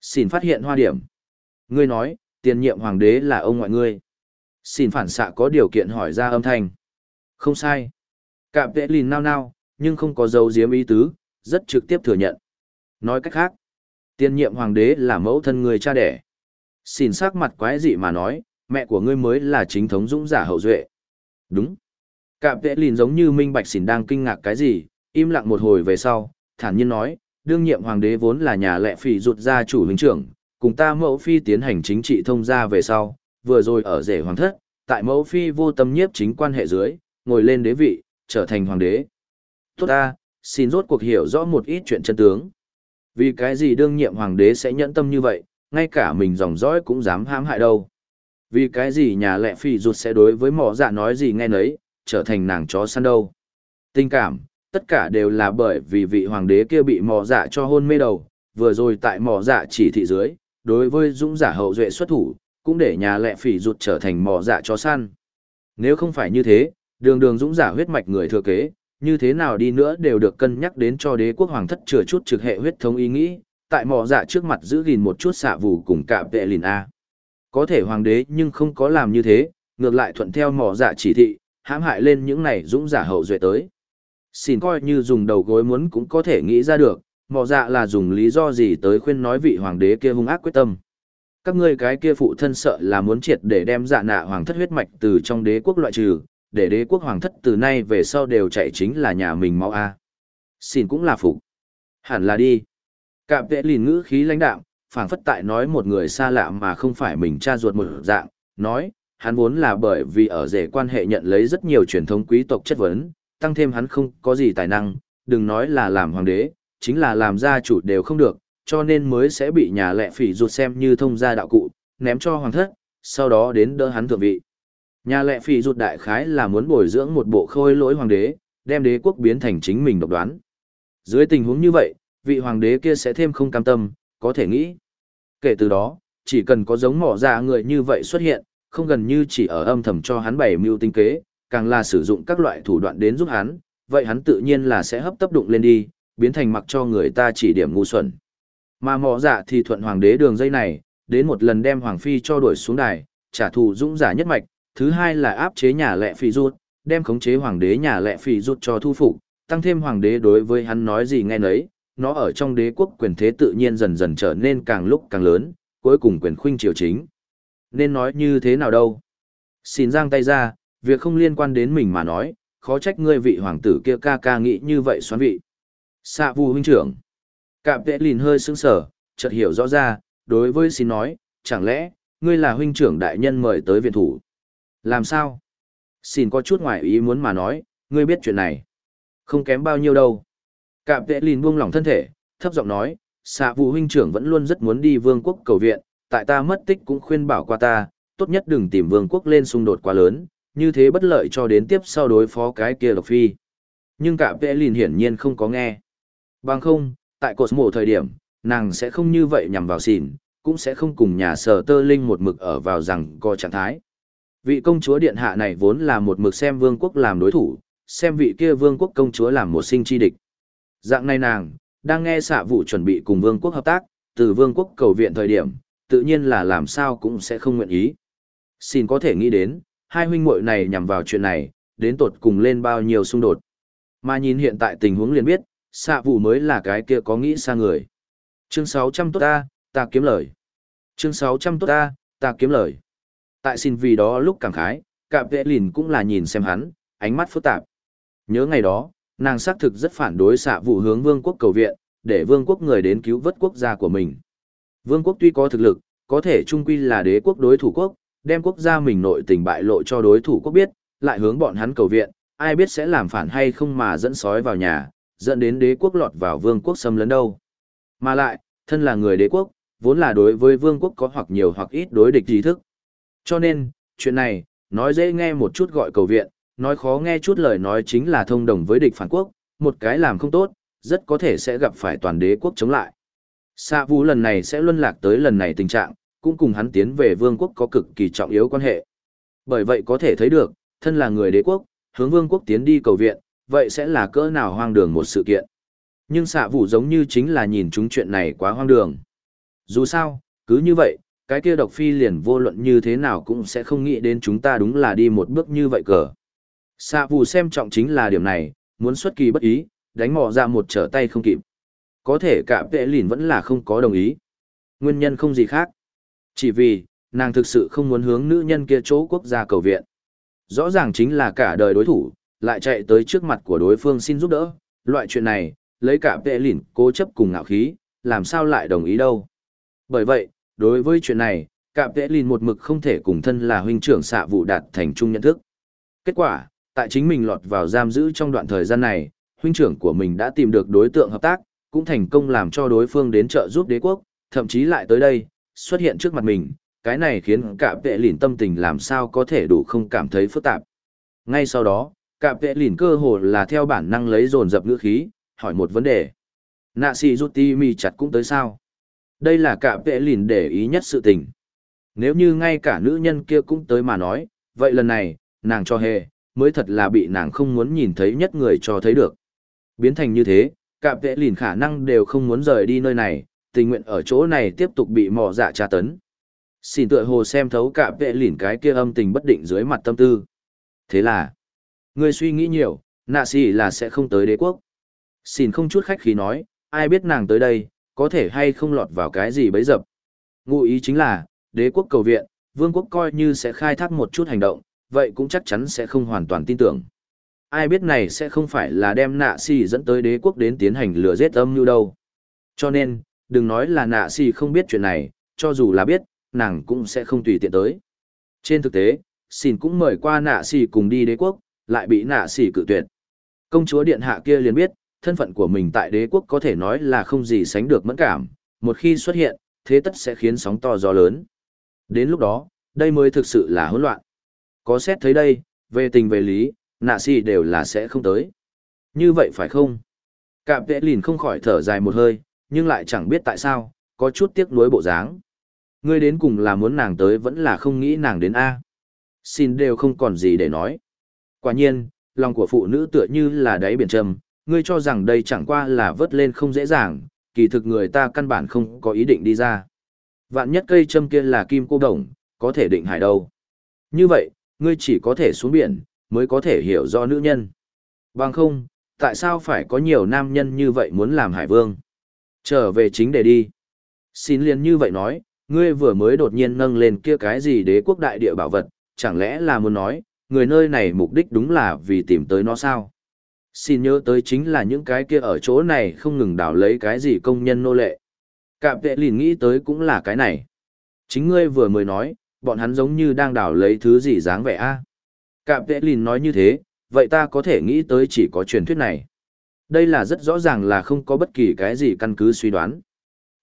Xin phát hiện hoa điểm. Ngươi nói, tiền nhiệm hoàng đế là ông ngoại ngươi. Xin phản xạ có điều kiện hỏi ra âm thanh. Không sai. Cạm vệ lìn nao nao, nhưng không có dấu diếm ý tứ, rất trực tiếp thừa nhận. Nói cách khác, tiền nhiệm hoàng đế là mẫu thân người cha đẻ. Xin sắc mặt quái dị mà nói, mẹ của ngươi mới là chính thống dũng giả hậu duệ. Đúng. Cạm vệ lìn giống như minh bạch xỉn đang kinh ngạc cái gì, im lặng một hồi về sau, thản nhiên nói, đương nhiệm hoàng đế vốn là nhà lệ phỉ rụt gia chủ huynh trưởng, cùng ta mẫu phi tiến hành chính trị thông gia về sau, vừa rồi ở rể hoàng thất, tại mẫu phi vô tâm nhiếp chính quan hệ dưới, ngồi lên đế vị, trở thành hoàng đế. Tốt ta, xin rốt cuộc hiểu rõ một ít chuyện chân tướng. Vì cái gì đương nhiệm hoàng đế sẽ nhẫn tâm như vậy, ngay cả mình dòng dõi cũng dám hãm hại đâu. Vì cái gì nhà lệ phi rụt sẽ đối với mỏ dạ nói gì nghe nấy, trở thành nàng chó săn đâu. Tình cảm, tất cả đều là bởi vì vị hoàng đế kia bị mỏ dạ cho hôn mê đầu, vừa rồi tại mỏ dạ chỉ thị dưới, đối với dũng giả hậu duệ xuất thủ, cũng để nhà lệ phỉ rụt trở thành mỏ dạ chó săn. Nếu không phải như thế, đường đường dũng giả huyết mạch người thừa kế, như thế nào đi nữa đều được cân nhắc đến cho đế quốc hoàng thất chừa chút trực hệ huyết thống ý nghĩ, tại mỏ dạ trước mặt giữ gìn một chút xạ vù cùng cạm vệ lìn A. Có thể hoàng đế nhưng không có làm như thế, ngược lại thuận theo mỏ dạ chỉ thị, hãm hại lên những này dũng giả hậu duệ tới. Xin coi như dùng đầu gối muốn cũng có thể nghĩ ra được, mỏ dạ là dùng lý do gì tới khuyên nói vị hoàng đế kia hung ác quyết tâm. Các ngươi cái kia phụ thân sợ là muốn triệt để đem dạ nạ hoàng thất huyết mạch từ trong đế quốc loại trừ, để đế quốc hoàng thất từ nay về sau đều chạy chính là nhà mình mau a. Xin cũng là phục. Hẳn là đi. Cạm vệ lìn ngữ khí lãnh đạm, phảng phất tại nói một người xa lạ mà không phải mình cha ruột một dạng, nói, hắn vốn là bởi vì ở rể quan hệ nhận lấy rất nhiều truyền thống quý tộc chất vấn, tăng thêm hắn không có gì tài năng, đừng nói là làm hoàng đế, chính là làm gia chủ đều không được, cho nên mới sẽ bị nhà lệ phỉ ruột xem như thông gia đạo cụ, ném cho hoàng thất, sau đó đến đỡ hắn thượng vị. Nhà lệ phỉ ruột đại khái là muốn bồi dưỡng một bộ khôi lỗi hoàng đế, đem đế quốc biến thành chính mình độc đoán. Dưới tình huống như vậy, vị hoàng đế kia sẽ thêm không cam tâm, có thể nghĩ. Kể từ đó, chỉ cần có giống mỏ ra người như vậy xuất hiện, không gần như chỉ ở âm thầm cho hắn bày mưu tinh kế, càng là sử dụng các loại thủ đoạn đến giúp hắn, vậy hắn tự nhiên là sẽ hấp tấp đụng lên đi, biến thành mặc cho người ta chỉ điểm ngu xuẩn. Mà mỏ dạ thì thuận hoàng đế đường dây này, đến một lần đem hoàng phi cho đuổi xuống đài, trả thù dũng giả nhất mạch, thứ hai là áp chế nhà lệ phi rút, đem khống chế hoàng đế nhà lệ phi rút cho thu phục, tăng thêm hoàng đế đối với hắn nói gì nghe nấy, nó ở trong đế quốc quyền thế tự nhiên dần dần trở nên càng lúc càng lớn, cuối cùng quyền khuynh triều chính. Nên nói như thế nào đâu? Xin giang tay ra, việc không liên quan đến mình mà nói, khó trách ngươi vị hoàng tử kia ca ca nghĩ như vậy xoắn vị. Xạ vù huynh trưởng. Cạm tệ lìn hơi sững sở, chợt hiểu rõ ra, đối với xin nói, chẳng lẽ, ngươi là huynh trưởng đại nhân mời tới viện thủ. Làm sao? Xin có chút ngoài ý muốn mà nói, ngươi biết chuyện này. Không kém bao nhiêu đâu. Cạm tệ lìn buông lỏng thân thể, thấp giọng nói, xạ vụ huynh trưởng vẫn luôn rất muốn đi vương quốc cầu viện, tại ta mất tích cũng khuyên bảo qua ta, tốt nhất đừng tìm vương quốc lên xung đột quá lớn, như thế bất lợi cho đến tiếp sau đối phó cái kia độc phi. Nhưng cả vệ lìn hiển nhiên không có nghe. Bằng không, tại cột mổ thời điểm, nàng sẽ không như vậy nhằm vào xỉn, cũng sẽ không cùng nhà sở tơ linh một mực ở vào rằng co trạng thái. Vị công chúa điện hạ này vốn là một mực xem vương quốc làm đối thủ, xem vị kia vương quốc công chúa làm một sinh chi địch. Dạng này nàng, đang nghe xạ vụ chuẩn bị cùng vương quốc hợp tác, từ vương quốc cầu viện thời điểm, tự nhiên là làm sao cũng sẽ không nguyện ý. Xin có thể nghĩ đến, hai huynh muội này nhằm vào chuyện này, đến tột cùng lên bao nhiêu xung đột. Mà nhìn hiện tại tình huống liền biết, xạ vụ mới là cái kia có nghĩ xa người. Chương 600 tốt ta, ta kiếm lời. Chương 600 tốt ta, ta kiếm lời. Tại xin vì đó lúc cảm khái, cạm vệ lìn cũng là nhìn xem hắn, ánh mắt phức tạp. Nhớ ngày đó, nàng xác thực rất phản đối xạ vụ hướng vương quốc cầu viện, để vương quốc người đến cứu vớt quốc gia của mình. Vương quốc tuy có thực lực, có thể trung quy là đế quốc đối thủ quốc, đem quốc gia mình nội tình bại lộ cho đối thủ quốc biết, lại hướng bọn hắn cầu viện, ai biết sẽ làm phản hay không mà dẫn sói vào nhà, dẫn đến đế quốc lọt vào vương quốc xâm lấn đâu. Mà lại, thân là người đế quốc, vốn là đối với vương quốc có hoặc nhiều hoặc ít đối địch trí thức. Cho nên, chuyện này, nói dễ nghe một chút gọi cầu viện, nói khó nghe chút lời nói chính là thông đồng với địch phản quốc, một cái làm không tốt, rất có thể sẽ gặp phải toàn đế quốc chống lại. Sa Vũ lần này sẽ luân lạc tới lần này tình trạng, cũng cùng hắn tiến về vương quốc có cực kỳ trọng yếu quan hệ. Bởi vậy có thể thấy được, thân là người đế quốc, hướng vương quốc tiến đi cầu viện, vậy sẽ là cỡ nào hoang đường một sự kiện. Nhưng xạ vũ giống như chính là nhìn chúng chuyện này quá hoang đường. Dù sao, cứ như vậy, cái kia độc phi liền vô luận như thế nào cũng sẽ không nghĩ đến chúng ta đúng là đi một bước như vậy cờ. Xạ vụ xem trọng chính là điểm này, muốn xuất kỳ bất ý, đánh mò ra một trở tay không kịp. Có thể cả vệ lìn vẫn là không có đồng ý. Nguyên nhân không gì khác. Chỉ vì, nàng thực sự không muốn hướng nữ nhân kia chỗ quốc gia cầu viện. Rõ ràng chính là cả đời đối thủ, lại chạy tới trước mặt của đối phương xin giúp đỡ. Loại chuyện này, lấy cả vệ lìn cố chấp cùng ngạo khí, làm sao lại đồng ý đâu. Bởi vậy, đối với chuyện này, cả vệ lìn một mực không thể cùng thân là huynh trưởng xạ vụ đạt thành chung nhận thức. Kết quả, tại chính mình lọt vào giam giữ trong đoạn thời gian này, huynh trưởng của mình đã tìm được đối tượng hợp tác, cũng thành công làm cho đối phương đến trợ giúp đế quốc, thậm chí lại tới đây, xuất hiện trước mặt mình, cái này khiến cả vệ lìn tâm tình làm sao có thể đủ không cảm thấy phức tạp. Ngay sau đó, cả vệ lìn cơ hồ là theo bản năng lấy dồn dập ngữ khí, hỏi một vấn đề. Nạ si rút ti mi chặt cũng tới sao? Đây là cả vệ lìn để ý nhất sự tình. Nếu như ngay cả nữ nhân kia cũng tới mà nói, vậy lần này, nàng cho hề, mới thật là bị nàng không muốn nhìn thấy nhất người cho thấy được. Biến thành như thế, cả vệ lìn khả năng đều không muốn rời đi nơi này, tình nguyện ở chỗ này tiếp tục bị mò dạ tra tấn. Xin tựa hồ xem thấu cả vệ lìn cái kia âm tình bất định dưới mặt tâm tư. Thế là, người suy nghĩ nhiều, nạ xì là sẽ không tới đế quốc. Xin không chút khách khí nói, ai biết nàng tới đây, có thể hay không lọt vào cái gì bấy dập. Ngụ ý chính là, đế quốc cầu viện, vương quốc coi như sẽ khai thác một chút hành động, vậy cũng chắc chắn sẽ không hoàn toàn tin tưởng. Ai biết này sẽ không phải là đem nạ xì dẫn tới đế quốc đến tiến hành lừa giết âm như đâu. Cho nên, đừng nói là nạ xì không biết chuyện này, cho dù là biết, nàng cũng sẽ không tùy tiện tới. Trên thực tế, xin cũng mời qua nạ xì cùng đi đế quốc, lại bị nạ xì cự tuyệt. Công chúa điện hạ kia liền biết, thân phận của mình tại đế quốc có thể nói là không gì sánh được mẫn cảm, một khi xuất hiện, thế tất sẽ khiến sóng to gió lớn. Đến lúc đó, đây mới thực sự là hỗn loạn. Có xét thấy đây, về tình về lý, nạ xì đều là sẽ không tới. Như vậy phải không? Cạm vệ lìn không khỏi thở dài một hơi, nhưng lại chẳng biết tại sao, có chút tiếc nuối bộ dáng. Ngươi đến cùng là muốn nàng tới vẫn là không nghĩ nàng đến A. Xin đều không còn gì để nói. Quả nhiên, lòng của phụ nữ tựa như là đáy biển trầm, ngươi cho rằng đây chẳng qua là vớt lên không dễ dàng, kỳ thực người ta căn bản không có ý định đi ra. Vạn nhất cây châm kia là kim cô đồng, có thể định hải đâu. Như vậy, ngươi chỉ có thể xuống biển, mới có thể hiểu rõ nữ nhân. Bằng không, tại sao phải có nhiều nam nhân như vậy muốn làm hải vương? Trở về chính để đi. Xin liền như vậy nói, ngươi vừa mới đột nhiên nâng lên kia cái gì đế quốc đại địa bảo vật, chẳng lẽ là muốn nói, người nơi này mục đích đúng là vì tìm tới nó sao? Xin nhớ tới chính là những cái kia ở chỗ này không ngừng đào lấy cái gì công nhân nô lệ. Cạm vệ lìn nghĩ tới cũng là cái này. Chính ngươi vừa mới nói, bọn hắn giống như đang đào lấy thứ gì dáng vẻ a. Cạm vệ lìn nói như thế, vậy ta có thể nghĩ tới chỉ có truyền thuyết này. Đây là rất rõ ràng là không có bất kỳ cái gì căn cứ suy đoán.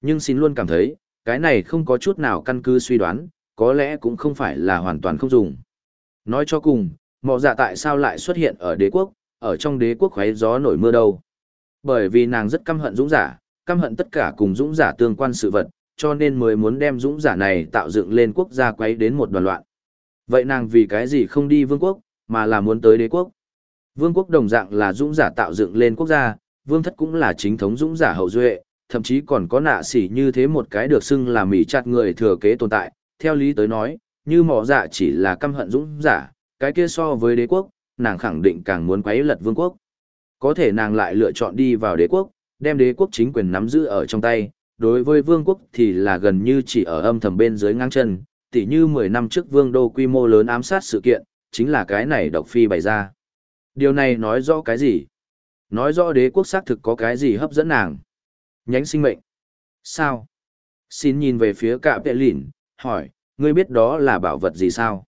Nhưng xin luôn cảm thấy, cái này không có chút nào căn cứ suy đoán, có lẽ cũng không phải là hoàn toàn không dùng. Nói cho cùng, mọ dạ tại sao lại xuất hiện ở đế quốc, ở trong đế quốc khoáy gió nổi mưa đâu. Bởi vì nàng rất căm hận dũng giả, căm hận tất cả cùng dũng giả tương quan sự vật, cho nên mới muốn đem dũng giả này tạo dựng lên quốc gia quấy đến một đoàn loạn. Vậy nàng vì cái gì không đi vương quốc, mà là muốn tới đế quốc? Vương quốc đồng dạng là dũng giả tạo dựng lên quốc gia, vương thất cũng là chính thống dũng giả hậu duệ, thậm chí còn có nạ sỉ như thế một cái được xưng là mỉ chặt người thừa kế tồn tại. Theo lý tới nói, như mỏ giả chỉ là căm hận dũng giả, cái kia so với đế quốc, nàng khẳng định càng muốn quấy lật vương quốc. Có thể nàng lại lựa chọn đi vào đế quốc, đem đế quốc chính quyền nắm giữ ở trong tay, đối với vương quốc thì là gần như chỉ ở âm thầm bên dưới ngang chân, tỉ như 10 năm trước vương đô quy mô lớn ám sát sự kiện, chính là cái này độc phi bày ra. Điều này nói rõ cái gì? Nói rõ đế quốc xác thực có cái gì hấp dẫn nàng. Nhánh sinh mệnh. Sao? Xin nhìn về phía cạm vệ lìn, hỏi, ngươi biết đó là bảo vật gì sao?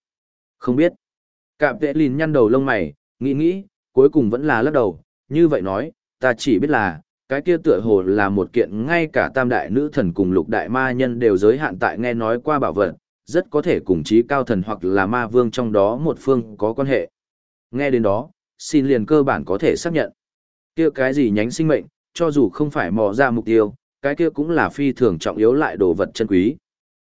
Không biết. Cạm vệ lìn nhăn đầu lông mày, nghĩ nghĩ, cuối cùng vẫn là lắc đầu, như vậy nói, ta chỉ biết là, cái kia tựa hồ là một kiện ngay cả tam đại nữ thần cùng lục đại ma nhân đều giới hạn tại nghe nói qua bảo vật, rất có thể cùng trí cao thần hoặc là ma vương trong đó một phương có quan hệ. Nghe đến đó, xin liền cơ bản có thể xác nhận. Kia cái gì nhánh sinh mệnh, cho dù không phải mò ra mục tiêu, cái kia cũng là phi thường trọng yếu lại đồ vật chân quý.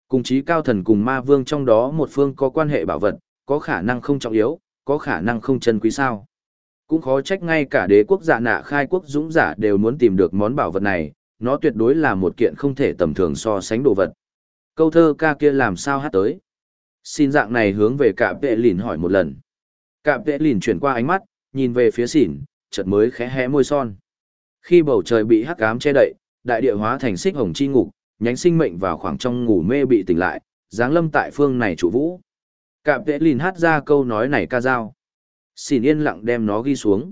Cùng chí cao thần cùng ma vương trong đó một phương có quan hệ bảo vật, có khả năng không trọng yếu, có khả năng không chân quý sao. Cũng khó trách ngay cả đế quốc giả nạ khai quốc dũng giả đều muốn tìm được món bảo vật này, nó tuyệt đối là một kiện không thể tầm thường so sánh đồ vật. Câu thơ ca kia làm sao hát tới? Xin dạng này hướng về cả vệ lìn hỏi một lần. Cả vệ lìn chuyển qua ánh mắt, nhìn về phía xỉn, chợt mới khẽ hé môi son. Khi bầu trời bị hắc ám che đậy, đại địa hóa thành xích hồng chi ngục, nhánh sinh mệnh vào khoảng trong ngủ mê bị tỉnh lại, dáng lâm tại phương này trụ vũ. Cạm vệ lìn hát ra câu nói này ca dao. Xin yên lặng đem nó ghi xuống.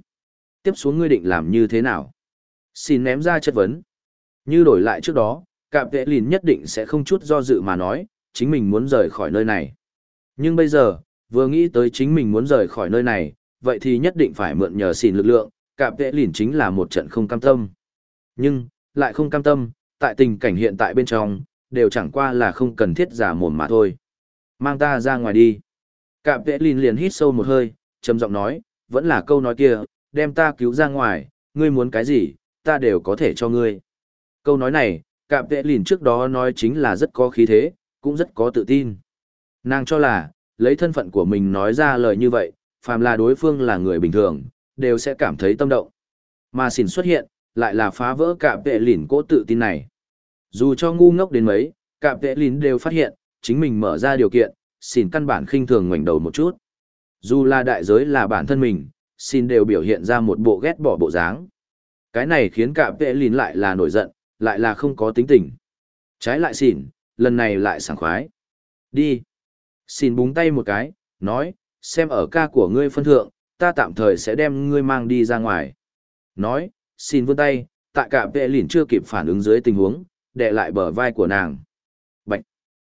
Tiếp xuống ngươi định làm như thế nào? Xin ném ra chất vấn. Như đổi lại trước đó, cạm vệ lìn nhất định sẽ không chút do dự mà nói, chính mình muốn rời khỏi nơi này. Nhưng bây giờ, vừa nghĩ tới chính mình muốn rời khỏi nơi này, vậy thì nhất định phải mượn nhờ xỉn lực lượng, cả vệ lìn chính là một trận không cam tâm. Nhưng, lại không cam tâm, tại tình cảnh hiện tại bên trong, đều chẳng qua là không cần thiết giả mồm mà thôi. Mang ta ra ngoài đi. Cả vệ lìn liền hít sâu một hơi, trầm giọng nói, vẫn là câu nói kia, đem ta cứu ra ngoài, ngươi muốn cái gì, ta đều có thể cho ngươi. Câu nói này, cả vệ lìn trước đó nói chính là rất có khí thế, cũng rất có tự tin. Nàng cho là, lấy thân phận của mình nói ra lời như vậy, phàm là đối phương là người bình thường, đều sẽ cảm thấy tâm động. Mà xỉn xuất hiện, lại là phá vỡ cả vệ lìn cố tự tin này. Dù cho ngu ngốc đến mấy, cả vệ lìn đều phát hiện, chính mình mở ra điều kiện, xỉn căn bản khinh thường ngoảnh đầu một chút. Dù là đại giới là bản thân mình, xin đều biểu hiện ra một bộ ghét bỏ bộ dáng. Cái này khiến cả vệ lìn lại là nổi giận, lại là không có tính tình. Trái lại xỉn, lần này lại sảng khoái. Đi. Xin búng tay một cái, nói, xem ở ca của ngươi phân thượng, ta tạm thời sẽ đem ngươi mang đi ra ngoài. Nói, xin vươn tay, tại cả vệ lìn chưa kịp phản ứng dưới tình huống, đè lại bờ vai của nàng. Bạch.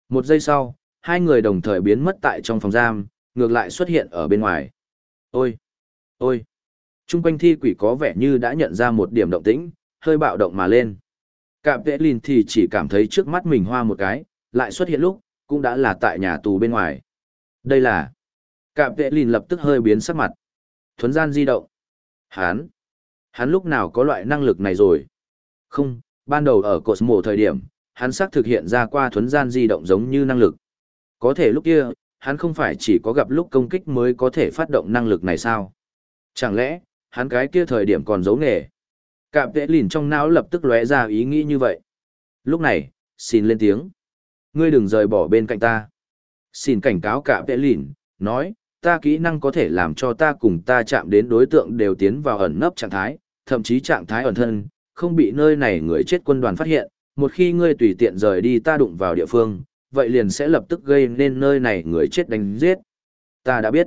Một giây sau, hai người đồng thời biến mất tại trong phòng giam, ngược lại xuất hiện ở bên ngoài. Ôi! Ôi! Trung quanh thi quỷ có vẻ như đã nhận ra một điểm động tĩnh, hơi bạo động mà lên. Cả vệ lìn thì chỉ cảm thấy trước mắt mình hoa một cái, lại xuất hiện lúc, cũng đã là tại nhà tù bên ngoài. Đây là... Cạm vệ lìn lập tức hơi biến sắc mặt. Thuấn gian di động. Hán! Hắn lúc nào có loại năng lực này rồi? Không, ban đầu ở cột mổ thời điểm, hắn xác thực hiện ra qua thuấn gian di động giống như năng lực. Có thể lúc kia, hắn không phải chỉ có gặp lúc công kích mới có thể phát động năng lực này sao? Chẳng lẽ, hắn cái kia thời điểm còn giấu nghề? Cạm vệ lìn trong não lập tức lóe ra ý nghĩ như vậy. Lúc này, xin lên tiếng. Ngươi đừng rời bỏ bên cạnh ta. Xin cảnh cáo cạm vệ lìn, nói, ta kỹ năng có thể làm cho ta cùng ta chạm đến đối tượng đều tiến vào ẩn nấp trạng thái, thậm chí trạng thái ẩn thân, không bị nơi này người chết quân đoàn phát hiện. Một khi ngươi tùy tiện rời đi ta đụng vào địa phương, vậy liền sẽ lập tức gây nên nơi này người chết đánh giết. Ta đã biết.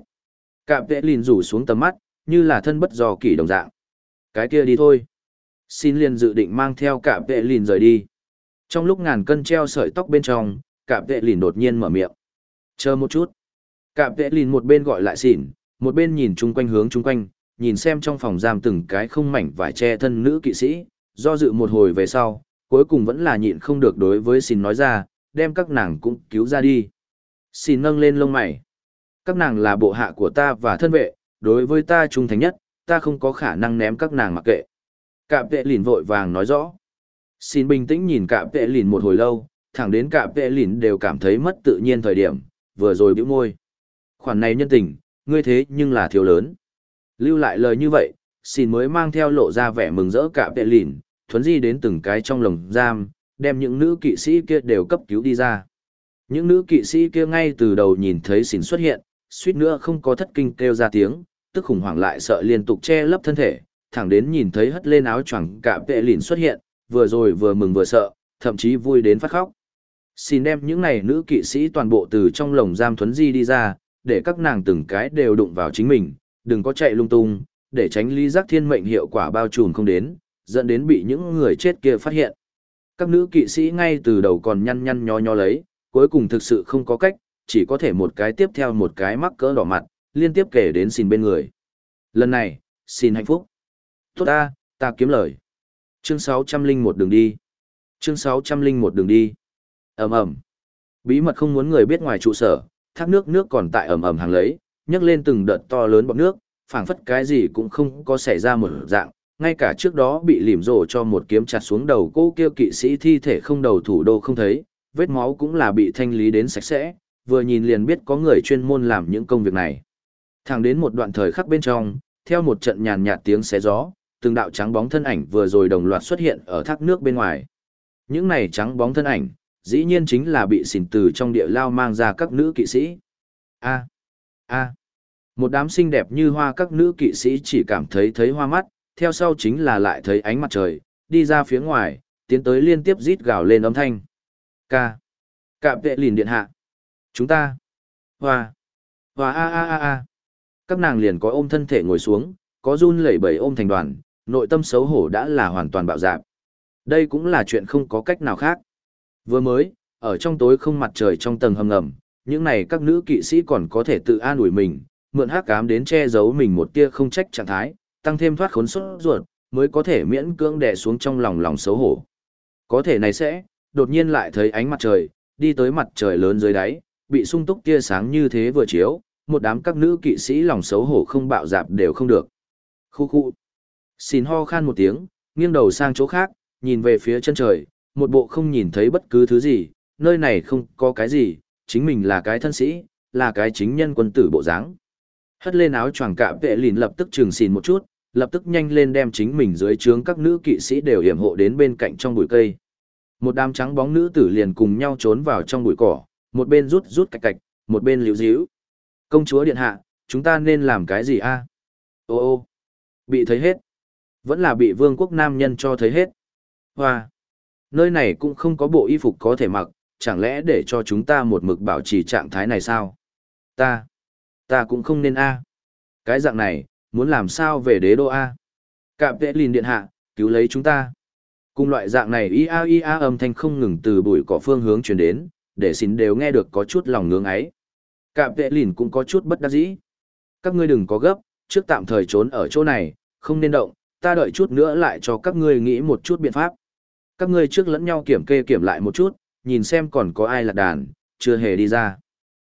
Cạm vệ lìn rủ xuống tầm mắt, như là thân bất do kỷ đồng dạng. Cái kia đi thôi. Xin liền dự định mang theo cạm vệ lìn rời đi. Trong lúc ngàn cân treo sợi tóc bên trong, cạm vệ lìn đột nhiên mở miệng. Chờ một chút. Cạm vệ lìn một bên gọi lại xỉn, một bên nhìn chung quanh hướng chung quanh, nhìn xem trong phòng giam từng cái không mảnh vải che thân nữ kỵ sĩ, do dự một hồi về sau, cuối cùng vẫn là nhịn không được đối với xin nói ra, đem các nàng cũng cứu ra đi. Xin nâng lên lông mày. Các nàng là bộ hạ của ta và thân vệ, đối với ta trung thành nhất, ta không có khả năng ném các nàng mặc kệ. Cạm vệ lìn vội vàng nói rõ. Xin bình tĩnh nhìn cạm vệ lìn một hồi lâu, thẳng đến cạm vệ lìn đều cảm thấy mất tự nhiên thời điểm, vừa rồi bĩu môi. Khoản này nhân tình, ngươi thế nhưng là thiếu lớn. Lưu lại lời như vậy, xin mới mang theo lộ ra vẻ mừng rỡ cạm vệ lìn, thuấn di đến từng cái trong lồng giam, đem những nữ kỵ sĩ kia đều cấp cứu đi ra. Những nữ kỵ sĩ kia ngay từ đầu nhìn thấy xin xuất hiện, suýt nữa không có thất kinh kêu ra tiếng, tức khủng hoảng lại sợ liên tục che lấp thân thể, thẳng đến nhìn thấy hất lên áo choàng cả vệ lìn xuất hiện, vừa rồi vừa mừng vừa sợ, thậm chí vui đến phát khóc. Xin đem những này nữ kỵ sĩ toàn bộ từ trong lồng giam thuấn di đi ra, để các nàng từng cái đều đụng vào chính mình, đừng có chạy lung tung, để tránh ly giác thiên mệnh hiệu quả bao trùm không đến, dẫn đến bị những người chết kia phát hiện các nữ kỵ sĩ ngay từ đầu còn nhăn nhăn nho nho lấy, cuối cùng thực sự không có cách, chỉ có thể một cái tiếp theo một cái mắc cỡ đỏ mặt, liên tiếp kể đến xin bên người. Lần này, xin hạnh phúc. Tốt ta, ta kiếm lời. Chương 601 đường đi. Chương 601 đường đi. ầm ầm Bí mật không muốn người biết ngoài trụ sở, thác nước nước còn tại ầm ầm hàng lấy, nhấc lên từng đợt to lớn bọt nước, phảng phất cái gì cũng không có xảy ra một dạng, ngay cả trước đó bị lìm rổ cho một kiếm chặt xuống đầu cô kêu kỵ sĩ thi thể không đầu thủ đô không thấy, vết máu cũng là bị thanh lý đến sạch sẽ, vừa nhìn liền biết có người chuyên môn làm những công việc này. Thẳng đến một đoạn thời khắc bên trong, theo một trận nhàn nhạt tiếng xé gió, từng đạo trắng bóng thân ảnh vừa rồi đồng loạt xuất hiện ở thác nước bên ngoài. Những này trắng bóng thân ảnh, dĩ nhiên chính là bị xỉn từ trong địa lao mang ra các nữ kỵ sĩ. A. A. Một đám xinh đẹp như hoa các nữ kỵ sĩ chỉ cảm thấy thấy hoa mắt, theo sau chính là lại thấy ánh mặt trời, đi ra phía ngoài, tiến tới liên tiếp rít gào lên âm thanh. Ca. Cạm vệ lìn điện hạ. Chúng ta. Hoa. Hoa a a a a. Các nàng liền có ôm thân thể ngồi xuống, có run lẩy bẩy ôm thành đoàn, nội tâm xấu hổ đã là hoàn toàn bạo dạn. Đây cũng là chuyện không có cách nào khác. Vừa mới, ở trong tối không mặt trời trong tầng hầm ngầm, những này các nữ kỵ sĩ còn có thể tự an ủi mình, mượn hắc ám đến che giấu mình một tia không trách trạng thái, tăng thêm thoát khốn sốt ruột, mới có thể miễn cưỡng đè xuống trong lòng lòng xấu hổ. Có thể này sẽ, đột nhiên lại thấy ánh mặt trời, đi tới mặt trời lớn dưới đáy, bị sung túc tia sáng như thế vừa chiếu, một đám các nữ kỵ sĩ lòng xấu hổ không bạo dạp đều không được. Khu khu. Xin ho khan một tiếng, nghiêng đầu sang chỗ khác, nhìn về phía chân trời, một bộ không nhìn thấy bất cứ thứ gì, nơi này không có cái gì, chính mình là cái thân sĩ, là cái chính nhân quân tử bộ dáng. Hất lên áo choàng cạ vệ lìn lập tức trường xìn một chút, lập tức nhanh lên đem chính mình dưới trướng các nữ kỵ sĩ đều hiểm hộ đến bên cạnh trong bụi cây. Một đám trắng bóng nữ tử liền cùng nhau trốn vào trong bụi cỏ, một bên rút rút cạch cạch, một bên liễu díu. Công chúa điện hạ, chúng ta nên làm cái gì a? Ô ô, bị thấy hết. Vẫn là bị vương quốc nam nhân cho thấy hết. Hoa, nơi này cũng không có bộ y phục có thể mặc, chẳng lẽ để cho chúng ta một mực bảo trì trạng thái này sao? Ta, ta cũng không nên a. Cái dạng này, muốn làm sao về đế đô a? Cạm vệ lìn điện hạ, cứu lấy chúng ta. Cùng loại dạng này ia ia âm thanh không ngừng từ bụi cỏ phương hướng truyền đến, để xin đều nghe được có chút lòng ngưỡng ấy. Cạm vệ lìn cũng có chút bất đắc dĩ. Các ngươi đừng có gấp, trước tạm thời trốn ở chỗ này, không nên động, ta đợi chút nữa lại cho các ngươi nghĩ một chút biện pháp. Các ngươi trước lẫn nhau kiểm kê kiểm lại một chút, nhìn xem còn có ai lạc đàn, chưa hề đi ra.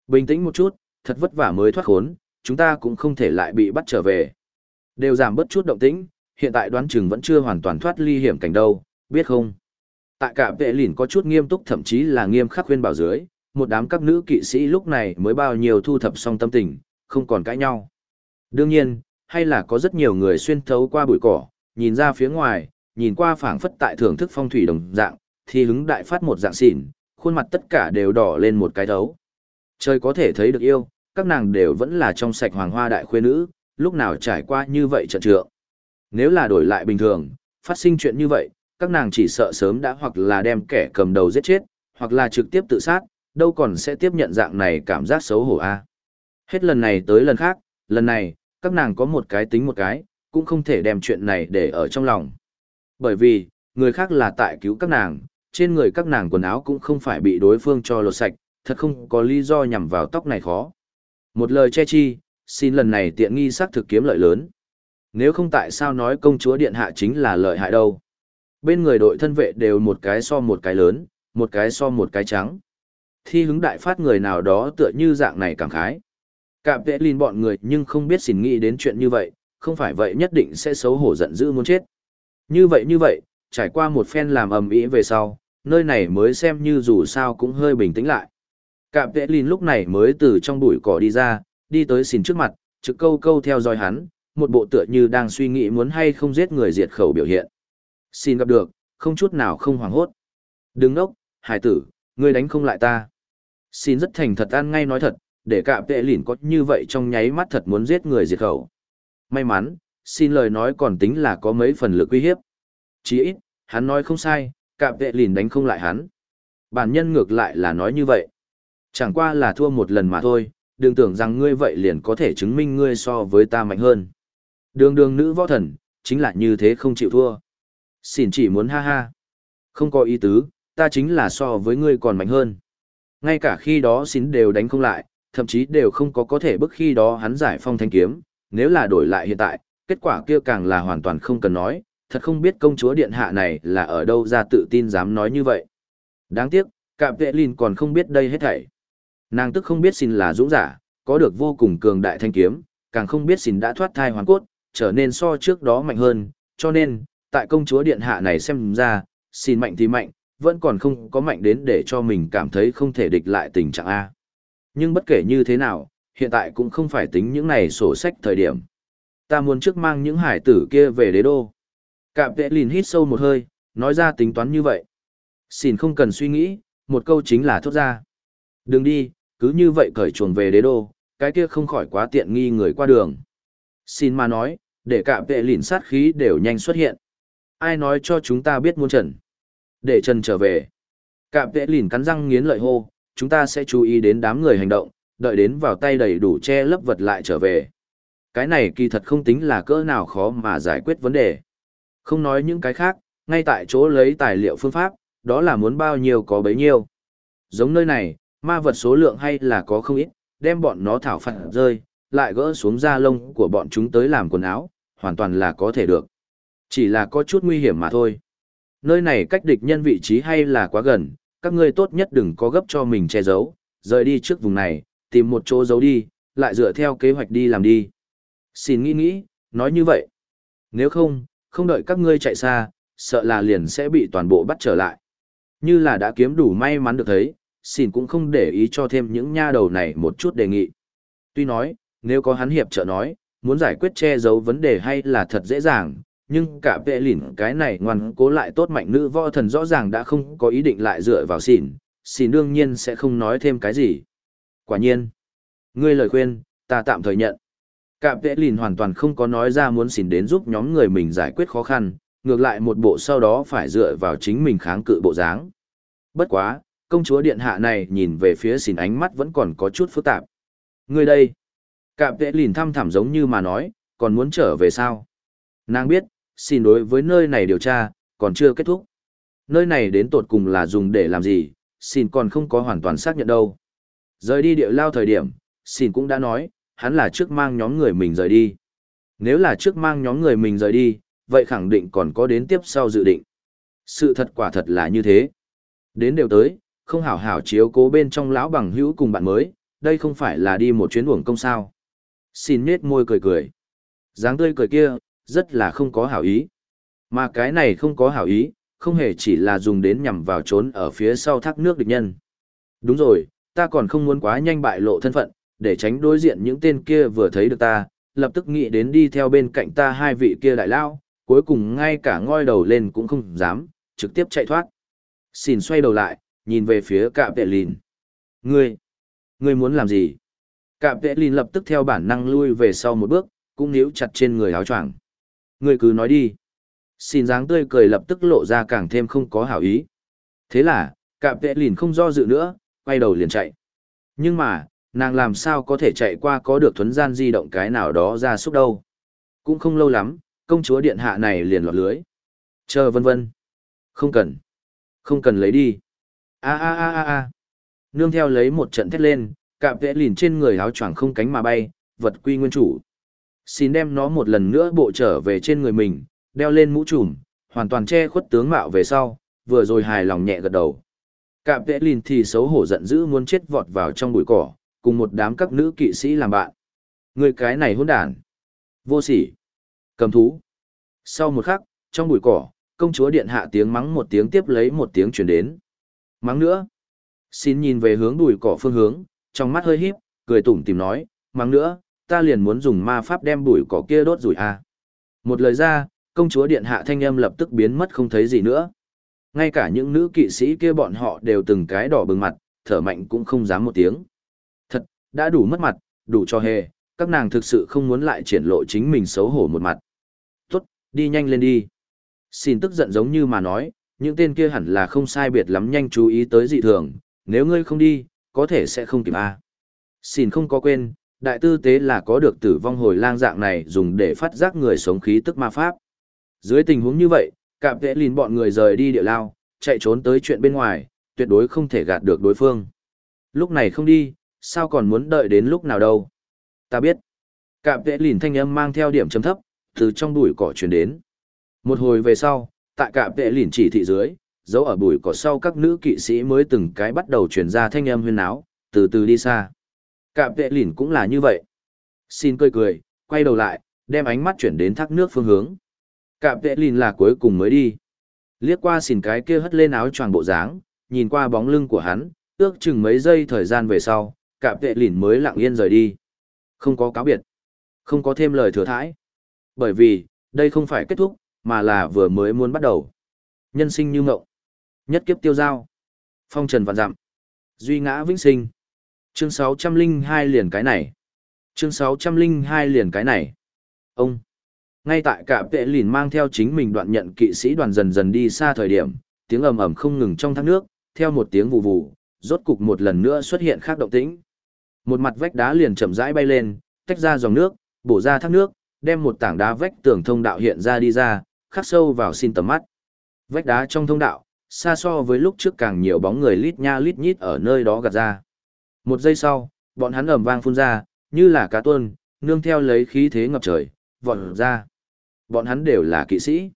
Bình tĩnh một chút, thật vất vả mới thoát khốn, chúng ta cũng không thể lại bị bắt trở về. Đều giảm bớt chút động tĩnh, hiện tại đoán chừng vẫn chưa hoàn toàn thoát ly hiểm cảnh đâu, biết không? Tại cả vệ lìn có chút nghiêm túc thậm chí là nghiêm khắc khuyên bảo dưới, một đám các nữ kỵ sĩ lúc này mới bao nhiêu thu thập xong tâm tình, không còn cãi nhau. Đương nhiên, hay là có rất nhiều người xuyên thấu qua bụi cỏ, nhìn ra phía ngoài, nhìn qua phảng phất tại thưởng thức phong thủy đồng dạng, thì hứng đại phát một dạng xỉn, khuôn mặt tất cả đều đỏ lên một cái thấu. Trời có thể thấy được yêu, các nàng đều vẫn là trong sạch hoàng hoa đại khuê nữ, lúc nào trải qua như vậy trận trượng. Nếu là đổi lại bình thường, phát sinh chuyện như vậy, các nàng chỉ sợ sớm đã hoặc là đem kẻ cầm đầu giết chết, hoặc là trực tiếp tự sát, đâu còn sẽ tiếp nhận dạng này cảm giác xấu hổ a. Hết lần này tới lần khác, lần này, các nàng có một cái tính một cái, cũng không thể đem chuyện này để ở trong lòng. Bởi vì, người khác là tại cứu các nàng, trên người các nàng quần áo cũng không phải bị đối phương cho lột sạch, thật không có lý do nhằm vào tóc này khó. Một lời che chi, xin lần này tiện nghi xác thực kiếm lợi lớn. Nếu không tại sao nói công chúa điện hạ chính là lợi hại đâu. Bên người đội thân vệ đều một cái so một cái lớn, một cái so một cái trắng. Thi hứng đại phát người nào đó tựa như dạng này cảm khái. Cạm vệ lên bọn người nhưng không biết xin nghĩ đến chuyện như vậy, không phải vậy nhất định sẽ xấu hổ giận dữ muốn chết. Như vậy như vậy, trải qua một phen làm ầm ĩ về sau, nơi này mới xem như dù sao cũng hơi bình tĩnh lại. Cạm vệ lìn lúc này mới từ trong bụi cỏ đi ra, đi tới xin trước mặt, trực câu câu theo dõi hắn, một bộ tựa như đang suy nghĩ muốn hay không giết người diệt khẩu biểu hiện. Xin gặp được, không chút nào không hoảng hốt. Đừng nốc, hải tử, ngươi đánh không lại ta. Xin rất thành thật ăn ngay nói thật, để cạm vệ lìn có như vậy trong nháy mắt thật muốn giết người diệt khẩu. May mắn, xin lời nói còn tính là có mấy phần lực uy hiếp. Chỉ ít, hắn nói không sai, cạm vệ lìn đánh không lại hắn. Bản nhân ngược lại là nói như vậy. Chẳng qua là thua một lần mà thôi, đừng tưởng rằng ngươi vậy liền có thể chứng minh ngươi so với ta mạnh hơn. Đường đường nữ võ thần, chính là như thế không chịu thua. Xin chỉ muốn ha ha. Không có ý tứ, ta chính là so với ngươi còn mạnh hơn. Ngay cả khi đó xin đều đánh không lại, thậm chí đều không có có thể bức khi đó hắn giải phong thanh kiếm, nếu là đổi lại hiện tại, kết quả kia càng là hoàn toàn không cần nói, thật không biết công chúa điện hạ này là ở đâu ra tự tin dám nói như vậy. Đáng tiếc, cạm vệ lìn còn không biết đây hết thảy. Nàng tức không biết xin là dũng giả, có được vô cùng cường đại thanh kiếm, càng không biết xin đã thoát thai hoàn cốt, trở nên so trước đó mạnh hơn, cho nên, tại công chúa điện hạ này xem ra, xin mạnh thì mạnh, vẫn còn không có mạnh đến để cho mình cảm thấy không thể địch lại tình trạng A. Nhưng bất kể như thế nào, hiện tại cũng không phải tính những này sổ sách thời điểm. Ta muốn trước mang những hải tử kia về đế đô. Cạm vệ lìn hít sâu một hơi, nói ra tính toán như vậy. Xin không cần suy nghĩ, một câu chính là thốt ra. Đừng đi, cứ như vậy cởi chuồng về đế đô, cái kia không khỏi quá tiện nghi người qua đường. Xin mà nói, để cạm vệ lìn sát khí đều nhanh xuất hiện. Ai nói cho chúng ta biết muốn trần? Để trần trở về. Cạm vệ lìn cắn răng nghiến lợi hô, chúng ta sẽ chú ý đến đám người hành động, đợi đến vào tay đầy đủ che lấp vật lại trở về. Cái này kỳ thật không tính là cỡ nào khó mà giải quyết vấn đề. Không nói những cái khác, ngay tại chỗ lấy tài liệu phương pháp, đó là muốn bao nhiêu có bấy nhiêu. Giống nơi này, ma vật số lượng hay là có không ít, đem bọn nó thảo phạt rơi, lại gỡ xuống da lông của bọn chúng tới làm quần áo, hoàn toàn là có thể được. Chỉ là có chút nguy hiểm mà thôi. Nơi này cách địch nhân vị trí hay là quá gần, các ngươi tốt nhất đừng có gấp cho mình che giấu, rời đi trước vùng này, tìm một chỗ giấu đi, lại dựa theo kế hoạch đi làm đi. Xin nghĩ nghĩ, nói như vậy. Nếu không, không đợi các ngươi chạy xa, sợ là liền sẽ bị toàn bộ bắt trở lại. Như là đã kiếm đủ may mắn được thấy, xin cũng không để ý cho thêm những nha đầu này một chút đề nghị. Tuy nói, nếu có hắn hiệp trợ nói, muốn giải quyết che giấu vấn đề hay là thật dễ dàng, nhưng cả vệ lỉn cái này ngoan cố lại tốt mạnh nữ võ thần rõ ràng đã không có ý định lại dựa vào xỉn, xỉn đương nhiên sẽ không nói thêm cái gì. Quả nhiên, ngươi lời khuyên, ta tạm thời nhận. Cả vệ lìn hoàn toàn không có nói ra muốn xin đến giúp nhóm người mình giải quyết khó khăn, ngược lại một bộ sau đó phải dựa vào chính mình kháng cự bộ dáng. Bất quá, công chúa điện hạ này nhìn về phía xin ánh mắt vẫn còn có chút phức tạp. Ngươi đây, cả vệ lìn thăm thẳm giống như mà nói, còn muốn trở về sao? Nàng biết, xin đối với nơi này điều tra, còn chưa kết thúc. Nơi này đến tột cùng là dùng để làm gì, xin còn không có hoàn toàn xác nhận đâu. Rời đi địa lao thời điểm, xin cũng đã nói, hắn là trước mang nhóm người mình rời đi. Nếu là trước mang nhóm người mình rời đi, vậy khẳng định còn có đến tiếp sau dự định. Sự thật quả thật là như thế. Đến đều tới, không hảo hảo chiếu cố bên trong lão bằng hữu cùng bạn mới, đây không phải là đi một chuyến uổng công sao. Xin nết môi cười cười. dáng tươi cười kia, rất là không có hảo ý. Mà cái này không có hảo ý, không hề chỉ là dùng đến nhằm vào trốn ở phía sau thác nước địch nhân. Đúng rồi, ta còn không muốn quá nhanh bại lộ thân phận, để tránh đối diện những tên kia vừa thấy được ta, lập tức nghĩ đến đi theo bên cạnh ta hai vị kia đại lao, cuối cùng ngay cả ngoi đầu lên cũng không dám, trực tiếp chạy thoát. Xin xoay đầu lại, nhìn về phía cạm vệ lìn. Ngươi, ngươi muốn làm gì? Cạm vệ lìn lập tức theo bản năng lui về sau một bước, cũng níu chặt trên người áo choàng. Ngươi cứ nói đi. Xin dáng tươi cười lập tức lộ ra càng thêm không có hảo ý. Thế là, cạm vệ lìn không do dự nữa, quay đầu liền chạy. Nhưng mà, nàng làm sao có thể chạy qua có được thuấn gian di động cái nào đó ra xúc đâu. Cũng không lâu lắm, công chúa điện hạ này liền lọt lưới. Chờ vân vân. Không cần. Không cần lấy đi. a a a a a Nương theo lấy một trận thét lên, cạm vẽ lìn trên người áo choàng không cánh mà bay, vật quy nguyên chủ. Xin đem nó một lần nữa bộ trở về trên người mình, đeo lên mũ trùm, hoàn toàn che khuất tướng mạo về sau, vừa rồi hài lòng nhẹ gật đầu. Cạm vẽ lìn thì xấu hổ giận dữ muốn chết vọt vào trong bụi cỏ, cùng một đám các nữ kỵ sĩ làm bạn. Người cái này hỗn đản. Vô sỉ. Cầm thú. Sau một khắc, trong bụi cỏ, công chúa điện hạ tiếng mắng một tiếng tiếp lấy một tiếng chuyển đến. Mắng nữa. Xin nhìn về hướng bụi cỏ phương hướng, trong mắt hơi híp, cười tủm tìm nói, mắng nữa, ta liền muốn dùng ma pháp đem bụi cỏ kia đốt rủi à. Một lời ra, công chúa điện hạ thanh âm lập tức biến mất không thấy gì nữa. Ngay cả những nữ kỵ sĩ kia bọn họ đều từng cái đỏ bừng mặt, thở mạnh cũng không dám một tiếng. Đã đủ mất mặt, đủ cho hề, các nàng thực sự không muốn lại triển lộ chính mình xấu hổ một mặt. Tốt, đi nhanh lên đi. Xin tức giận giống như mà nói, những tên kia hẳn là không sai biệt lắm nhanh chú ý tới dị thường, nếu ngươi không đi, có thể sẽ không kịp a. À. Xin không có quên, đại tư tế là có được tử vong hồi lang dạng này dùng để phát giác người sống khí tức ma pháp. Dưới tình huống như vậy, cạm vệ lìn bọn người rời đi địa lao, chạy trốn tới chuyện bên ngoài, tuyệt đối không thể gạt được đối phương. Lúc này không đi, sao còn muốn đợi đến lúc nào đâu. Ta biết. Cạm vệ lìn thanh âm mang theo điểm chấm thấp, từ trong bụi cỏ truyền đến. Một hồi về sau, tại cạm vệ lìn chỉ thị dưới, giấu ở bụi cỏ sau các nữ kỵ sĩ mới từng cái bắt đầu truyền ra thanh âm huyên áo, từ từ đi xa. Cạm vệ lìn cũng là như vậy. Xin cười cười, quay đầu lại, đem ánh mắt chuyển đến thác nước phương hướng. Cạm vệ lìn là cuối cùng mới đi. Liếc qua xìn cái kia hất lên áo choàng bộ dáng, nhìn qua bóng lưng của hắn, ước chừng mấy giây thời gian về sau, Cả vệ lìn mới lặng yên rời đi. Không có cáo biệt. Không có thêm lời thừa thãi. Bởi vì, đây không phải kết thúc, mà là vừa mới muốn bắt đầu. Nhân sinh như ngộng. Nhất kiếp tiêu giao. Phong trần vạn dặm. Duy ngã vĩnh sinh. Chương 602 liền cái này. Chương 602 liền cái này. Ông. Ngay tại cả vệ lìn mang theo chính mình đoạn nhận kỵ sĩ đoàn dần dần đi xa thời điểm, tiếng ầm ầm không ngừng trong thác nước, theo một tiếng vù vù, rốt cục một lần nữa xuất hiện khác động tĩnh. Một mặt vách đá liền chậm rãi bay lên, tách ra dòng nước, bổ ra thác nước, đem một tảng đá vách tường thông đạo hiện ra đi ra, khắc sâu vào xin tầm mắt. Vách đá trong thông đạo, xa so với lúc trước càng nhiều bóng người lít nha lít nhít ở nơi đó gạt ra. Một giây sau, bọn hắn ầm vang phun ra, như là cá tuôn, nương theo lấy khí thế ngập trời, vọt ra. Bọn hắn đều là kỵ sĩ.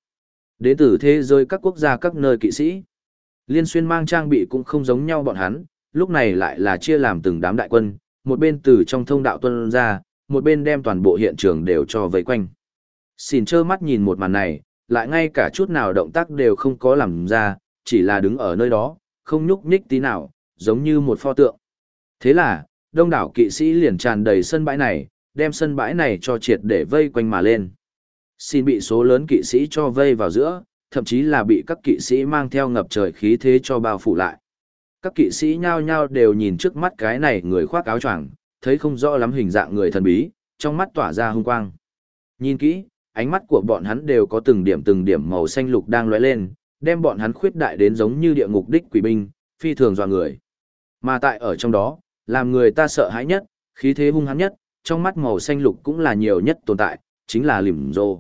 Đến từ thế giới các quốc gia các nơi kỵ sĩ. Liên xuyên mang trang bị cũng không giống nhau bọn hắn, lúc này lại là chia làm từng đám đại quân, một bên từ trong thông đạo tuân ra, một bên đem toàn bộ hiện trường đều cho vây quanh. Xin trơ mắt nhìn một màn này, lại ngay cả chút nào động tác đều không có làm ra, chỉ là đứng ở nơi đó, không nhúc nhích tí nào, giống như một pho tượng. Thế là, đông đảo kỵ sĩ liền tràn đầy sân bãi này, đem sân bãi này cho triệt để vây quanh mà lên. Xin bị số lớn kỵ sĩ cho vây vào giữa, thậm chí là bị các kỵ sĩ mang theo ngập trời khí thế cho bao phủ lại. Các kỵ sĩ nhao nhao đều nhìn trước mắt cái này người khoác áo choàng, thấy không rõ lắm hình dạng người thần bí, trong mắt tỏa ra hung quang. Nhìn kỹ, ánh mắt của bọn hắn đều có từng điểm từng điểm màu xanh lục đang lóe lên, đem bọn hắn khuyết đại đến giống như địa ngục đích quỷ binh, phi thường dọa người. Mà tại ở trong đó, làm người ta sợ hãi nhất, khí thế hung hãn nhất, trong mắt màu xanh lục cũng là nhiều nhất tồn tại, chính là Lìm Rồ.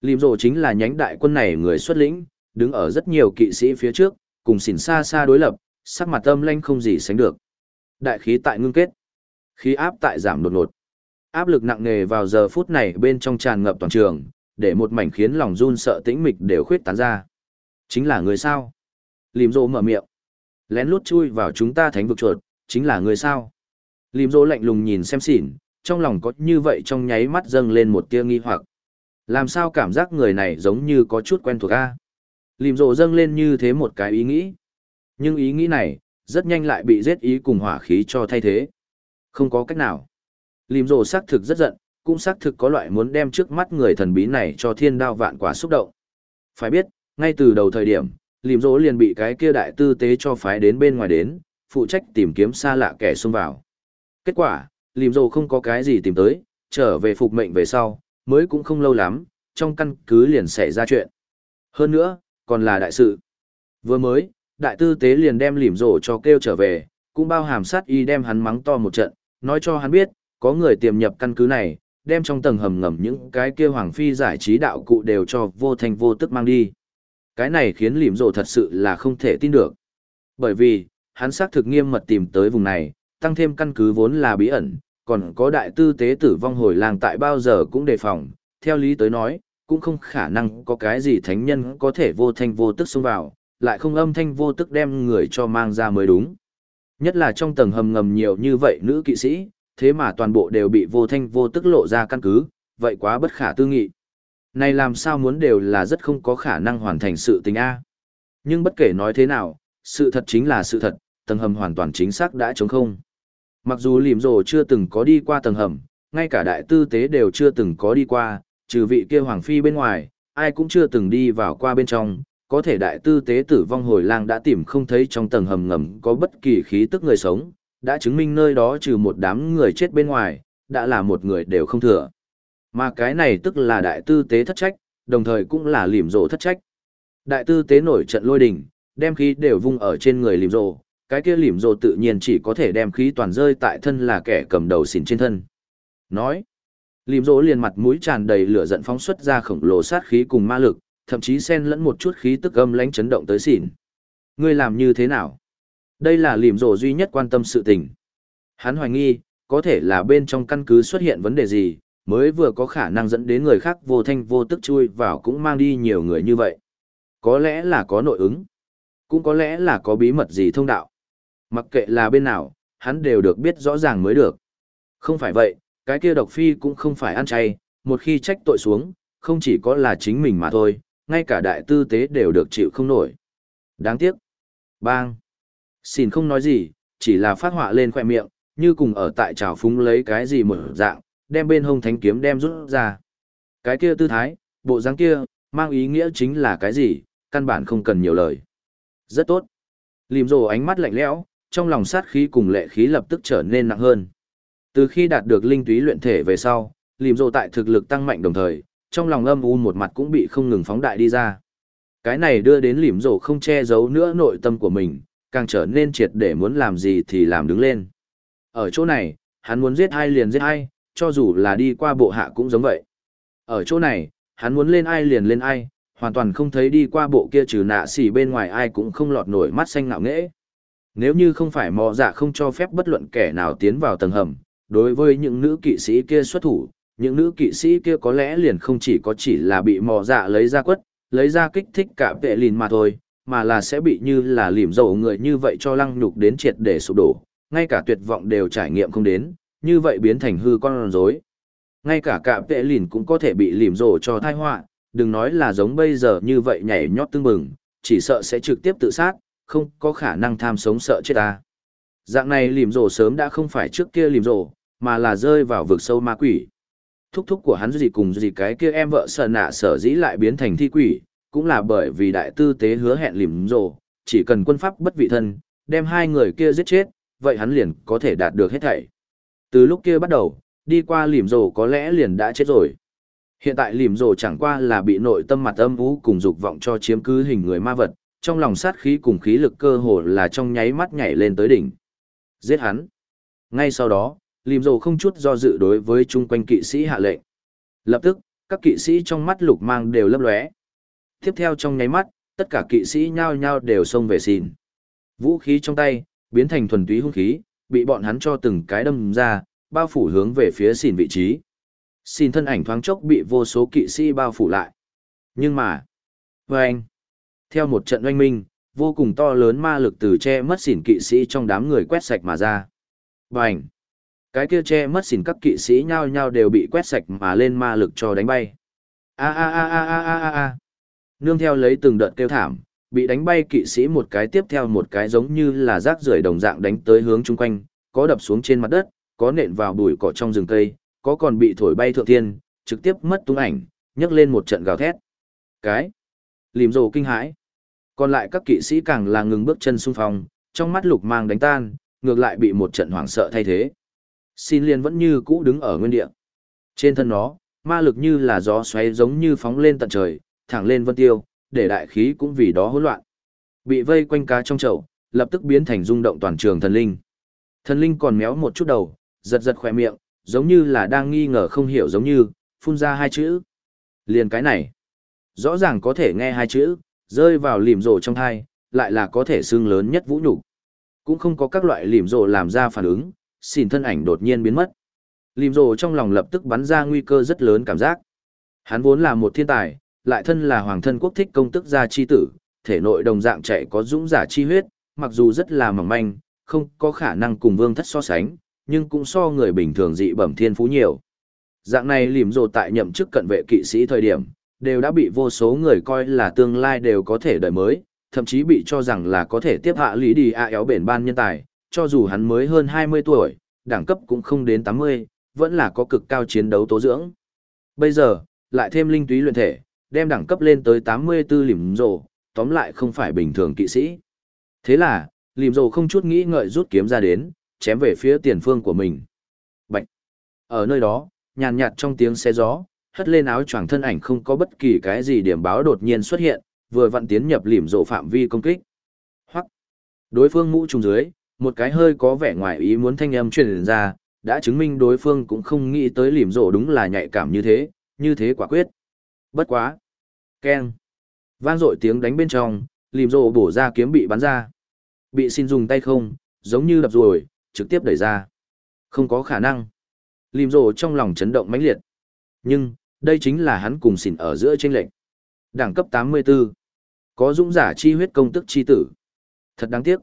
Lìm Rồ chính là nhánh đại quân này người xuất lĩnh, đứng ở rất nhiều kỵ sĩ phía trước, cùng xỉn xa xa đối lập, sắc mặt âm lanh không gì sánh được. Đại khí tại ngưng kết, khí áp tại giảm đột ngột. Áp lực nặng nề vào giờ phút này bên trong tràn ngập toàn trường, để một mảnh khiến lòng run sợ tĩnh mịch đều khuyết tán ra. Chính là người sao? Lìm Rồ mở miệng. Lén lút chui vào chúng ta thánh vực chuột, chính là người sao? Lìm Rồ lạnh lùng nhìn xem xỉn, trong lòng có như vậy trong nháy mắt dâng lên một tia nghi hoặc. Làm sao cảm giác người này giống như có chút quen thuộc a? Lìm rộ dâng lên như thế một cái ý nghĩ. Nhưng ý nghĩ này, rất nhanh lại bị giết ý cùng hỏa khí cho thay thế. Không có cách nào. Lìm rồ xác thực rất giận, cũng xác thực có loại muốn đem trước mắt người thần bí này cho thiên đao vạn quả xúc động. Phải biết, ngay từ đầu thời điểm, lìm rộ liền bị cái kia đại tư tế cho phái đến bên ngoài đến, phụ trách tìm kiếm xa lạ kẻ xông vào. Kết quả, lìm rộ không có cái gì tìm tới, trở về phục mệnh về sau, mới cũng không lâu lắm, trong căn cứ liền xảy ra chuyện. Hơn nữa, còn là đại sự. Vừa mới, đại tư tế liền đem lìm rổ cho kêu trở về, cũng bao hàm sát y đem hắn mắng to một trận, nói cho hắn biết, có người tiềm nhập căn cứ này, đem trong tầng hầm ngầm những cái kia hoàng phi giải trí đạo cụ đều cho vô thành vô tức mang đi. Cái này khiến lìm rổ thật sự là không thể tin được. Bởi vì, hắn xác thực nghiêm mật tìm tới vùng này, tăng thêm căn cứ vốn là bí ẩn, còn có đại tư tế tử vong hồi làng tại bao giờ cũng đề phòng, theo lý tới nói, cũng không khả năng có cái gì thánh nhân có thể vô thanh vô tức xông vào, lại không âm thanh vô tức đem người cho mang ra mới đúng. Nhất là trong tầng hầm ngầm nhiều như vậy nữ kỵ sĩ, thế mà toàn bộ đều bị vô thanh vô tức lộ ra căn cứ, vậy quá bất khả tư nghị. Này làm sao muốn đều là rất không có khả năng hoàn thành sự tình A. Nhưng bất kể nói thế nào, sự thật chính là sự thật, tầng hầm hoàn toàn chính xác đã chống không. Mặc dù lìm rồ chưa từng có đi qua tầng hầm, ngay cả đại tư tế đều chưa từng có đi qua, trừ vị kia hoàng phi bên ngoài, ai cũng chưa từng đi vào qua bên trong, có thể đại tư tế tử vong hồi lang đã tìm không thấy trong tầng hầm ngầm có bất kỳ khí tức người sống, đã chứng minh nơi đó trừ một đám người chết bên ngoài, đã là một người đều không thừa. Mà cái này tức là đại tư tế thất trách, đồng thời cũng là lìm rộ thất trách. Đại tư tế nổi trận lôi đình, đem khí đều vung ở trên người lìm rộ, cái kia lìm rộ tự nhiên chỉ có thể đem khí toàn rơi tại thân là kẻ cầm đầu xỉn trên thân. Nói, lìm rộ liền mặt mũi tràn đầy lửa giận phóng xuất ra khổng lồ sát khí cùng ma lực, thậm chí xen lẫn một chút khí tức âm lãnh chấn động tới xỉn. Ngươi làm như thế nào? Đây là lìm rổ duy nhất quan tâm sự tình. Hắn hoài nghi, có thể là bên trong căn cứ xuất hiện vấn đề gì, mới vừa có khả năng dẫn đến người khác vô thanh vô tức chui vào cũng mang đi nhiều người như vậy. Có lẽ là có nội ứng, cũng có lẽ là có bí mật gì thông đạo. Mặc kệ là bên nào, hắn đều được biết rõ ràng mới được. Không phải vậy, cái kia độc phi cũng không phải ăn chay, một khi trách tội xuống, không chỉ có là chính mình mà thôi, ngay cả đại tư tế đều được chịu không nổi. Đáng tiếc. Bang. Xin không nói gì, chỉ là phát họa lên khoẻ miệng, như cùng ở tại trào phúng lấy cái gì mở dạng, đem bên hông thánh kiếm đem rút ra. Cái kia tư thái, bộ dáng kia, Mang ý nghĩa chính là cái gì, căn bản không cần nhiều lời. Rất tốt. Lìm rồ ánh mắt lạnh lẽo, trong lòng sát khí cùng lệ khí lập tức trở nên nặng hơn. Từ khi đạt được linh túy luyện thể về sau, lìm rồ tại thực lực tăng mạnh đồng thời, trong lòng âm u một mặt cũng bị không ngừng phóng đại đi ra. Cái này đưa đến lìm rồ không che giấu nữa nội tâm của mình, càng trở nên triệt để muốn làm gì thì làm đứng lên. Ở chỗ này, hắn muốn giết ai liền giết ai, cho dù là đi qua bộ hạ cũng giống vậy. Ở chỗ này, hắn muốn lên ai liền lên ai, hoàn toàn không thấy đi qua bộ kia trừ nạ xỉ bên ngoài ai cũng không lọt nổi mắt xanh ngạo nghễ. Nếu như không phải mò dạ không cho phép bất luận kẻ nào tiến vào tầng hầm, đối với những nữ kỵ sĩ kia xuất thủ, những nữ kỵ sĩ kia có lẽ liền không chỉ có chỉ là bị mò dạ lấy ra quất, lấy ra kích thích cả vệ lìn mà thôi, mà là sẽ bị như là lìm dầu người như vậy cho lăng nhục đến triệt để sụp đổ, ngay cả tuyệt vọng đều trải nghiệm không đến, như vậy biến thành hư con rối. Ngay cả cả vệ lìn cũng có thể bị lìm rổ cho thai họa đừng nói là giống bây giờ như vậy nhảy nhót tương bừng, chỉ sợ sẽ trực tiếp tự sát, không có khả năng tham sống sợ chết ta. Dạng này lìm rổ sớm đã không phải trước kia lìm rổ, mà là rơi vào vực sâu ma quỷ. Thúc thúc của hắn gì cùng gì cái kia em vợ sợ nạ sở dĩ lại biến thành thi quỷ, cũng là bởi vì đại tư tế hứa hẹn lìm rồ, chỉ cần quân pháp bất vị thân, đem hai người kia giết chết, vậy hắn liền có thể đạt được hết thảy. Từ lúc kia bắt đầu, đi qua lìm rồ có lẽ liền đã chết rồi. Hiện tại lìm rồ chẳng qua là bị nội tâm mặt âm vũ cùng dục vọng cho chiếm cứ hình người ma vật, trong lòng sát khí cùng khí lực cơ hồ là trong nháy mắt nhảy lên tới đỉnh. Giết hắn. Ngay sau đó, lìm rồ không chút do dự đối với chung quanh kỵ sĩ hạ lệnh. Lập tức, các kỵ sĩ trong mắt lục mang đều lấp lóe. Tiếp theo trong nháy mắt, tất cả kỵ sĩ nhao nhao đều xông về xìn. Vũ khí trong tay, biến thành thuần túy hung khí, bị bọn hắn cho từng cái đâm ra, bao phủ hướng về phía xìn vị trí. Xin thân ảnh thoáng chốc bị vô số kỵ sĩ bao phủ lại. Nhưng mà, vê anh, theo một trận oanh minh, vô cùng to lớn ma lực từ che mất xỉn kỵ sĩ trong đám người quét sạch mà ra. Vâng Bành! Cái kia che mất xỉn các kỵ sĩ nhao nhao đều bị quét sạch mà lên ma lực cho đánh bay. A a a a a a a a. Nương theo lấy từng đợt kêu thảm, bị đánh bay kỵ sĩ một cái tiếp theo một cái giống như là rác rưởi đồng dạng đánh tới hướng chung quanh, có đập xuống trên mặt đất, có nện vào bụi cỏ trong rừng cây, có còn bị thổi bay thượng thiên, trực tiếp mất tung ảnh, nhấc lên một trận gào thét. Cái, lìm rồ kinh hãi. Còn lại các kỵ sĩ càng là ngừng bước chân xung phong, trong mắt lục mang đánh tan, ngược lại bị một trận hoảng sợ thay thế. Xin liền vẫn như cũ đứng ở nguyên địa. Trên thân nó, ma lực như là gió xoáy giống như phóng lên tận trời, thẳng lên vân tiêu, để đại khí cũng vì đó hỗn loạn. Bị vây quanh cá trong chậu, lập tức biến thành rung động toàn trường thần linh. Thần linh còn méo một chút đầu, giật giật khỏe miệng, giống như là đang nghi ngờ không hiểu giống như, phun ra hai chữ. Liền cái này. Rõ ràng có thể nghe hai chữ, rơi vào lìm rổ trong thai, lại là có thể xương lớn nhất vũ nhục Cũng không có các loại lìm rổ làm ra phản ứng, xin thân ảnh đột nhiên biến mất. Lìm rồ trong lòng lập tức bắn ra nguy cơ rất lớn cảm giác. Hắn vốn là một thiên tài, lại thân là hoàng thân quốc thích công tức gia chi tử, thể nội đồng dạng chạy có dũng giả chi huyết, mặc dù rất là mỏng manh, không có khả năng cùng vương thất so sánh, nhưng cũng so người bình thường dị bẩm thiên phú nhiều. Dạng này lìm rồ tại nhậm chức cận vệ kỵ sĩ thời điểm, đều đã bị vô số người coi là tương lai đều có thể đời mới, thậm chí bị cho rằng là có thể tiếp hạ lý đi a éo bền ban nhân tài, cho dù hắn mới hơn 20 tuổi, đẳng cấp cũng không đến 80, vẫn là có cực cao chiến đấu tố dưỡng. Bây giờ, lại thêm linh túy luyện thể, đem đẳng cấp lên tới 84 lìm rồ, tóm lại không phải bình thường kỵ sĩ. Thế là, lìm rồ không chút nghĩ ngợi rút kiếm ra đến, chém về phía tiền phương của mình. Bạch! Ở nơi đó, nhàn nhạt trong tiếng xe gió, hất lên áo choàng thân ảnh không có bất kỳ cái gì điểm báo đột nhiên xuất hiện, vừa vặn tiến nhập lìm rộ phạm vi công kích. Hoặc! Đối phương mũ trùng dưới, một cái hơi có vẻ ngoài ý muốn thanh âm truyền ra, đã chứng minh đối phương cũng không nghĩ tới lìm rộ đúng là nhạy cảm như thế, như thế quả quyết. Bất quá! Keng! Vang dội tiếng đánh bên trong, lìm rộ bổ ra kiếm bị bắn ra. Bị xin dùng tay không, giống như đập rồi, trực tiếp đẩy ra. Không có khả năng. Lìm rộ trong lòng chấn động mãnh liệt. Nhưng, đây chính là hắn cùng xỉn ở giữa tranh lệnh. Đẳng cấp 84. Có dũng giả chi huyết công tức chi tử. Thật đáng tiếc.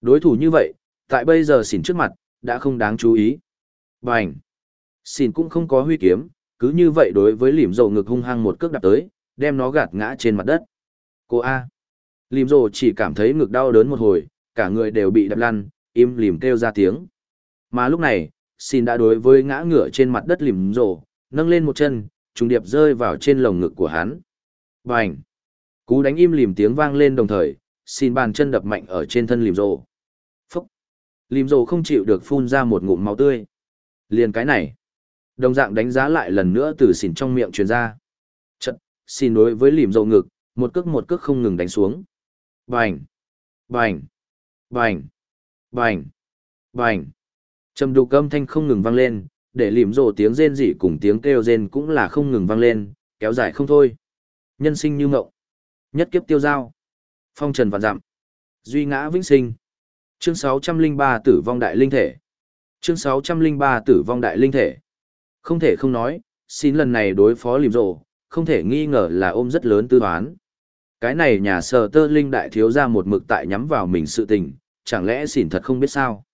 Đối thủ như vậy, tại bây giờ xỉn trước mặt, đã không đáng chú ý. Bành. Xỉn cũng không có huy kiếm, cứ như vậy đối với lìm rồ ngực hung hăng một cước đạp tới, đem nó gạt ngã trên mặt đất. Cô A. Lìm rồ chỉ cảm thấy ngực đau đớn một hồi, cả người đều bị đập lăn, im lìm kêu ra tiếng. Mà lúc này, xin đã đối với ngã ngửa trên mặt đất lìm rổ, nâng lên một chân, trùng điệp rơi vào trên lồng ngực của hắn. Bành! Cú đánh im lìm tiếng vang lên đồng thời, xin bàn chân đập mạnh ở trên thân lìm rổ. Phúc! Lìm rồ không chịu được phun ra một ngụm máu tươi. Liền cái này. Đồng dạng đánh giá lại lần nữa từ xỉn trong miệng truyền ra. Trận, xin đối với lìm rồ ngực, một cước một cước không ngừng đánh xuống. Bành! Bành! Bành! Bành! Bành! Trầm đục âm thanh không ngừng vang lên, để lìm rồ tiếng rên rỉ cùng tiếng kêu rên cũng là không ngừng vang lên, kéo dài không thôi. Nhân sinh như ngộng. Nhất kiếp tiêu giao. Phong trần vạn dặm. Duy ngã vĩnh sinh. Chương 603 tử vong đại linh thể. Chương 603 tử vong đại linh thể. Không thể không nói, xin lần này đối phó lìm rồ, không thể nghi ngờ là ôm rất lớn tư toán. Cái này nhà sờ tơ linh đại thiếu ra một mực tại nhắm vào mình sự tình, chẳng lẽ xỉn thật không biết sao.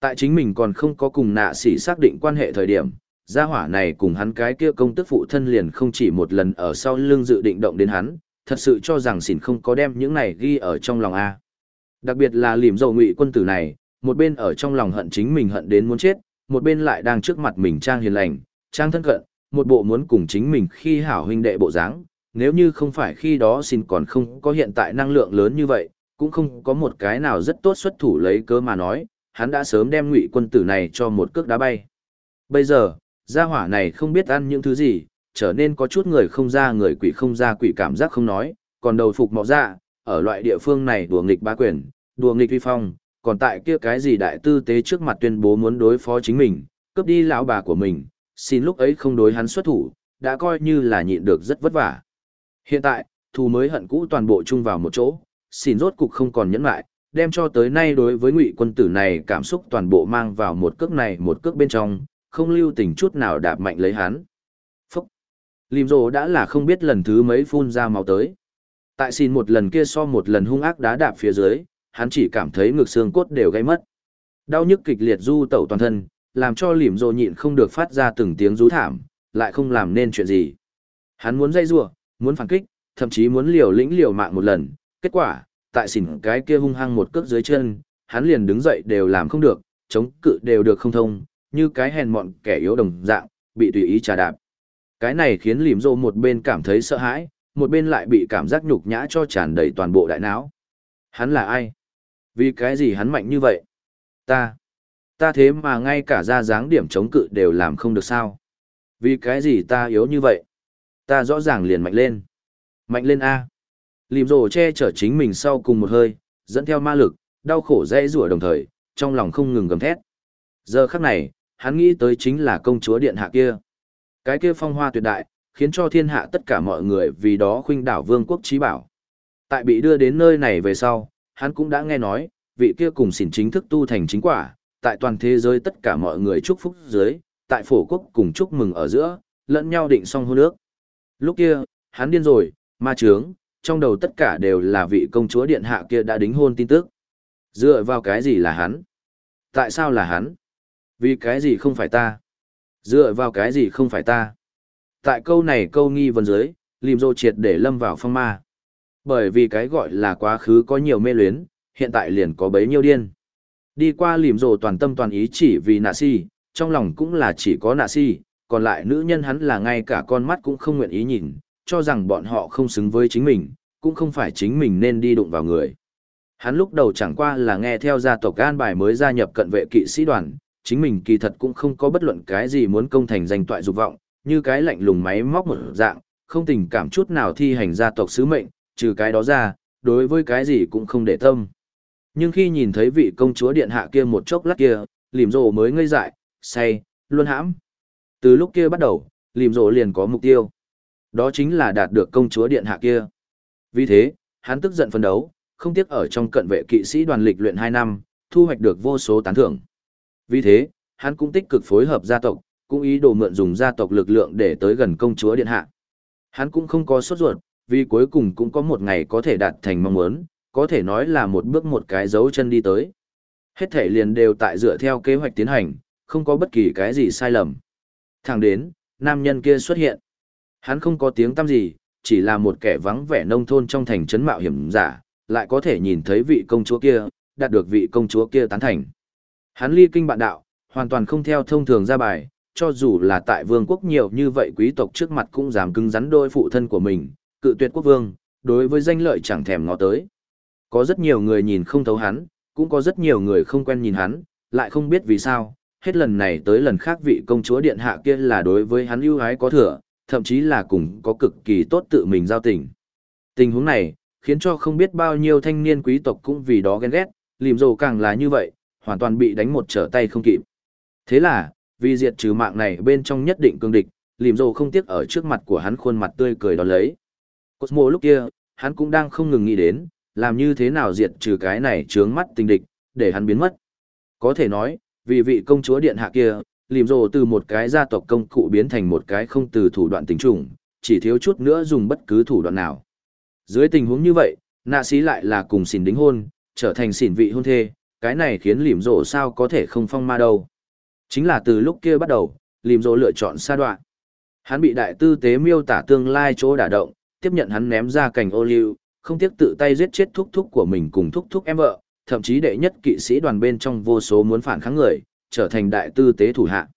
Tại chính mình còn không có cùng nạ sĩ xác định quan hệ thời điểm, gia hỏa này cùng hắn cái kia công tức phụ thân liền không chỉ một lần ở sau lưng dự định động đến hắn, thật sự cho rằng xỉn không có đem những này ghi ở trong lòng A. Đặc biệt là lìm dầu ngụy quân tử này, một bên ở trong lòng hận chính mình hận đến muốn chết, một bên lại đang trước mặt mình trang hiền lành, trang thân cận, một bộ muốn cùng chính mình khi hảo huynh đệ bộ dáng. Nếu như không phải khi đó xin còn không có hiện tại năng lượng lớn như vậy, cũng không có một cái nào rất tốt xuất thủ lấy cớ mà nói, hắn đã sớm đem ngụy quân tử này cho một cước đá bay. Bây giờ, gia hỏa này không biết ăn những thứ gì, trở nên có chút người không ra người quỷ không ra quỷ cảm giác không nói, còn đầu phục mọ ra, ở loại địa phương này đùa nghịch bá quyền, đùa nghịch uy phong, còn tại kia cái gì đại tư tế trước mặt tuyên bố muốn đối phó chính mình, cướp đi lão bà của mình, xin lúc ấy không đối hắn xuất thủ, đã coi như là nhịn được rất vất vả. Hiện tại, thù mới hận cũ toàn bộ chung vào một chỗ, xin rốt cục không còn nhẫn lại, đem cho tới nay đối với ngụy quân tử này cảm xúc toàn bộ mang vào một cước này một cước bên trong, không lưu tình chút nào đạp mạnh lấy hắn. Phúc! Lim rồ đã là không biết lần thứ mấy phun ra máu tới. Tại xin một lần kia so một lần hung ác đá đạp phía dưới, hắn chỉ cảm thấy ngực xương cốt đều gây mất. Đau nhức kịch liệt du tẩu toàn thân, làm cho lìm rồ nhịn không được phát ra từng tiếng rú thảm, lại không làm nên chuyện gì. Hắn muốn dây rủa, muốn phản kích, thậm chí muốn liều lĩnh liều mạng một lần, kết quả, tại xỉn cái kia hung hăng một cước dưới chân, hắn liền đứng dậy đều làm không được, chống cự đều được không thông, như cái hèn mọn kẻ yếu đồng dạng, bị tùy ý trà đạp. Cái này khiến lìm rô một bên cảm thấy sợ hãi, một bên lại bị cảm giác nhục nhã cho tràn đầy toàn bộ đại não. Hắn là ai? Vì cái gì hắn mạnh như vậy? Ta. Ta thế mà ngay cả ra dáng điểm chống cự đều làm không được sao? Vì cái gì ta yếu như vậy? Ta rõ ràng liền mạnh lên. Mạnh lên A. Lìm rồ che chở chính mình sau cùng một hơi, dẫn theo ma lực, đau khổ dễ rủa đồng thời, trong lòng không ngừng gầm thét. Giờ khắc này, hắn nghĩ tới chính là công chúa điện hạ kia. Cái kia phong hoa tuyệt đại, khiến cho thiên hạ tất cả mọi người vì đó khuynh đảo vương quốc trí bảo. Tại bị đưa đến nơi này về sau, hắn cũng đã nghe nói, vị kia cùng xỉn chính thức tu thành chính quả, tại toàn thế giới tất cả mọi người chúc phúc dưới, tại phổ quốc cùng chúc mừng ở giữa, lẫn nhau định xong hôn nước. Lúc kia, hắn điên rồi, ma trướng, trong đầu tất cả đều là vị công chúa điện hạ kia đã đính hôn tin tức. Dựa vào cái gì là hắn? Tại sao là hắn? Vì cái gì không phải ta? Dựa vào cái gì không phải ta? Tại câu này câu nghi vấn dưới, Lìm Dô triệt để lâm vào phong ma. Bởi vì cái gọi là quá khứ có nhiều mê luyến, hiện tại liền có bấy nhiêu điên. Đi qua lìm rồ toàn tâm toàn ý chỉ vì nạ si, trong lòng cũng là chỉ có nạ si, còn lại nữ nhân hắn là ngay cả con mắt cũng không nguyện ý nhìn, cho rằng bọn họ không xứng với chính mình, cũng không phải chính mình nên đi đụng vào người. Hắn lúc đầu chẳng qua là nghe theo gia tộc an bài mới gia nhập cận vệ kỵ sĩ đoàn, chính mình kỳ thật cũng không có bất luận cái gì muốn công thành danh toại dục vọng, như cái lạnh lùng máy móc một dạng, không tình cảm chút nào thi hành gia tộc sứ mệnh, trừ cái đó ra, đối với cái gì cũng không để tâm. Nhưng khi nhìn thấy vị công chúa điện hạ kia một chốc lát kia, lìm rồ mới ngây dại, say, luôn hãm. Từ lúc kia bắt đầu, lìm rồ liền có mục tiêu. Đó chính là đạt được công chúa điện hạ kia. Vì thế, hắn tức giận phấn đấu, không tiếc ở trong cận vệ kỵ sĩ đoàn lịch luyện 2 năm, thu hoạch được vô số tán thưởng. Vì thế, hắn cũng tích cực phối hợp gia tộc, cũng ý đồ mượn dùng gia tộc lực lượng để tới gần công chúa điện hạ. Hắn cũng không có sốt ruột, vì cuối cùng cũng có một ngày có thể đạt thành mong muốn, có thể nói là một bước một cái dấu chân đi tới. Hết thể liền đều tại dựa theo kế hoạch tiến hành, không có bất kỳ cái gì sai lầm. Thẳng đến, nam nhân kia xuất hiện. Hắn không có tiếng tăm gì, chỉ là một kẻ vắng vẻ nông thôn trong thành trấn mạo hiểm giả, lại có thể nhìn thấy vị công chúa kia, đạt được vị công chúa kia tán thành. Hắn ly kinh bạn đạo, hoàn toàn không theo thông thường ra bài, cho dù là tại vương quốc nhiều như vậy quý tộc trước mặt cũng dám cứng rắn đôi phụ thân của mình, cự tuyệt quốc vương, đối với danh lợi chẳng thèm ngó tới. Có rất nhiều người nhìn không thấu hắn, cũng có rất nhiều người không quen nhìn hắn, lại không biết vì sao, hết lần này tới lần khác vị công chúa điện hạ kia là đối với hắn ưu ái có thừa, thậm chí là cùng có cực kỳ tốt tự mình giao tình. Tình huống này, khiến cho không biết bao nhiêu thanh niên quý tộc cũng vì đó ghen ghét, lìm rồ càng là như vậy, hoàn toàn bị đánh một trở tay không kịp. Thế là, vì diệt trừ mạng này bên trong nhất định cương địch, lìm rồ không tiếc ở trước mặt của hắn khuôn mặt tươi cười đón lấy. Cosmo lúc kia, hắn cũng đang không ngừng nghĩ đến, làm như thế nào diệt trừ cái này trướng mắt tình địch, để hắn biến mất. Có thể nói, vì vị công chúa điện hạ kia, lìm rồ từ một cái gia tộc công cụ biến thành một cái không từ thủ đoạn tình trùng, chỉ thiếu chút nữa dùng bất cứ thủ đoạn nào. Dưới tình huống như vậy, nạ sĩ lại là cùng xỉn đính hôn, trở thành xỉn vị hôn thê, cái này khiến lìm rồ sao có thể không phong ma đâu. Chính là từ lúc kia bắt đầu, lìm rồ lựa chọn xa đoạn. Hắn bị đại tư tế miêu tả tương lai chỗ đả động, tiếp nhận hắn ném ra cành ô liu, không tiếc tự tay giết chết thúc thúc của mình cùng thúc thúc em vợ, thậm chí đệ nhất kỵ sĩ đoàn bên trong vô số muốn phản kháng người, trở thành đại tư tế thủ hạ.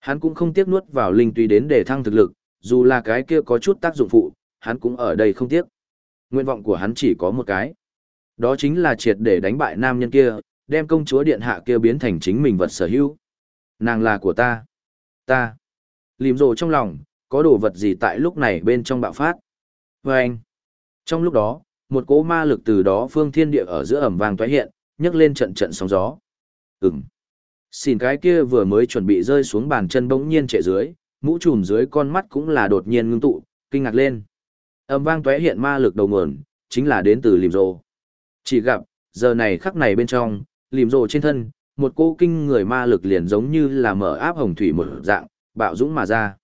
Hắn cũng không tiếc nuốt vào linh tùy đến để thăng thực lực, dù là cái kia có chút tác dụng phụ, hắn cũng ở đây không tiếc. Nguyện vọng của hắn chỉ có một cái. Đó chính là triệt để đánh bại nam nhân kia, đem công chúa điện hạ kia biến thành chính mình vật sở hữu. Nàng là của ta. Ta. Lìm rồ trong lòng, có đồ vật gì tại lúc này bên trong bạo phát. Và anh. Trong lúc đó, một cỗ ma lực từ đó phương thiên địa ở giữa ẩm vàng toái hiện, nhấc lên trận trận sóng gió. Ừm. Xin cái kia vừa mới chuẩn bị rơi xuống bàn chân bỗng nhiên trệ dưới, mũ trùm dưới con mắt cũng là đột nhiên ngưng tụ, kinh ngạc lên. Ẩm vang toái hiện ma lực đầu nguồn, chính là đến từ lìm rồ. Chỉ gặp, giờ này khắc này bên trong, lìm rồ trên thân, một cô kinh người ma lực liền giống như là mở áp hồng thủy một dạng, bạo dũng mà ra.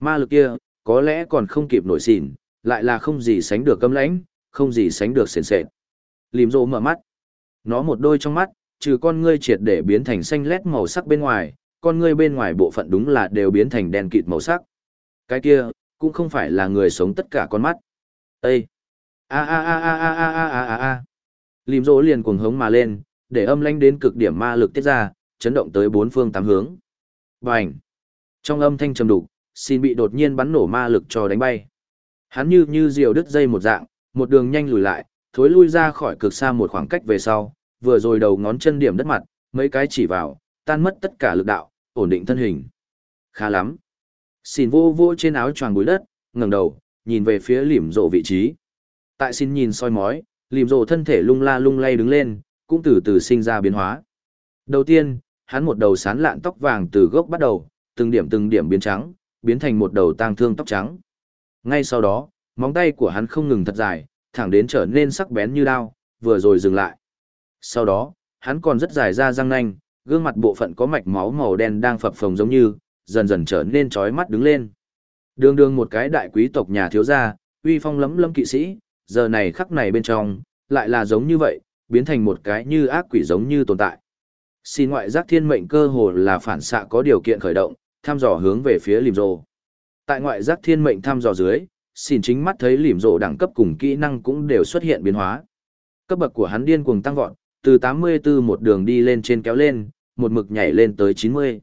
Ma lực kia, có lẽ còn không kịp nổi xỉn, lại là không gì sánh được cấm lãnh, không gì sánh được sền sệt. Lìm rộ mở mắt. Nó một đôi trong mắt, trừ con ngươi triệt để biến thành xanh lét màu sắc bên ngoài, con ngươi bên ngoài bộ phận đúng là đều biến thành đen kịt màu sắc. Cái kia, cũng không phải là người sống tất cả con mắt. Ê! A a a a a a a a a a. Lìm rồ liền cuồng hống mà lên, để âm lãnh đến cực điểm ma lực tiết ra, chấn động tới bốn phương tám hướng. Bành! Trong âm thanh trầm đục, xin bị đột nhiên bắn nổ ma lực cho đánh bay. Hắn như như diều đứt dây một dạng, một đường nhanh lùi lại, thối lui ra khỏi cực xa một khoảng cách về sau, vừa rồi đầu ngón chân điểm đất mặt, mấy cái chỉ vào, tan mất tất cả lực đạo, ổn định thân hình. Khá lắm. Xin vô vô trên áo choàng bụi đất, ngẩng đầu, nhìn về phía lìm rộ vị trí. Tại xin nhìn soi mói, lìm rộ thân thể lung la lung lay đứng lên, cũng từ từ sinh ra biến hóa. Đầu tiên, hắn một đầu sán lạn tóc vàng từ gốc bắt đầu, từng điểm từng điểm biến trắng, biến thành một đầu tang thương tóc trắng. Ngay sau đó, móng tay của hắn không ngừng thật dài, thẳng đến trở nên sắc bén như đao, vừa rồi dừng lại. Sau đó, hắn còn rất dài ra răng nanh, gương mặt bộ phận có mạch máu màu đen đang phập phồng giống như, dần dần trở nên trói mắt đứng lên. Đường đường một cái đại quý tộc nhà thiếu gia, uy phong lấm lấm kỵ sĩ, giờ này khắc này bên trong, lại là giống như vậy, biến thành một cái như ác quỷ giống như tồn tại. Xin ngoại giác thiên mệnh cơ hồ là phản xạ có điều kiện khởi động, thăm dò hướng về phía lìm rồ. Tại ngoại giác thiên mệnh thăm dò dưới, xin chính mắt thấy lìm rộ đẳng cấp cùng kỹ năng cũng đều xuất hiện biến hóa. Cấp bậc của hắn điên cuồng tăng vọt, từ 84 một đường đi lên trên kéo lên, một mực nhảy lên tới 90.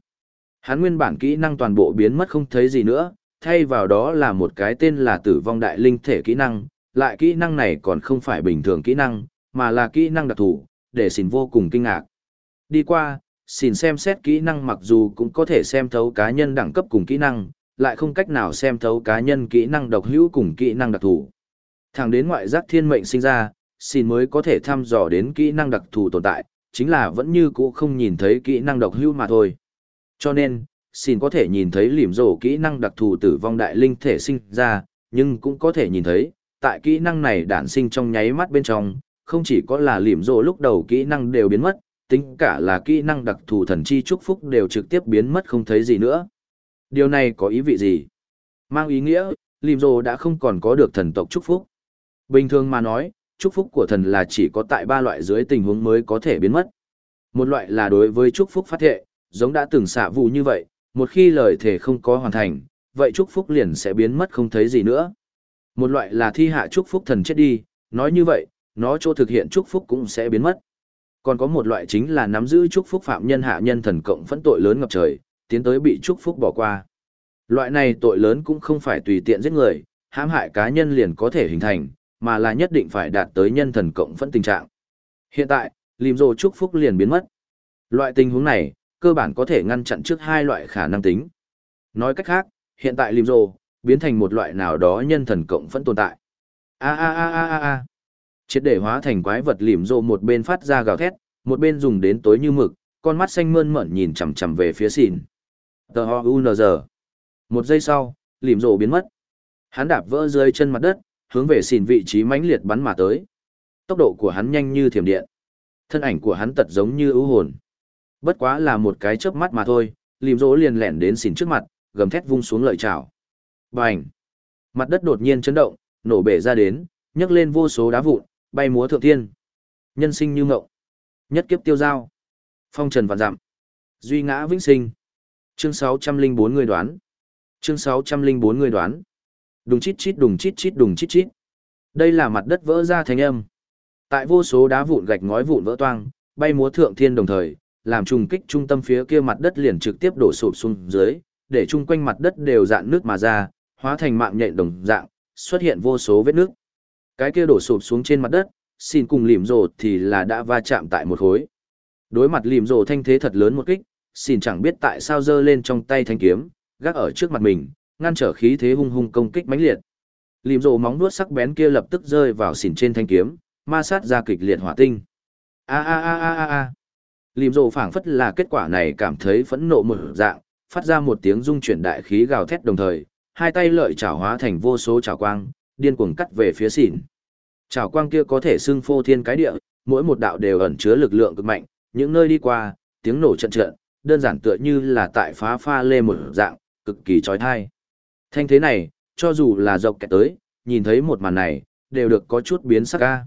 Hắn nguyên bản kỹ năng toàn bộ biến mất không thấy gì nữa, thay vào đó là một cái tên là tử vong đại linh thể kỹ năng, lại kỹ năng này còn không phải bình thường kỹ năng, mà là kỹ năng đặc thù, để xin vô cùng kinh ngạc. Đi qua, xin xem xét kỹ năng mặc dù cũng có thể xem thấu cá nhân đẳng cấp cùng kỹ năng, lại không cách nào xem thấu cá nhân kỹ năng độc hữu cùng kỹ năng đặc thù. Thẳng đến ngoại giác thiên mệnh sinh ra, xin mới có thể thăm dò đến kỹ năng đặc thù tồn tại, chính là vẫn như cũ không nhìn thấy kỹ năng độc hữu mà thôi. Cho nên, xin có thể nhìn thấy lìm rổ kỹ năng đặc thù tử vong đại linh thể sinh ra, nhưng cũng có thể nhìn thấy, tại kỹ năng này đản sinh trong nháy mắt bên trong, không chỉ có là lìm rổ lúc đầu kỹ năng đều biến mất, tính cả là kỹ năng đặc thù thần chi chúc phúc đều trực tiếp biến mất không thấy gì nữa. Điều này có ý vị gì? Mang ý nghĩa, lìm Rồ đã không còn có được thần tộc chúc phúc. Bình thường mà nói, chúc phúc của thần là chỉ có tại ba loại dưới tình huống mới có thể biến mất. Một loại là đối với chúc phúc phát thệ, giống đã từng xạ vụ như vậy, một khi lời thể không có hoàn thành, vậy chúc phúc liền sẽ biến mất không thấy gì nữa. Một loại là thi hạ chúc phúc thần chết đi, nói như vậy, nó chỗ thực hiện chúc phúc cũng sẽ biến mất. Còn có một loại chính là nắm giữ chúc phúc phạm nhân hạ nhân thần cộng phẫn tội lớn ngập trời, tiến tới bị chúc phúc bỏ qua. Loại này tội lớn cũng không phải tùy tiện giết người, hãm hại cá nhân liền có thể hình thành, mà là nhất định phải đạt tới nhân thần cộng phẫn tình trạng. Hiện tại, lìm rồ chúc phúc liền biến mất. Loại tình huống này, cơ bản có thể ngăn chặn trước hai loại khả năng tính. Nói cách khác, hiện tại lìm rồ, biến thành một loại nào đó nhân thần cộng phẫn tồn tại. A a a a a a. Triệt để hóa thành quái vật lìm rồ một bên phát ra gào thét, một bên dùng đến tối như mực, con mắt xanh mơn mởn nhìn chằm chằm về phía xỉn. Tờ ho unz. Một giây sau, lìm rổ biến mất. Hắn đạp vỡ rơi chân mặt đất, hướng về xỉn vị trí mãnh liệt bắn mà tới. Tốc độ của hắn nhanh như thiểm điện. Thân ảnh của hắn tật giống như ưu hồn. Bất quá là một cái chớp mắt mà thôi, lìm rỗ liền lẻn đến xỉn trước mặt, gầm thét vung xuống lợi chảo. Bành! Mặt đất đột nhiên chấn động, nổ bể ra đến, nhấc lên vô số đá vụn, bay múa thượng thiên. Nhân sinh như ngộng. Nhất kiếp tiêu giao. Phong trần vạn dặm. Duy ngã vĩnh sinh. Chương 604 người đoán. Chương 604 người đoán. Đùng chít chít đùng chít chít đùng chít chít. Đây là mặt đất vỡ ra thành âm. Tại vô số đá vụn gạch ngói vụn vỡ toang, bay múa thượng thiên đồng thời, làm trùng kích trung tâm phía kia mặt đất liền trực tiếp đổ sụp xuống dưới, để chung quanh mặt đất đều dạn nước mà ra, hóa thành mạng nhện đồng dạng, xuất hiện vô số vết nước. Cái kia đổ sụp xuống trên mặt đất, xin cùng lìm rồ thì là đã va chạm tại một khối. Đối mặt lìm rồ thanh thế thật lớn một kích, xin chẳng biết tại sao giơ lên trong tay thanh kiếm, gác ở trước mặt mình, ngăn trở khí thế hung hung công kích mãnh liệt. Lìm rồ móng vuốt sắc bén kia lập tức rơi vào xỉn trên thanh kiếm, ma sát ra kịch liệt hỏa tinh. A a a a a a. Lìm rồ phảng phất là kết quả này cảm thấy phẫn nộ một dạng, phát ra một tiếng rung chuyển đại khí gào thét đồng thời, hai tay lợi chảo hóa thành vô số chảo quang, điên cuồng cắt về phía xỉn. Chảo quang kia có thể xưng phô thiên cái địa, mỗi một đạo đều ẩn chứa lực lượng cực mạnh, những nơi đi qua, tiếng nổ trận trận, đơn giản tựa như là tại phá pha lê một dạng, cực kỳ chói tai. Thanh thế này, cho dù là dọc kẹt tới, nhìn thấy một màn này, đều được có chút biến sắc ca.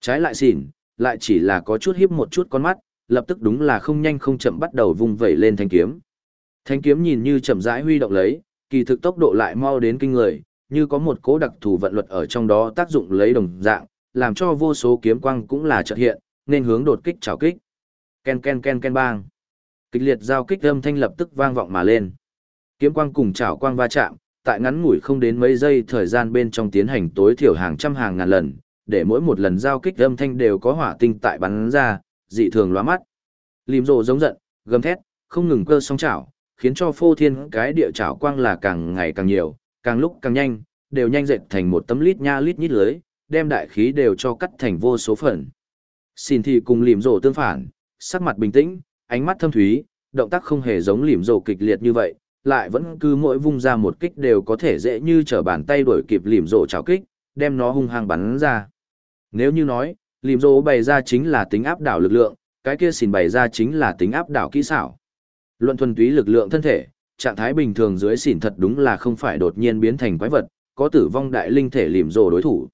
Trái lại xỉn, lại chỉ là có chút hiếp một chút con mắt, lập tức đúng là không nhanh không chậm bắt đầu vung vẩy lên thanh kiếm. Thanh kiếm nhìn như chậm rãi huy động lấy, kỳ thực tốc độ lại mau đến kinh người, như có một cố đặc thù vận luật ở trong đó tác dụng lấy đồng dạng, làm cho vô số kiếm quang cũng là chợt hiện, nên hướng đột kích chảo kích. Ken ken ken ken bang. Kịch liệt giao kích âm thanh lập tức vang vọng mà lên. Kiếm quang cùng chảo quang va chạm, tại ngắn ngủi không đến mấy giây thời gian bên trong tiến hành tối thiểu hàng trăm hàng ngàn lần, để mỗi một lần giao kích âm thanh đều có hỏa tinh tại bắn ra, dị thường lóa mắt. Lìm rồ giống giận, gầm thét, không ngừng cơ song chảo, khiến cho phô thiên cái địa chảo quang là càng ngày càng nhiều, càng lúc càng nhanh, đều nhanh dệt thành một tấm lít nha lít nhít lưới, đem đại khí đều cho cắt thành vô số phần. Xin thì cùng lìm rồ tương phản, sắc mặt bình tĩnh, ánh mắt thâm thúy, động tác không hề giống lìm rồ kịch liệt như vậy, lại vẫn cứ mỗi vung ra một kích đều có thể dễ như trở bàn tay đuổi kịp lìm rồ chảo kích, đem nó hung hăng bắn ra. Nếu như nói, lìm rồ bày ra chính là tính áp đảo lực lượng, cái kia xỉn bày ra chính là tính áp đảo kỹ xảo. Luận thuần túy lực lượng thân thể, trạng thái bình thường dưới xỉn thật đúng là không phải đột nhiên biến thành quái vật, có tử vong đại linh thể lìm rồ đối thủ.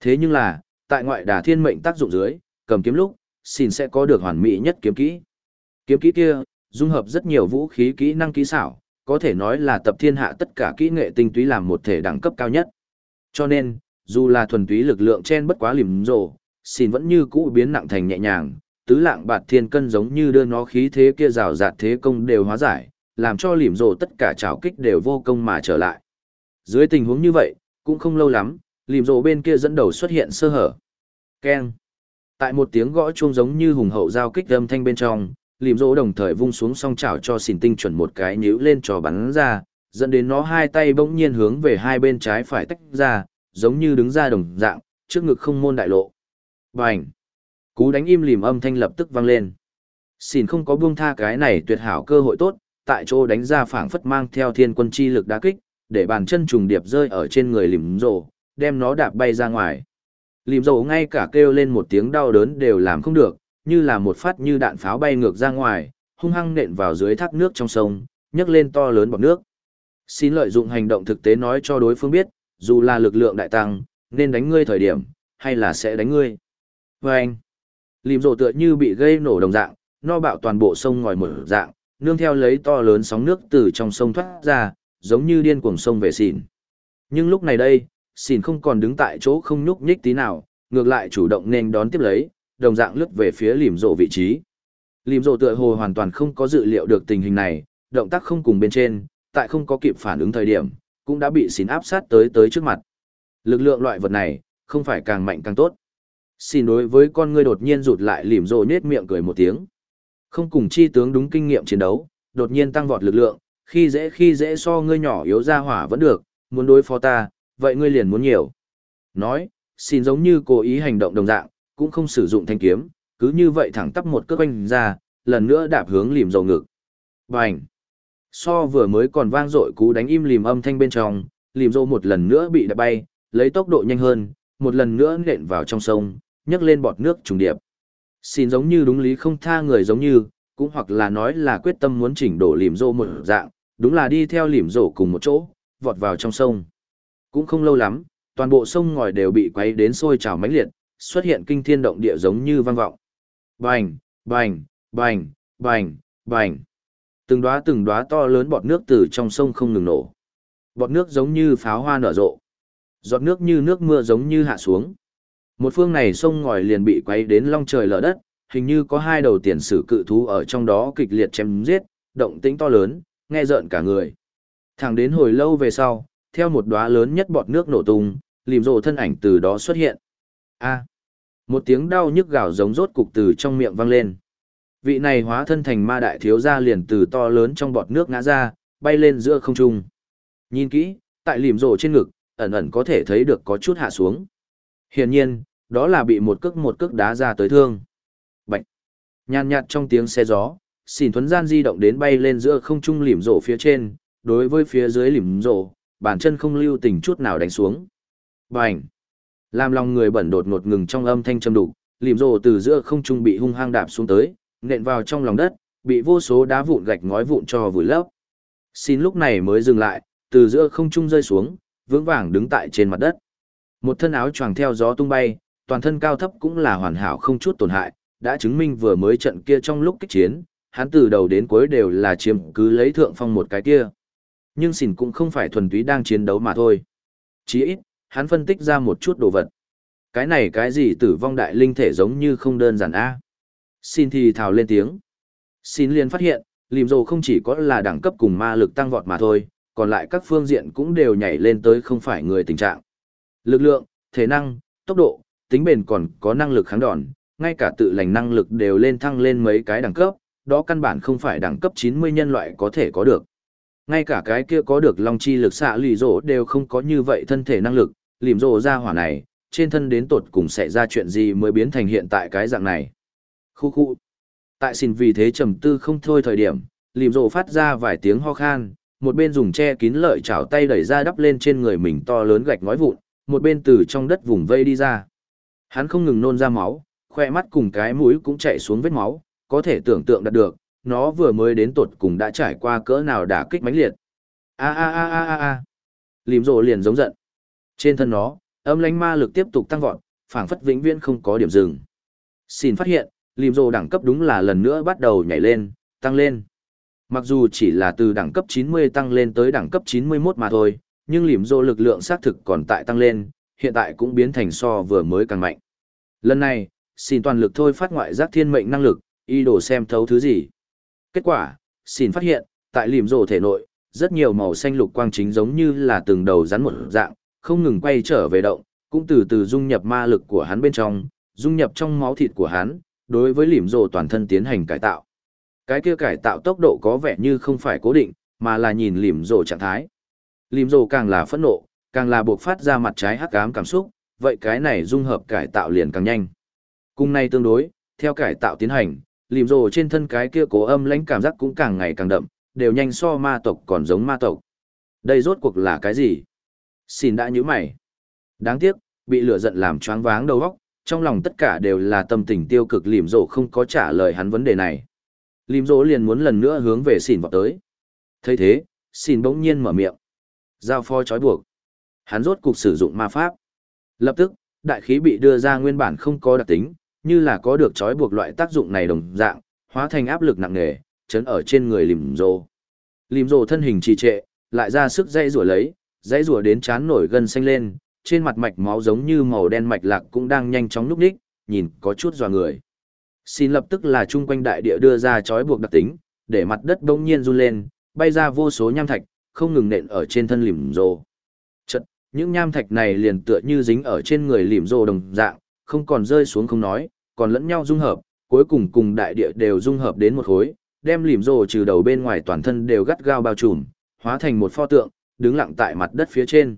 Thế nhưng là, tại ngoại đà thiên mệnh tác dụng dưới, cầm kiếm lúc, xỉn sẽ có được hoàn mỹ nhất kiếm kỹ. Kiếm kỹ kia, dung hợp rất nhiều vũ khí kỹ năng kỹ xảo, có thể nói là tập thiên hạ tất cả kỹ nghệ tinh túy làm một thể đẳng cấp cao nhất. Cho nên, dù là thuần túy lực lượng trên bất quá lìm rồ, xin vẫn như cũ biến nặng thành nhẹ nhàng, tứ lạng bạt thiên cân giống như đưa nó khí thế kia rào rạt thế công đều hóa giải, làm cho lìm rồ tất cả trào kích đều vô công mà trở lại. Dưới tình huống như vậy, cũng không lâu lắm, lìm rồ bên kia dẫn đầu xuất hiện sơ hở. Keng. Tại một tiếng gõ chuông giống như hùng hậu giao kích âm thanh bên trong, lìm rỗ đồng thời vung xuống song chảo cho xỉn tinh chuẩn một cái nhíu lên trò bắn ra, dẫn đến nó hai tay bỗng nhiên hướng về hai bên trái phải tách ra, giống như đứng ra đồng dạng, trước ngực không môn đại lộ. Bành! Cú đánh im lìm âm thanh lập tức vang lên. Xỉn không có buông tha cái này tuyệt hảo cơ hội tốt, tại chỗ đánh ra phảng phất mang theo thiên quân chi lực đá kích, để bàn chân trùng điệp rơi ở trên người lìm rỗ, đem nó đạp bay ra ngoài. Lìm rỗ ngay cả kêu lên một tiếng đau đớn đều làm không được, như là một phát như đạn pháo bay ngược ra ngoài, hung hăng nện vào dưới thác nước trong sông, nhấc lên to lớn bọt nước. Xin lợi dụng hành động thực tế nói cho đối phương biết, dù là lực lượng đại tăng, nên đánh ngươi thời điểm, hay là sẽ đánh ngươi. Và anh, lìm rổ tựa như bị gây nổ đồng dạng, no bạo toàn bộ sông ngòi mở dạng, nương theo lấy to lớn sóng nước từ trong sông thoát ra, giống như điên cuồng sông về xỉn. Nhưng lúc này đây, xỉn không còn đứng tại chỗ không nhúc nhích tí nào, ngược lại chủ động nên đón tiếp lấy, đồng dạng lướt về phía lìm rộ vị trí. Lìm rộ tựa hồ hoàn toàn không có dự liệu được tình hình này, động tác không cùng bên trên, tại không có kịp phản ứng thời điểm, cũng đã bị xin áp sát tới tới trước mặt. Lực lượng loại vật này, không phải càng mạnh càng tốt. Xin đối với con ngươi đột nhiên rụt lại lìm rộ nết miệng cười một tiếng. Không cùng chi tướng đúng kinh nghiệm chiến đấu, đột nhiên tăng vọt lực lượng, khi dễ khi dễ so ngươi nhỏ yếu ra hỏa vẫn được, muốn đối phó ta, vậy ngươi liền muốn nhiều. Nói, xin giống như cố ý hành động đồng dạng, cũng không sử dụng thanh kiếm, cứ như vậy thẳng tắp một cước quanh ra, lần nữa đạp hướng lìm dầu ngực. Bành! So vừa mới còn vang dội cú đánh im lìm âm thanh bên trong, lìm dầu một lần nữa bị đạp bay, lấy tốc độ nhanh hơn, một lần nữa nện vào trong sông, nhấc lên bọt nước trùng điệp. Xin giống như đúng lý không tha người giống như, cũng hoặc là nói là quyết tâm muốn chỉnh đổ lìm dầu một dạng, đúng là đi theo lìm rổ cùng một chỗ, vọt vào trong sông. Cũng không lâu lắm, toàn bộ sông ngòi đều bị quấy đến sôi trào mãnh liệt, xuất hiện kinh thiên động địa giống như vang vọng. Bành, bành, bành, bành, bành. Từng đóa từng đóa to lớn bọt nước từ trong sông không ngừng nổ. Bọt nước giống như pháo hoa nở rộ. Giọt nước như nước mưa giống như hạ xuống. Một phương này sông ngòi liền bị quấy đến long trời lở đất, hình như có hai đầu tiền sử cự thú ở trong đó kịch liệt chém giết, động tĩnh to lớn, nghe rợn cả người. Thẳng đến hồi lâu về sau, theo một đóa lớn nhất bọt nước nổ tung, lìm rộ thân ảnh từ đó xuất hiện. A một tiếng đau nhức gào giống rốt cục từ trong miệng vang lên. Vị này hóa thân thành ma đại thiếu gia liền từ to lớn trong bọt nước ngã ra, bay lên giữa không trung. Nhìn kỹ, tại lìm rồ trên ngực, ẩn ẩn có thể thấy được có chút hạ xuống. Hiển nhiên, đó là bị một cước một cước đá ra tới thương. Bạch. Nhàn nhạt trong tiếng xe gió, xỉn thuấn gian di động đến bay lên giữa không trung lìm rổ phía trên, đối với phía dưới lìm rổ, bàn chân không lưu tình chút nào đánh xuống. Bành! Làm lòng người bẩn đột ngột ngừng trong âm thanh châm đục, lìm rồ từ giữa không trung bị hung hăng đạp xuống tới, nện vào trong lòng đất, bị vô số đá vụn gạch ngói vụn cho vùi lấp. Xin lúc này mới dừng lại, từ giữa không trung rơi xuống, vững vàng đứng tại trên mặt đất. Một thân áo choàng theo gió tung bay, toàn thân cao thấp cũng là hoàn hảo không chút tổn hại, đã chứng minh vừa mới trận kia trong lúc kích chiến, hắn từ đầu đến cuối đều là chiếm cứ lấy thượng phong một cái kia. Nhưng xỉn cũng không phải thuần túy đang chiến đấu mà thôi. Chỉ ít, hắn phân tích ra một chút đồ vật. Cái này cái gì tử vong đại linh thể giống như không đơn giản a. Xin thì thào lên tiếng. Xin liền phát hiện, lìm rồ không chỉ có là đẳng cấp cùng ma lực tăng vọt mà thôi, còn lại các phương diện cũng đều nhảy lên tới không phải người tình trạng. Lực lượng, thể năng, tốc độ, tính bền còn có năng lực kháng đòn, ngay cả tự lành năng lực đều lên thăng lên mấy cái đẳng cấp, đó căn bản không phải đẳng cấp 90 nhân loại có thể có được. Ngay cả cái kia có được long chi lực xạ lì rổ đều không có như vậy thân thể năng lực, lìm rổ ra hỏa này, trên thân đến tột cùng sẽ ra chuyện gì mới biến thành hiện tại cái dạng này. Khu khu. Tại xin vì thế trầm tư không thôi thời điểm, lìm rổ phát ra vài tiếng ho khan, một bên dùng che kín lợi chảo tay đẩy ra đắp lên trên người mình to lớn gạch ngói vụn, một bên từ trong đất vùng vây đi ra. Hắn không ngừng nôn ra máu, khoe mắt cùng cái mũi cũng chạy xuống vết máu, có thể tưởng tượng đạt được, nó vừa mới đến tột cùng đã trải qua cỡ nào đả kích mãnh liệt. A a a a a a. Lìm rộ liền giống giận. Trên thân nó, âm lánh ma lực tiếp tục tăng vọt, phảng phất vĩnh viễn không có điểm dừng. Xin phát hiện, lìm rồ đẳng cấp đúng là lần nữa bắt đầu nhảy lên, tăng lên. Mặc dù chỉ là từ đẳng cấp 90 tăng lên tới đẳng cấp 91 mà thôi, nhưng lìm rồ lực lượng xác thực còn tại tăng lên, hiện tại cũng biến thành so vừa mới càng mạnh. Lần này, xin toàn lực thôi phát ngoại giác thiên mệnh năng lực, y đồ xem thấu thứ gì. Kết quả, xin phát hiện, tại lìm rồ thể nội, rất nhiều màu xanh lục quang chính giống như là từng đầu rắn một dạng, không ngừng quay trở về động, cũng từ từ dung nhập ma lực của hắn bên trong, dung nhập trong máu thịt của hắn, đối với lỉm rồ toàn thân tiến hành cải tạo. Cái kia cải tạo tốc độ có vẻ như không phải cố định, mà là nhìn lỉm rồ trạng thái. Lỉm rồ càng là phẫn nộ, càng là buộc phát ra mặt trái hắc ám cảm xúc, vậy cái này dung hợp cải tạo liền càng nhanh. Cùng này tương đối, theo cải tạo tiến hành, lìm rồ trên thân cái kia cố âm lãnh cảm giác cũng càng ngày càng đậm, đều nhanh so ma tộc còn giống ma tộc. Đây rốt cuộc là cái gì? Xin đã nhíu mày. Đáng tiếc, bị lửa giận làm choáng váng đầu óc, trong lòng tất cả đều là tâm tình tiêu cực lìm rổ không có trả lời hắn vấn đề này. Lìm rổ liền muốn lần nữa hướng về xỉn vào tới. thấy thế, xỉn bỗng nhiên mở miệng. Giao phó chói buộc. Hắn rốt cục sử dụng ma pháp. Lập tức, đại khí bị đưa ra nguyên bản không có đặc tính, như là có được chói buộc loại tác dụng này đồng dạng, hóa thành áp lực nặng nề, chấn ở trên người lìm rổ. Lìm rổ thân hình trì trệ, lại ra sức dây rủa lấy, dãy rùa đến chán nổi gân xanh lên, trên mặt mạch máu giống như màu đen mạch lạc cũng đang nhanh chóng núp đích, nhìn có chút dò người. Xin lập tức là chung quanh đại địa đưa ra chói buộc đặc tính, để mặt đất bỗng nhiên run lên, bay ra vô số nham thạch, không ngừng nện ở trên thân lìm rồ. Chật, những nham thạch này liền tựa như dính ở trên người lìm rồ đồng dạng, không còn rơi xuống không nói, còn lẫn nhau dung hợp, cuối cùng cùng đại địa đều dung hợp đến một khối, đem lìm rồ trừ đầu bên ngoài toàn thân đều gắt gao bao trùm, hóa thành một pho tượng, đứng lặng tại mặt đất phía trên.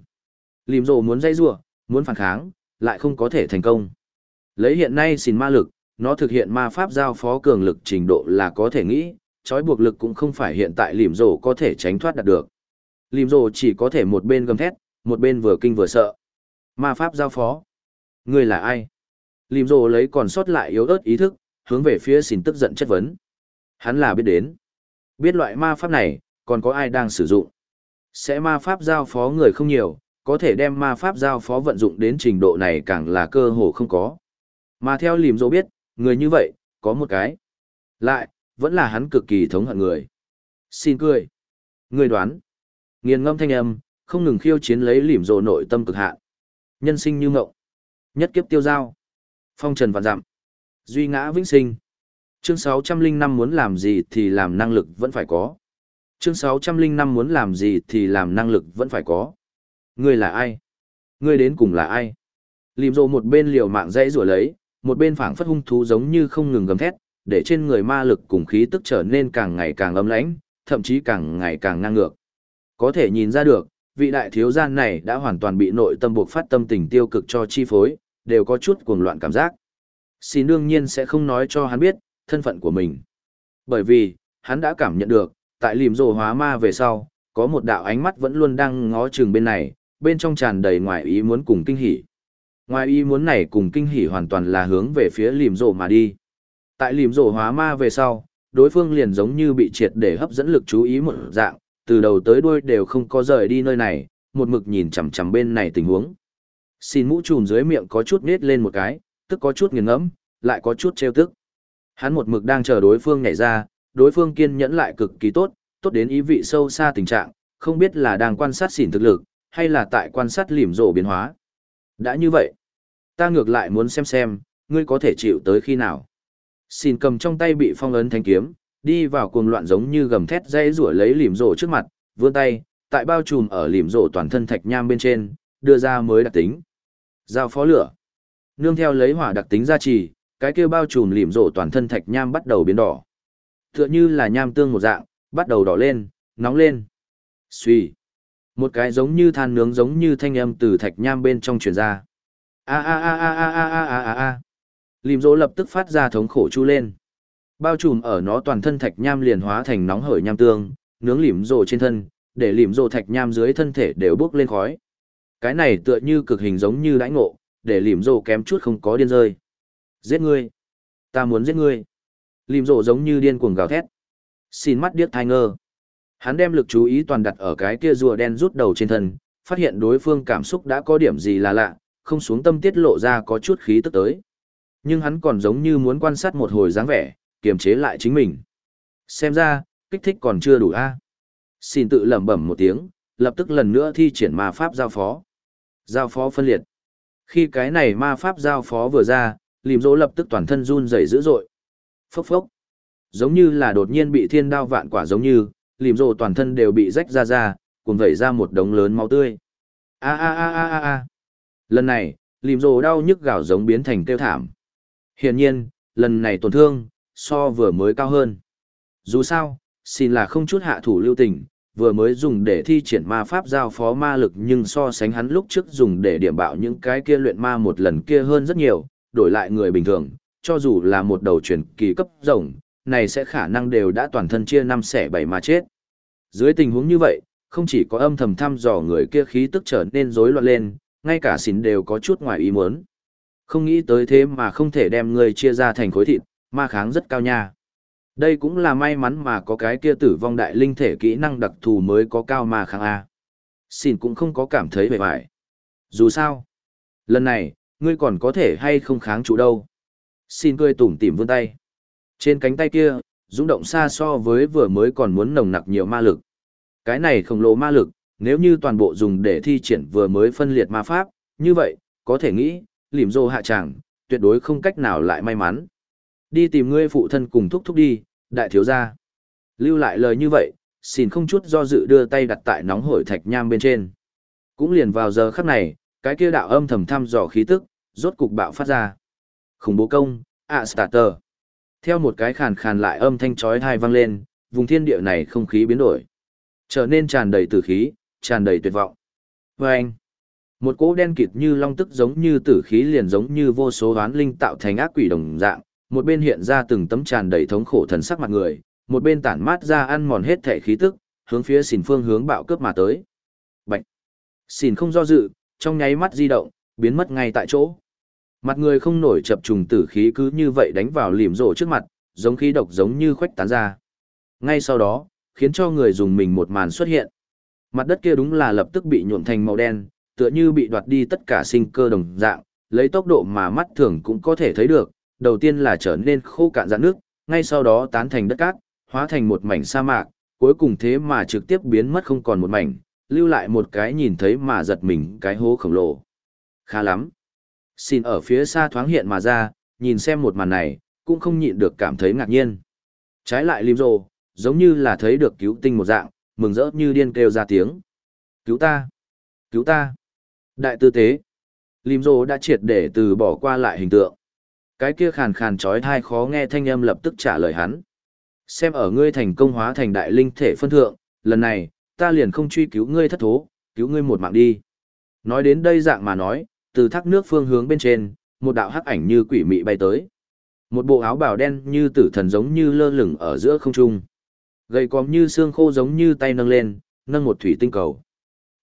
Lìm rồ muốn dây rủa, muốn phản kháng, lại không có thể thành công. Lấy hiện nay xin ma lực, nó thực hiện ma pháp giao phó cường lực trình độ là có thể nghĩ, trói buộc lực cũng không phải hiện tại lìm rồ có thể tránh thoát đạt được. Lìm rồ chỉ có thể một bên gầm thét, một bên vừa kinh vừa sợ. Ma pháp giao phó. Người là ai? Lìm rồ lấy còn sót lại yếu ớt ý thức, hướng về phía xin tức giận chất vấn. Hắn là biết đến. Biết loại ma pháp này, còn có ai đang sử dụng. Sẽ ma pháp giao phó người không nhiều, có thể đem ma pháp giao phó vận dụng đến trình độ này càng là cơ hồ không có. Mà theo lìm dỗ biết, người như vậy, có một cái. Lại, vẫn là hắn cực kỳ thống hận người. Xin cười. Người đoán. Nghiền ngâm thanh âm, không ngừng khiêu chiến lấy lìm dỗ nội tâm cực hạn. Nhân sinh như ngộng. Nhất kiếp tiêu giao. Phong trần vạn dặm. Duy ngã vĩnh sinh. Chương 605 muốn làm gì thì làm năng lực vẫn phải có. Chương 605 muốn làm gì thì làm năng lực vẫn phải có. Ngươi là ai? Ngươi đến cùng là ai? Lìm rộ một bên liều mạng dãy rủa lấy, một bên phảng phất hung thú giống như không ngừng gầm thét, để trên người ma lực cùng khí tức trở nên càng ngày càng ấm lãnh, thậm chí càng ngày càng ngang ngược. Có thể nhìn ra được, vị đại thiếu gia này đã hoàn toàn bị nội tâm buộc phát tâm tình tiêu cực cho chi phối, đều có chút cuồng loạn cảm giác. Xin đương nhiên sẽ không nói cho hắn biết, thân phận của mình. Bởi vì, hắn đã cảm nhận được, tại lìm rồ hóa ma về sau, có một đạo ánh mắt vẫn luôn đang ngó chừng bên này, bên trong tràn đầy ngoài ý muốn cùng kinh hỉ. Ngoài ý muốn này cùng kinh hỉ hoàn toàn là hướng về phía lìm rồ mà đi. Tại lìm rồ hóa ma về sau, đối phương liền giống như bị triệt để hấp dẫn lực chú ý một dạng, từ đầu tới đuôi đều không có rời đi nơi này, một mực nhìn chằm chằm bên này tình huống. Xin mũ trùm dưới miệng có chút nết lên một cái, tức có chút nghiền ngẫm, lại có chút trêu tức. Hắn một mực đang chờ đối phương nhảy ra, đối phương kiên nhẫn lại cực kỳ tốt, tốt đến ý vị sâu xa tình trạng, không biết là đang quan sát xỉn thực lực, hay là tại quan sát lìm rộ biến hóa. Đã như vậy, ta ngược lại muốn xem xem, ngươi có thể chịu tới khi nào. Xin cầm trong tay bị phong ấn thanh kiếm, đi vào cuồng loạn giống như gầm thét dây rủa lấy lìm rộ trước mặt, vươn tay, tại bao trùm ở lìm rộ toàn thân thạch nham bên trên, đưa ra mới đặc tính. Giao phó lửa. Nương theo lấy hỏa đặc tính gia trì, cái kia bao trùm lìm rộ toàn thân thạch nham bắt đầu biến đỏ. Tựa như là nham tương một dạng, bắt đầu đỏ lên, nóng lên. Xuy. Một cái giống như than nướng giống như thanh âm từ thạch nham bên trong truyền ra. A a a a a a a a a a. Lìm Dỗ lập tức phát ra thống khổ chu lên. Bao trùm ở nó toàn thân thạch nham liền hóa thành nóng hởi nham tương, nướng lìm dỗ trên thân, để lìm dỗ thạch nham dưới thân thể đều bốc lên khói. Cái này tựa như cực hình giống như đãi ngộ, để lìm dỗ kém chút không có điên rơi. Giết ngươi! Ta muốn giết ngươi! Lìm rộ giống như điên cuồng gào thét. Xin mắt điếc thai ngơ. Hắn đem lực chú ý toàn đặt ở cái kia rùa đen rút đầu trên thân, phát hiện đối phương cảm xúc đã có điểm gì là lạ, không xuống tâm tiết lộ ra có chút khí tức tới. Nhưng hắn còn giống như muốn quan sát một hồi dáng vẻ, kiềm chế lại chính mình. Xem ra, kích thích còn chưa đủ a. Xin tự lẩm bẩm một tiếng, lập tức lần nữa thi triển ma pháp giao phó. Giao phó phân liệt. Khi cái này ma pháp giao phó vừa ra, lìm dỗ lập tức toàn thân run rẩy dữ dội. Phốc phốc. Giống như là đột nhiên bị thiên đao vạn quả giống như, lìm rồ toàn thân đều bị rách ra ra, cùng vẩy ra một đống lớn máu tươi. A a a a a a. Lần này, lìm rồ đau nhức gào giống biến thành kêu thảm. Hiển nhiên, lần này tổn thương, so vừa mới cao hơn. Dù sao, xin là không chút hạ thủ lưu tình, vừa mới dùng để thi triển ma pháp giao phó ma lực nhưng so sánh hắn lúc trước dùng để điểm bạo những cái kia luyện ma một lần kia hơn rất nhiều, đổi lại người bình thường, cho dù là một đầu truyền kỳ cấp rồng, này sẽ khả năng đều đã toàn thân chia năm xẻ bảy mà chết. Dưới tình huống như vậy, không chỉ có âm thầm thăm dò người kia khí tức trở nên rối loạn lên, ngay cả xỉn đều có chút ngoài ý muốn. Không nghĩ tới thế mà không thể đem người chia ra thành khối thịt, ma kháng rất cao nha. Đây cũng là may mắn mà có cái kia tử vong đại linh thể kỹ năng đặc thù mới có cao ma kháng A. Xin cũng không có cảm thấy vẻ vải. Dù sao, lần này, ngươi còn có thể hay không kháng chủ đâu. Xin cười tủm tỉm vươn tay. Trên cánh tay kia, rung động xa so với vừa mới còn muốn nồng nặc nhiều ma lực. Cái này khổng lồ ma lực, nếu như toàn bộ dùng để thi triển vừa mới phân liệt ma pháp, như vậy, có thể nghĩ, lìm rô hạ tràng, tuyệt đối không cách nào lại may mắn. Đi tìm ngươi phụ thân cùng thúc thúc đi, đại thiếu gia. Lưu lại lời như vậy, xin không chút do dự đưa tay đặt tại nóng hổi thạch nham bên trên. Cũng liền vào giờ khắc này, cái kia đạo âm thầm thăm dò khí tức, rốt cục bạo phát ra. Khủng bố công, ạ starter. Theo một cái khàn khàn lại âm thanh chói tai vang lên, vùng thiên địa này không khí biến đổi. Trở nên tràn đầy tử khí, tràn đầy tuyệt vọng. Và anh, một cỗ đen kịt như long tức giống như tử khí liền giống như vô số hoán linh tạo thành ác quỷ đồng dạng, một bên hiện ra từng tấm tràn đầy thống khổ thần sắc mặt người, một bên tản mát ra ăn mòn hết thể khí tức, hướng phía xỉn phương hướng bạo cướp mà tới. Bạch! Xỉn không do dự, trong nháy mắt di động, biến mất ngay tại chỗ. Mặt người không nổi chập trùng tử khí cứ như vậy đánh vào lìm rổ trước mặt, giống khí độc giống như khuếch tán ra. Ngay sau đó, khiến cho người dùng mình một màn xuất hiện. Mặt đất kia đúng là lập tức bị nhuộm thành màu đen, tựa như bị đoạt đi tất cả sinh cơ đồng dạng, lấy tốc độ mà mắt thường cũng có thể thấy được, đầu tiên là trở nên khô cạn dạn nước, ngay sau đó tán thành đất cát, hóa thành một mảnh sa mạc, cuối cùng thế mà trực tiếp biến mất không còn một mảnh, lưu lại một cái nhìn thấy mà giật mình cái hố khổng lồ. Khá lắm. Xin ở phía xa thoáng hiện mà ra, nhìn xem một màn này, cũng không nhịn được cảm thấy ngạc nhiên. Trái lại Lim Rồ, giống như là thấy được cứu tinh một dạng, mừng rỡ như điên kêu ra tiếng. Cứu ta! Cứu ta! Đại tư tế! Lim Rồ đã triệt để từ bỏ qua lại hình tượng. Cái kia khàn khàn trói thai khó nghe thanh âm lập tức trả lời hắn. Xem ở ngươi thành công hóa thành đại linh thể phân thượng, lần này, ta liền không truy cứu ngươi thất thố, cứu ngươi một mạng đi. Nói đến đây dạng mà nói, từ thác nước phương hướng bên trên, một đạo hắc ảnh như quỷ mị bay tới. Một bộ áo bào đen như tử thần giống như lơ lửng ở giữa không trung. Gầy còm như xương khô giống như tay nâng lên, nâng một thủy tinh cầu.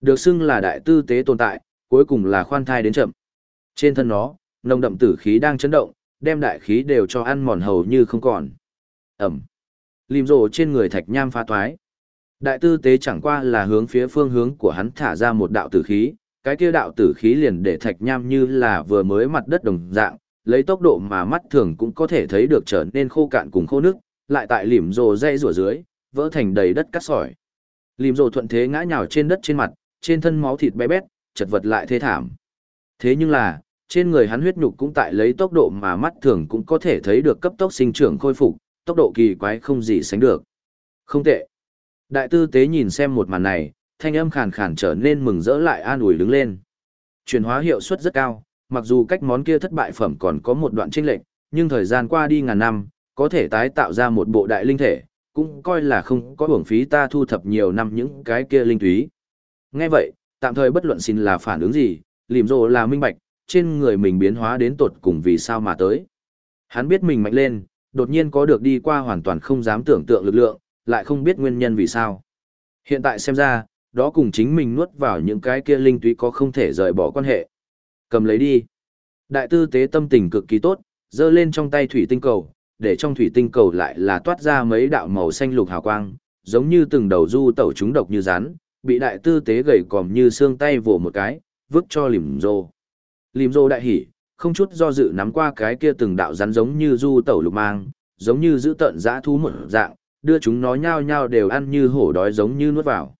Được xưng là đại tư tế tồn tại, cuối cùng là khoan thai đến chậm. Trên thân nó, nồng đậm tử khí đang chấn động, đem đại khí đều cho ăn mòn hầu như không còn. Ẩm. Lim rồ trên người thạch nham phá toái. Đại tư tế chẳng qua là hướng phía phương hướng của hắn thả ra một đạo tử khí, cái kia đạo tử khí liền để thạch nham như là vừa mới mặt đất đồng dạng, lấy tốc độ mà mắt thường cũng có thể thấy được trở nên khô cạn cùng khô nước, lại tại lìm rồ dây rủa dưới, vỡ thành đầy đất cắt sỏi. Lìm rồ thuận thế ngã nhào trên đất trên mặt, trên thân máu thịt bé bét, chật vật lại thê thảm. Thế nhưng là, trên người hắn huyết nhục cũng tại lấy tốc độ mà mắt thường cũng có thể thấy được cấp tốc sinh trưởng khôi phục, tốc độ kỳ quái không gì sánh được. Không tệ. Đại tư tế nhìn xem một màn này, thanh âm khàn khàn trở nên mừng rỡ lại an ủi đứng lên. Chuyển hóa hiệu suất rất cao, mặc dù cách món kia thất bại phẩm còn có một đoạn chênh lệch, nhưng thời gian qua đi ngàn năm, có thể tái tạo ra một bộ đại linh thể, cũng coi là không có hưởng phí ta thu thập nhiều năm những cái kia linh túy. Nghe vậy, tạm thời bất luận xin là phản ứng gì, lìm rồ là minh bạch, trên người mình biến hóa đến tột cùng vì sao mà tới. Hắn biết mình mạnh lên, đột nhiên có được đi qua hoàn toàn không dám tưởng tượng lực lượng, lại không biết nguyên nhân vì sao. Hiện tại xem ra, đó cùng chính mình nuốt vào những cái kia linh túy có không thể rời bỏ quan hệ. Cầm lấy đi. Đại tư tế tâm tình cực kỳ tốt, giơ lên trong tay thủy tinh cầu, để trong thủy tinh cầu lại là toát ra mấy đạo màu xanh lục hào quang, giống như từng đầu du tẩu chúng độc như rắn, bị đại tư tế gầy còm như xương tay vồ một cái, vứt cho lìm rô. Lìm rô đại hỉ, không chút do dự nắm qua cái kia từng đạo rắn giống như du tẩu lục mang, giống như giữ tận dã thú một dạng, đưa chúng nó nhao nhao đều ăn như hổ đói giống như nuốt vào.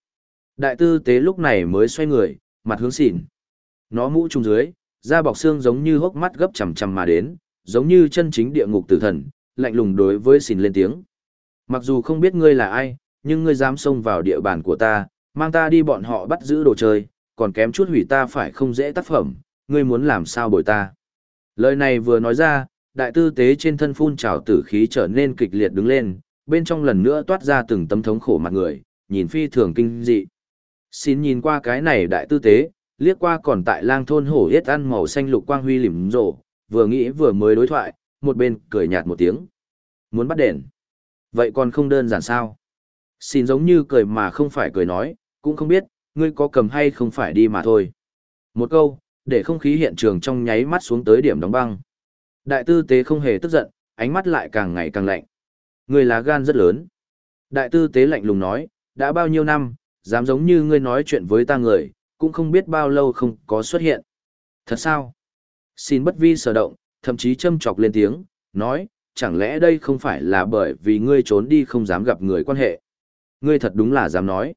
Đại tư tế lúc này mới xoay người, mặt hướng xỉn. Nó mũ trùng dưới, da bọc xương giống như hốc mắt gấp chằm chằm mà đến, giống như chân chính địa ngục tử thần, lạnh lùng đối với xỉn lên tiếng. Mặc dù không biết ngươi là ai, nhưng ngươi dám xông vào địa bàn của ta, mang ta đi bọn họ bắt giữ đồ chơi, còn kém chút hủy ta phải không dễ tác phẩm, ngươi muốn làm sao bồi ta. Lời này vừa nói ra, đại tư tế trên thân phun trào tử khí trở nên kịch liệt đứng lên, bên trong lần nữa toát ra từng tấm thống khổ mặt người, nhìn phi thường kinh dị. Xin nhìn qua cái này đại tư tế, liếc qua còn tại lang thôn hổ yết ăn màu xanh lục quang huy lìm rộ, vừa nghĩ vừa mới đối thoại, một bên cười nhạt một tiếng. Muốn bắt đền. Vậy còn không đơn giản sao? Xin giống như cười mà không phải cười nói, cũng không biết, ngươi có cầm hay không phải đi mà thôi. Một câu, để không khí hiện trường trong nháy mắt xuống tới điểm đóng băng. Đại tư tế không hề tức giận, ánh mắt lại càng ngày càng lạnh. Ngươi là gan rất lớn. Đại tư tế lạnh lùng nói, đã bao nhiêu năm, dám giống như ngươi nói chuyện với ta người, cũng không biết bao lâu không có xuất hiện. Thật sao? Xin bất vi sở động, thậm chí châm chọc lên tiếng, nói, chẳng lẽ đây không phải là bởi vì ngươi trốn đi không dám gặp người quan hệ. Ngươi thật đúng là dám nói.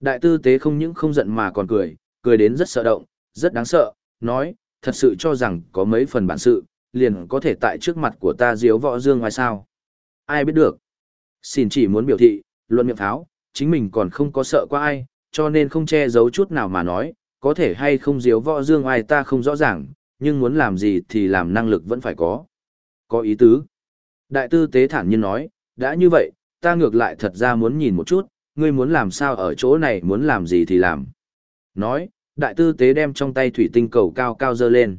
Đại tư tế không những không giận mà còn cười, cười đến rất sợ động, rất đáng sợ, nói, thật sự cho rằng có mấy phần bản sự, liền có thể tại trước mặt của ta diếu võ dương ngoài sao. Ai biết được. Xin chỉ muốn biểu thị, luận miệng pháo, chính mình còn không có sợ qua ai, cho nên không che giấu chút nào mà nói, có thể hay không diếu võ dương ai ta không rõ ràng, nhưng muốn làm gì thì làm năng lực vẫn phải có. Có ý tứ. Đại tư tế thản nhiên nói, đã như vậy, ta ngược lại thật ra muốn nhìn một chút, ngươi muốn làm sao ở chỗ này muốn làm gì thì làm. Nói, đại tư tế đem trong tay thủy tinh cầu cao cao dơ lên.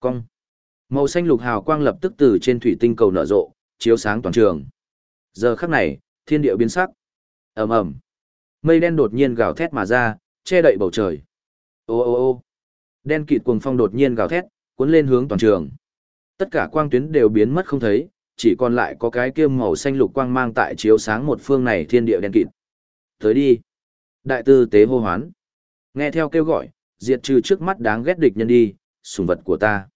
Cong. Màu xanh lục hào quang lập tức từ trên thủy tinh cầu nở rộ, chiếu sáng toàn trường. Giờ khắc này, thiên địa biến sắc ầm ầm, Mây đen đột nhiên gào thét mà ra, che đậy bầu trời. Ô ô ô. Đen kịt cuồng phong đột nhiên gào thét, cuốn lên hướng toàn trường. Tất cả quang tuyến đều biến mất không thấy, chỉ còn lại có cái kia màu xanh lục quang mang tại chiếu sáng một phương này thiên địa đen kịt. Tới đi. Đại tư tế hô hoán. Nghe theo kêu gọi, diệt trừ trước mắt đáng ghét địch nhân đi, sùng vật của ta.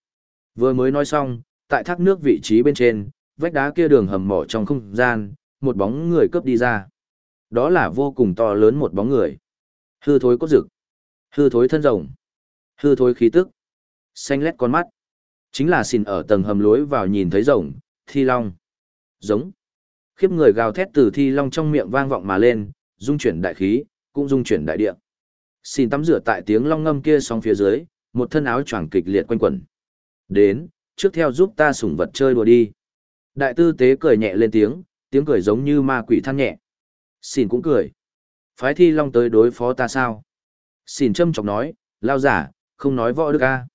Vừa mới nói xong, tại thác nước vị trí bên trên, vách đá kia đường hầm mỏ trong không gian, một bóng người cướp đi ra. Đó là vô cùng to lớn một bóng người. Hư thối cốt rực. Hư thối thân rồng. Hư thối khí tức. Xanh lét con mắt. Chính là xin ở tầng hầm lối vào nhìn thấy rồng, thi long. Giống. Khiếp người gào thét từ thi long trong miệng vang vọng mà lên, dung chuyển đại khí, cũng dung chuyển đại địa. Xin tắm rửa tại tiếng long ngâm kia song phía dưới, một thân áo choàng kịch liệt quanh quẩn. Đến, trước theo giúp ta sủng vật chơi đùa đi. Đại tư tế cười nhẹ lên tiếng, tiếng cười giống như ma quỷ than nhẹ. Xin cũng cười. Phái thi long tới đối phó ta sao? Xin châm chọc nói, lao giả, không nói võ đức a.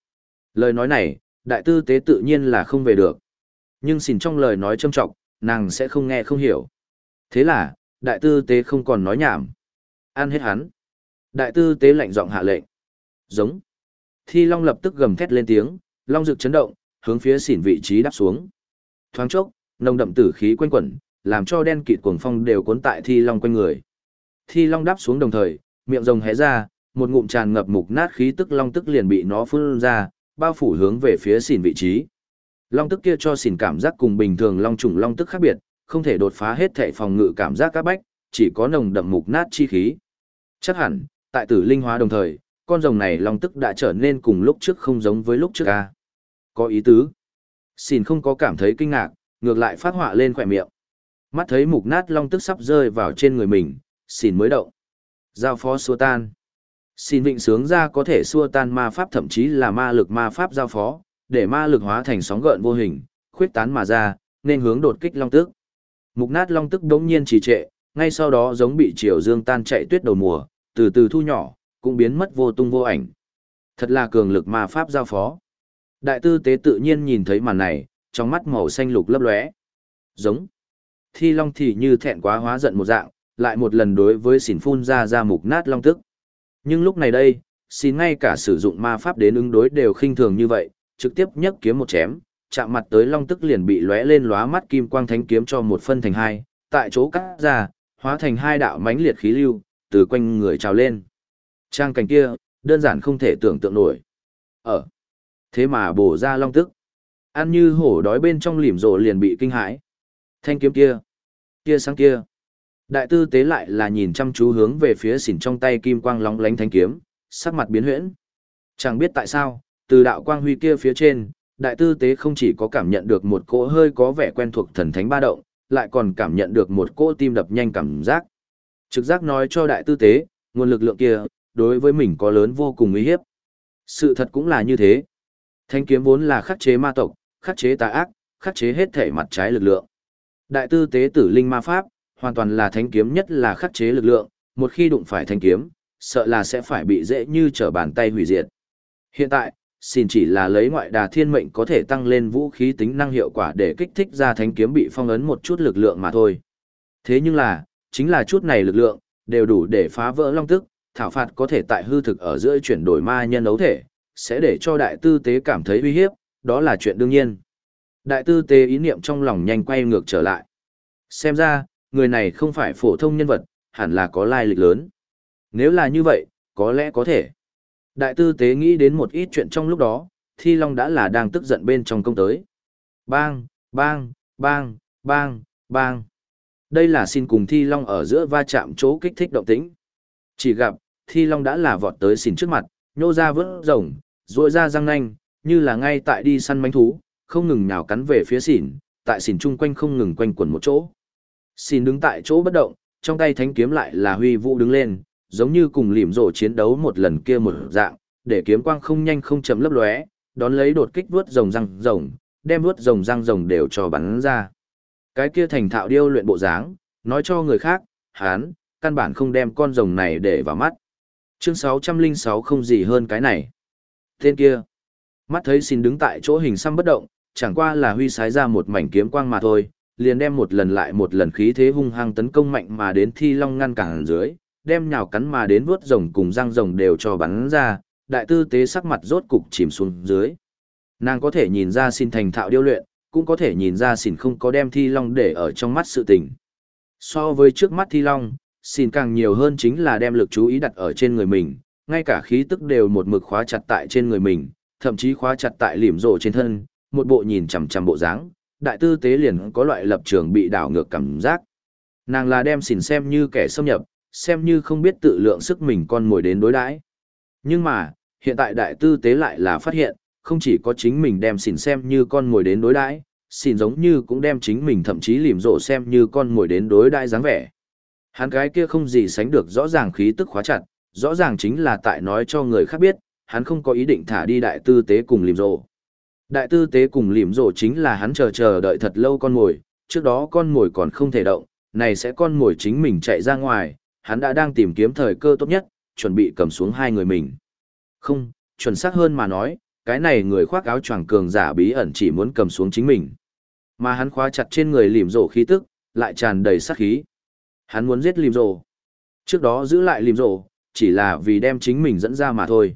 Lời nói này, đại tư tế tự nhiên là không về được. Nhưng xin trong lời nói châm trọng, nàng sẽ không nghe không hiểu. Thế là, đại tư tế không còn nói nhảm. Ăn hết hắn. Đại tư tế lạnh giọng hạ lệnh. Giống. Thi Long lập tức gầm thét lên tiếng, Long rực chấn động, hướng phía xỉn vị trí đáp xuống. Thoáng chốc, nồng đậm tử khí quanh quẩn, làm cho đen kịt cuồng phong đều cuốn tại Thi Long quanh người. Thi Long đáp xuống đồng thời, miệng rồng hé ra, một ngụm tràn ngập mục nát khí tức long tức liền bị nó phun ra, bao phủ hướng về phía xỉn vị trí. Long tức kia cho xỉn cảm giác cùng bình thường long trùng long tức khác biệt, không thể đột phá hết thể phòng ngự cảm giác các bách, chỉ có nồng đậm mục nát chi khí. Chắc hẳn, tại tử linh hóa đồng thời, con rồng này long tức đã trở nên cùng lúc trước không giống với lúc trước a. Có ý tứ. Xin không có cảm thấy kinh ngạc, ngược lại phát họa lên khỏe miệng. Mắt thấy mục nát long tức sắp rơi vào trên người mình, xin mới động. Giao phó xua tan. Xin vịnh sướng ra có thể xua tan ma pháp thậm chí là ma lực ma pháp giao phó, để ma lực hóa thành sóng gợn vô hình, khuyết tán mà ra, nên hướng đột kích long tức. Mục nát long tức đống nhiên trì trệ, ngay sau đó giống bị chiều dương tan chạy tuyết đầu mùa, từ từ thu nhỏ, cũng biến mất vô tung vô ảnh. Thật là cường lực ma pháp giao phó. Đại tư tế tự nhiên nhìn thấy màn này, trong mắt màu xanh lục lấp lóe. Giống. Thi long thì như thẹn quá hóa giận một dạng, lại một lần đối với xỉn phun ra ra mục nát long tức. Nhưng lúc này đây, xin ngay cả sử dụng ma pháp đến ứng đối đều khinh thường như vậy, trực tiếp nhấc kiếm một chém, chạm mặt tới long tức liền bị lóe lên lóa mắt kim quang thánh kiếm cho một phân thành hai, tại chỗ cắt ra, hóa thành hai đạo mãnh liệt khí lưu, từ quanh người trào lên. Trang cảnh kia, đơn giản không thể tưởng tượng nổi. Ở. Thế mà bổ ra long tức. Ăn như hổ đói bên trong lìm rộ liền bị kinh hãi. Thanh kiếm kia. Kia sáng kia. Đại tư tế lại là nhìn chăm chú hướng về phía xỉn trong tay kim quang lóng lánh thanh kiếm, sắc mặt biến huyễn. Chẳng biết tại sao, từ đạo quang huy kia phía trên, đại tư tế không chỉ có cảm nhận được một cỗ hơi có vẻ quen thuộc thần thánh ba động, lại còn cảm nhận được một cỗ tim đập nhanh cảm giác. Trực giác nói cho đại tư tế, nguồn lực lượng kia, đối với mình có lớn vô cùng uy hiếp. Sự thật cũng là như thế. Thanh kiếm vốn là khắc chế ma tộc, khắc chế tà ác, khắc chế hết thể mặt trái lực lượng. Đại tư tế tử linh ma pháp, hoàn toàn là Thánh kiếm nhất là khắc chế lực lượng, một khi đụng phải Thánh kiếm, sợ là sẽ phải bị dễ như trở bàn tay hủy diệt. Hiện tại, xin chỉ là lấy ngoại đà thiên mệnh có thể tăng lên vũ khí tính năng hiệu quả để kích thích ra Thánh kiếm bị phong ấn một chút lực lượng mà thôi. Thế nhưng là, chính là chút này lực lượng, đều đủ để phá vỡ long tức, thảo phạt có thể tại hư thực ở giữa chuyển đổi ma nhân ấu thể, sẽ để cho đại tư tế cảm thấy uy hiếp, đó là chuyện đương nhiên. Đại tư tế ý niệm trong lòng nhanh quay ngược trở lại. Xem ra, người này không phải phổ thông nhân vật, hẳn là có lai lịch lớn. Nếu là như vậy, có lẽ có thể. Đại tư tế nghĩ đến một ít chuyện trong lúc đó, Thi Long đã là đang tức giận bên trong công tới. Bang, bang, bang, bang, bang. Đây là xin cùng Thi Long ở giữa va chạm chỗ kích thích động tĩnh. Chỉ gặp, Thi Long đã là vọt tới xin trước mặt, nhô ra vớt rồng, rội ra răng nanh, như là ngay tại đi săn mánh thú, không ngừng nhào cắn về phía xỉn, tại xỉn chung quanh không ngừng quanh quẩn một chỗ. Xỉn đứng tại chỗ bất động, trong tay thánh kiếm lại là huy vũ đứng lên, giống như cùng lìm rổ chiến đấu một lần kia một dạng, để kiếm quang không nhanh không chậm lấp lóe, đón lấy đột kích vuốt rồng răng rồng, đem vuốt rồng răng rồng đều cho bắn ra. Cái kia thành thạo điêu luyện bộ dáng, nói cho người khác, hán, căn bản không đem con rồng này để vào mắt. Chương 606 không gì hơn cái này. Tên kia, mắt thấy xin đứng tại chỗ hình xăm bất động, chẳng qua là huy sái ra một mảnh kiếm quang mà thôi, liền đem một lần lại một lần khí thế hung hăng tấn công mạnh mà đến thi long ngăn cản dưới, đem nhào cắn mà đến vuốt rồng cùng răng rồng đều cho bắn ra, đại tư tế sắc mặt rốt cục chìm xuống dưới. Nàng có thể nhìn ra xin thành thạo điêu luyện, cũng có thể nhìn ra xin không có đem thi long để ở trong mắt sự tình. So với trước mắt thi long, xin càng nhiều hơn chính là đem lực chú ý đặt ở trên người mình, ngay cả khí tức đều một mực khóa chặt tại trên người mình, thậm chí khóa chặt tại liềm rộ trên thân, một bộ nhìn chằm chằm bộ dáng, đại tư tế liền có loại lập trường bị đảo ngược cảm giác. Nàng là đem xỉn xem như kẻ xâm nhập, xem như không biết tự lượng sức mình con mồi đến đối đãi. Nhưng mà, hiện tại đại tư tế lại là phát hiện, không chỉ có chính mình đem xỉn xem như con mồi đến đối đãi, xỉn giống như cũng đem chính mình thậm chí lìm rộ xem như con mồi đến đối đãi dáng vẻ. Hắn cái kia không gì sánh được rõ ràng khí tức khóa chặt, rõ ràng chính là tại nói cho người khác biết, hắn không có ý định thả đi đại tư tế cùng lìm rộ. Đại tư tế cùng lìm rổ chính là hắn chờ chờ đợi thật lâu con mồi, trước đó con mồi còn không thể động, này sẽ con mồi chính mình chạy ra ngoài, hắn đã đang tìm kiếm thời cơ tốt nhất, chuẩn bị cầm xuống hai người mình. Không, chuẩn xác hơn mà nói, cái này người khoác áo choàng cường giả bí ẩn chỉ muốn cầm xuống chính mình. Mà hắn khóa chặt trên người lìm rổ khí tức, lại tràn đầy sát khí. Hắn muốn giết lìm rổ. Trước đó giữ lại lìm rổ, chỉ là vì đem chính mình dẫn ra mà thôi.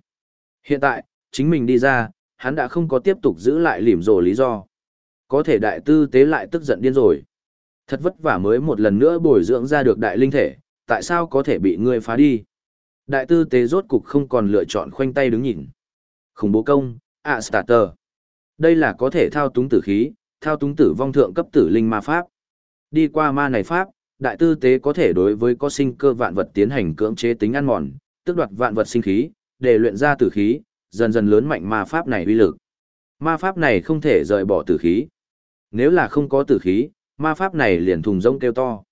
Hiện tại, chính mình đi ra, hắn đã không có tiếp tục giữ lại lìm rồ lý do. Có thể đại tư tế lại tức giận điên rồi. Thật vất vả mới một lần nữa bồi dưỡng ra được đại linh thể, tại sao có thể bị ngươi phá đi? Đại tư tế rốt cục không còn lựa chọn khoanh tay đứng nhìn. Khủng bố công, ạ starter. Đây là có thể thao túng tử khí, thao túng tử vong thượng cấp tử linh ma pháp. Đi qua ma này pháp, đại tư tế có thể đối với có sinh cơ vạn vật tiến hành cưỡng chế tính ăn mòn, tức đoạt vạn vật sinh khí, để luyện ra tử khí, dần dần lớn mạnh ma pháp này uy lực. Ma pháp này không thể rời bỏ tử khí. Nếu là không có tử khí, ma pháp này liền thùng rông kêu to.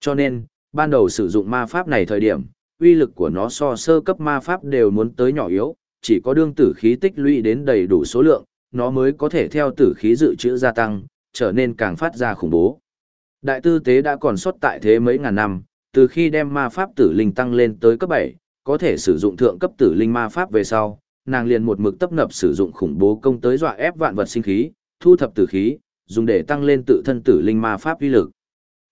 Cho nên, ban đầu sử dụng ma pháp này thời điểm, uy lực của nó so sơ cấp ma pháp đều muốn tới nhỏ yếu, chỉ có đương tử khí tích lũy đến đầy đủ số lượng, nó mới có thể theo tử khí dự trữ gia tăng, trở nên càng phát ra khủng bố. Đại tư tế đã còn xuất tại thế mấy ngàn năm, từ khi đem ma pháp tử linh tăng lên tới cấp 7, có thể sử dụng thượng cấp tử linh ma pháp về sau, nàng liền một mực tấp nập sử dụng khủng bố công tới dọa ép vạn vật sinh khí, thu thập tử khí, dùng để tăng lên tự thân tử linh ma pháp uy lực.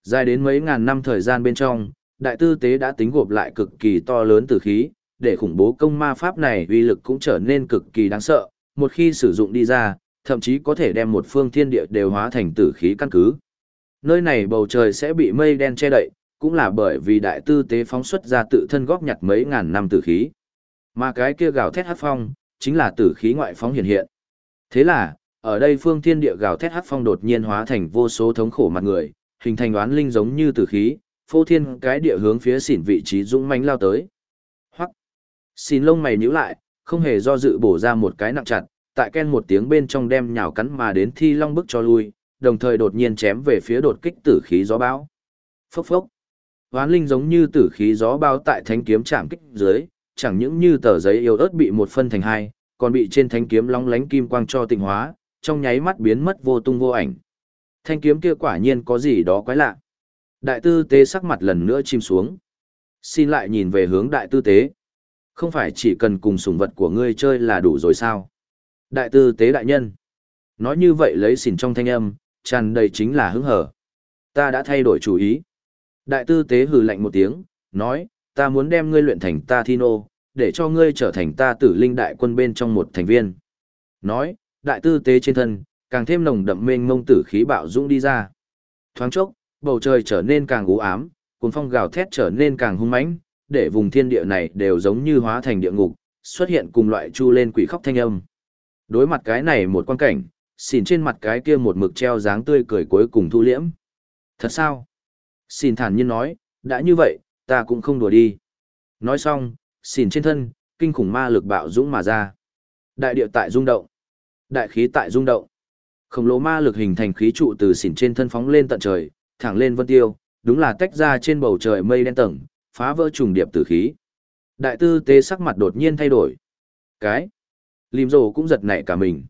Dài đến mấy ngàn năm thời gian bên trong, đại tư tế đã tính gộp lại cực kỳ to lớn tử khí, để khủng bố công ma pháp này uy lực cũng trở nên cực kỳ đáng sợ, một khi sử dụng đi ra, thậm chí có thể đem một phương thiên địa đều hóa thành tử khí căn cứ. Nơi này bầu trời sẽ bị mây đen che đậy, cũng là bởi vì đại tư tế phóng xuất ra tự thân góp nhặt mấy ngàn năm tử khí. Mà cái kia gào thét hát phong, chính là tử khí ngoại phóng hiện hiện. Thế là, ở đây phương thiên địa gào thét hát phong đột nhiên hóa thành vô số thống khổ mặt người, hình thành đoán linh giống như tử khí, phô thiên cái địa hướng phía xỉn vị trí dũng mãnh lao tới. Hoắc. Xỉn lông mày nhíu lại, không hề do dự bổ ra một cái nặng chặt, tại ken một tiếng bên trong đem nhào cắn mà đến thi long bức cho lui, đồng thời đột nhiên chém về phía đột kích tử khí gió bão. Phốc phốc. Hoán linh giống như tử khí gió bão tại thanh kiếm chạm kích dưới, chẳng những như tờ giấy yêu ớt bị một phân thành hai, còn bị trên thanh kiếm long lánh kim quang cho tịnh hóa, trong nháy mắt biến mất vô tung vô ảnh. Thanh kiếm kia quả nhiên có gì đó quái lạ. Đại tư tế sắc mặt lần nữa chìm xuống. Xin lại nhìn về hướng đại tư tế. Không phải chỉ cần cùng sủng vật của ngươi chơi là đủ rồi sao? Đại tư tế đại nhân. Nói như vậy lấy xỉn trong thanh âm, tràn đầy chính là hứng hở. Ta đã thay đổi chủ ý. Đại tư tế hừ lạnh một tiếng, nói, ta muốn đem ngươi luyện thành ta thi nô, để cho ngươi trở thành ta tử linh đại quân bên trong một thành viên. Nói, đại tư tế trên thân, càng thêm nồng đậm mênh mông tử khí bạo dũng đi ra. Thoáng chốc, bầu trời trở nên càng u ám, cuồng phong gào thét trở nên càng hung mãnh, để vùng thiên địa này đều giống như hóa thành địa ngục, xuất hiện cùng loại chu lên quỷ khóc thanh âm. Đối mặt cái này một quan cảnh, xỉn trên mặt cái kia một mực treo dáng tươi cười cuối cùng thu liễm. Thật sao? Xỉn thản nhiên nói, đã như vậy, ta cũng không đùa đi. Nói xong, xỉn trên thân, kinh khủng ma lực bạo dũng mà ra. Đại địa tại rung động. Đại khí tại rung động. Khổng lồ ma lực hình thành khí trụ từ xỉn trên thân phóng lên tận trời, thẳng lên vân tiêu, đúng là tách ra trên bầu trời mây đen tầng, phá vỡ trùng điệp tử khí. Đại tư tế sắc mặt đột nhiên thay đổi. Cái. Lim rồ cũng giật nảy cả mình.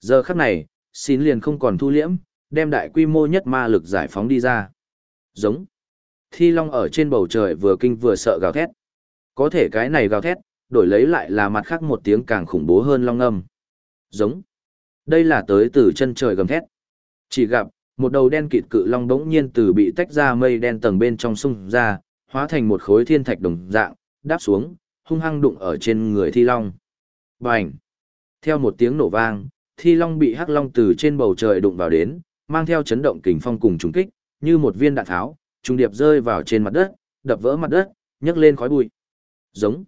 Giờ khắc này, xin liền không còn thu liễm, đem đại quy mô nhất ma lực giải phóng đi ra. Giống. Thi long ở trên bầu trời vừa kinh vừa sợ gào thét. Có thể cái này gào thét, đổi lấy lại là mặt khác một tiếng càng khủng bố hơn long âm. Giống. Đây là tới từ chân trời gầm thét. Chỉ gặp, một đầu đen kịt cự long bỗng nhiên từ bị tách ra mây đen tầng bên trong sung ra, hóa thành một khối thiên thạch đồng dạng, đáp xuống, hung hăng đụng ở trên người thi long. Bành! Theo một tiếng nổ vang, thi long bị hắc long từ trên bầu trời đụng vào đến, mang theo chấn động kình phong cùng trùng kích, như một viên đạn tháo, Trung điệp rơi vào trên mặt đất, đập vỡ mặt đất, nhấc lên khói bụi. Giống.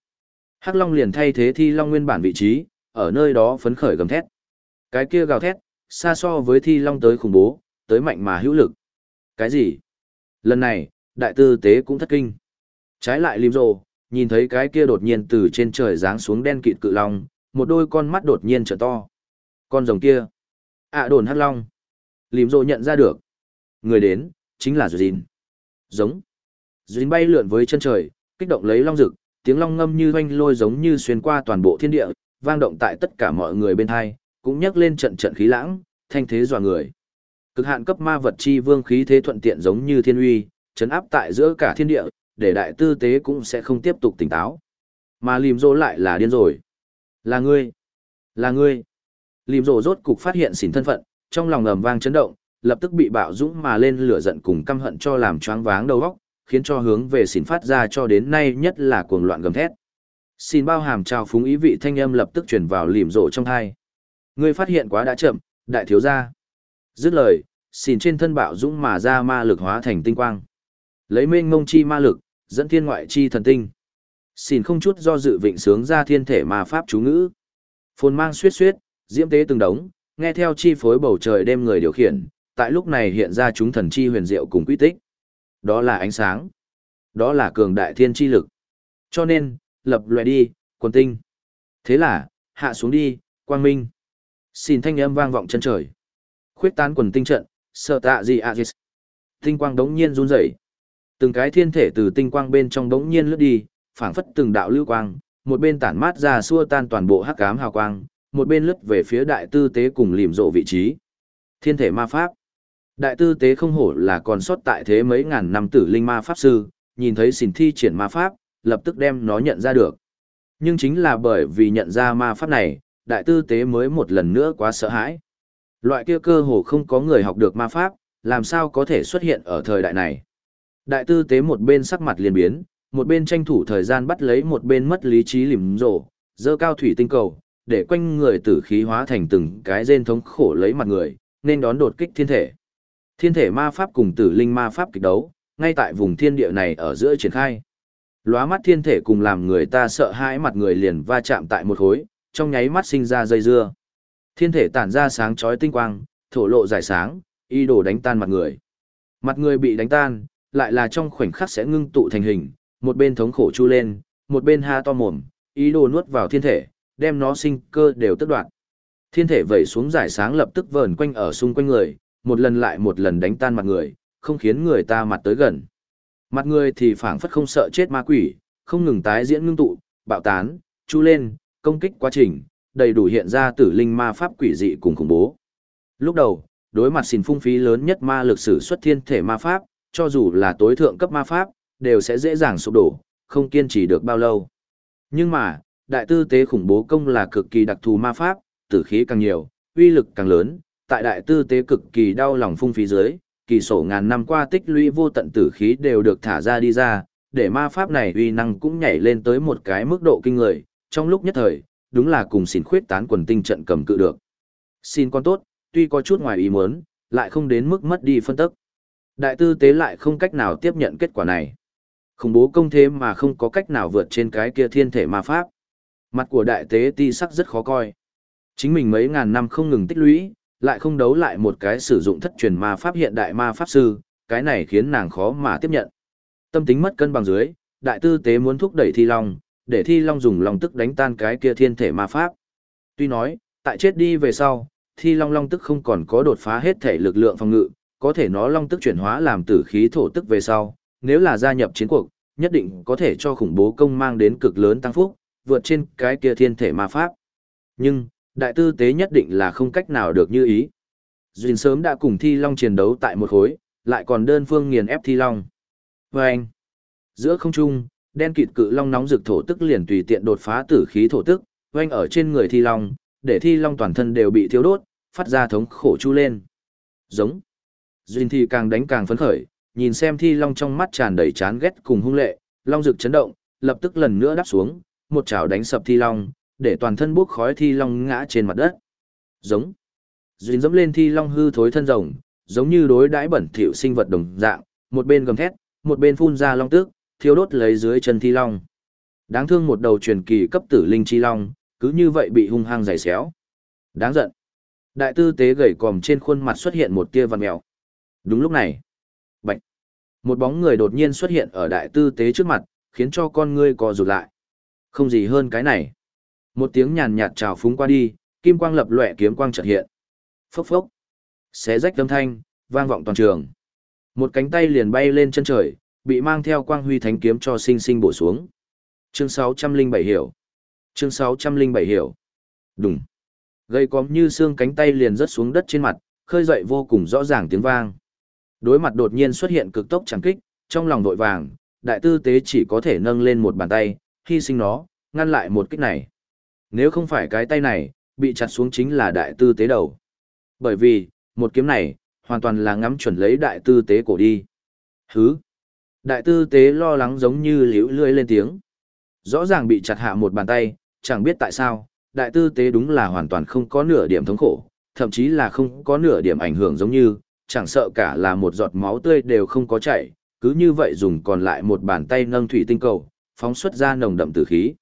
Hắc long liền thay thế thi long nguyên bản vị trí, ở nơi đó phấn khởi gầm thét. Cái kia gào thét, xa so với thi long tới khủng bố, tới mạnh mà hữu lực. Cái gì? Lần này, đại tư tế cũng thất kinh. Trái lại lim rồ, nhìn thấy cái kia đột nhiên từ trên trời giáng xuống đen kịt cự long, một đôi con mắt đột nhiên trở to. Con rồng kia. ạ đồn hắc long. Lim rồ nhận ra được. Người đến, chính là Duyên. Giống. Duyên bay lượn với chân trời, kích động lấy long rực, tiếng long ngâm như oanh lôi giống như xuyên qua toàn bộ thiên địa, vang động tại tất cả mọi người bên hai, cũng nhấc lên trận trận khí lãng, thanh thế dọa người. Cực hạn cấp ma vật chi vương khí thế thuận tiện giống như thiên uy, chấn áp tại giữa cả thiên địa, để đại tư tế cũng sẽ không tiếp tục tỉnh táo. Mà lìm rô lại là điên rồi. Là ngươi. Là ngươi. Lìm rô rốt cục phát hiện xỉn thân phận, trong lòng ngầm vang chấn động, lập tức bị bạo dũng mà lên lửa giận cùng căm hận cho làm choáng váng đầu óc, khiến cho hướng về xin phát ra cho đến nay nhất là cuồng loạn gầm thét. Xin bao hàm trào phúng ý vị thanh âm lập tức truyền vào lìm rộ trong thai. Ngươi phát hiện quá đã chậm, đại thiếu gia. Dứt lời, xin trên thân bạo dũng mà ra ma lực hóa thành tinh quang. Lấy mênh ngông chi ma lực, dẫn thiên ngoại chi thần tinh. Xin không chút do dự vịnh sướng ra thiên thể ma pháp chú ngữ. Phồn mang suyết suyết, diễm tế từng đống, nghe theo chi phối bầu trời đêm người điều khiển, tại lúc này hiện ra chúng thần chi huyền diệu cùng quy tích. Đó là ánh sáng. Đó là cường đại thiên chi lực. Cho nên, lập loại đi, quần tinh. Thế là, hạ xuống đi, quang minh. Xin thanh âm vang vọng chân trời. Khuyết tán quần tinh trận, sợ tạ gì à. Tinh quang đống nhiên run rẩy. Từng cái thiên thể từ tinh quang bên trong đống nhiên lướt đi, phảng phất từng đạo lưu quang, một bên tản mát ra xua tan toàn bộ hắc ám hào quang, một bên lướt về phía đại tư tế cùng lìm rộ vị trí. Thiên thể ma pháp. Đại tư tế không hổ là còn sót tại thế mấy ngàn năm tử linh ma pháp sư, nhìn thấy xỉn thi triển ma pháp, lập tức đem nó nhận ra được. Nhưng chính là bởi vì nhận ra ma pháp này, đại tư tế mới một lần nữa quá sợ hãi. Loại kia cơ hồ không có người học được ma pháp, làm sao có thể xuất hiện ở thời đại này. Đại tư tế một bên sắc mặt liền biến, một bên tranh thủ thời gian bắt lấy một bên mất lý trí lìm rổ, dơ cao thủy tinh cầu, để quanh người tử khí hóa thành từng cái rên thống khổ lấy mặt người, nên đón đột kích thiên thể. Thiên thể ma pháp cùng tử linh ma pháp kịch đấu, ngay tại vùng thiên địa này ở giữa triển khai. Lóa mắt thiên thể cùng làm người ta sợ hãi mặt người liền va chạm tại một khối, trong nháy mắt sinh ra dây dưa. Thiên thể tản ra sáng chói tinh quang, thổ lộ giải sáng, y đồ đánh tan mặt người. Mặt người bị đánh tan, lại là trong khoảnh khắc sẽ ngưng tụ thành hình, một bên thống khổ chu lên, một bên ha to mồm, ý đồ nuốt vào thiên thể, đem nó sinh cơ đều tức đoạn. Thiên thể vẩy xuống giải sáng lập tức vờn quanh ở xung quanh người, một lần lại một lần đánh tan mặt người, không khiến người ta mặt tới gần. Mặt người thì phảng phất không sợ chết ma quỷ, không ngừng tái diễn ngưng tụ, bạo tán, chu lên, công kích quá trình, đầy đủ hiện ra tử linh ma pháp quỷ dị cùng khủng bố. Lúc đầu, đối mặt xin phung phí lớn nhất ma lực sử xuất thiên thể ma pháp, cho dù là tối thượng cấp ma pháp, đều sẽ dễ dàng sụp đổ, không kiên trì được bao lâu. Nhưng mà, đại tư tế khủng bố công là cực kỳ đặc thù ma pháp, tử khí càng nhiều, uy lực càng lớn, tại đại tư tế cực kỳ đau lòng phung phí dưới, kỳ sổ ngàn năm qua tích lũy vô tận tử khí đều được thả ra đi ra, để ma pháp này uy năng cũng nhảy lên tới một cái mức độ kinh người, trong lúc nhất thời, đúng là cùng xin khuyết tán quần tinh trận cầm cự được. Xin con tốt, tuy có chút ngoài ý muốn, lại không đến mức mất đi phân tức. Đại tư tế lại không cách nào tiếp nhận kết quả này. Khủng bố công thế mà không có cách nào vượt trên cái kia thiên thể ma pháp. Mặt của đại tế ti sắc rất khó coi. Chính mình mấy ngàn năm không ngừng tích lũy, lại không đấu lại một cái sử dụng thất truyền ma pháp hiện đại ma pháp sư, cái này khiến nàng khó mà tiếp nhận. Tâm tính mất cân bằng dưới, đại tư tế muốn thúc đẩy thi long, để thi long dùng long tức đánh tan cái kia thiên thể ma pháp. Tuy nói, tại chết đi về sau, thi long long tức không còn có đột phá hết thể lực lượng phòng ngự, có thể nó long tức chuyển hóa làm tử khí thổ tức về sau, nếu là gia nhập chiến cuộc, nhất định có thể cho khủng bố công mang đến cực lớn tăng phúc, vượt trên cái kia thiên thể ma pháp. Nhưng, đại tư tế nhất định là không cách nào được như ý. Duyên sớm đã cùng Thi Long chiến đấu tại một khối, lại còn đơn phương nghiền ép Thi Long. Và anh, giữa không trung, đen kịt cự long nóng rực thổ tức liền tùy tiện đột phá tử khí thổ tức, oanh ở trên người Thi Long, để Thi Long toàn thân đều bị thiếu đốt, phát ra thống khổ chu lên. Giống. Duyên thì càng đánh càng phấn khởi, nhìn xem Thi Long trong mắt tràn đầy chán ghét cùng hung lệ, long rực chấn động, lập tức lần nữa đáp xuống, một chảo đánh sập Thi Long, để toàn thân bốc khói Thi Long ngã trên mặt đất. Giống. Duyên dẫm lên Thi Long hư thối thân rồng, giống như đối đãi bẩn thỉu sinh vật đồng dạng, một bên gầm thét, một bên phun ra long tước, thiêu đốt lấy dưới chân Thi Long. Đáng thương một đầu truyền kỳ cấp tử linh chi long, cứ như vậy bị hung hăng giày xéo. Đáng giận. Đại tư tế gầy còm trên khuôn mặt xuất hiện một tia văn mèo. Đúng lúc này, bạch, một bóng người đột nhiên xuất hiện ở đại tư tế trước mặt, khiến cho con ngươi co rụt lại. Không gì hơn cái này. Một tiếng nhàn nhạt trào phúng qua đi, kim quang lập lòe kiếm quang chợt hiện. Phốc phốc. Xé rách âm thanh, vang vọng toàn trường. Một cánh tay liền bay lên chân trời, bị mang theo quang huy thánh kiếm cho sinh sinh bổ xuống. Chương 607 hiểu. Chương 607 hiểu. Đùng. Gây cóm như xương cánh tay liền rớt xuống đất trên mặt, khơi dậy vô cùng rõ ràng tiếng vang. Đối mặt đột nhiên xuất hiện cực tốc chẳng kích, trong lòng vội vàng, đại tư tế chỉ có thể nâng lên một bàn tay, hy sinh nó, ngăn lại một kích này. Nếu không phải cái tay này, bị chặt xuống chính là đại tư tế đầu. Bởi vì, một kiếm này, hoàn toàn là ngắm chuẩn lấy đại tư tế cổ đi. Hứ! Đại tư tế lo lắng giống như liễu lươi lên tiếng. Rõ ràng bị chặt hạ một bàn tay, chẳng biết tại sao, đại tư tế đúng là hoàn toàn không có nửa điểm thống khổ, thậm chí là không có nửa điểm ảnh hưởng giống như, chẳng sợ cả là một giọt máu tươi đều không có chảy, cứ như vậy dùng còn lại một bàn tay nâng thủy tinh cầu, phóng xuất ra nồng đậm tử khí.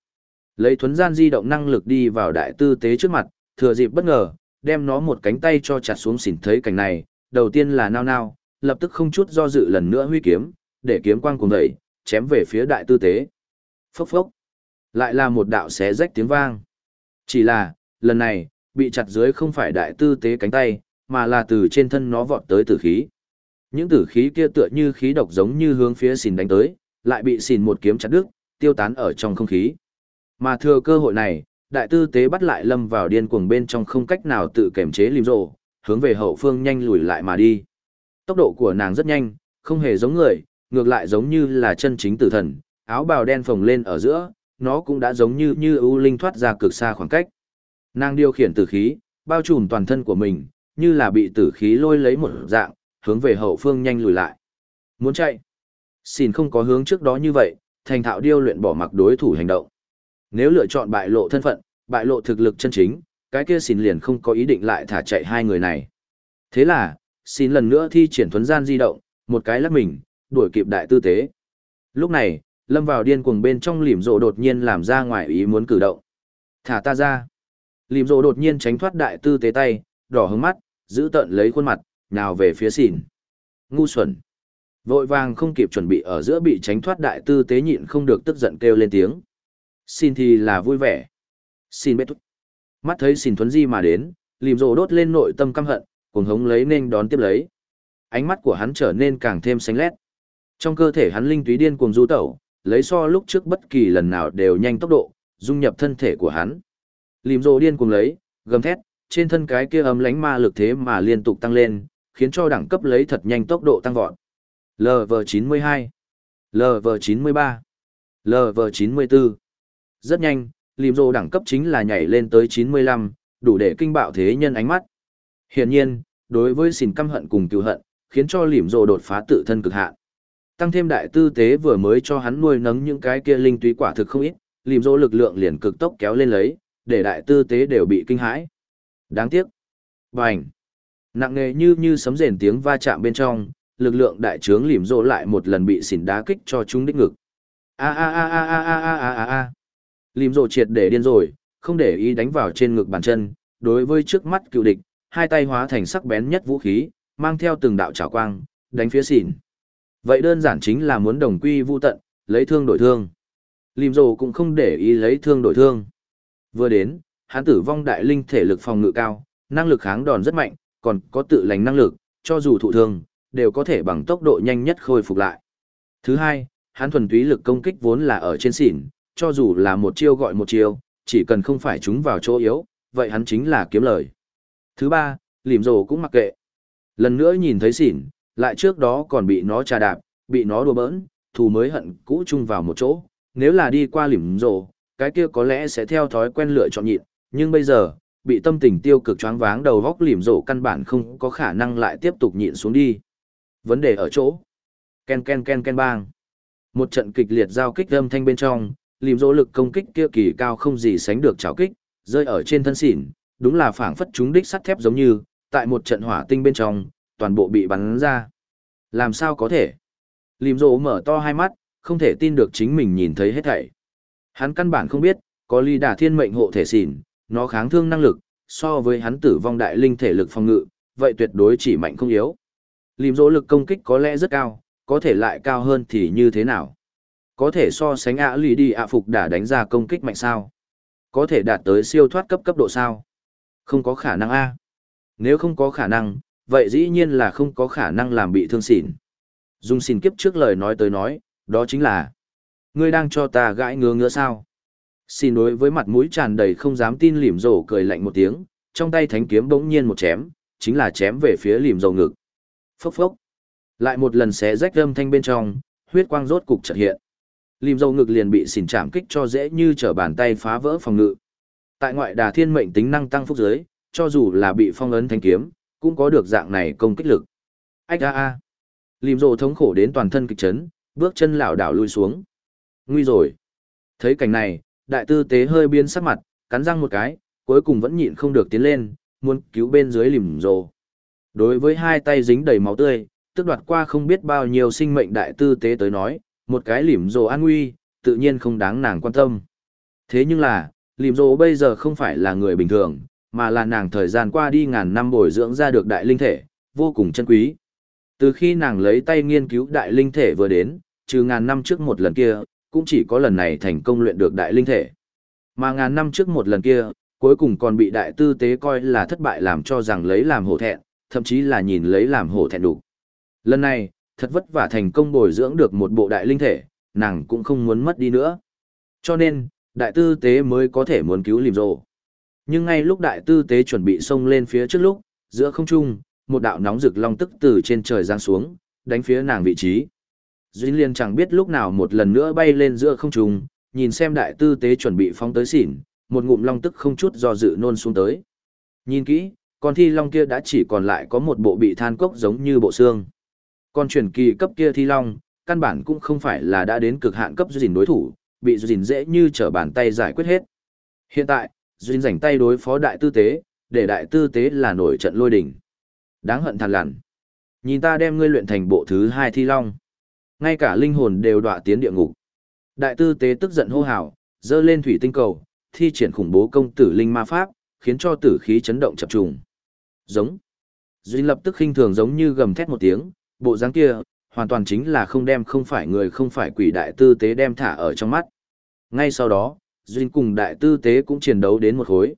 Lấy thuấn gian di động năng lực đi vào đại tư tế trước mặt, thừa dịp bất ngờ, đem nó một cánh tay cho chặt xuống xỉn thấy cảnh này, đầu tiên là nao nao, lập tức không chút do dự lần nữa huy kiếm, để kiếm quang cùng đẩy chém về phía đại tư tế. Phốc phốc. Lại là một đạo xé rách tiếng vang. Chỉ là, lần này, bị chặt dưới không phải đại tư tế cánh tay, mà là từ trên thân nó vọt tới tử khí. Những tử khí kia tựa như khí độc giống như hướng phía xìn đánh tới, lại bị xìn một kiếm chặt đứt, tiêu tán ở trong không khí. Mà thừa cơ hội này, đại tư tế bắt lại lâm vào điên cuồng bên trong không cách nào tự kiểm chế lìm rồ, hướng về hậu phương nhanh lùi lại mà đi. Tốc độ của nàng rất nhanh, không hề giống người, ngược lại giống như là chân chính tử thần, áo bào đen phồng lên ở giữa, nó cũng đã giống như như ưu linh thoát ra cực xa khoảng cách. Nàng điều khiển tử khí, bao trùm toàn thân của mình, như là bị tử khí lôi lấy một dạng, hướng về hậu phương nhanh lùi lại. Muốn chạy? Xin không có hướng trước đó như vậy, thành thạo điêu luyện bỏ mặc đối thủ hành động. Nếu lựa chọn bại lộ thân phận, bại lộ thực lực chân chính, cái kia xin liền không có ý định lại thả chạy hai người này. Thế là, xin lần nữa thi triển thuấn gian di động, một cái lắc mình, đuổi kịp đại tư tế. Lúc này, lâm vào điên cuồng bên trong lìm rộ đột nhiên làm ra ngoài ý muốn cử động. Thả ta ra. Lìm rộ đột nhiên tránh thoát đại tư tế tay, đỏ hứng mắt, giữ tận lấy khuôn mặt, nào về phía xỉn. Ngu xuẩn. Vội vàng không kịp chuẩn bị ở giữa bị tránh thoát đại tư tế nhịn không được tức giận kêu lên tiếng. Xin thì là vui vẻ. Xin bết thúc. Mắt thấy xin thuấn di mà đến, lìm rộ đốt lên nội tâm căm hận, cuồng hống lấy nên đón tiếp lấy. Ánh mắt của hắn trở nên càng thêm xanh lét. Trong cơ thể hắn linh túy điên cuồng du tẩu, lấy so lúc trước bất kỳ lần nào đều nhanh tốc độ, dung nhập thân thể của hắn. Lìm rộ điên cuồng lấy, gầm thét, trên thân cái kia ấm lánh ma lực thế mà liên tục tăng lên, khiến cho đẳng cấp lấy thật nhanh tốc độ tăng vọt. LV92, LV93, LV94. Rất nhanh, lìm rồ đẳng cấp chính là nhảy lên tới 95, đủ để kinh bạo thế nhân ánh mắt. Hiển nhiên, đối với xỉn căm hận cùng cứu hận, khiến cho lìm rồ đột phá tự thân cực hạn. Tăng thêm đại tư tế vừa mới cho hắn nuôi nấng những cái kia linh túy quả thực không ít, lìm rồ lực lượng liền cực tốc kéo lên lấy, để đại tư tế đều bị kinh hãi. Đáng tiếc. Bành. Nặng nề như như sấm rền tiếng va chạm bên trong, lực lượng đại trướng lìm rồ lại một lần bị xỉn đá kích cho chúng đích ngực. A a a a a a a a a. Lìm rộ triệt để điên rồi, không để ý đánh vào trên ngực bàn chân, đối với trước mắt cựu địch, hai tay hóa thành sắc bén nhất vũ khí, mang theo từng đạo trảo quang, đánh phía xỉn. Vậy đơn giản chính là muốn đồng quy vu tận, lấy thương đổi thương. Lìm rồ cũng không để ý lấy thương đổi thương. Vừa đến, hắn tử vong đại linh thể lực phòng ngự cao, năng lực kháng đòn rất mạnh, còn có tự lành năng lực, cho dù thụ thương, đều có thể bằng tốc độ nhanh nhất khôi phục lại. Thứ hai, hắn thuần túy lực công kích vốn là ở trên xỉn, cho dù là một chiêu gọi một chiêu, chỉ cần không phải chúng vào chỗ yếu, vậy hắn chính là kiếm lời. Thứ ba, lìm rồ cũng mặc kệ. Lần nữa nhìn thấy xỉn, lại trước đó còn bị nó trà đạp, bị nó đùa bỡn, thù mới hận cũ chung vào một chỗ. Nếu là đi qua lìm rồ, cái kia có lẽ sẽ theo thói quen lựa chọn nhịn, nhưng bây giờ, bị tâm tình tiêu cực choáng váng đầu góc lìm rồ căn bản không có khả năng lại tiếp tục nhịn xuống đi. Vấn đề ở chỗ. Ken ken ken ken bang. Một trận kịch liệt giao kích âm thanh bên trong, lìm rỗ lực công kích kia kỳ cao không gì sánh được chảo kích, rơi ở trên thân xỉn, đúng là phảng phất chúng đích sắt thép giống như, tại một trận hỏa tinh bên trong, toàn bộ bị bắn ra. Làm sao có thể? Lìm rỗ mở to hai mắt, không thể tin được chính mình nhìn thấy hết thảy. Hắn căn bản không biết, có ly đà thiên mệnh hộ thể xỉn, nó kháng thương năng lực, so với hắn tử vong đại linh thể lực phòng ngự, vậy tuyệt đối chỉ mạnh không yếu. Lìm rỗ lực công kích có lẽ rất cao, có thể lại cao hơn thì như thế nào? Có thể so sánh ạ lì đi ạ phục đã đánh ra công kích mạnh sao? Có thể đạt tới siêu thoát cấp cấp độ sao? Không có khả năng A. Nếu không có khả năng, vậy dĩ nhiên là không có khả năng làm bị thương xỉn. Dung xỉn kiếp trước lời nói tới nói, đó chính là Ngươi đang cho ta gãi ngứa ngứa sao? Xin đối với mặt mũi tràn đầy không dám tin lìm rổ cười lạnh một tiếng, trong tay thánh kiếm bỗng nhiên một chém, chính là chém về phía lìm rổ ngực. Phốc phốc. Lại một lần xé rách âm thanh bên trong, huyết quang rốt cục chợt hiện. Lim dâu ngực liền bị xỉn chạm kích cho dễ như trở bàn tay phá vỡ phòng ngự. Tại ngoại đà thiên mệnh tính năng tăng phúc giới, cho dù là bị phong ấn thanh kiếm, cũng có được dạng này công kích lực. Ách a a. Lim dâu thống khổ đến toàn thân kịch chấn, bước chân lảo đảo lui xuống. Nguy rồi. Thấy cảnh này, đại tư tế hơi biến sắc mặt, cắn răng một cái, cuối cùng vẫn nhịn không được tiến lên, muốn cứu bên dưới lìm rồ. Đối với hai tay dính đầy máu tươi, tức đoạt qua không biết bao nhiêu sinh mệnh đại tư tế tới nói, một cái lìm rồ an nguy, tự nhiên không đáng nàng quan tâm. Thế nhưng là, lìm rồ bây giờ không phải là người bình thường, mà là nàng thời gian qua đi ngàn năm bồi dưỡng ra được đại linh thể, vô cùng chân quý. Từ khi nàng lấy tay nghiên cứu đại linh thể vừa đến, trừ ngàn năm trước một lần kia, cũng chỉ có lần này thành công luyện được đại linh thể. Mà ngàn năm trước một lần kia, cuối cùng còn bị đại tư tế coi là thất bại làm cho rằng lấy làm hổ thẹn, thậm chí là nhìn lấy làm hổ thẹn đủ. Lần này, thật vất vả thành công bồi dưỡng được một bộ đại linh thể, nàng cũng không muốn mất đi nữa. Cho nên, đại tư tế mới có thể muốn cứu lìm rồ. Nhưng ngay lúc đại tư tế chuẩn bị xông lên phía trước lúc, giữa không trung, một đạo nóng rực long tức từ trên trời giáng xuống, đánh phía nàng vị trí. Duy Liên chẳng biết lúc nào một lần nữa bay lên giữa không trung, nhìn xem đại tư tế chuẩn bị phóng tới xỉn, một ngụm long tức không chút do dự nôn xuống tới. Nhìn kỹ, con thi long kia đã chỉ còn lại có một bộ bị than cốc giống như bộ xương. Con truyền kỳ cấp kia thi long, căn bản cũng không phải là đã đến cực hạn cấp dình đối thủ, bị dình dễ như trở bàn tay giải quyết hết. Hiện tại, dình rảnh tay đối phó đại tư tế, để đại tư tế là nổi trận lôi đỉnh. Đáng hận thằn lằn. Nhìn ta đem ngươi luyện thành bộ thứ hai thi long. Ngay cả linh hồn đều đọa tiến địa ngục. Đại tư tế tức giận hô hào, dơ lên thủy tinh cầu, thi triển khủng bố công tử linh ma pháp, khiến cho tử khí chấn động chập trùng. Giống. Duy lập tức khinh thường giống như gầm thét một tiếng, bộ dáng kia, hoàn toàn chính là không đem không phải người không phải quỷ đại tư tế đem thả ở trong mắt. Ngay sau đó, duyên cùng đại tư tế cũng chiến đấu đến một khối.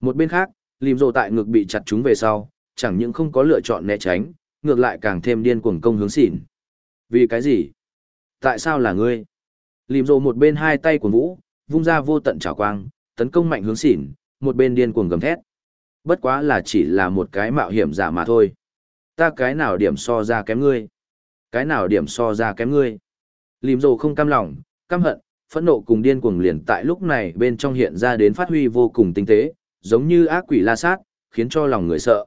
Một bên khác, lìm rồ tại ngực bị chặt chúng về sau, chẳng những không có lựa chọn né tránh, ngược lại càng thêm điên cuồng công hướng xỉn. Vì cái gì? Tại sao là ngươi? Lìm rồ một bên hai tay của vũ, vung ra vô tận trào quang, tấn công mạnh hướng xỉn, một bên điên cuồng gầm thét. Bất quá là chỉ là một cái mạo hiểm giả mà thôi. Ta cái nào điểm so ra kém ngươi? Cái nào điểm so ra kém ngươi? Lìm rồ không cam lòng, căm hận, phẫn nộ cùng điên cuồng liền tại lúc này bên trong hiện ra đến phát huy vô cùng tinh tế, giống như ác quỷ la sát, khiến cho lòng người sợ.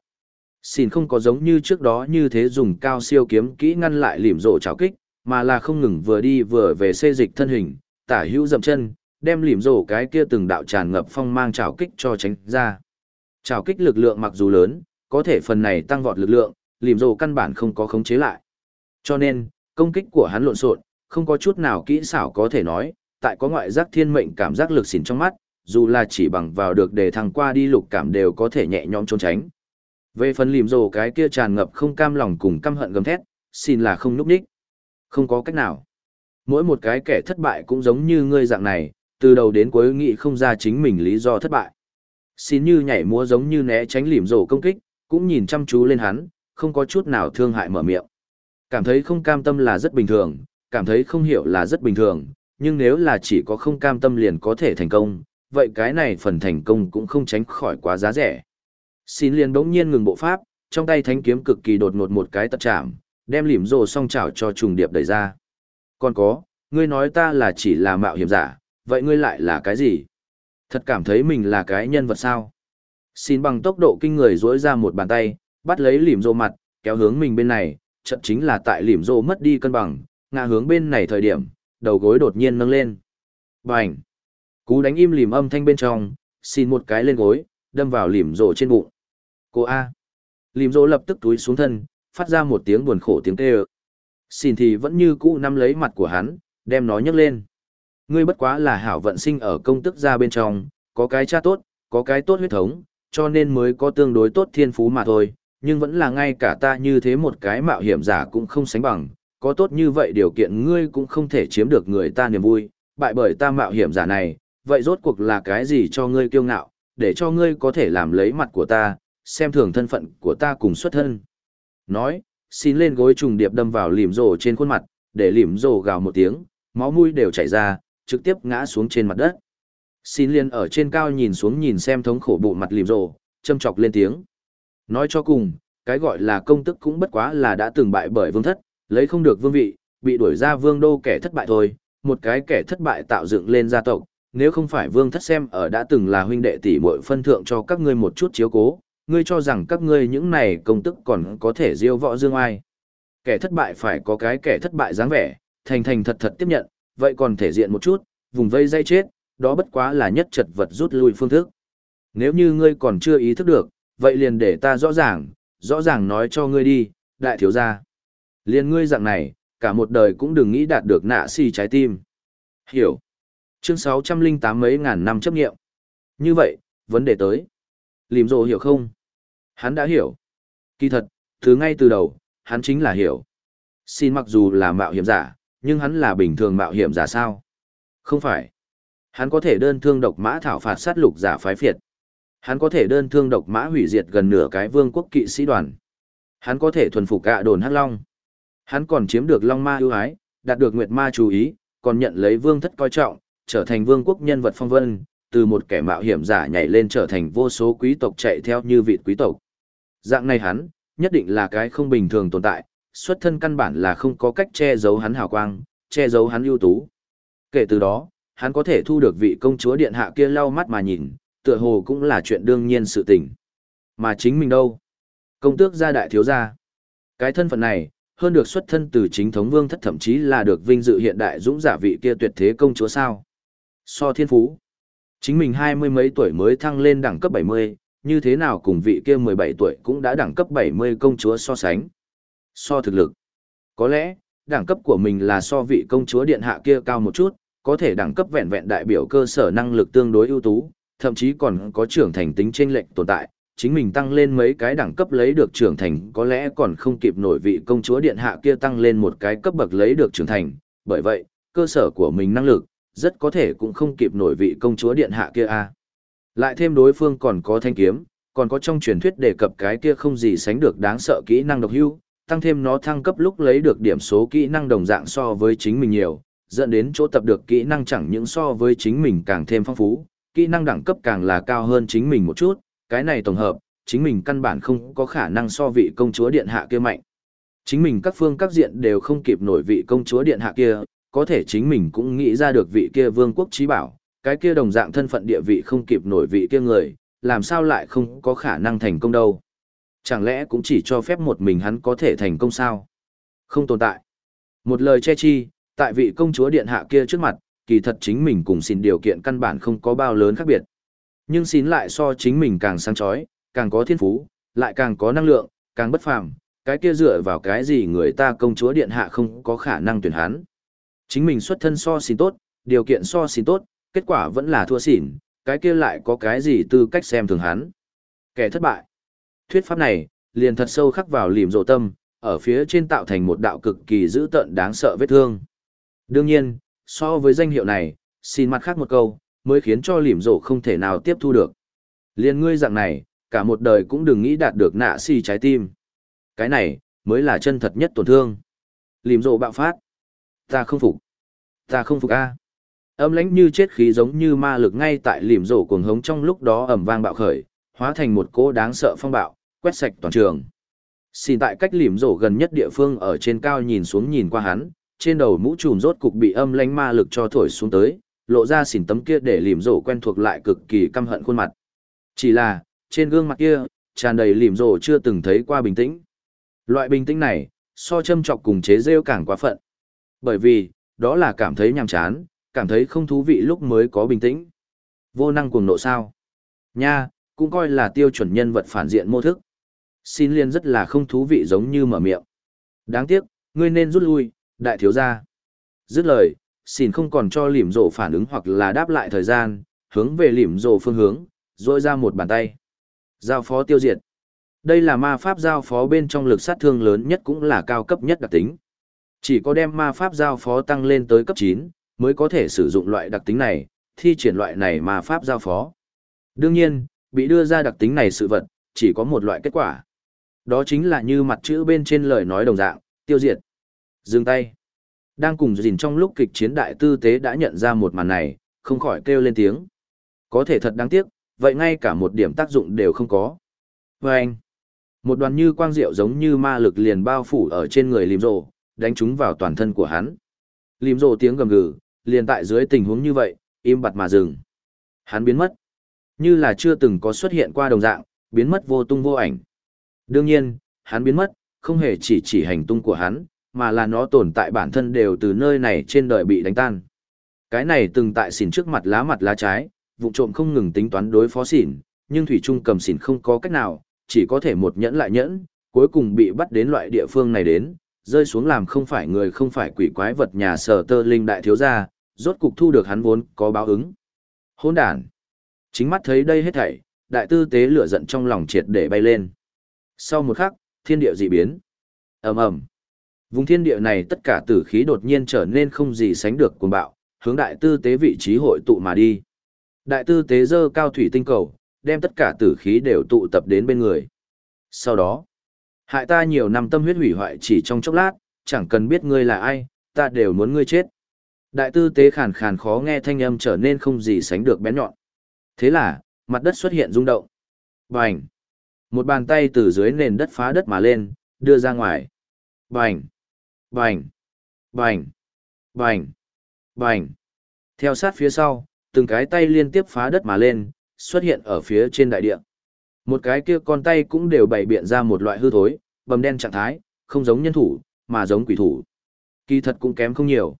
Xin không có giống như trước đó như thế dùng cao siêu kiếm kỹ ngăn lại lìm rộ chảo kích, mà là không ngừng vừa đi vừa về xê dịch thân hình, tả hữu dậm chân, đem lìm rổ cái kia từng đạo tràn ngập phong mang trào kích cho tránh ra. Trào kích lực lượng mặc dù lớn, có thể phần này tăng vọt lực lượng, lìm rồ căn bản không có khống chế lại. Cho nên, công kích của hắn lộn xộn, không có chút nào kỹ xảo có thể nói, tại có ngoại giác thiên mệnh cảm giác lực xỉn trong mắt, dù là chỉ bằng vào được để thằng qua đi lục cảm đều có thể nhẹ nhõm trốn tránh. Về phần lìm rồ cái kia tràn ngập không cam lòng cùng căm hận gầm thét, xin là không núp đích. Không có cách nào. Mỗi một cái kẻ thất bại cũng giống như ngươi dạng này, từ đầu đến cuối nghĩ không ra chính mình lý do thất bại. Xin như nhảy múa giống như né tránh lìm rồ công kích, cũng nhìn chăm chú lên hắn, không có chút nào thương hại mở miệng. Cảm thấy không cam tâm là rất bình thường, cảm thấy không hiểu là rất bình thường, nhưng nếu là chỉ có không cam tâm liền có thể thành công, vậy cái này phần thành công cũng không tránh khỏi quá giá rẻ. Xin liền bỗng nhiên ngừng bộ pháp, trong tay thánh kiếm cực kỳ đột ngột một cái tật chạm, đem lìm rồ song chảo cho trùng điệp đẩy ra. Còn có, ngươi nói ta là chỉ là mạo hiểm giả, vậy ngươi lại là cái gì? Thật cảm thấy mình là cái nhân vật sao? Xin bằng tốc độ kinh người dỗi ra một bàn tay, bắt lấy lìm rô mặt, kéo hướng mình bên này, chậm chính là tại lìm rô mất đi cân bằng, ngã hướng bên này thời điểm, đầu gối đột nhiên nâng lên. Bành! Cú đánh im lìm âm thanh bên trong, xin một cái lên gối, đâm vào lìm rộ trên bụng. Cô A! Lìm rộ lập tức túi xuống thân, phát ra một tiếng buồn khổ tiếng kêu. Xin thì vẫn như cũ nắm lấy mặt của hắn, đem nó nhấc lên. Ngươi bất quá là hảo vận sinh ở công tức gia bên trong, có cái cha tốt, có cái tốt huyết thống, cho nên mới có tương đối tốt thiên phú mà thôi, nhưng vẫn là ngay cả ta như thế một cái mạo hiểm giả cũng không sánh bằng, có tốt như vậy điều kiện ngươi cũng không thể chiếm được người ta niềm vui, bại bởi ta mạo hiểm giả này, vậy rốt cuộc là cái gì cho ngươi kiêu ngạo, để cho ngươi có thể làm lấy mặt của ta, xem thường thân phận của ta cùng xuất thân. Nói, xin lên gối trùng điệp đâm vào lìm rồ trên khuôn mặt, để lìm rồ gào một tiếng, máu mũi đều chảy ra, trực tiếp ngã xuống trên mặt đất. Xin liên ở trên cao nhìn xuống nhìn xem thống khổ bộ mặt lìm rồ, châm chọc lên tiếng. Nói cho cùng, cái gọi là công tức cũng bất quá là đã từng bại bởi vương thất, lấy không được vương vị, bị đuổi ra vương đô kẻ thất bại thôi, một cái kẻ thất bại tạo dựng lên gia tộc, nếu không phải vương thất xem ở đã từng là huynh đệ tỷ muội phân thượng cho các ngươi một chút chiếu cố, ngươi cho rằng các ngươi những này công tức còn có thể diêu võ dương ai. Kẻ thất bại phải có cái kẻ thất bại dáng vẻ, thành thành thật thật tiếp nhận, vậy còn thể diện một chút, vùng vây dây chết, đó bất quá là nhất chật vật rút lui phương thức. Nếu như ngươi còn chưa ý thức được, vậy liền để ta rõ ràng, rõ ràng nói cho ngươi đi, đại thiếu gia. Liền ngươi dạng này, cả một đời cũng đừng nghĩ đạt được nạ si trái tim. Hiểu. Chương 608 mấy ngàn năm chấp nghiệm. Như vậy, vấn đề tới. Lìm rồ hiểu không? Hắn đã hiểu. Kỳ thật, thứ ngay từ đầu, hắn chính là hiểu. Xin mặc dù là mạo hiểm giả, nhưng hắn là bình thường mạo hiểm giả sao? Không phải. Hắn có thể đơn thương độc mã thảo phạt sát lục giả phái phiệt. Hắn có thể đơn thương độc mã hủy diệt gần nửa cái vương quốc kỵ sĩ đoàn. Hắn có thể thuần phục gạ đồn hắc long. Hắn còn chiếm được long ma ưu ái, đạt được nguyệt ma chú ý, còn nhận lấy vương thất coi trọng, trở thành vương quốc nhân vật phong vân, từ một kẻ mạo hiểm giả nhảy lên trở thành vô số quý tộc chạy theo như vị quý tộc. Dạng này hắn, nhất định là cái không bình thường tồn tại, xuất thân căn bản là không có cách che giấu hắn hào quang, che giấu hắn ưu tú. Kể từ đó, hắn có thể thu được vị công chúa điện hạ kia lau mắt mà nhìn, tựa hồ cũng là chuyện đương nhiên sự tình. Mà chính mình đâu? Công tước gia đại thiếu gia. Cái thân phận này, hơn được xuất thân từ chính thống vương thất thậm chí là được vinh dự hiện đại dũng giả vị kia tuyệt thế công chúa sao. So thiên phú. Chính mình hai mươi mấy tuổi mới thăng lên đẳng cấp 70, như thế nào cùng vị kia 17 tuổi cũng đã đẳng cấp 70 công chúa so sánh. So thực lực. Có lẽ, đẳng cấp của mình là so vị công chúa điện hạ kia cao một chút, có thể đẳng cấp vẹn vẹn đại biểu cơ sở năng lực tương đối ưu tú, thậm chí còn có trưởng thành tính chênh lệch tồn tại, chính mình tăng lên mấy cái đẳng cấp lấy được trưởng thành có lẽ còn không kịp nổi vị công chúa điện hạ kia tăng lên một cái cấp bậc lấy được trưởng thành, bởi vậy, cơ sở của mình năng lực, rất có thể cũng không kịp nổi vị công chúa điện hạ kia a. Lại thêm đối phương còn có thanh kiếm, còn có trong truyền thuyết đề cập cái kia không gì sánh được đáng sợ kỹ năng độc hưu, tăng thêm nó thăng cấp lúc lấy được điểm số kỹ năng đồng dạng so với chính mình nhiều, dẫn đến chỗ tập được kỹ năng chẳng những so với chính mình càng thêm phong phú, kỹ năng đẳng cấp càng là cao hơn chính mình một chút, cái này tổng hợp, chính mình căn bản không có khả năng so vị công chúa điện hạ kia mạnh. Chính mình các phương các diện đều không kịp nổi vị công chúa điện hạ kia, có thể chính mình cũng nghĩ ra được vị kia vương quốc trí bảo, cái kia đồng dạng thân phận địa vị không kịp nổi vị kia người, làm sao lại không có khả năng thành công đâu. Chẳng lẽ cũng chỉ cho phép một mình hắn có thể thành công sao? Không tồn tại. Một lời che chi, tại vị công chúa điện hạ kia trước mặt, kỳ thật chính mình cùng xin điều kiện căn bản không có bao lớn khác biệt. Nhưng xin lại so chính mình càng sáng chói, càng có thiên phú, lại càng có năng lượng, càng bất phàm, cái kia dựa vào cái gì người ta công chúa điện hạ không có khả năng tuyển hắn. Chính mình xuất thân so xin tốt, điều kiện so xin tốt, kết quả vẫn là thua xỉn, cái kia lại có cái gì tư cách xem thường hắn. Kẻ thất bại. Thuyết pháp này, liền thật sâu khắc vào lìm rộ tâm, ở phía trên tạo thành một đạo cực kỳ dữ tợn đáng sợ vết thương. Đương nhiên, so với danh hiệu này, xin mặt khác một câu, mới khiến cho lìm rổ không thể nào tiếp thu được. Liên ngươi dạng này, cả một đời cũng đừng nghĩ đạt được nạ si trái tim. Cái này, mới là chân thật nhất tổn thương. Lìm rộ bạo phát. Ta không phục. Ta không phục a. Âm lãnh như chết khí giống như ma lực ngay tại lìm rộ cuồng hống trong lúc đó ầm vang bạo khởi, hóa thành một cỗ đáng sợ phong bạo, quét sạch toàn trường. Xin tại cách lìm rổ gần nhất địa phương ở trên cao nhìn xuống nhìn qua hắn, trên đầu mũ trùm rốt cục bị âm lãnh ma lực cho thổi xuống tới, lộ ra xỉn tấm kia để lìm rổ quen thuộc lại cực kỳ căm hận khuôn mặt. Chỉ là, trên gương mặt kia, tràn đầy lìm rổ chưa từng thấy qua bình tĩnh. Loại bình tĩnh này, so châm chọc cùng chế rêu càng quá phận. Bởi vì, đó là cảm thấy nhàm chán, cảm thấy không thú vị lúc mới có bình tĩnh. Vô năng cuồng nộ sao. Nha, cũng coi là tiêu chuẩn nhân vật phản diện mô thức. Xin liên rất là không thú vị giống như mở miệng. Đáng tiếc, ngươi nên rút lui, đại thiếu gia. Dứt lời, xin không còn cho lìm rổ phản ứng hoặc là đáp lại thời gian, hướng về lìm rổ phương hướng, rôi ra một bàn tay. Giao phó tiêu diệt. Đây là ma pháp giao phó bên trong lực sát thương lớn nhất cũng là cao cấp nhất đặc tính. Chỉ có đem ma pháp giao phó tăng lên tới cấp 9, mới có thể sử dụng loại đặc tính này, thi triển loại này ma pháp giao phó. Đương nhiên, bị đưa ra đặc tính này sự vật, chỉ có một loại kết quả. Đó chính là như mặt chữ bên trên lời nói đồng dạng, tiêu diệt. Dừng tay. Đang cùng dình trong lúc kịch chiến đại tư tế đã nhận ra một màn này, không khỏi kêu lên tiếng. Có thể thật đáng tiếc, vậy ngay cả một điểm tác dụng đều không có. Và anh, một đoàn như quang diệu giống như ma lực liền bao phủ ở trên người lìm rồ, đánh chúng vào toàn thân của hắn. Lìm rồ tiếng gầm gừ, liền tại dưới tình huống như vậy, im bặt mà dừng. Hắn biến mất. Như là chưa từng có xuất hiện qua đồng dạng, biến mất vô tung vô ảnh. Đương nhiên, hắn biến mất, không hề chỉ chỉ hành tung của hắn, mà là nó tồn tại bản thân đều từ nơi này trên đời bị đánh tan. Cái này từng tại xỉn trước mặt lá mặt lá trái, vụ trộm không ngừng tính toán đối phó xỉn, nhưng Thủy Trung cầm xỉn không có cách nào, chỉ có thể một nhẫn lại nhẫn, cuối cùng bị bắt đến loại địa phương này đến, rơi xuống làm không phải người không phải quỷ quái vật nhà sở tơ linh đại thiếu gia, rốt cục thu được hắn vốn có báo ứng. Hôn đàn. Chính mắt thấy đây hết thảy, đại tư tế lửa giận trong lòng triệt để bay lên. Sau một khắc, thiên địa dị biến. ầm ầm Vùng thiên địa này tất cả tử khí đột nhiên trở nên không gì sánh được cuồng bạo, hướng đại tư tế vị trí hội tụ mà đi. Đại tư tế dơ cao thủy tinh cầu, đem tất cả tử khí đều tụ tập đến bên người. Sau đó, hại ta nhiều năm tâm huyết hủy hoại chỉ trong chốc lát, chẳng cần biết ngươi là ai, ta đều muốn ngươi chết. Đại tư tế khàn khàn khó nghe thanh âm trở nên không gì sánh được bén nhọn. Thế là, mặt đất xuất hiện rung động. Bành! Một bàn tay từ dưới nền đất phá đất mà lên, đưa ra ngoài. Bành! Bành! Bành! Bành! Bành! Theo sát phía sau, từng cái tay liên tiếp phá đất mà lên, xuất hiện ở phía trên đại địa. Một cái kia con tay cũng đều bày biện ra một loại hư thối, bầm đen trạng thái, không giống nhân thủ, mà giống quỷ thủ. Kỳ thật cũng kém không nhiều.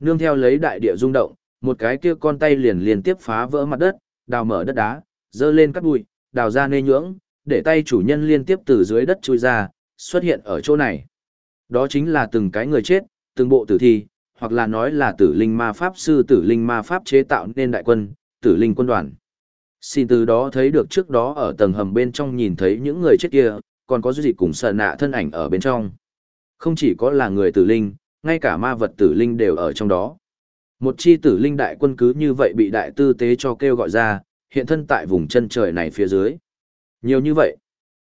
Nương theo lấy đại địa rung động, một cái kia con tay liền liên tiếp phá vỡ mặt đất, đào mở đất đá, dơ lên cắt bụi, đào ra nê nhưỡng, để tay chủ nhân liên tiếp từ dưới đất chui ra, xuất hiện ở chỗ này. Đó chính là từng cái người chết, từng bộ tử thi, hoặc là nói là tử linh ma pháp sư tử linh ma pháp chế tạo nên đại quân, tử linh quân đoàn. Xin từ đó thấy được trước đó ở tầng hầm bên trong nhìn thấy những người chết kia, còn có gì cùng sợ nạ thân ảnh ở bên trong. Không chỉ có là người tử linh, ngay cả ma vật tử linh đều ở trong đó. Một chi tử linh đại quân cứ như vậy bị đại tư tế cho kêu gọi ra, hiện thân tại vùng chân trời này phía dưới. Nhiều như vậy.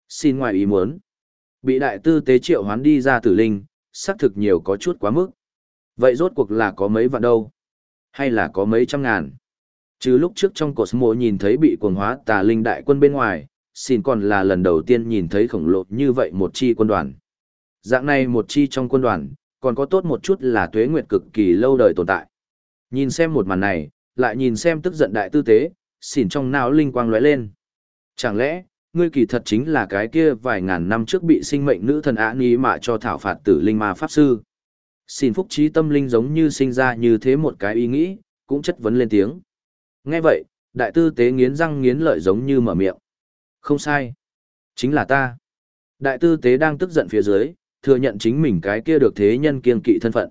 Xin ngoài ý muốn. Bị đại tư tế triệu hoán đi ra tử linh, xác thực nhiều có chút quá mức. Vậy rốt cuộc là có mấy vạn đâu? Hay là có mấy trăm ngàn? Chứ lúc trước trong cột mộ nhìn thấy bị cuồng hóa tà linh đại quân bên ngoài, xin còn là lần đầu tiên nhìn thấy khổng lồ như vậy một chi quân đoàn. Dạng này một chi trong quân đoàn, còn có tốt một chút là tuế nguyệt cực kỳ lâu đời tồn tại. Nhìn xem một màn này, lại nhìn xem tức giận đại tư tế, xỉn trong não linh quang lóe lên. Chẳng lẽ, ngươi kỳ thật chính là cái kia vài ngàn năm trước bị sinh mệnh nữ thần ả ni mạ cho thảo phạt tử linh ma pháp sư. Xin phúc trí tâm linh giống như sinh ra như thế một cái ý nghĩ, cũng chất vấn lên tiếng. Nghe vậy, đại tư tế nghiến răng nghiến lợi giống như mở miệng. Không sai. Chính là ta. Đại tư tế đang tức giận phía dưới, thừa nhận chính mình cái kia được thế nhân kiên kỵ thân phận.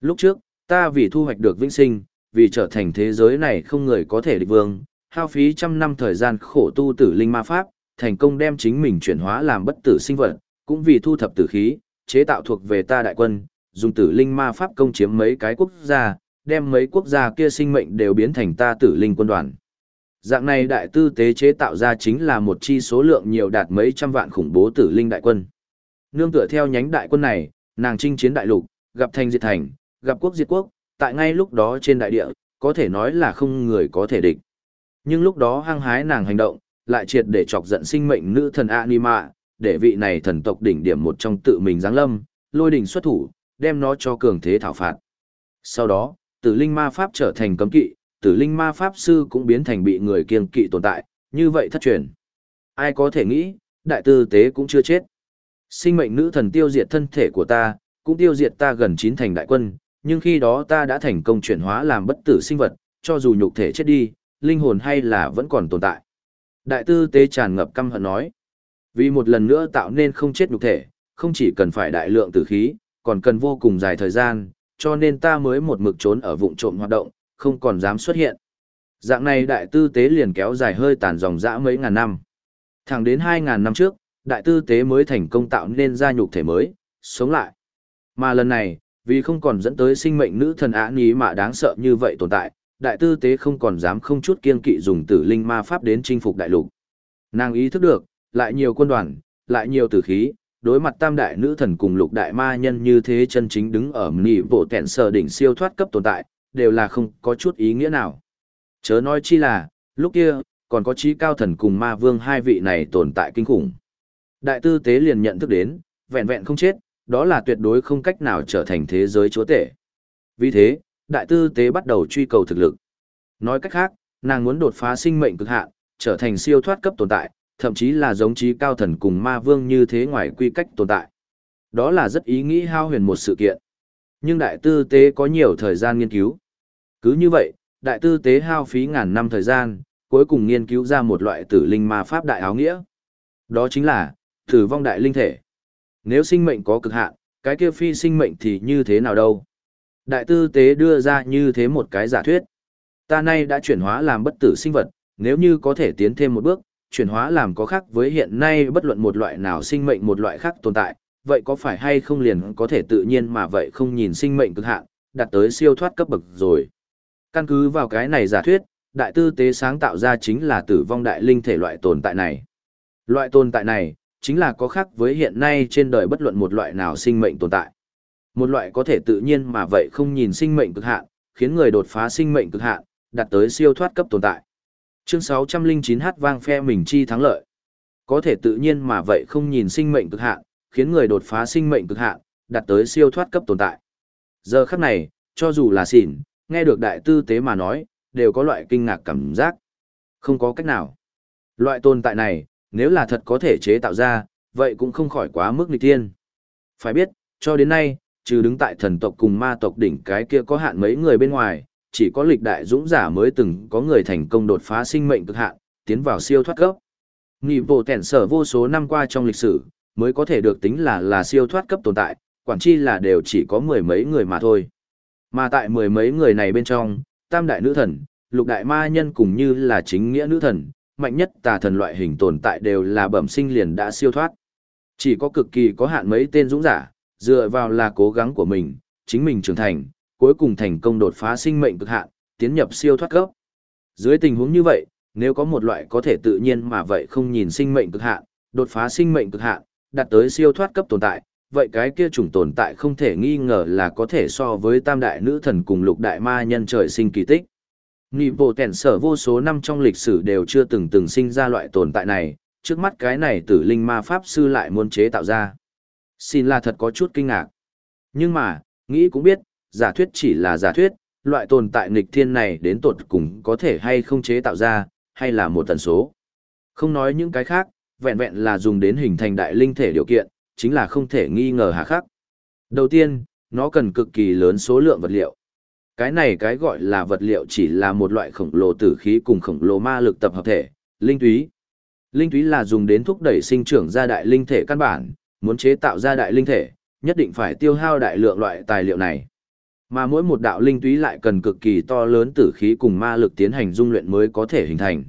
Lúc trước, ta vì thu hoạch được vĩnh sinh, vì trở thành thế giới này không người có thể địch vương, hao phí trăm năm thời gian khổ tu tử linh ma pháp, thành công đem chính mình chuyển hóa làm bất tử sinh vật, cũng vì thu thập tử khí, chế tạo thuộc về ta đại quân, dùng tử linh ma pháp công chiếm mấy cái quốc gia, đem mấy quốc gia kia sinh mệnh đều biến thành ta tử linh quân đoàn. Dạng này đại tư tế chế tạo ra chính là một chi số lượng nhiều đạt mấy trăm vạn khủng bố tử linh đại quân. Nương tựa theo nhánh đại quân này, nàng chinh chiến đại lục, gặp thành diệt thành, gặp quốc diệt quốc, tại ngay lúc đó trên đại địa, có thể nói là không người có thể địch. Nhưng lúc đó hăng hái nàng hành động, lại triệt để chọc giận sinh mệnh nữ thần Anima, để vị này thần tộc đỉnh điểm một trong tự mình giáng lâm, lôi đỉnh xuất thủ, đem nó cho cường thế thảo phạt. Sau đó, tử linh ma pháp trở thành cấm kỵ, tử linh ma pháp sư cũng biến thành bị người kiêng kỵ tồn tại, như vậy thất truyền. Ai có thể nghĩ, đại tư tế cũng chưa chết. Sinh mệnh nữ thần tiêu diệt thân thể của ta, cũng tiêu diệt ta gần chín thành đại quân, nhưng khi đó ta đã thành công chuyển hóa làm bất tử sinh vật, cho dù nhục thể chết đi, linh hồn hay là vẫn còn tồn tại. Đại tư tế tràn ngập căm hận nói. Vì một lần nữa tạo nên không chết nhục thể, không chỉ cần phải đại lượng tử khí, còn cần vô cùng dài thời gian, cho nên ta mới một mực trốn ở vụn trộm hoạt động, không còn dám xuất hiện. Dạng này đại tư tế liền kéo dài hơi tàn dòng dã mấy ngàn năm. Thẳng đến 2.000 năm trước, đại tư tế mới thành công tạo nên ra nhục thể mới, sống lại. Mà lần này, vì không còn dẫn tới sinh mệnh nữ thần ả ní mà đáng sợ như vậy tồn tại, đại tư tế không còn dám không chút kiên kỵ dùng tử linh ma pháp đến chinh phục đại lục. Nàng ý thức được, lại nhiều quân đoàn, lại nhiều tử khí, đối mặt tam đại nữ thần cùng lục đại ma nhân như thế chân chính đứng ở nỉ bộ tẹn sở đỉnh siêu thoát cấp tồn tại, đều là không có chút ý nghĩa nào. Chớ nói chi là, lúc kia, còn có trí cao thần cùng ma vương hai vị này tồn tại kinh khủng. Đại tư tế liền nhận thức đến, vẹn vẹn không chết, đó là tuyệt đối không cách nào trở thành thế giới chúa tể. Vì thế, đại tư tế bắt đầu truy cầu thực lực. Nói cách khác, nàng muốn đột phá sinh mệnh cực hạn, trở thành siêu thoát cấp tồn tại, thậm chí là giống trí cao thần cùng ma vương như thế ngoài quy cách tồn tại. Đó là rất ý nghĩ hao huyền một sự kiện. Nhưng đại tư tế có nhiều thời gian nghiên cứu. Cứ như vậy, đại tư tế hao phí ngàn năm thời gian, cuối cùng nghiên cứu ra một loại tử linh ma pháp đại áo nghĩa. Đó chính là, tử vong đại linh thể. Nếu sinh mệnh có cực hạn, cái kia phi sinh mệnh thì như thế nào đâu? Đại tư tế đưa ra như thế một cái giả thuyết. Ta nay đã chuyển hóa làm bất tử sinh vật, nếu như có thể tiến thêm một bước, chuyển hóa làm có khác với hiện nay bất luận một loại nào sinh mệnh một loại khác tồn tại, vậy có phải hay không liền có thể tự nhiên mà vậy không nhìn sinh mệnh cực hạn, đạt tới siêu thoát cấp bậc rồi. Căn cứ vào cái này giả thuyết, đại tư tế sáng tạo ra chính là tử vong đại linh thể loại tồn tại này. Loại tồn tại này, chính là có khác với hiện nay trên đời bất luận một loại nào sinh mệnh tồn tại. Một loại có thể tự nhiên mà vậy không nhìn sinh mệnh cực hạn, khiến người đột phá sinh mệnh cực hạn, đạt tới siêu thoát cấp tồn tại. Chương 609H vang phe mình chi thắng lợi. Có thể tự nhiên mà vậy không nhìn sinh mệnh cực hạn, khiến người đột phá sinh mệnh cực hạn, đạt tới siêu thoát cấp tồn tại. Giờ khắc này, cho dù là xỉn, nghe được đại tư tế mà nói, đều có loại kinh ngạc cảm giác. Không có cách nào. Loại tồn tại này, nếu là thật có thể chế tạo ra, vậy cũng không khỏi quá mức nghịch tiên. Phải biết, cho đến nay, trừ đứng tại thần tộc cùng ma tộc đỉnh cái kia có hạn mấy người bên ngoài, chỉ có lịch đại dũng giả mới từng có người thành công đột phá sinh mệnh cực hạn, tiến vào siêu thoát cấp. Nghị bộ tẻn sở vô số năm qua trong lịch sử, mới có thể được tính là là siêu thoát cấp tồn tại, quản chi là đều chỉ có mười mấy người mà thôi. Mà tại mười mấy người này bên trong, tam đại nữ thần, lục đại ma nhân cùng như là chính nghĩa nữ thần, mạnh nhất tà thần loại hình tồn tại đều là bẩm sinh liền đã siêu thoát. Chỉ có cực kỳ có hạn mấy tên dũng giả, dựa vào là cố gắng của mình, chính mình trưởng thành, cuối cùng thành công đột phá sinh mệnh cực hạn, tiến nhập siêu thoát cấp. Dưới tình huống như vậy, nếu có một loại có thể tự nhiên mà vậy không nhìn sinh mệnh cực hạn, đột phá sinh mệnh cực hạn, đạt tới siêu thoát cấp tồn tại, vậy cái kia chủng tồn tại không thể nghi ngờ là có thể so với tam đại nữ thần cùng lục đại ma nhân trời sinh kỳ tích. Nị bộ tèn sở vô số năm trong lịch sử đều chưa từng từng sinh ra loại tồn tại này, trước mắt cái này tử linh ma pháp sư lại muốn chế tạo ra. Xin là thật có chút kinh ngạc. Nhưng mà, nghĩ cũng biết, giả thuyết chỉ là giả thuyết, loại tồn tại nghịch thiên này đến tột cùng có thể hay không chế tạo ra, hay là một tần số. Không nói những cái khác, vẹn vẹn là dùng đến hình thành đại linh thể điều kiện, chính là không thể nghi ngờ hà khắc. Đầu tiên, nó cần cực kỳ lớn số lượng vật liệu. Cái này cái gọi là vật liệu chỉ là một loại khổng lồ tử khí cùng khổng lồ ma lực tập hợp thể, linh túy. Linh túy là dùng đến thúc đẩy sinh trưởng ra đại linh thể căn bản, muốn chế tạo ra đại linh thể, nhất định phải tiêu hao đại lượng loại tài liệu này. Mà mỗi một đạo linh túy lại cần cực kỳ to lớn tử khí cùng ma lực tiến hành dung luyện mới có thể hình thành.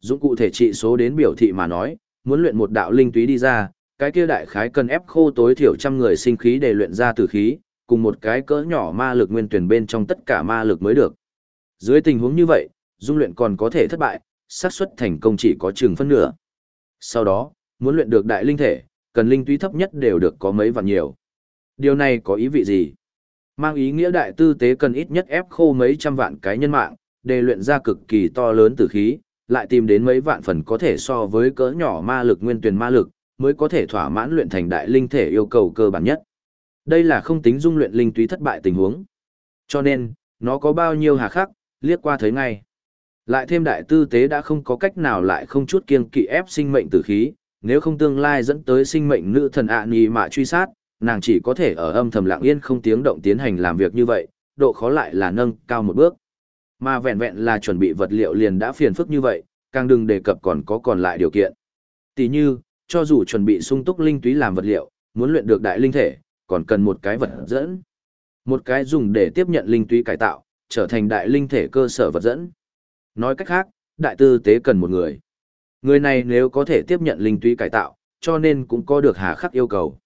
Dụng cụ thể trị số đến biểu thị mà nói, muốn luyện một đạo linh túy đi ra, cái kia đại khái cần ép khô tối thiểu trăm người sinh khí để luyện ra tử khí, cùng một cái cỡ nhỏ ma lực nguyên tuyển bên trong tất cả ma lực mới được. Dưới tình huống như vậy, dung luyện còn có thể thất bại, xác suất thành công chỉ có chừng phân nửa. Sau đó, muốn luyện được đại linh thể, cần linh túy thấp nhất đều được có mấy vạn nhiều. Điều này có ý vị gì? Mang ý nghĩa đại tư tế cần ít nhất ép khô mấy trăm vạn cái nhân mạng, để luyện ra cực kỳ to lớn tử khí, lại tìm đến mấy vạn phần có thể so với cỡ nhỏ ma lực nguyên tuyển ma lực, mới có thể thỏa mãn luyện thành đại linh thể yêu cầu cơ bản nhất. Đây là không tính dung luyện linh túy thất bại tình huống. Cho nên, nó có bao nhiêu hà khắc, liếc qua thấy ngay. Lại thêm đại tư tế đã không có cách nào lại không chút kiêng kỵ ép sinh mệnh tử khí, nếu không tương lai dẫn tới sinh mệnh nữ thần ạ à mà truy sát, nàng chỉ có thể ở âm thầm lặng yên không tiếng động tiến hành làm việc như vậy, độ khó lại là nâng cao một bước. Mà vẹn vẹn là chuẩn bị vật liệu liền đã phiền phức như vậy, càng đừng đề cập còn có còn lại điều kiện. Tỷ như, cho dù chuẩn bị sung túc linh túy làm vật liệu, muốn luyện được đại linh thể, còn cần một cái vật dẫn. Một cái dùng để tiếp nhận linh túy cải tạo, trở thành đại linh thể cơ sở vật dẫn. Nói cách khác, đại tư tế cần một người. Người này nếu có thể tiếp nhận linh túy cải tạo, cho nên cũng có được hà khắc yêu cầu.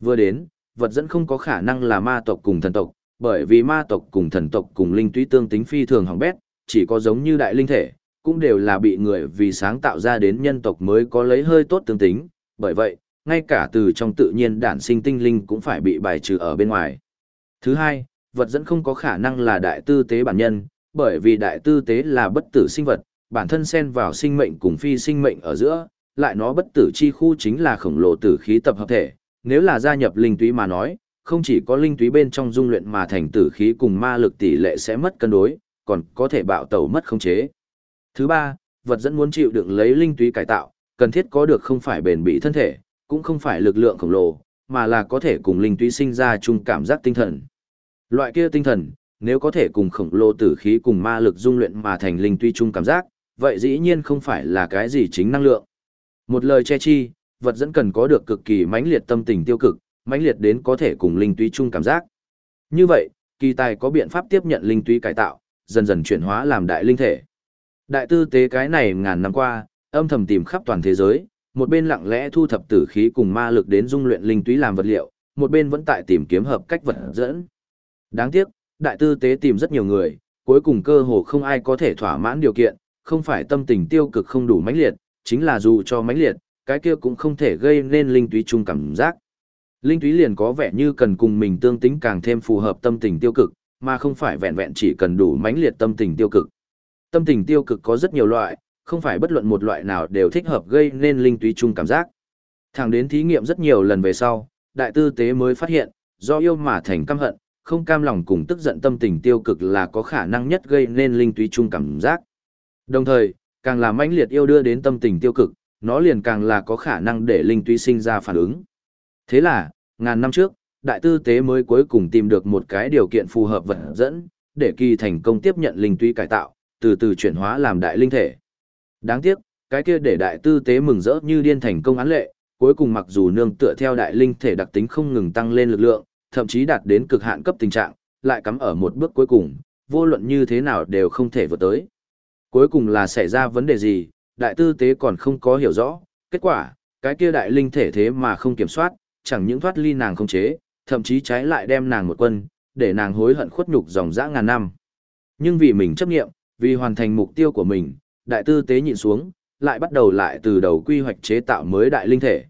Vừa đến, vật dẫn không có khả năng là ma tộc cùng thần tộc, bởi vì ma tộc cùng thần tộc cùng linh túy tương tính phi thường hỏng bét, chỉ có giống như đại linh thể, cũng đều là bị người vì sáng tạo ra đến nhân tộc mới có lấy hơi tốt tương tính, bởi vậy, ngay cả từ trong tự nhiên đản sinh tinh linh cũng phải bị bài trừ ở bên ngoài. Thứ hai, vật dẫn không có khả năng là đại tư tế bản nhân, bởi vì đại tư tế là bất tử sinh vật, bản thân xen vào sinh mệnh cùng phi sinh mệnh ở giữa, lại nó bất tử chi khu chính là khổng lồ tử khí tập hợp thể, nếu là gia nhập linh túy mà nói, không chỉ có linh túy bên trong dung luyện mà thành tử khí cùng ma lực tỷ lệ sẽ mất cân đối, còn có thể bạo tẩu mất khống chế. Thứ ba, vật dẫn muốn chịu đựng lấy linh túy cải tạo, cần thiết có được không phải bền bỉ thân thể, cũng không phải lực lượng khổng lồ, mà là có thể cùng linh túy sinh ra chung cảm giác tinh thần. Loại kia tinh thần, nếu có thể cùng khổng lồ tử khí cùng ma lực dung luyện mà thành linh túy chung cảm giác, vậy dĩ nhiên không phải là cái gì chính năng lượng. Một lời che chi, vật dẫn cần có được cực kỳ mãnh liệt tâm tình tiêu cực, mãnh liệt đến có thể cùng linh túy chung cảm giác. Như vậy, kỳ tài có biện pháp tiếp nhận linh túy cải tạo, dần dần chuyển hóa làm đại linh thể. Đại tư tế cái này ngàn năm qua, âm thầm tìm khắp toàn thế giới, một bên lặng lẽ thu thập tử khí cùng ma lực đến dung luyện linh túy làm vật liệu, một bên vẫn tại tìm kiếm hợp cách vật dẫn. Đáng tiếc, đại tư tế tìm rất nhiều người, cuối cùng cơ hồ không ai có thể thỏa mãn điều kiện, không phải tâm tình tiêu cực không đủ mãnh liệt, chính là dù cho mãnh liệt, cái kia cũng không thể gây nên linh túy chung cảm giác. Linh túy liền có vẻ như cần cùng mình tương tính càng thêm phù hợp tâm tình tiêu cực, mà không phải vẹn vẹn chỉ cần đủ mãnh liệt tâm tình tiêu cực. Tâm tình tiêu cực có rất nhiều loại, không phải bất luận một loại nào đều thích hợp gây nên linh túy chung cảm giác. Thẳng đến thí nghiệm rất nhiều lần về sau, đại tư tế mới phát hiện, do yêu mà thành căm hận, không cam lòng cùng tức giận tâm tình tiêu cực là có khả năng nhất gây nên linh túy chung cảm giác. Đồng thời, càng là mãnh liệt yêu đưa đến tâm tình tiêu cực, nó liền càng là có khả năng để linh tuy sinh ra phản ứng. Thế là, ngàn năm trước, đại tư tế mới cuối cùng tìm được một cái điều kiện phù hợp vật dẫn, để kỳ thành công tiếp nhận linh tuy cải tạo, từ từ chuyển hóa làm đại linh thể. Đáng tiếc, cái kia để đại tư tế mừng rỡ như điên thành công án lệ, cuối cùng mặc dù nương tựa theo đại linh thể đặc tính không ngừng tăng lên lực lượng, thậm chí đạt đến cực hạn cấp tình trạng, lại cắm ở một bước cuối cùng, vô luận như thế nào đều không thể vượt tới. Cuối cùng là xảy ra vấn đề gì, đại tư tế còn không có hiểu rõ, kết quả, cái kia đại linh thể thế mà không kiểm soát, chẳng những thoát ly nàng không chế, thậm chí trái lại đem nàng một quân, để nàng hối hận khuất nhục dòng dã ngàn năm. Nhưng vì mình chấp nghiệm, vì hoàn thành mục tiêu của mình, đại tư tế nhìn xuống, lại bắt đầu lại từ đầu quy hoạch chế tạo mới đại linh thể.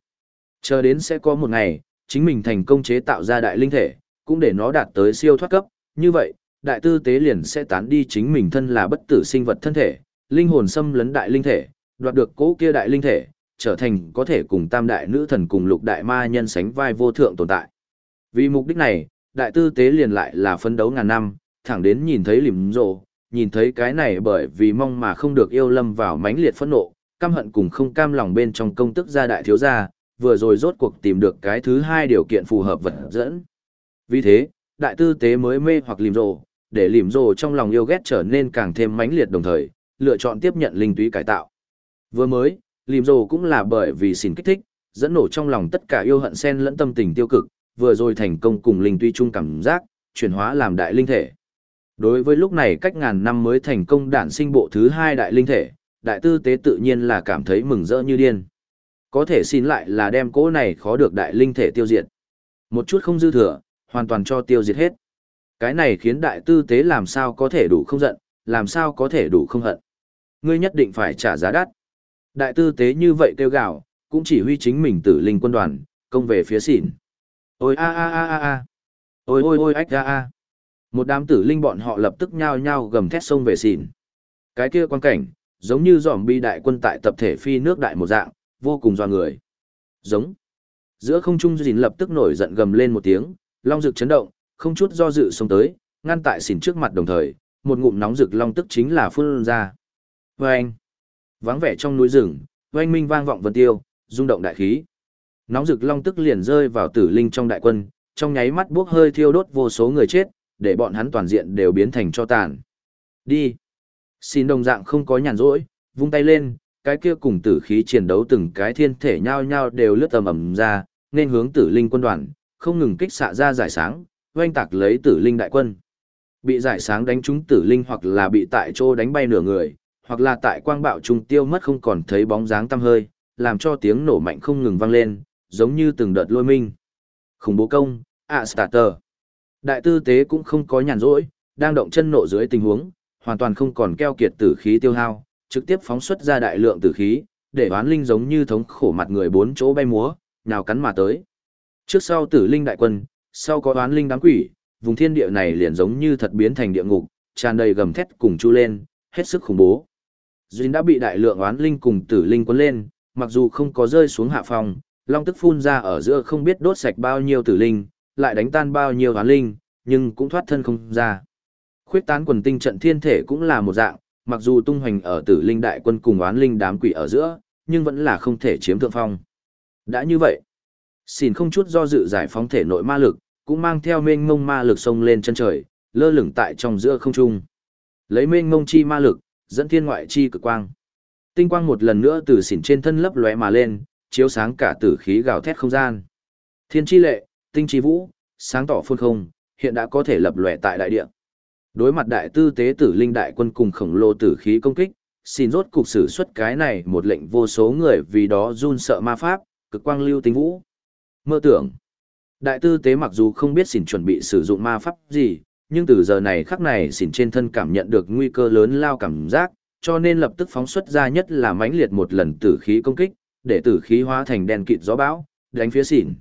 Chờ đến sẽ có một ngày, chính mình thành công chế tạo ra đại linh thể, cũng để nó đạt tới siêu thoát cấp, như vậy, đại tư tế liền sẽ tán đi chính mình thân là bất tử sinh vật thân thể, linh hồn xâm lấn đại linh thể, đoạt được cố kia đại linh thể, trở thành có thể cùng tam đại nữ thần cùng lục đại ma nhân sánh vai vô thượng tồn tại. Vì mục đích này, đại tư tế liền lại là phấn đấu ngàn năm, thẳng đến nhìn thấy lìm rộ, nhìn thấy cái này bởi vì mong mà không được yêu lâm vào mãnh liệt phẫn nộ, căm hận cùng không cam lòng bên trong công tức gia đại thiếu gia, vừa rồi rốt cuộc tìm được cái thứ hai điều kiện phù hợp vật dẫn. Vì thế, đại tư tế mới mê hoặc lìm rộ, để lìm rồ trong lòng yêu ghét trở nên càng thêm mãnh liệt đồng thời, lựa chọn tiếp nhận linh túy cải tạo. Vừa mới, lìm rồ cũng là bởi vì xin kích thích, dẫn nổ trong lòng tất cả yêu hận sen lẫn tâm tình tiêu cực, vừa rồi thành công cùng linh túy chung cảm giác, chuyển hóa làm đại linh thể. Đối với lúc này cách ngàn năm mới thành công đản sinh bộ thứ hai đại linh thể, đại tư tế tự nhiên là cảm thấy mừng rỡ như điên. Có thể xin lại là đem cỗ này khó được đại linh thể tiêu diệt. Một chút không dư thừa, hoàn toàn cho tiêu diệt hết. Cái này khiến đại tư tế làm sao có thể đủ không giận, làm sao có thể đủ không hận. Ngươi nhất định phải trả giá đắt. Đại tư tế như vậy kêu gào, cũng chỉ huy chính mình tử linh quân đoàn, công về phía xỉn. Ôi a a a a a. Ôi ôi ôi ách a a. Một đám tử linh bọn họ lập tức nhao nhao gầm thét sông về xỉn. Cái kia quan cảnh, giống như giòm bi đại quân tại tập thể phi nước đại một dạng, vô cùng doa người. Giống. Giữa không trung dìn lập tức nổi giận gầm lên một tiếng, long rực chấn động, không chút do dự xông tới, ngăn tại xỉn trước mặt đồng thời, một ngụm nóng rực long tức chính là phun ra. Vâng! Vắng vẻ trong núi rừng, oanh minh vang vọng vân tiêu, rung động đại khí. Nóng rực long tức liền rơi vào tử linh trong đại quân, trong nháy mắt buốc hơi thiêu đốt vô số người chết, để bọn hắn toàn diện đều biến thành cho tàn. Đi! Xin đồng dạng không có nhàn rỗi, vung tay lên, cái kia cùng tử khí chiến đấu từng cái thiên thể nhao nhao đều lướt tầm ầm ra, nên hướng tử linh quân đoàn, không ngừng kích xạ ra giải sáng, oanh tạc lấy tử linh đại quân. Bị giải sáng đánh trúng tử linh hoặc là bị tại chỗ đánh bay nửa người, hoặc là tại quang bạo trung tiêu mất không còn thấy bóng dáng tăm hơi, làm cho tiếng nổ mạnh không ngừng vang lên, giống như từng đợt lôi minh. Khủng bố công, ạ starter. Đại tư tế cũng không có nhàn rỗi, đang động chân nộ dưới tình huống, hoàn toàn không còn keo kiệt tử khí tiêu hao, trực tiếp phóng xuất ra đại lượng tử khí, để oán linh giống như thống khổ mặt người bốn chỗ bay múa, nào cắn mà tới. Trước sau tử linh đại quân, sau có oán linh đám quỷ, vùng thiên địa này liền giống như thật biến thành địa ngục, tràn đầy gầm thét cùng chu lên, hết sức khủng bố. Duyên đã bị đại lượng oán linh cùng tử linh cuốn lên, mặc dù không có rơi xuống hạ phòng, long tức phun ra ở giữa không biết đốt sạch bao nhiêu tử linh, lại đánh tan bao nhiêu oán linh, nhưng cũng thoát thân không ra. Khuyết tán quần tinh trận thiên thể cũng là một dạng, mặc dù tung hoành ở tử linh đại quân cùng oán linh đám quỷ ở giữa, nhưng vẫn là không thể chiếm thượng phong. Đã như vậy, xin không chút do dự giải phóng thể nội ma lực, cũng mang theo mênh mông ma lực sông lên chân trời, lơ lửng tại trong giữa không trung. Lấy mênh mông chi ma lực, dẫn thiên ngoại chi cực quang. Tinh quang một lần nữa từ xỉn trên thân lấp lóe mà lên, chiếu sáng cả tử khí gào thét không gian. Thiên chi lệ, tinh chi vũ, sáng tỏ phun không, hiện đã có thể lập lòe tại đại địa. Đối mặt đại tư tế tử linh đại quân cùng khổng lồ tử khí công kích, xin rốt cục sử xuất cái này một lệnh vô số người vì đó run sợ ma pháp, cực quang lưu tinh vũ. Mơ tưởng. Đại tư tế mặc dù không biết xỉn chuẩn bị sử dụng ma pháp gì, nhưng từ giờ này khắc này xỉn trên thân cảm nhận được nguy cơ lớn lao cảm giác, cho nên lập tức phóng xuất ra nhất là mãnh liệt một lần tử khí công kích, để tử khí hóa thành đèn kịt gió bão, đánh phía xỉn.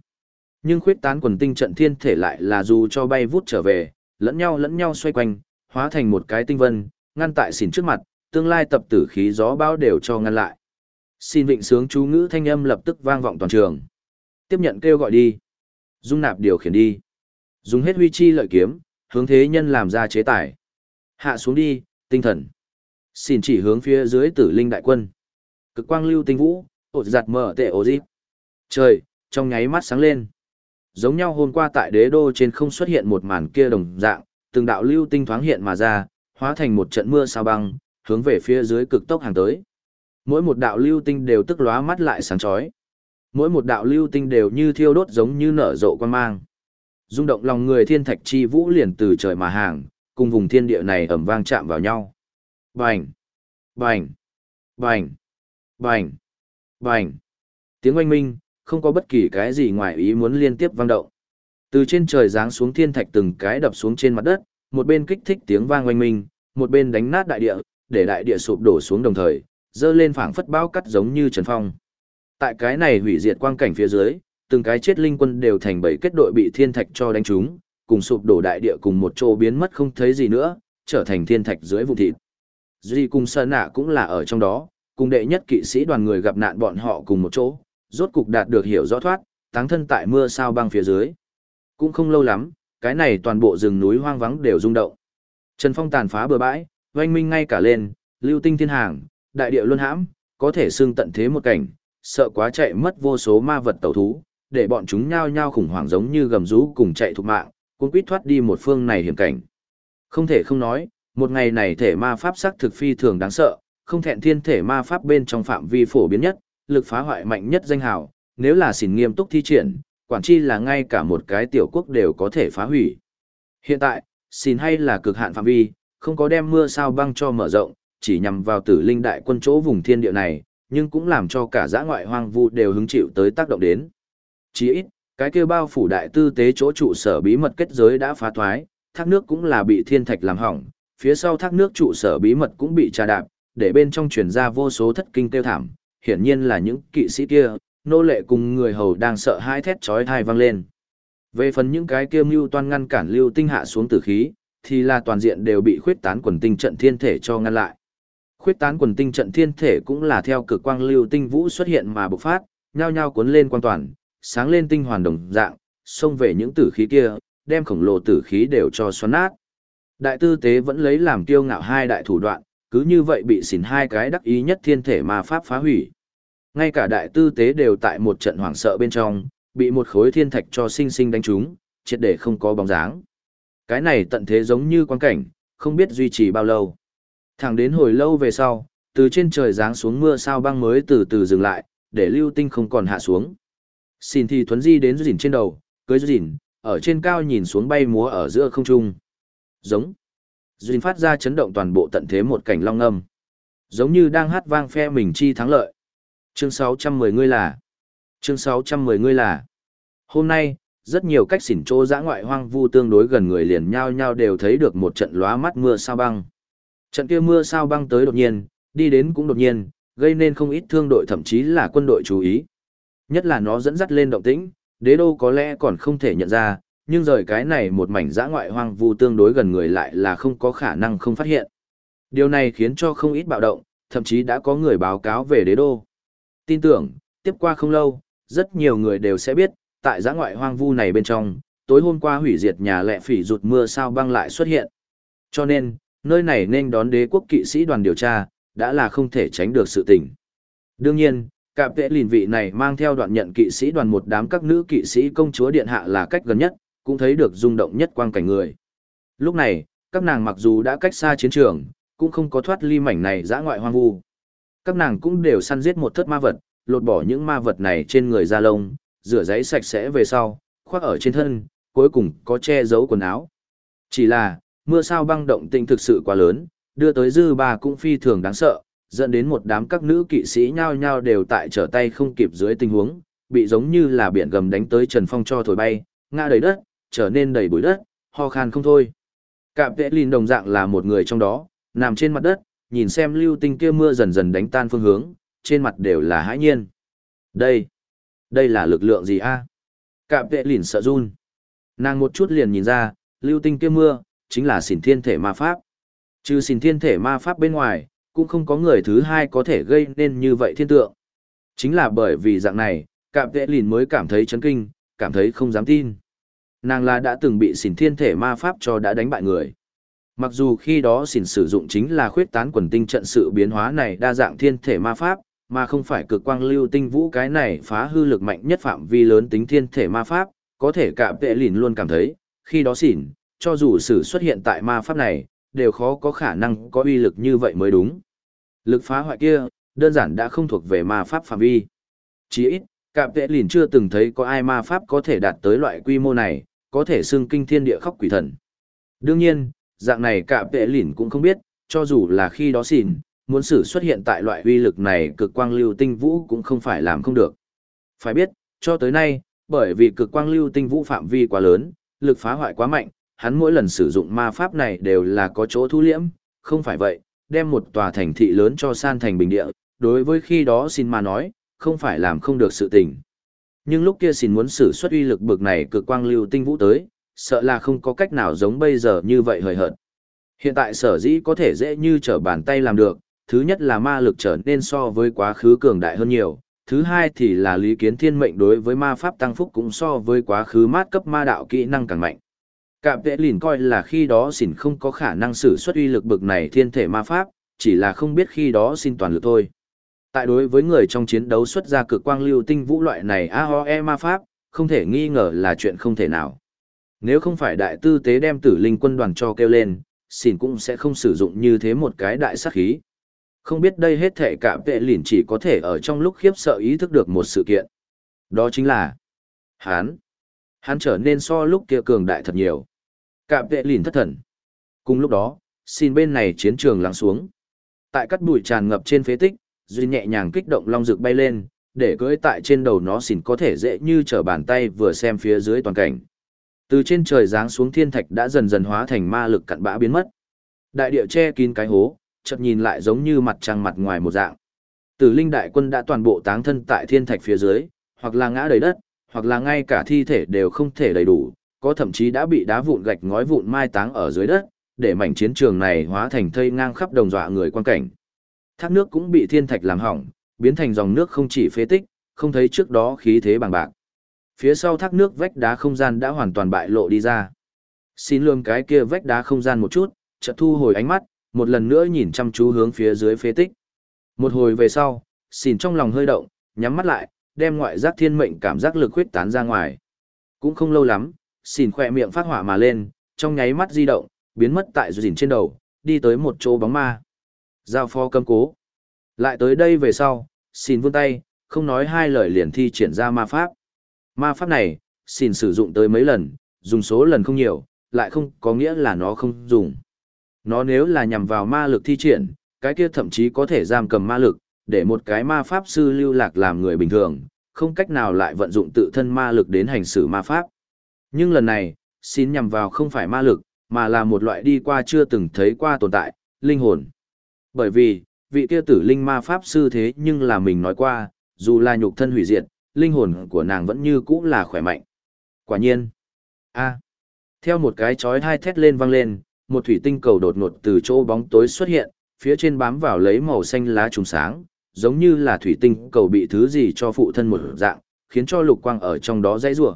Nhưng khuyết tán quần tinh trận thiên thể lại là dù cho bay vút trở về, lẫn nhau lẫn nhau xoay quanh, hóa thành một cái tinh vân, ngăn tại xỉn trước mặt, tương lai tập tử khí gió bão đều cho ngăn lại. Xin vịnh sướng chú ngữ thanh âm lập tức vang vọng toàn trường. Tiếp nhận kêu gọi đi. Dung nạp điều khiển đi. Dùng hết huy chi lợi kiếm, hướng thế nhân làm ra chế tài. Hạ xuống đi, tinh thần. Xin chỉ hướng phía dưới tử linh đại quân. Cực quang lưu tinh vũ, ột giặt mở tệ ổ dịp. Trời, trong nháy mắt sáng lên. Giống nhau hôm qua tại đế đô trên không xuất hiện một màn kia đồng dạng, từng đạo lưu tinh thoáng hiện mà ra, hóa thành một trận mưa sao băng, hướng về phía dưới cực tốc hàng tới. Mỗi một đạo lưu tinh đều tức lóa mắt lại sáng chói. Mỗi một đạo lưu tinh đều như thiêu đốt giống như nở rộ quan mang. Rung động lòng người thiên thạch chi vũ liền từ trời mà hàng, cùng vùng thiên địa này ầm vang chạm vào nhau. Bành! Bành! Bành! Bành! Bành! Tiếng oanh minh, không có bất kỳ cái gì ngoài ý muốn liên tiếp vang động. Từ trên trời giáng xuống thiên thạch từng cái đập xuống trên mặt đất, một bên kích thích tiếng vang oanh minh, một bên đánh nát đại địa, để đại địa sụp đổ xuống đồng thời, dơ lên phảng phất bao cắt giống như trần phong. Tại cái này hủy diệt quang cảnh phía dưới, từng cái chết linh quân đều thành bảy kết đội bị thiên thạch cho đánh trúng, cùng sụp đổ đại địa cùng một chỗ biến mất không thấy gì nữa, trở thành thiên thạch dưới vụ thịt. Duy cùng Sơn Nạ cũng là ở trong đó, cùng đệ nhất kỵ sĩ đoàn người gặp nạn bọn họ cùng một chỗ, rốt cục đạt được hiểu rõ thoát, táng thân tại mưa sao băng phía dưới. Cũng không lâu lắm, cái này toàn bộ rừng núi hoang vắng đều rung động. Trần Phong tàn phá bờ bãi, oanh minh ngay cả lên, lưu tinh thiên hàng, đại địa luân hãm, có thể xương tận thế một cảnh, sợ quá chạy mất vô số ma vật tẩu thú, để bọn chúng nhao nhao khủng hoảng giống như gầm rú cùng chạy thục mạng, cũng quýt thoát đi một phương này hiểm cảnh. Không thể không nói, một ngày này thể ma pháp sắc thực phi thường đáng sợ, không thẹn thiên thể ma pháp bên trong phạm vi phổ biến nhất, lực phá hoại mạnh nhất danh hào, nếu là xỉn nghiêm túc thi triển, quản chi là ngay cả một cái tiểu quốc đều có thể phá hủy. Hiện tại, xỉn hay là cực hạn phạm vi, không có đem mưa sao băng cho mở rộng, chỉ nhằm vào tử linh đại quân chỗ vùng thiên địa này, nhưng cũng làm cho cả giã ngoại hoang vu đều hứng chịu tới tác động đến. Chỉ ít, cái kia bao phủ đại tư tế chỗ trụ sở bí mật kết giới đã phá thoái, thác nước cũng là bị thiên thạch làm hỏng, phía sau thác nước trụ sở bí mật cũng bị trà đạp, để bên trong truyền ra vô số thất kinh tiêu thảm, hiển nhiên là những kỵ sĩ kia, nô lệ cùng người hầu đang sợ hai thét chói thai vang lên. Về phần những cái kia mưu toan ngăn cản lưu tinh hạ xuống tử khí, thì là toàn diện đều bị khuyết tán quần tinh trận thiên thể cho ngăn lại. Khuyết tán quần tinh trận thiên thể cũng là theo cực quang lưu tinh vũ xuất hiện mà bộc phát, nhao nhao cuốn lên quang toàn, sáng lên tinh hoàn đồng dạng, xông về những tử khí kia, đem khổng lồ tử khí đều cho xoắn nát. Đại tư tế vẫn lấy làm kiêu ngạo hai đại thủ đoạn, cứ như vậy bị xỉn hai cái đắc ý nhất thiên thể ma pháp phá hủy. Ngay cả đại tư tế đều tại một trận hoảng sợ bên trong, bị một khối thiên thạch cho sinh sinh đánh trúng, triệt để không có bóng dáng. Cái này tận thế giống như quan cảnh, không biết duy trì bao lâu. Thẳng đến hồi lâu về sau, từ trên trời giáng xuống mưa sao băng mới từ từ dừng lại, để lưu tinh không còn hạ xuống. Xin thì thuấn di đến rỉn trên đầu, cưới rỉn, ở trên cao nhìn xuống bay múa ở giữa không trung. Giống. Rỉn phát ra chấn động toàn bộ tận thế một cảnh long âm. Giống như đang hát vang phe mình chi thắng lợi. Chương 610 ngươi là. Chương 610 ngươi là. Hôm nay, rất nhiều cách xỉn trô giã ngoại hoang vu tương đối gần người liền nhau nhau đều thấy được một trận lóa mắt mưa sao băng. Trận kia mưa sao băng tới đột nhiên, đi đến cũng đột nhiên, gây nên không ít thương đội thậm chí là quân đội chú ý. Nhất là nó dẫn dắt lên động tĩnh, đế đô có lẽ còn không thể nhận ra, nhưng rời cái này một mảnh dã ngoại hoang vu tương đối gần người lại là không có khả năng không phát hiện. Điều này khiến cho không ít bạo động, thậm chí đã có người báo cáo về đế đô. Tin tưởng, tiếp qua không lâu, rất nhiều người đều sẽ biết, tại giã ngoại hoang vu này bên trong, tối hôm qua hủy diệt nhà lệ phỉ rụt mưa sao băng lại xuất hiện. Cho nên, nơi này nên đón đế quốc kỵ sĩ đoàn điều tra, đã là không thể tránh được sự tình. Đương nhiên, cạm vệ lìn vị này mang theo đoạn nhận kỵ sĩ đoàn một đám các nữ kỵ sĩ công chúa điện hạ là cách gần nhất, cũng thấy được rung động nhất quang cảnh người. Lúc này, các nàng mặc dù đã cách xa chiến trường, cũng không có thoát ly mảnh này dã ngoại hoang vu. Các nàng cũng đều săn giết một thất ma vật, lột bỏ những ma vật này trên người da lông, rửa giấy sạch sẽ về sau, khoác ở trên thân, cuối cùng có che giấu quần áo. Chỉ là, mưa sao băng động tinh thực sự quá lớn, đưa tới dư ba cũng phi thường đáng sợ, dẫn đến một đám các nữ kỵ sĩ nhao nhao đều tại trở tay không kịp dưới tình huống, bị giống như là biển gầm đánh tới Trần Phong cho thổi bay, ngã đầy đất, trở nên đầy bụi đất, ho khan không thôi. Cạm vệ lìn đồng dạng là một người trong đó, nằm trên mặt đất, nhìn xem lưu tinh kia mưa dần dần đánh tan phương hướng, trên mặt đều là hãi nhiên. Đây, đây là lực lượng gì a? Cạm vệ lìn sợ run. Nàng một chút liền nhìn ra, lưu tinh kia mưa, chính là xỉn thiên thể ma pháp. Trừ xỉn thiên thể ma pháp bên ngoài, cũng không có người thứ hai có thể gây nên như vậy thiên tượng. Chính là bởi vì dạng này, cạm vệ lìn mới cảm thấy chấn kinh, cảm thấy không dám tin. Nàng là đã từng bị xỉn thiên thể ma pháp cho đã đánh bại người. Mặc dù khi đó xỉn sử dụng chính là khuyết tán quần tinh trận sự biến hóa này đa dạng thiên thể ma pháp, mà không phải cực quang lưu tinh vũ cái này phá hư lực mạnh nhất phạm vi lớn tính thiên thể ma pháp, có thể cả vệ lìn luôn cảm thấy, khi đó xỉn, cho dù sử xuất hiện tại ma pháp này, đều khó có khả năng có uy lực như vậy mới đúng. Lực phá hoại kia, đơn giản đã không thuộc về ma pháp phạm vi. Chỉ ít, cạm tệ lìn chưa từng thấy có ai ma pháp có thể đạt tới loại quy mô này, có thể xưng kinh thiên địa khóc quỷ thần. Đương nhiên, dạng này cạm tệ lìn cũng không biết, cho dù là khi đó xỉn, muốn sử xuất hiện tại loại uy lực này cực quang lưu tinh vũ cũng không phải làm không được. Phải biết, cho tới nay, bởi vì cực quang lưu tinh vũ phạm vi quá lớn, lực phá hoại quá mạnh, hắn mỗi lần sử dụng ma pháp này đều là có chỗ thu liễm, không phải vậy, đem một tòa thành thị lớn cho san thành bình địa, đối với khi đó xin mà nói, không phải làm không được sự tình. Nhưng lúc kia xin muốn sử xuất uy lực bực này cực quang lưu tinh vũ tới, sợ là không có cách nào giống bây giờ như vậy hời hợt. Hiện tại sở dĩ có thể dễ như trở bàn tay làm được, thứ nhất là ma lực trở nên so với quá khứ cường đại hơn nhiều, thứ hai thì là lý kiến thiên mệnh đối với ma pháp tăng phúc cũng so với quá khứ mát cấp ma đạo kỹ năng càng mạnh. Cạm vệ lìn coi là khi đó xỉn không có khả năng sử xuất uy lực bực này thiên thể ma pháp, chỉ là không biết khi đó xin toàn lực thôi. Tại đối với người trong chiến đấu xuất ra cực quang lưu tinh vũ loại này AOE ma pháp, không thể nghi ngờ là chuyện không thể nào. Nếu không phải đại tư tế đem tử linh quân đoàn cho kêu lên, xỉn cũng sẽ không sử dụng như thế một cái đại sát khí. Không biết đây hết thể cả vệ lìn chỉ có thể ở trong lúc khiếp sợ ý thức được một sự kiện. Đó chính là Hán. Hắn trở nên so lúc kia cường đại thật nhiều. Cạm vệ lìn thất thần. Cùng lúc đó, xin bên này chiến trường lắng xuống. Tại cắt bụi tràn ngập trên phế tích, Duy nhẹ nhàng kích động long rực bay lên, để cưỡi tại trên đầu nó xỉn có thể dễ như trở bàn tay vừa xem phía dưới toàn cảnh. Từ trên trời giáng xuống thiên thạch đã dần dần hóa thành ma lực cặn bã biến mất. Đại địa che kín cái hố, chợt nhìn lại giống như mặt trăng mặt ngoài một dạng. Tử linh đại quân đã toàn bộ táng thân tại thiên thạch phía dưới, hoặc là ngã đầy đất, hoặc là ngay cả thi thể đều không thể đầy đủ, có thậm chí đã bị đá vụn gạch ngói vụn mai táng ở dưới đất, để mảnh chiến trường này hóa thành thây ngang khắp đồng dọa người quan cảnh. Thác nước cũng bị thiên thạch làm hỏng, biến thành dòng nước không chỉ phế tích, không thấy trước đó khí thế bằng bạc. Phía sau thác nước vách đá không gian đã hoàn toàn bại lộ đi ra. Xin lương cái kia vách đá không gian một chút, chợt thu hồi ánh mắt, một lần nữa nhìn chăm chú hướng phía dưới phế tích. Một hồi về sau, xin trong lòng hơi động, nhắm mắt lại, đem ngoại giác thiên mệnh cảm giác lực huyết tán ra ngoài. Cũng không lâu lắm, xin khỏe miệng phát hỏa mà lên, trong nháy mắt di động, biến mất tại dìn trên đầu, đi tới một chỗ bóng ma. Giao phó cầm cố. Lại tới đây về sau, xin vươn tay, không nói hai lời liền thi triển ra ma pháp. Ma pháp này, xin sử dụng tới mấy lần, dùng số lần không nhiều, lại không có nghĩa là nó không dùng. Nó nếu là nhằm vào ma lực thi triển, cái kia thậm chí có thể giam cầm ma lực, để một cái ma pháp sư lưu lạc làm người bình thường, không cách nào lại vận dụng tự thân ma lực đến hành xử ma pháp. Nhưng lần này, xin nhằm vào không phải ma lực, mà là một loại đi qua chưa từng thấy qua tồn tại, linh hồn. Bởi vì, vị kia tử linh ma pháp sư thế nhưng là mình nói qua, dù là nhục thân hủy diệt, linh hồn của nàng vẫn như cũ là khỏe mạnh. Quả nhiên. a Theo một cái chói hai thét lên vang lên, một thủy tinh cầu đột ngột từ chỗ bóng tối xuất hiện, phía trên bám vào lấy màu xanh lá trùng sáng, giống như là thủy tinh cầu bị thứ gì cho phụ thân một dạng, khiến cho lục quang ở trong đó dãy rủa.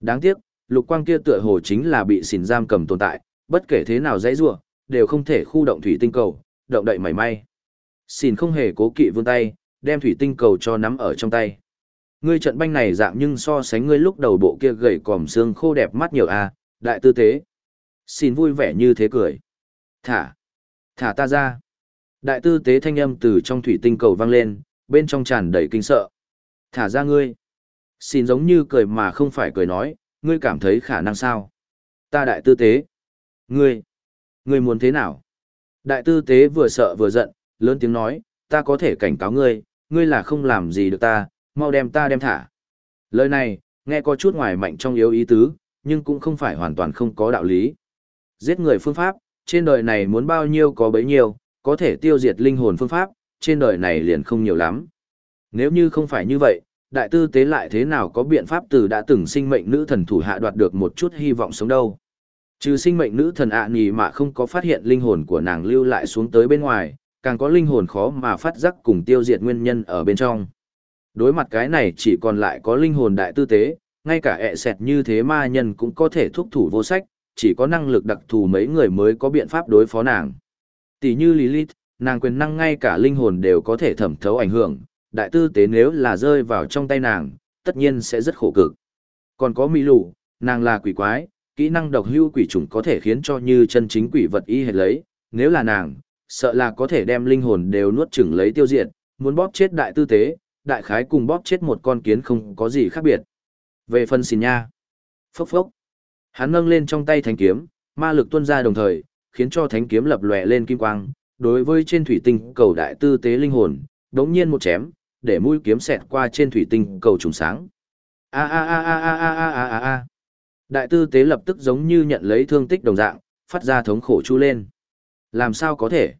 Đáng tiếc, lục quang kia tựa hồ chính là bị xỉn giam cầm tồn tại, bất kể thế nào dãy rủa, đều không thể khu động thủy tinh cầu, động đậy mảy may. Xỉn không hề cố kỵ vươn tay, đem thủy tinh cầu cho nắm ở trong tay. Ngươi trận banh này dạng nhưng so sánh ngươi lúc đầu bộ kia gầy còm xương khô đẹp mắt nhiều a, đại tư thế. Xin vui vẻ như thế cười. Thả, thả ta ra. Đại tư tế thanh âm từ trong thủy tinh cầu vang lên, bên trong tràn đầy kinh sợ. Thả ra ngươi. Xin giống như cười mà không phải cười nói, ngươi cảm thấy khả năng sao? Ta đại tư tế. Ngươi. Ngươi muốn thế nào? Đại tư tế vừa sợ vừa giận, lớn tiếng nói, ta có thể cảnh cáo ngươi, ngươi là không làm gì được ta, mau đem ta đem thả. Lời này, nghe có chút ngoài mạnh trong yếu ý tứ, nhưng cũng không phải hoàn toàn không có đạo lý. Giết người phương pháp, trên đời này muốn bao nhiêu có bấy nhiêu, có thể tiêu diệt linh hồn phương pháp, trên đời này liền không nhiều lắm. Nếu như không phải như vậy, đại tư tế lại thế nào có biện pháp từ đã từng sinh mệnh nữ thần thủ hạ đoạt được một chút hy vọng sống đâu. Trừ sinh mệnh nữ thần ạ à nhì mà không có phát hiện linh hồn của nàng lưu lại xuống tới bên ngoài, càng có linh hồn khó mà phát giác cùng tiêu diệt nguyên nhân ở bên trong. Đối mặt cái này chỉ còn lại có linh hồn đại tư tế, ngay cả ẹ sẹt như thế ma nhân cũng có thể thúc thủ vô sách, chỉ có năng lực đặc thù mấy người mới có biện pháp đối phó nàng. Tỷ như Lilith, nàng quyền năng ngay cả linh hồn đều có thể thẩm thấu ảnh hưởng, đại tư tế nếu là rơi vào trong tay nàng, tất nhiên sẽ rất khổ cực. Còn có Mỹ Lù, nàng là quỷ quái, kỹ năng độc hưu quỷ trùng có thể khiến cho như chân chính quỷ vật y hệt lấy, nếu là nàng, sợ là có thể đem linh hồn đều nuốt chửng lấy tiêu diệt, muốn bóp chết đại tư tế, đại khái cùng bóp chết một con kiến không có gì khác biệt. Về phần xin nha. Phốc phốc. Hắn nâng lên trong tay thánh kiếm, ma lực tuôn ra đồng thời, khiến cho thánh kiếm lập lòe lên kim quang, đối với trên thủy tinh cầu đại tư tế linh hồn, đống nhiên một chém, để mũi kiếm xẹt qua trên thủy tinh cầu trùng sáng. A a a a a a a a a a. Đại tư tế lập tức giống như nhận lấy thương tích đồng dạng, phát ra thống khổ chu lên. Làm sao có thể?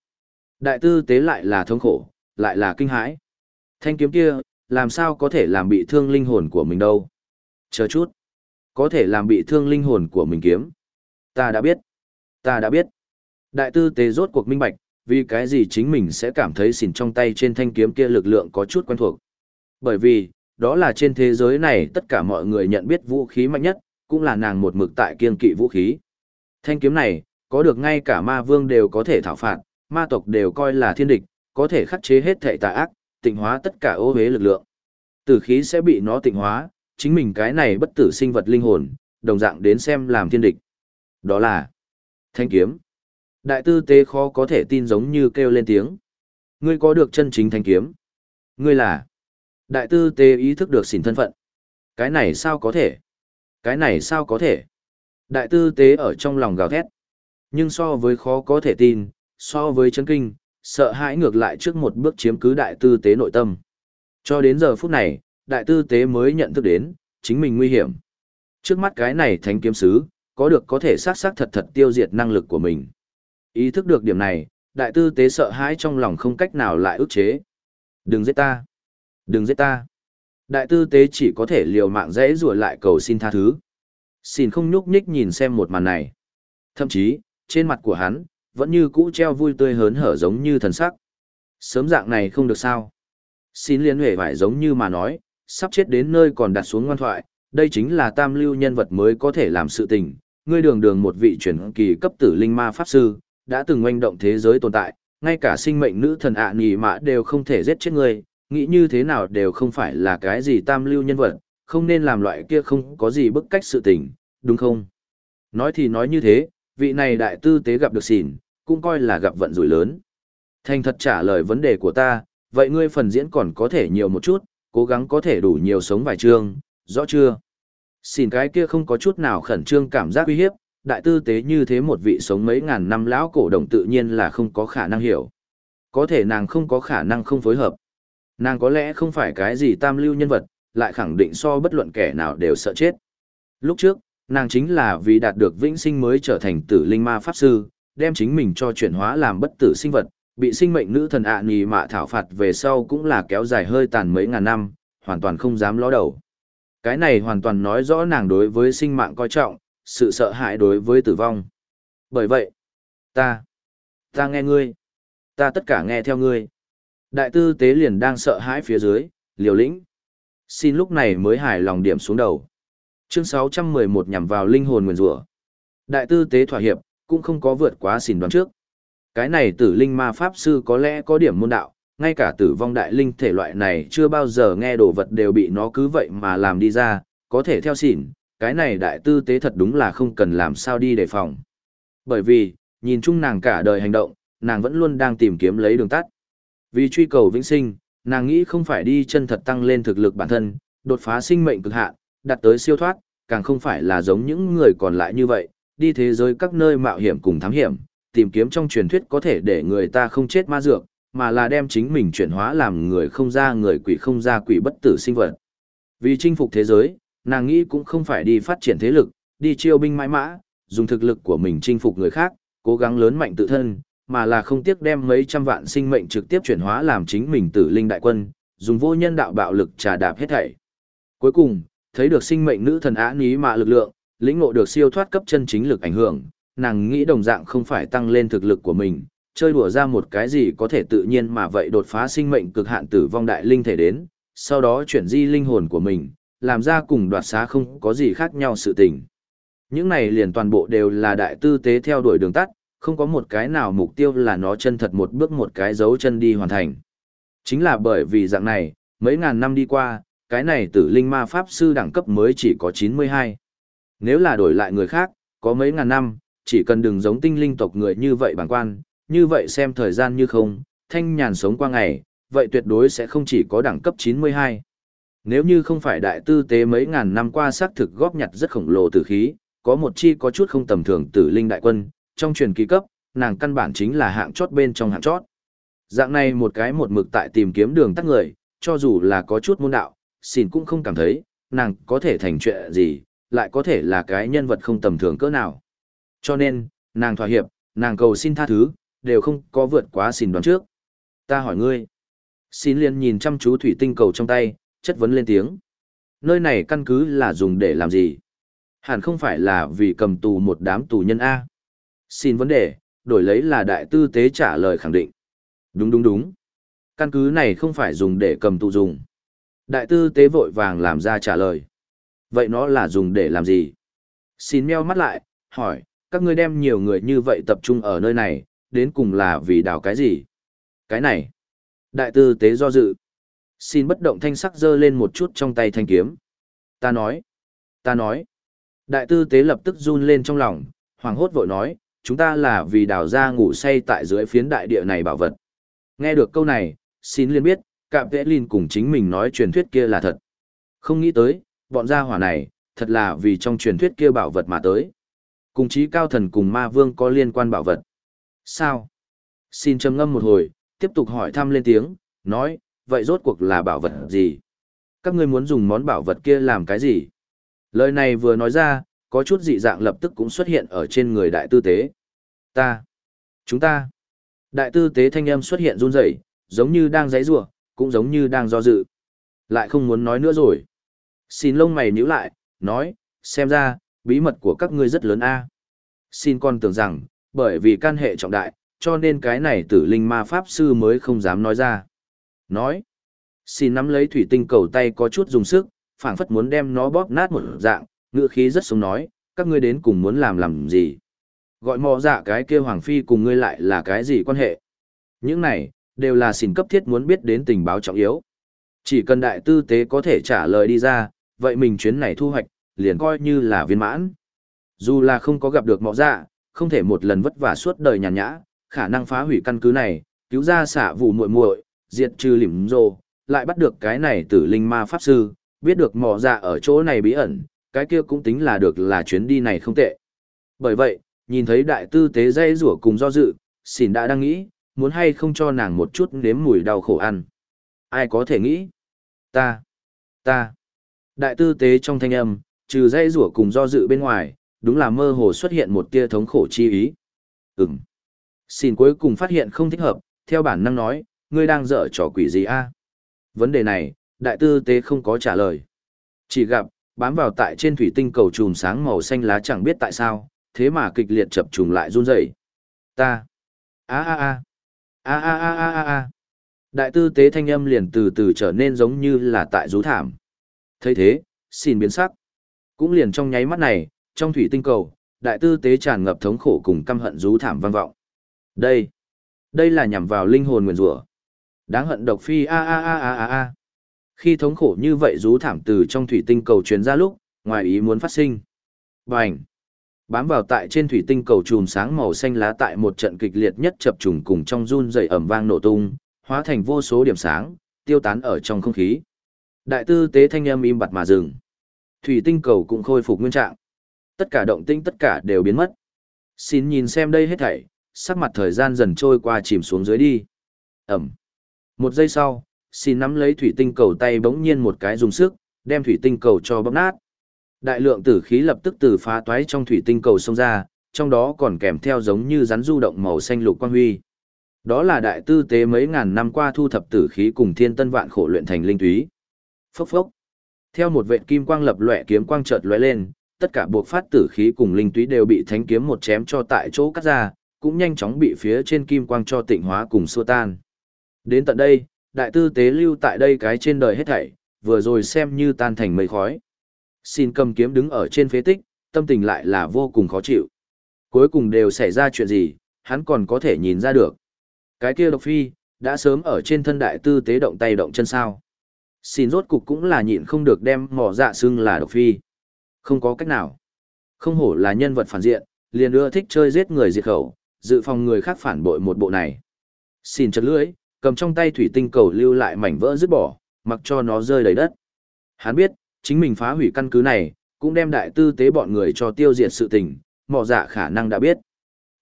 Đại tư tế lại là thống khổ, lại là kinh hãi. Thanh kiếm kia, làm sao có thể làm bị thương linh hồn của mình đâu? Chờ chút. Có thể làm bị thương linh hồn của mình kiếm. Ta đã biết. Ta đã biết. Đại tư tế rốt cuộc minh bạch, vì cái gì chính mình sẽ cảm thấy xỉn trong tay trên thanh kiếm kia lực lượng có chút quen thuộc. Bởi vì, đó là trên thế giới này tất cả mọi người nhận biết vũ khí mạnh nhất, cũng là nàng một mực tại kiên kỵ vũ khí. Thanh kiếm này, có được ngay cả ma vương đều có thể thảo phạt, ma tộc đều coi là thiên địch, có thể khắc chế hết thệ tà ác, tịnh hóa tất cả ô hế lực lượng. Tử khí sẽ bị nó tịnh hóa, chính mình cái này bất tử sinh vật linh hồn, đồng dạng đến xem làm thiên địch. Đó là thanh kiếm. Đại tư tế khó có thể tin giống như kêu lên tiếng. Ngươi có được chân chính thanh kiếm. Ngươi là. Đại tư tế ý thức được xỉn thân phận. Cái này sao có thể? Cái này sao có thể? Đại tư tế ở trong lòng gào thét. Nhưng so với khó có thể tin, so với chấn kinh, sợ hãi ngược lại trước một bước chiếm cứ đại tư tế nội tâm. Cho đến giờ phút này, đại tư tế mới nhận thức đến, chính mình nguy hiểm. Trước mắt cái này thánh kiếm sứ, có được có thể sát sát thật thật tiêu diệt năng lực của mình. Ý thức được điểm này, đại tư tế sợ hãi trong lòng không cách nào lại ức chế. Đừng giết ta! Đừng giết ta! Đại tư tế chỉ có thể liều mạng dễ rùa lại cầu xin tha thứ. Xin không nhúc nhích nhìn xem một màn này. Thậm chí, trên mặt của hắn, vẫn như cũ treo vui tươi hớn hở giống như thần sắc. Sớm dạng này không được sao. Xin liên huệ phải giống như mà nói, sắp chết đến nơi còn đặt xuống ngoan thoại, đây chính là tam lưu nhân vật mới có thể làm sự tình. Ngươi đường đường một vị chuyển kỳ cấp tử linh ma pháp sư, đã từng oanh động thế giới tồn tại, ngay cả sinh mệnh nữ thần ạ à nì mã đều không thể giết chết ngươi, nghĩ như thế nào đều không phải là cái gì tam lưu nhân vật, không nên làm loại kia không có gì bức cách sự tình, đúng không? Nói thì nói như thế, vị này đại tư tế gặp được xỉn, cũng coi là gặp vận rủi lớn. Thành thật trả lời vấn đề của ta, vậy ngươi phần diễn còn có thể nhiều một chút, cố gắng có thể đủ nhiều sống vài chương, rõ chưa? Xin cái kia không có chút nào khẩn trương cảm giác uy hiếp, đại tư tế như thế một vị sống mấy ngàn năm lão cổ đồng tự nhiên là không có khả năng hiểu. Có thể nàng không có khả năng không phối hợp. Nàng có lẽ không phải cái gì tam lưu nhân vật, lại khẳng định so bất luận kẻ nào đều sợ chết. Lúc trước, nàng chính là vì đạt được vĩnh sinh mới trở thành tử linh ma pháp sư, đem chính mình cho chuyển hóa làm bất tử sinh vật, bị sinh mệnh nữ thần ạ à nhì mạ thảo phạt về sau cũng là kéo dài hơi tàn mấy ngàn năm, hoàn toàn không dám ló đầu. Cái này hoàn toàn nói rõ nàng đối với sinh mạng coi trọng, sự sợ hãi đối với tử vong. Bởi vậy, ta, ta nghe ngươi, ta tất cả nghe theo ngươi. Đại tư tế liền đang sợ hãi phía dưới, liều lĩnh. Xin lúc này mới hài lòng điểm xuống đầu. Chương 611 nhằm vào linh hồn nguyền rủa. Đại tư tế thỏa hiệp, cũng không có vượt quá xỉn đoán trước. Cái này tử linh ma pháp sư có lẽ có điểm môn đạo, ngay cả tử vong đại linh thể loại này chưa bao giờ nghe đồ vật đều bị nó cứ vậy mà làm đi ra, có thể theo xỉn, cái này đại tư tế thật đúng là không cần làm sao đi đề phòng. Bởi vì, nhìn chung nàng cả đời hành động, nàng vẫn luôn đang tìm kiếm lấy đường tắt. Vì truy cầu vĩnh sinh, nàng nghĩ không phải đi chân thật tăng lên thực lực bản thân, đột phá sinh mệnh cực hạn, đạt tới siêu thoát, càng không phải là giống những người còn lại như vậy, đi thế giới các nơi mạo hiểm cùng thám hiểm, tìm kiếm trong truyền thuyết có thể để người ta không chết ma dược, mà là đem chính mình chuyển hóa làm người không ra người quỷ không ra quỷ bất tử sinh vật. Vì chinh phục thế giới, nàng nghĩ cũng không phải đi phát triển thế lực, đi chiêu binh mãi mã, dùng thực lực của mình chinh phục người khác, cố gắng lớn mạnh tự thân, mà là không tiếc đem mấy trăm vạn sinh mệnh trực tiếp chuyển hóa làm chính mình tử linh đại quân, dùng vô nhân đạo bạo lực trà đạp hết thảy. Cuối cùng, thấy được sinh mệnh nữ thần á ní mạ lực lượng, lĩnh ngộ được siêu thoát cấp chân chính lực ảnh hưởng, nàng nghĩ đồng dạng không phải tăng lên thực lực của mình, chơi đùa ra một cái gì có thể tự nhiên mà vậy đột phá sinh mệnh cực hạn tử vong đại linh thể đến, sau đó chuyển di linh hồn của mình, làm ra cùng đoạt xá không có gì khác nhau sự tình. Những này liền toàn bộ đều là đại tư tế theo đuổi đường tắt, không có một cái nào mục tiêu là nó chân thật một bước một cái dấu chân đi hoàn thành. Chính là bởi vì dạng này, mấy ngàn năm đi qua, cái này tử linh ma pháp sư đẳng cấp mới chỉ có 92. Nếu là đổi lại người khác, có mấy ngàn năm, chỉ cần đừng giống tinh linh tộc người như vậy bằng quan, như vậy xem thời gian như không, thanh nhàn sống qua ngày, vậy tuyệt đối sẽ không chỉ có đẳng cấp 92. Nếu như không phải đại tư tế mấy ngàn năm qua xác thực góp nhặt rất khổng lồ tử khí, có một chi có chút không tầm thường tử linh đại quân, trong truyền kỳ cấp, nàng căn bản chính là hạng chót bên trong hạng chót. Dạng này một cái một mực tại tìm kiếm đường tắt người, cho dù là có chút môn đạo, xin cũng không cảm thấy, nàng có thể thành chuyện gì, lại có thể là cái nhân vật không tầm thường cỡ nào. Cho nên, nàng thỏa hiệp, nàng cầu xin tha thứ, đều không có vượt quá xin đoán trước. Ta hỏi ngươi. Xin liền nhìn chăm chú thủy tinh cầu trong tay, chất vấn lên tiếng. Nơi này căn cứ là dùng để làm gì? Hẳn không phải là vì cầm tù một đám tù nhân A. Xin vấn đề, đổi lấy là đại tư tế trả lời khẳng định. Đúng đúng đúng. Căn cứ này không phải dùng để cầm tù dùng. Đại tư tế vội vàng làm ra trả lời. Vậy nó là dùng để làm gì? Xin meo mắt lại, hỏi, các ngươi đem nhiều người như vậy tập trung ở nơi này, đến cùng là vì đào cái gì? Cái này. Đại tư tế do dự. Xin bất động thanh sắc giơ lên một chút trong tay thanh kiếm. Ta nói. Ta nói. Đại tư tế lập tức run lên trong lòng, hoàng hốt vội nói, chúng ta là vì đào ra ngủ say tại dưới phiến đại địa này bảo vật. Nghe được câu này, xin liên biết, cạm vẽ linh cùng chính mình nói truyền thuyết kia là thật. Không nghĩ tới, bọn gia hỏa này, thật là vì trong truyền thuyết kia bảo vật mà tới. Cùng chí cao thần cùng ma vương có liên quan bảo vật. Sao? Xin trầm ngâm một hồi, tiếp tục hỏi thăm lên tiếng, nói, vậy rốt cuộc là bảo vật gì? Các ngươi muốn dùng món bảo vật kia làm cái gì? Lời này vừa nói ra, có chút dị dạng lập tức cũng xuất hiện ở trên người đại tư tế. Ta, chúng ta. Đại tư tế thanh âm xuất hiện run rẩy, giống như đang giãy giụa, cũng giống như đang do dự. Lại không muốn nói nữa rồi. Xin lông mày nhíu lại, nói, xem ra, bí mật của các ngươi rất lớn a. Xin con tưởng rằng, bởi vì can hệ trọng đại, cho nên cái này tử linh ma pháp sư mới không dám nói ra. Nói, xin nắm lấy thủy tinh cầu tay có chút dùng sức, phảng phất muốn đem nó bóp nát một dạng, ngựa khí rất sống nói, các ngươi đến cùng muốn làm làm gì. Gọi mò dạ cái kia hoàng phi cùng ngươi lại là cái gì quan hệ. Những này, đều là xin cấp thiết muốn biết đến tình báo trọng yếu. Chỉ cần đại tư tế có thể trả lời đi ra, vậy mình chuyến này thu hoạch, liền coi như là viên mãn. Dù là không có gặp được mọ dạ, không thể một lần vất vả suốt đời nhàn nhã, khả năng phá hủy căn cứ này, cứu ra xả vụ muội muội, diệt trừ liểm rồ, lại bắt được cái này tử linh ma pháp sư, biết được mỏ dạ ở chỗ này bí ẩn, cái kia cũng tính là được là chuyến đi này không tệ. Bởi vậy, nhìn thấy đại tư tế dây rủa cùng do dự, xỉn đã đang nghĩ, muốn hay không cho nàng một chút nếm mùi đau khổ ăn. Ai có thể nghĩ? Ta, ta. Đại tư tế trong thanh âm, trừ dây rủa cùng do dự bên ngoài, đúng là mơ hồ xuất hiện một tia thống khổ chi ý. Ừm. Xin cuối cùng phát hiện không thích hợp, theo bản năng nói, ngươi đang dở trò quỷ gì a? Vấn đề này, đại tư tế không có trả lời. Chỉ gặp, bám vào tại trên thủy tinh cầu chùm sáng màu xanh lá chẳng biết tại sao, thế mà kịch liệt chập trùng lại run rẩy. Ta. A a a. A a a a a a. Đại tư tế thanh âm liền từ từ trở nên giống như là tại rú thảm. thấy thế, xin biến sắc. Cũng liền trong nháy mắt này, trong thủy tinh cầu, đại tư tế tràn ngập thống khổ cùng căm hận rú thảm vang vọng. Đây, đây là nhằm vào linh hồn nguyền rủa. Đáng hận độc phi a a a a a a. Khi thống khổ như vậy rú thảm từ trong thủy tinh cầu truyền ra lúc, ngoài ý muốn phát sinh. Bành! Bám vào tại trên thủy tinh cầu chùm sáng màu xanh lá tại một trận kịch liệt nhất chập trùng cùng trong run dày ẩm vang nổ tung, hóa thành vô số điểm sáng, tiêu tán ở trong không khí. Đại tư tế thanh âm im bặt mà dừng. Thủy tinh cầu cũng khôi phục nguyên trạng. Tất cả động tinh tất cả đều biến mất. Xin nhìn xem đây hết thảy, sắc mặt thời gian dần trôi qua chìm xuống dưới đi. Ẩm. Một giây sau, xin nắm lấy thủy tinh cầu tay bỗng nhiên một cái dùng sức, đem thủy tinh cầu cho bóp nát. Đại lượng tử khí lập tức từ phá toái trong thủy tinh cầu xông ra, trong đó còn kèm theo giống như rắn du động màu xanh lục quang huy. Đó là đại tư tế mấy ngàn năm qua thu thập tử khí cùng thiên tân vạn khổ luyện thành linh túy. Phốc phốc. Theo một vệt kim quang lập lòe kiếm quang chợt lóe lên, tất cả buộc phát tử khí cùng linh túy đều bị thánh kiếm một chém cho tại chỗ cắt ra, cũng nhanh chóng bị phía trên kim quang cho tịnh hóa cùng xua tan. Đến tận đây, đại tư tế lưu tại đây cái trên đời hết thảy, vừa rồi xem như tan thành mây khói. Xin cầm kiếm đứng ở trên phế tích, tâm tình lại là vô cùng khó chịu. Cuối cùng đều xảy ra chuyện gì, hắn còn có thể nhìn ra được. Cái kia độc phi, đã sớm ở trên thân đại tư tế động tay động chân sao. Xin rốt cục cũng là nhịn không được đem mỏ dạ xưng là độc phi. Không có cách nào. Không hổ là nhân vật phản diện, liền ưa thích chơi giết người diệt khẩu, dự phòng người khác phản bội một bộ này. Xin chật lưỡi, cầm trong tay thủy tinh cầu lưu lại mảnh vỡ dứt bỏ, mặc cho nó rơi đầy đất. Hắn biết, chính mình phá hủy căn cứ này, cũng đem đại tư tế bọn người cho tiêu diệt sự tình, mỏ dạ khả năng đã biết.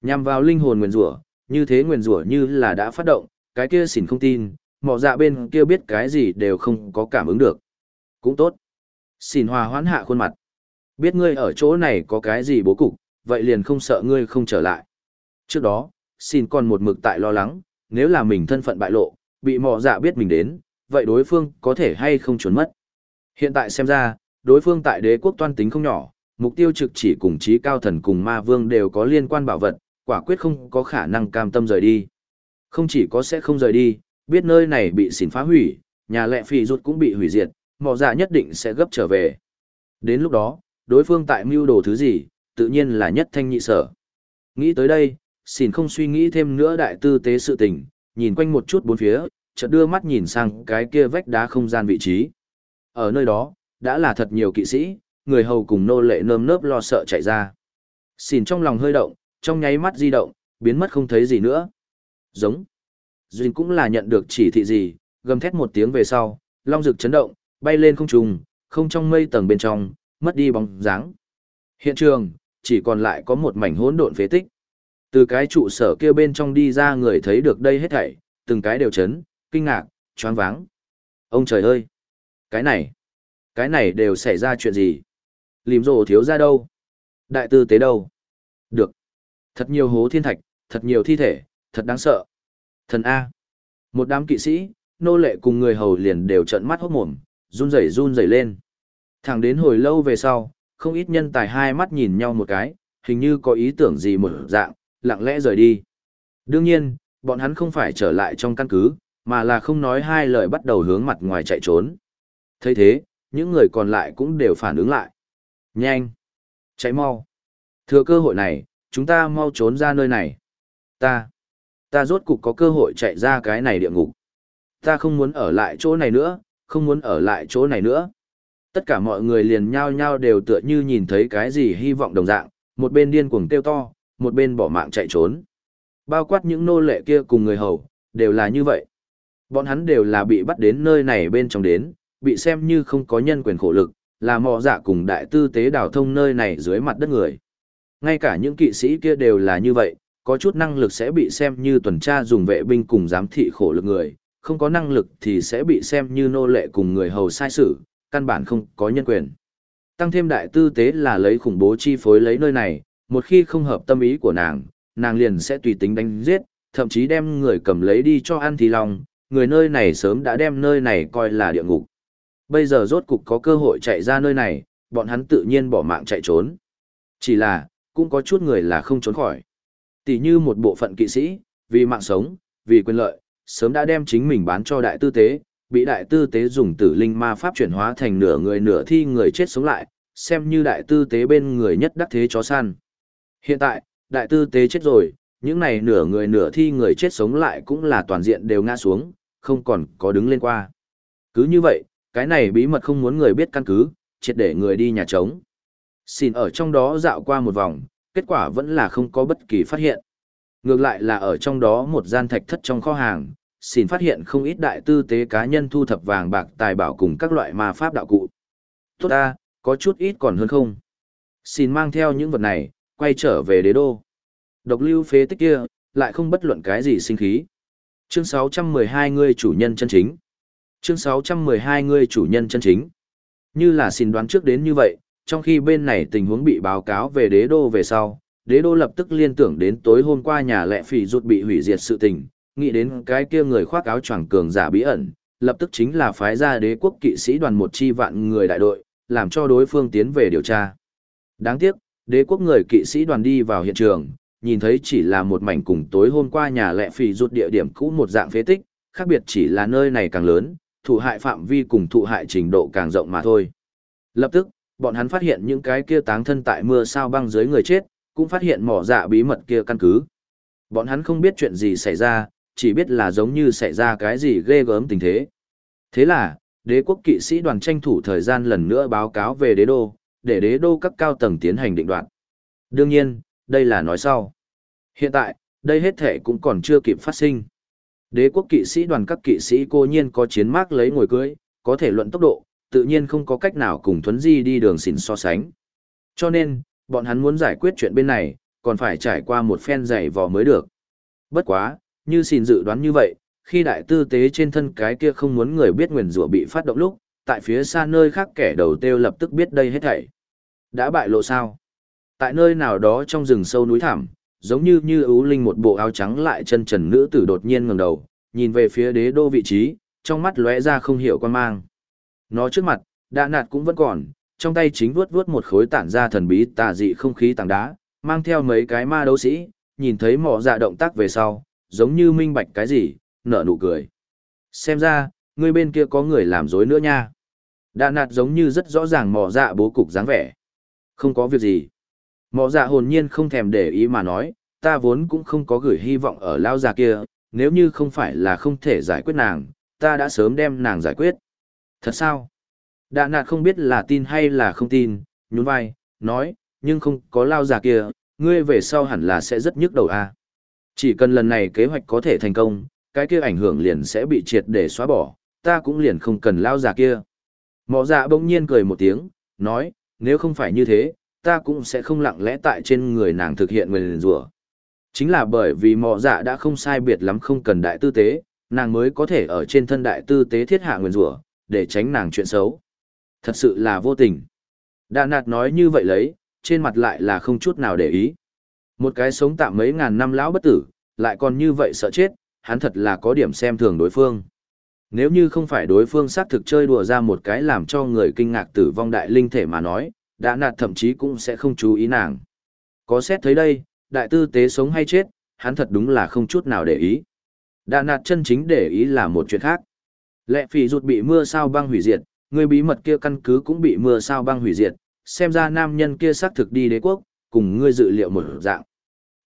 Nhằm vào linh hồn nguyền rủa, như thế nguyền rủa như là đã phát động, cái kia xỉn không tin, mỏ dạ bên kia biết cái gì đều không có cảm ứng được. Cũng tốt. Xỉn hòa hoãn hạ khuôn mặt. Biết ngươi ở chỗ này có cái gì bố cục, vậy liền không sợ ngươi không trở lại. Trước đó, xin còn một mực tại lo lắng, nếu là mình thân phận bại lộ, bị mò dạ biết mình đến, vậy đối phương có thể hay không trốn mất. Hiện tại xem ra, đối phương tại đế quốc toan tính không nhỏ, mục tiêu trực chỉ cùng trí cao thần cùng ma vương đều có liên quan bảo vật, quả quyết không có khả năng cam tâm rời đi. Không chỉ có sẽ không rời đi, biết nơi này bị xỉn phá hủy, nhà lệ phi ruột cũng bị hủy diệt, mò dạ nhất định sẽ gấp trở về. Đến lúc đó, đối phương tại mưu đồ thứ gì, tự nhiên là nhất thanh nhị sở. Nghĩ tới đây, xin không suy nghĩ thêm nữa đại tư tế sự tình, nhìn quanh một chút bốn phía, chợt đưa mắt nhìn sang cái kia vách đá không gian vị trí. Ở nơi đó, đã là thật nhiều kỵ sĩ, người hầu cùng nô lệ nơm nớp lo sợ chạy ra. Xin trong lòng hơi động, trong nháy mắt di động, biến mất không thấy gì nữa. Giống. Duyên cũng là nhận được chỉ thị gì, gầm thét một tiếng về sau, long rực chấn động, bay lên không trùng, không trong mây tầng bên trong, mất đi bóng dáng. Hiện trường, chỉ còn lại có một mảnh hỗn độn phế tích. Từ cái trụ sở kia bên trong đi ra người thấy được đây hết thảy, từng cái đều chấn, kinh ngạc, choáng váng. Ông trời ơi! Cái này, cái này đều xảy ra chuyện gì? Lìm rồ thiếu ra đâu? Đại tư tế đâu? Được. Thật nhiều hố thiên thạch, thật nhiều thi thể, thật đáng sợ. Thần A. Một đám kỵ sĩ, nô lệ cùng người hầu liền đều trợn mắt hốt mồm, run rẩy run rẩy lên. Thẳng đến hồi lâu về sau, không ít nhân tài hai mắt nhìn nhau một cái, hình như có ý tưởng gì một dạng, lặng lẽ rời đi. Đương nhiên, bọn hắn không phải trở lại trong căn cứ, mà là không nói hai lời bắt đầu hướng mặt ngoài chạy trốn. thấy thế, những người còn lại cũng đều phản ứng lại. Nhanh! Chạy mau! Thừa cơ hội này, chúng ta mau trốn ra nơi này. Ta! Ta rốt cục có cơ hội chạy ra cái này địa ngục. Ta không muốn ở lại chỗ này nữa, không muốn ở lại chỗ này nữa. Tất cả mọi người liền nhao nhao đều tựa như nhìn thấy cái gì hy vọng đồng dạng, một bên điên cuồng kêu to, một bên bỏ mạng chạy trốn. Bao quát những nô lệ kia cùng người hầu, đều là như vậy. Bọn hắn đều là bị bắt đến nơi này bên trong đến, bị xem như không có nhân quyền khổ lực, là mò dạ cùng đại tư tế đào thông nơi này dưới mặt đất người. Ngay cả những kỵ sĩ kia đều là như vậy, có chút năng lực sẽ bị xem như tuần tra dùng vệ binh cùng giám thị khổ lực người, không có năng lực thì sẽ bị xem như nô lệ cùng người hầu sai sử, căn bản không có nhân quyền. Tăng thêm đại tư tế là lấy khủng bố chi phối lấy nơi này, một khi không hợp tâm ý của nàng, nàng liền sẽ tùy tính đánh giết, thậm chí đem người cầm lấy đi cho ăn thì lòng, người nơi này sớm đã đem nơi này coi là địa ngục. Bây giờ rốt cục có cơ hội chạy ra nơi này, bọn hắn tự nhiên bỏ mạng chạy trốn. Chỉ là, cũng có chút người là không trốn khỏi. Tỷ như một bộ phận kỵ sĩ, vì mạng sống, vì quyền lợi, sớm đã đem chính mình bán cho đại tư tế, bị đại tư tế dùng tử linh ma pháp chuyển hóa thành nửa người nửa thi người chết sống lại, xem như đại tư tế bên người nhất đắc thế chó săn. Hiện tại, đại tư tế chết rồi, những này nửa người nửa thi người chết sống lại cũng là toàn diện đều ngã xuống, không còn có đứng lên qua. Cứ như vậy, cái này bí mật không muốn người biết căn cứ, triệt để người đi nhà trống. Xin ở trong đó dạo qua một vòng, kết quả vẫn là không có bất kỳ phát hiện. Ngược lại là ở trong đó một gian thạch thất trong kho hàng, xin phát hiện không ít đại tư tế cá nhân thu thập vàng bạc tài bảo cùng các loại ma pháp đạo cụ. Tốt ta, có chút ít còn hơn không. Xin mang theo những vật này, quay trở về đế đô. Độc lưu phế tích kia, lại không bất luận cái gì sinh khí. Chương 612 người chủ nhân chân chính. Chương 612 người chủ nhân chân chính. Như là xin đoán trước đến như vậy, trong khi bên này tình huống bị báo cáo về đế đô về sau, đế đô lập tức liên tưởng đến tối hôm qua nhà lệ phỉ rụt bị hủy diệt sự tình, nghĩ đến cái kia người khoác áo choàng cường giả bí ẩn, lập tức chính là phái ra đế quốc kỵ sĩ đoàn một chi vạn người đại đội, làm cho đối phương tiến về điều tra. Đáng tiếc, đế quốc người kỵ sĩ đoàn đi vào hiện trường, nhìn thấy chỉ là một mảnh cùng tối hôm qua nhà lệ phì rút địa điểm cũ một dạng phế tích, khác biệt chỉ là nơi này càng lớn, thụ hại phạm vi cùng thụ hại trình độ càng rộng mà thôi. Lập tức, bọn hắn phát hiện những cái kia táng thân tại mưa sao băng dưới người chết, cũng phát hiện mỏ dạ bí mật kia căn cứ. Bọn hắn không biết chuyện gì xảy ra, chỉ biết là giống như xảy ra cái gì ghê gớm tình thế. Thế là, đế quốc kỵ sĩ đoàn tranh thủ thời gian lần nữa báo cáo về đế đô, để đế đô các cao tầng tiến hành định đoạt. Đương nhiên, đây là nói sau. Hiện tại, đây hết thể cũng còn chưa kịp phát sinh. Đế quốc kỵ sĩ đoàn các kỵ sĩ cô nhiên có chiến mác lấy ngồi cưới, có thể luận tốc độ, tự nhiên không có cách nào cùng thuấn di đi đường xỉn so sánh. Cho nên, bọn hắn muốn giải quyết chuyện bên này, còn phải trải qua một phen dày vò mới được. Bất quá, như xỉn dự đoán như vậy, khi đại tư tế trên thân cái kia không muốn người biết nguyền rủa bị phát động lúc, tại phía xa nơi khác kẻ đầu tiêu lập tức biết đây hết thảy. Đã bại lộ sao? Tại nơi nào đó trong rừng sâu núi thẳm, giống như như ưu linh một bộ áo trắng lại chân trần nữ tử đột nhiên ngẩng đầu, nhìn về phía đế đô vị trí, trong mắt lóe ra không hiểu quan mang. Nó trước mặt, đạ nạt cũng vẫn còn, trong tay chính vuốt vuốt một khối tản ra thần bí tà dị không khí tảng đá, mang theo mấy cái ma đấu sĩ, nhìn thấy mỏ dạ động tác về sau, giống như minh bạch cái gì, nở nụ cười. Xem ra, người bên kia có người làm dối nữa nha. Đạ nạt giống như rất rõ ràng mỏ dạ bố cục dáng vẻ. Không có việc gì. Mỏ dạ hồn nhiên không thèm để ý mà nói, ta vốn cũng không có gửi hy vọng ở lao già kia, nếu như không phải là không thể giải quyết nàng, ta đã sớm đem nàng giải quyết. Thật sao? Đạ nạt không biết là tin hay là không tin, nhún vai, nói, nhưng không có lao già kia, ngươi về sau hẳn là sẽ rất nhức đầu a. À. Chỉ cần lần này kế hoạch có thể thành công, cái kia ảnh hưởng liền sẽ bị triệt để xóa bỏ, ta cũng liền không cần lao già kia. Mọ dạ bỗng nhiên cười một tiếng, nói, nếu không phải như thế, ta cũng sẽ không lặng lẽ tại trên người nàng thực hiện nguyền rủa. Chính là bởi vì mọ dạ đã không sai biệt lắm không cần đại tư tế, nàng mới có thể ở trên thân đại tư tế thiết hạ nguyền rủa, để tránh nàng chuyện xấu. Thật sự là vô tình. Đà nạt nói như vậy lấy, trên mặt lại là không chút nào để ý. Một cái sống tạm mấy ngàn năm lão bất tử, lại còn như vậy sợ chết, hắn thật là có điểm xem thường đối phương. Nếu như không phải đối phương xác thực chơi đùa ra một cái làm cho người kinh ngạc tử vong đại linh thể mà nói, đã nạt thậm chí cũng sẽ không chú ý nàng. Có xét thấy đây, đại tư tế sống hay chết, hắn thật đúng là không chút nào để ý. Đã nạt chân chính để ý là một chuyện khác. Lệ phỉ rụt bị mưa sao băng hủy diệt, người bí mật kia căn cứ cũng bị mưa sao băng hủy diệt, xem ra nam nhân kia xác thực đi đế quốc, cùng ngươi dự liệu một dạng.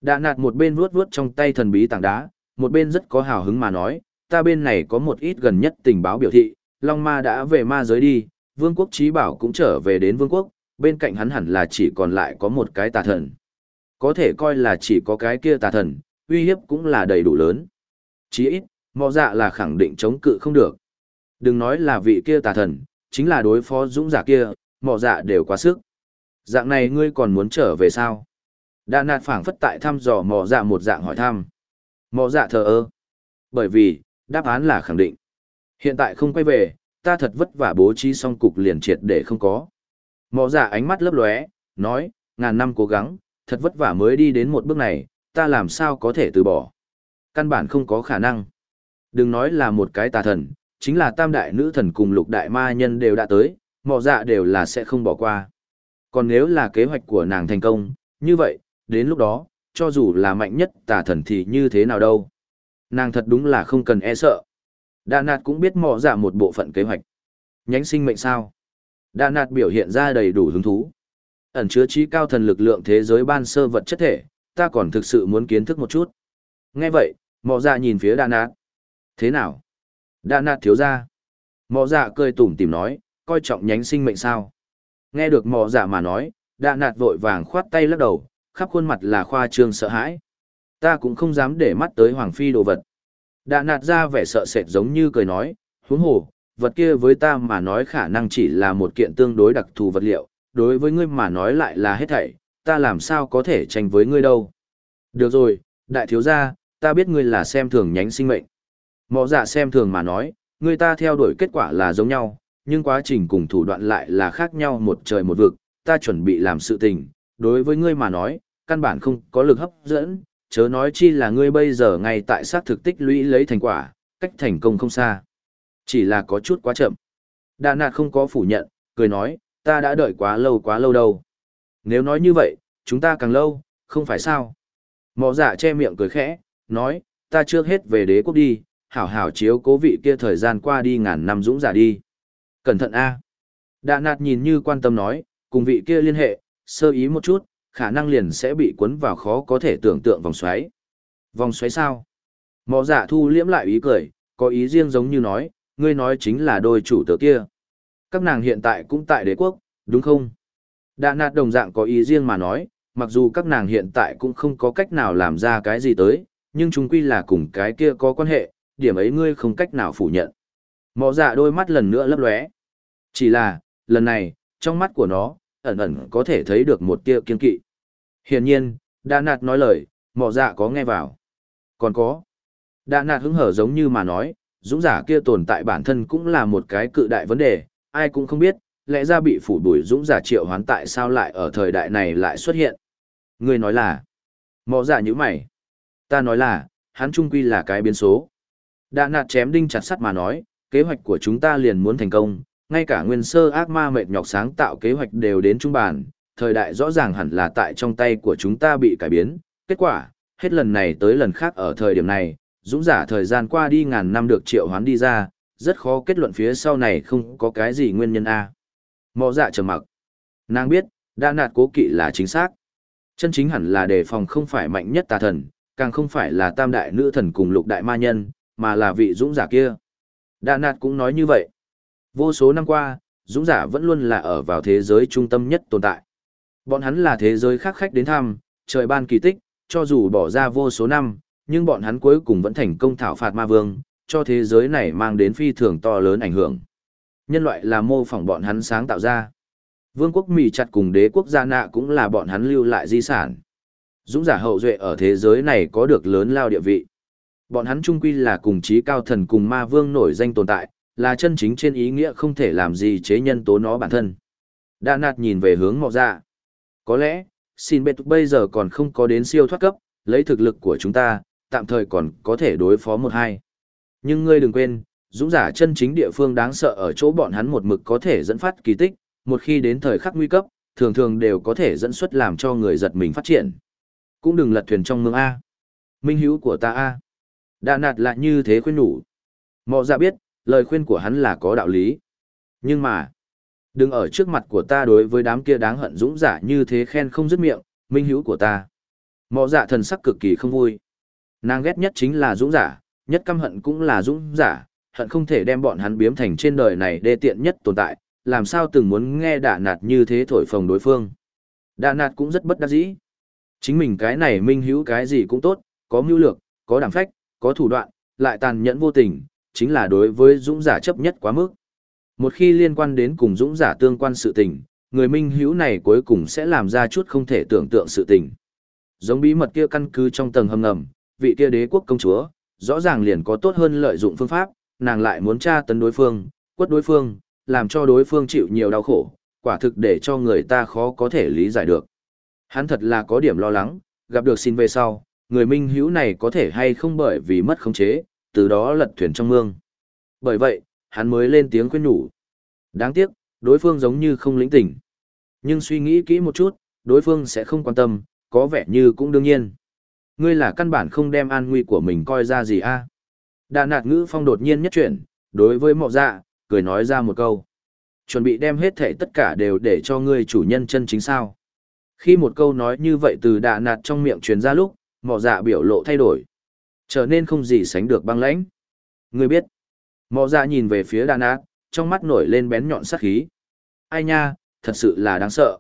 Đã nạt một bên vuốt vuốt trong tay thần bí tảng đá, một bên rất có hào hứng mà nói, ta bên này có một ít gần nhất tình báo biểu thị, Long Ma đã về ma giới đi, Vương quốc trí bảo cũng trở về đến Vương quốc, bên cạnh hắn hẳn là chỉ còn lại có một cái tà thần. Có thể coi là chỉ có cái kia tà thần, uy hiếp cũng là đầy đủ lớn. Chí ít, mọ dạ là khẳng định chống cự không được. Đừng nói là vị kia tà thần, chính là đối phó dũng giả kia, mọ dạ đều quá sức. Dạng này ngươi còn muốn trở về sao? Đà nạt phảng phất tại thăm dò mọ dạ một dạng hỏi thăm. Mọ dạ thờ ơ. Bởi vì, đáp án là khẳng định. Hiện tại không quay về, ta thật vất vả bố trí xong cục liền triệt để không có. Mọ dạ ánh mắt lấp lóe, nói, ngàn năm cố gắng, thật vất vả mới đi đến một bước này, ta làm sao có thể từ bỏ. Căn bản không có khả năng. Đừng nói là một cái tà thần, chính là tam đại nữ thần cùng lục đại ma nhân đều đã tới, mọ dạ đều là sẽ không bỏ qua. Còn nếu là kế hoạch của nàng thành công, như vậy, đến lúc đó, cho dù là mạnh nhất tà thần thì như thế nào đâu. Nàng thật đúng là không cần e sợ. Đà nạt cũng biết mò dạ một bộ phận kế hoạch. Nhánh sinh mệnh sao? Đà nạt biểu hiện ra đầy đủ hứng thú. Ẩn chứa trí cao thần lực lượng thế giới ban sơ vật chất thể, ta còn thực sự muốn kiến thức một chút. Nghe vậy, mò dạ nhìn phía đà nạt. Thế nào? Đà nạt thiếu ra. Mò dạ cười tủm tìm nói, coi trọng nhánh sinh mệnh sao? Nghe được mò dạ mà nói, đà nạt vội vàng khoát tay lắc đầu, khắp khuôn mặt là khoa trương sợ hãi. Ta cũng không dám để mắt tới Hoàng Phi đồ vật. Đạ nạt ra vẻ sợ sệt giống như cười nói, huống hồ, vật kia với ta mà nói khả năng chỉ là một kiện tương đối đặc thù vật liệu, đối với ngươi mà nói lại là hết thảy, ta làm sao có thể tranh với ngươi đâu. Được rồi, đại thiếu gia, ta biết ngươi là xem thường nhánh sinh mệnh. Mọ giả xem thường mà nói, ngươi ta theo đuổi kết quả là giống nhau, nhưng quá trình cùng thủ đoạn lại là khác nhau một trời một vực, ta chuẩn bị làm sự tình, đối với ngươi mà nói, căn bản không có lực hấp dẫn, chớ nói chi là ngươi bây giờ ngay tại sát thực tích lũy lấy thành quả, cách thành công không xa. Chỉ là có chút quá chậm. Đà nạt không có phủ nhận, cười nói, ta đã đợi quá lâu quá lâu đâu. Nếu nói như vậy, chúng ta càng lâu, không phải sao. Mọ giả che miệng cười khẽ, nói, ta trước hết về đế quốc đi, hảo hảo chiếu cố vị kia thời gian qua đi ngàn năm dũng giả đi. Cẩn thận a. Đà nạt nhìn như quan tâm nói, cùng vị kia liên hệ, sơ ý một chút, khả năng liền sẽ bị cuốn vào khó có thể tưởng tượng vòng xoáy. Vòng xoáy sao? Mọ dạ thu liễm lại ý cười, có ý riêng giống như nói, ngươi nói chính là đôi chủ tớ kia. Các nàng hiện tại cũng tại đế quốc, đúng không? Đạ nạt đồng dạng có ý riêng mà nói, mặc dù các nàng hiện tại cũng không có cách nào làm ra cái gì tới, nhưng chúng quy là cùng cái kia có quan hệ, điểm ấy ngươi không cách nào phủ nhận. Mọ dạ đôi mắt lần nữa lấp lóe. Chỉ là, lần này, trong mắt của nó, ẩn ẩn có thể thấy được một tia kiên kỵ. Hiển nhiên, Đa Nạt nói lời, mọ dạ có nghe vào. Còn có. Đa Nạt hứng hở giống như mà nói, dũng giả kia tồn tại bản thân cũng là một cái cự đại vấn đề, ai cũng không biết, lẽ ra bị phủ đuổi dũng giả triệu hoán tại sao lại ở thời đại này lại xuất hiện. Người nói là, mọ dạ như mày. Ta nói là, hắn trung quy là cái biến số. Đa Nạt chém đinh chặt sắt mà nói, kế hoạch của chúng ta liền muốn thành công, ngay cả nguyên sơ ác ma mệt nhọc sáng tạo kế hoạch đều đến trung bàn, thời đại rõ ràng hẳn là tại trong tay của chúng ta bị cải biến. Kết quả, hết lần này tới lần khác ở thời điểm này, dũng giả thời gian qua đi ngàn năm được triệu hoán đi ra, rất khó kết luận phía sau này không có cái gì nguyên nhân A. Mọ dạ trầm mặc. Nàng biết, đã nạt cố kỵ là chính xác. Chân chính hẳn là đề phòng không phải mạnh nhất tà thần, càng không phải là tam đại nữ thần cùng lục đại ma nhân, mà là vị dũng giả kia. Đà nạt cũng nói như vậy. Vô số năm qua, dũng giả vẫn luôn là ở vào thế giới trung tâm nhất tồn tại. Bọn hắn là thế giới khác khách đến thăm, trời ban kỳ tích, cho dù bỏ ra vô số năm, nhưng bọn hắn cuối cùng vẫn thành công thảo phạt ma vương, cho thế giới này mang đến phi thường to lớn ảnh hưởng. Nhân loại là mô phỏng bọn hắn sáng tạo ra. Vương quốc Mỹ chặt cùng đế quốc gia nạ cũng là bọn hắn lưu lại di sản. Dũng giả hậu duệ ở thế giới này có được lớn lao địa vị. Bọn hắn trung quy là cùng chí cao thần cùng ma vương nổi danh tồn tại, là chân chính trên ý nghĩa không thể làm gì chế nhân tố nó bản thân. Đa nạt nhìn về hướng mọ dạ. Có lẽ, xin bệ bây giờ còn không có đến siêu thoát cấp, lấy thực lực của chúng ta, tạm thời còn có thể đối phó một hai. Nhưng ngươi đừng quên, dũng giả chân chính địa phương đáng sợ ở chỗ bọn hắn một mực có thể dẫn phát kỳ tích, một khi đến thời khắc nguy cấp, thường thường đều có thể dẫn xuất làm cho người giật mình phát triển. Cũng đừng lật thuyền trong mương A. Minh hữu của ta A. Đà nạt lại như thế khuyên nhủ. Mọ dạ biết, lời khuyên của hắn là có đạo lý. Nhưng mà, đừng ở trước mặt của ta đối với đám kia đáng hận dũng giả như thế khen không dứt miệng, minh hữu của ta. Mọ dạ thần sắc cực kỳ không vui. Nàng ghét nhất chính là dũng giả, nhất căm hận cũng là dũng giả, hận không thể đem bọn hắn biếm thành trên đời này đê tiện nhất tồn tại, làm sao từng muốn nghe đạ nạt như thế thổi phồng đối phương. Đạ nạt cũng rất bất đắc dĩ. Chính mình cái này minh hữu cái gì cũng tốt, có mưu lược, có đảm phách, có thủ đoạn, lại tàn nhẫn vô tình, chính là đối với dũng giả chấp nhất quá mức. Một khi liên quan đến cùng dũng giả tương quan sự tình, người minh hữu này cuối cùng sẽ làm ra chút không thể tưởng tượng sự tình. Giống bí mật kia căn cứ trong tầng hầm ngầm, vị kia đế quốc công chúa, rõ ràng liền có tốt hơn lợi dụng phương pháp, nàng lại muốn tra tấn đối phương, quất đối phương, làm cho đối phương chịu nhiều đau khổ, quả thực để cho người ta khó có thể lý giải được. Hắn thật là có điểm lo lắng, gặp được xin về sau, người minh hữu này có thể hay không bởi vì mất khống chế, từ đó lật thuyền trong mương. Bởi vậy, hắn mới lên tiếng khuyên nhủ. Đáng tiếc, đối phương giống như không lĩnh tỉnh. Nhưng suy nghĩ kỹ một chút, đối phương sẽ không quan tâm, có vẻ như cũng đương nhiên. Ngươi là căn bản không đem an nguy của mình coi ra gì a Đà nạt ngữ phong đột nhiên nhất chuyển, đối với mọ dạ, cười nói ra một câu. Chuẩn bị đem hết thể tất cả đều để cho ngươi chủ nhân chân chính sao. Khi một câu nói như vậy từ đà nạt trong miệng truyền ra lúc, mọ dạ biểu lộ thay đổi. Trở nên không gì sánh được băng lãnh. Ngươi biết. mò ra dạ nhìn về phía đà ác trong mắt nổi lên bén nhọn sát khí. Ai nha, thật sự là đáng sợ.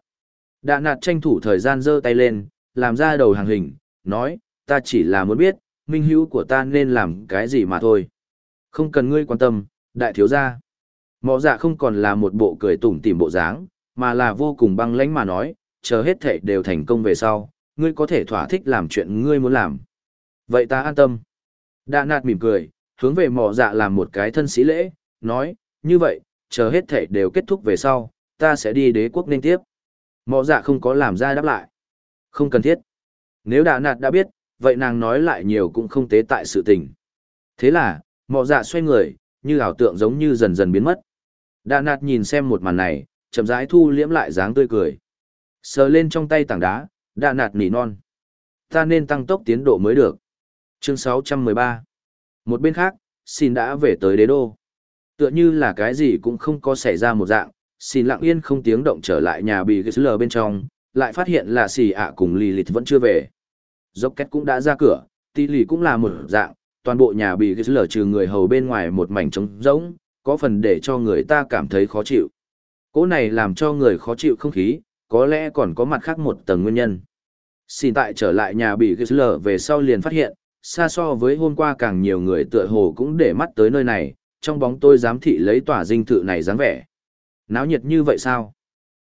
Đà nạt tranh thủ thời gian giơ tay lên, làm ra đầu hàng hình, nói, ta chỉ là muốn biết, minh hữu của ta nên làm cái gì mà thôi. Không cần ngươi quan tâm, đại thiếu gia. Mọ dạ không còn là một bộ cười tủm tỉm bộ dáng, mà là vô cùng băng lãnh mà nói, chờ hết thảy đều thành công về sau, ngươi có thể thỏa thích làm chuyện ngươi muốn làm. Vậy ta an tâm. Đạ nạt mỉm cười, hướng về mỏ dạ làm một cái thân sĩ lễ, nói, như vậy, chờ hết thảy đều kết thúc về sau, ta sẽ đi đế quốc nên tiếp. Mỏ dạ không có làm ra đáp lại. Không cần thiết. Nếu đạ nạt đã biết, vậy nàng nói lại nhiều cũng không tế tại sự tình. Thế là, mỏ dạ xoay người, như ảo tượng giống như dần dần biến mất. Đạ nạt nhìn xem một màn này, chậm rãi thu liễm lại dáng tươi cười. Sờ lên trong tay tảng đá, đạ nạt nỉ non. Ta nên tăng tốc tiến độ mới được. Chương 613 Một bên khác, xin đã về tới đế đô. Tựa như là cái gì cũng không có xảy ra một dạng, xin lặng yên không tiếng động trở lại nhà bị lờ bên trong, lại phát hiện là xì ạ cùng Lilith vẫn chưa về. Dốc két cũng đã ra cửa, tỷ lì cũng là một dạng, toàn bộ nhà bị lờ trừ người hầu bên ngoài một mảnh trống rỗng, có phần để cho người ta cảm thấy khó chịu. Cỗ này làm cho người khó chịu không khí, có lẽ còn có mặt khác một tầng nguyên nhân. Xin tại trở lại nhà bị lờ về sau liền phát hiện, xa so với hôm qua càng nhiều người tựa hồ cũng để mắt tới nơi này, trong bóng tôi giám thị lấy tỏa dinh thự này dáng vẻ. Náo nhiệt như vậy sao?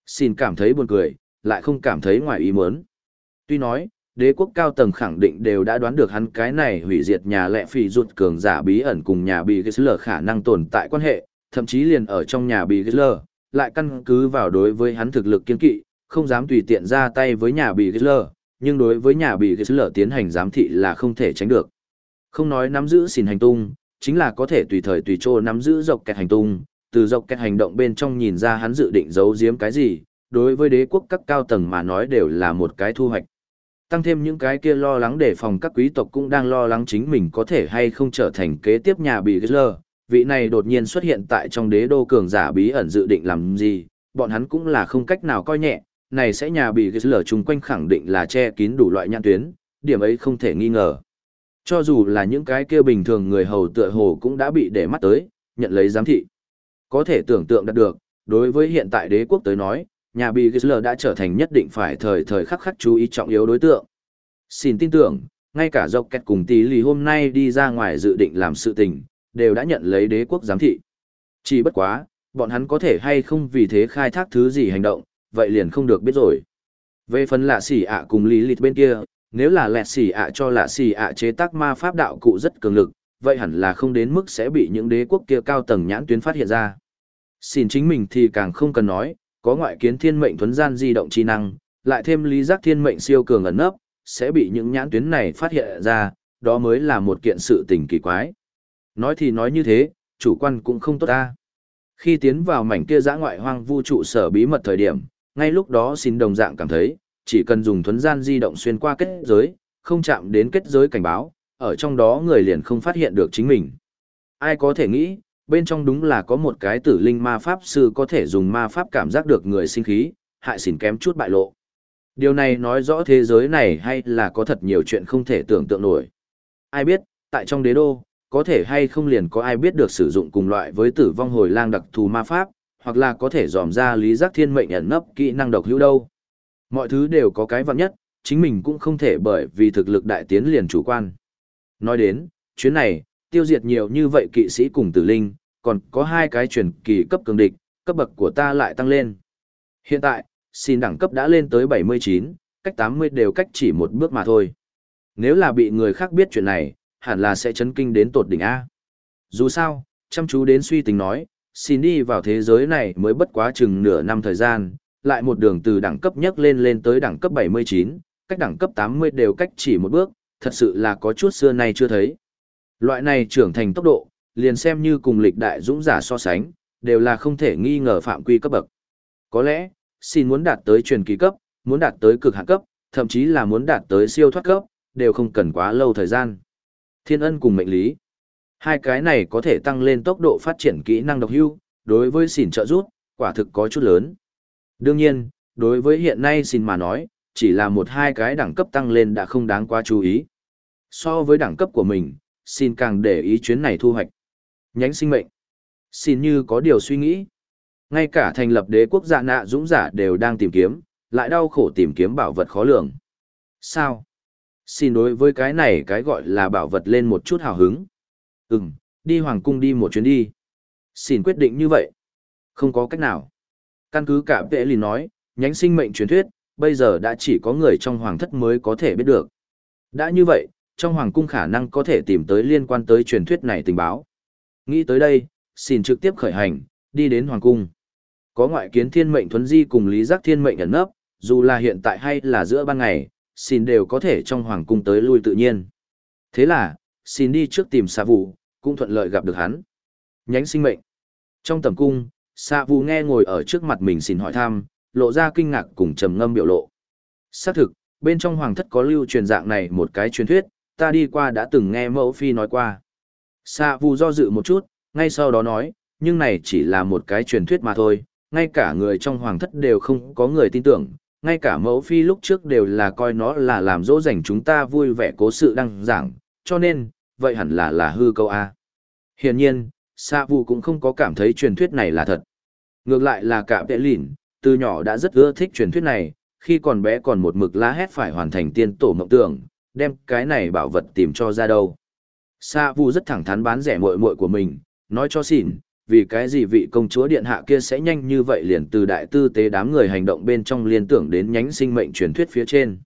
Xin cảm thấy buồn cười, lại không cảm thấy ngoài ý muốn. Tuy nói, đế quốc cao tầng khẳng định đều đã đoán được hắn cái này hủy diệt nhà lệ phì rụt cường giả bí ẩn cùng nhà bị Gisler khả năng tồn tại quan hệ, thậm chí liền ở trong nhà bị Gisler, lại căn cứ vào đối với hắn thực lực kiên kỵ, không dám tùy tiện ra tay với nhà bị Gisler, nhưng đối với nhà bị Gisler tiến hành giám thị là không thể tránh được. Không nói nắm giữ xỉn hành tung, chính là có thể tùy thời tùy chỗ nắm giữ dọc kẹt hành tung, từ dọc kẹt hành động bên trong nhìn ra hắn dự định giấu giếm cái gì, đối với đế quốc các cao tầng mà nói đều là một cái thu hoạch tăng thêm những cái kia lo lắng để phòng các quý tộc cũng đang lo lắng chính mình có thể hay không trở thành kế tiếp nhà bị Gisler. Vị này đột nhiên xuất hiện tại trong đế đô cường giả bí ẩn dự định làm gì, bọn hắn cũng là không cách nào coi nhẹ, này sẽ nhà bị Gisler chung quanh khẳng định là che kín đủ loại nhãn tuyến, điểm ấy không thể nghi ngờ. Cho dù là những cái kia bình thường người hầu tựa hồ cũng đã bị để mắt tới, nhận lấy giám thị. Có thể tưởng tượng đạt được, đối với hiện tại đế quốc tới nói, nhà bị Gisler đã trở thành nhất định phải thời thời khắc khắc chú ý trọng yếu đối tượng. Xin tin tưởng, ngay cả dọc kẹt cùng tí lì hôm nay đi ra ngoài dự định làm sự tình, đều đã nhận lấy đế quốc giám thị. Chỉ bất quá, bọn hắn có thể hay không vì thế khai thác thứ gì hành động, vậy liền không được biết rồi. Về phần lạ xỉ ạ cùng lý lịch bên kia, nếu là lẹ xỉ ạ cho lạ xỉ ạ chế tác ma pháp đạo cụ rất cường lực, vậy hẳn là không đến mức sẽ bị những đế quốc kia cao tầng nhãn tuyến phát hiện ra. Xin chính mình thì càng không cần nói, có ngoại kiến thiên mệnh thuấn gian di động chi năng, lại thêm lý giác thiên mệnh siêu cường ẩn nấp, sẽ bị những nhãn tuyến này phát hiện ra, đó mới là một kiện sự tình kỳ quái. Nói thì nói như thế, chủ quan cũng không tốt ta. Khi tiến vào mảnh kia giã ngoại hoang vu trụ sở bí mật thời điểm, ngay lúc đó xin đồng dạng cảm thấy, chỉ cần dùng thuấn gian di động xuyên qua kết giới, không chạm đến kết giới cảnh báo, ở trong đó người liền không phát hiện được chính mình. Ai có thể nghĩ, bên trong đúng là có một cái tử linh ma pháp sư có thể dùng ma pháp cảm giác được người sinh khí, hại xỉn kém chút bại lộ. Điều này nói rõ thế giới này hay là có thật nhiều chuyện không thể tưởng tượng nổi. Ai biết, tại trong đế đô, có thể hay không liền có ai biết được sử dụng cùng loại với tử vong hồi lang đặc thù ma pháp, hoặc là có thể dòm ra lý giác thiên mệnh ẩn nấp kỹ năng độc hữu đâu. Mọi thứ đều có cái vặn nhất, chính mình cũng không thể bởi vì thực lực đại tiến liền chủ quan. Nói đến, chuyến này, tiêu diệt nhiều như vậy kỵ sĩ cùng tử linh, còn có hai cái truyền kỳ cấp cường địch, cấp bậc của ta lại tăng lên. Hiện tại, xin đẳng cấp đã lên tới 79, cách 80 đều cách chỉ một bước mà thôi. Nếu là bị người khác biết chuyện này, hẳn là sẽ chấn kinh đến tột đỉnh A. Dù sao, chăm chú đến suy tính nói, xin đi vào thế giới này mới bất quá chừng nửa năm thời gian, lại một đường từ đẳng cấp nhất lên lên tới đẳng cấp 79, cách đẳng cấp 80 đều cách chỉ một bước, thật sự là có chút xưa nay chưa thấy. Loại này trưởng thành tốc độ, liền xem như cùng lịch đại dũng giả so sánh, đều là không thể nghi ngờ phạm quy cấp bậc. Có lẽ, xin muốn đạt tới truyền kỳ cấp, muốn đạt tới cực hạn cấp, thậm chí là muốn đạt tới siêu thoát cấp, đều không cần quá lâu thời gian. Thiên ân cùng mệnh lý. Hai cái này có thể tăng lên tốc độ phát triển kỹ năng độc hưu, đối với xỉn trợ rút, quả thực có chút lớn. Đương nhiên, đối với hiện nay xỉn mà nói, chỉ là một hai cái đẳng cấp tăng lên đã không đáng quá chú ý. So với đẳng cấp của mình, xin càng để ý chuyến này thu hoạch. Nhánh sinh mệnh. Xin như có điều suy nghĩ. Ngay cả thành lập đế quốc dạ nạ dũng giả đều đang tìm kiếm, lại đau khổ tìm kiếm bảo vật khó lường. Sao? Xin đối với cái này cái gọi là bảo vật lên một chút hào hứng. Ừm, đi hoàng cung đi một chuyến đi. Xin quyết định như vậy. Không có cách nào. Căn cứ cả vệ lì nói, nhánh sinh mệnh truyền thuyết, bây giờ đã chỉ có người trong hoàng thất mới có thể biết được. Đã như vậy, trong hoàng cung khả năng có thể tìm tới liên quan tới truyền thuyết này tình báo. Nghĩ tới đây, xin trực tiếp khởi hành, đi đến hoàng cung. Có ngoại kiến thiên mệnh thuấn di cùng lý giác thiên mệnh ẩn nấp, dù là hiện tại hay là giữa ban ngày, xin đều có thể trong hoàng cung tới lui tự nhiên. Thế là, xin đi trước tìm xạ vụ, cũng thuận lợi gặp được hắn. Nhánh sinh mệnh. Trong tầm cung, xạ vụ nghe ngồi ở trước mặt mình xin hỏi thăm, lộ ra kinh ngạc cùng trầm ngâm biểu lộ. Xác thực, bên trong hoàng thất có lưu truyền dạng này một cái truyền thuyết, ta đi qua đã từng nghe mẫu phi nói qua. Xạ vụ do dự một chút, ngay sau đó nói, nhưng này chỉ là một cái truyền thuyết mà thôi, ngay cả người trong hoàng thất đều không có người tin tưởng, ngay cả mẫu phi lúc trước đều là coi nó là làm dỗ dành chúng ta vui vẻ cố sự đăng giảng, cho nên, vậy hẳn là là hư câu A. Hiển nhiên, Sa Vu cũng không có cảm thấy truyền thuyết này là thật. Ngược lại là cả vệ lìn, từ nhỏ đã rất ưa thích truyền thuyết này, khi còn bé còn một mực la hét phải hoàn thành tiên tổ mộng tưởng, đem cái này bảo vật tìm cho ra đâu. Sa Vu rất thẳng thắn bán rẻ mội mội của mình, nói cho xỉn, vì cái gì vị công chúa điện hạ kia sẽ nhanh như vậy liền từ đại tư tế đám người hành động bên trong liên tưởng đến nhánh sinh mệnh truyền thuyết phía trên.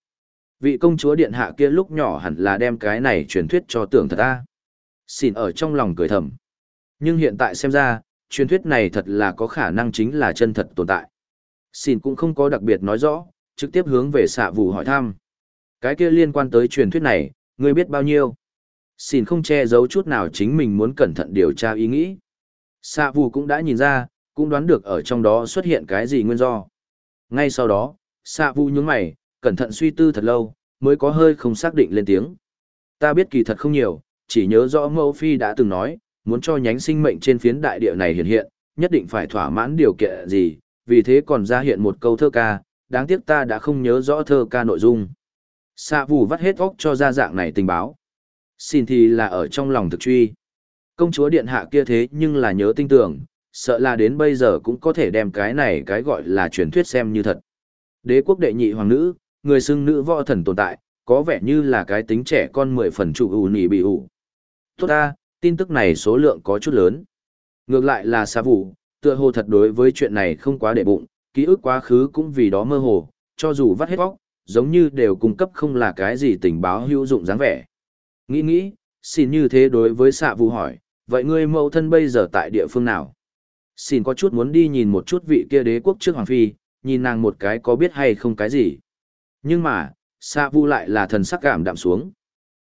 Vị công chúa điện hạ kia lúc nhỏ hẳn là đem cái này truyền thuyết cho tưởng thật ta. Xin ở trong lòng cười thầm. Nhưng hiện tại xem ra, truyền thuyết này thật là có khả năng chính là chân thật tồn tại. Xin cũng không có đặc biệt nói rõ, trực tiếp hướng về xạ vụ hỏi thăm. Cái kia liên quan tới truyền thuyết này, ngươi biết bao nhiêu? Xin không che giấu chút nào chính mình muốn cẩn thận điều tra ý nghĩ. Xạ vụ cũng đã nhìn ra, cũng đoán được ở trong đó xuất hiện cái gì nguyên do. Ngay sau đó, xạ vụ nhướng mày, cẩn thận suy tư thật lâu, mới có hơi không xác định lên tiếng. Ta biết kỳ thật không nhiều, chỉ nhớ rõ Mẫu Phi đã từng nói, muốn cho nhánh sinh mệnh trên phiến đại địa này hiện hiện, nhất định phải thỏa mãn điều kiện gì, vì thế còn ra hiện một câu thơ ca, đáng tiếc ta đã không nhớ rõ thơ ca nội dung. Xạ vù vắt hết óc cho ra dạng này tình báo. Xin thì là ở trong lòng thực truy. Công chúa điện hạ kia thế nhưng là nhớ tinh tưởng, sợ là đến bây giờ cũng có thể đem cái này cái gọi là truyền thuyết xem như thật. Đế quốc đệ nhị hoàng nữ, người xưng nữ võ thần tồn tại, có vẻ như là cái tính trẻ con mười phần chủ ủ nỉ bị ủ. Tốt ta, tin tức này số lượng có chút lớn. Ngược lại là xa vụ, tựa hồ thật đối với chuyện này không quá để bụng, ký ức quá khứ cũng vì đó mơ hồ, cho dù vắt hết vóc, giống như đều cung cấp không là cái gì tình báo hữu dụng dáng vẻ. Nghĩ nghĩ, xin như thế đối với xạ vụ hỏi, vậy ngươi mẫu thân bây giờ tại địa phương nào? Xin có chút muốn đi nhìn một chút vị kia đế quốc trước hoàng phi, nhìn nàng một cái có biết hay không cái gì. Nhưng mà, Sa Vu lại là thần sắc cảm đạm xuống.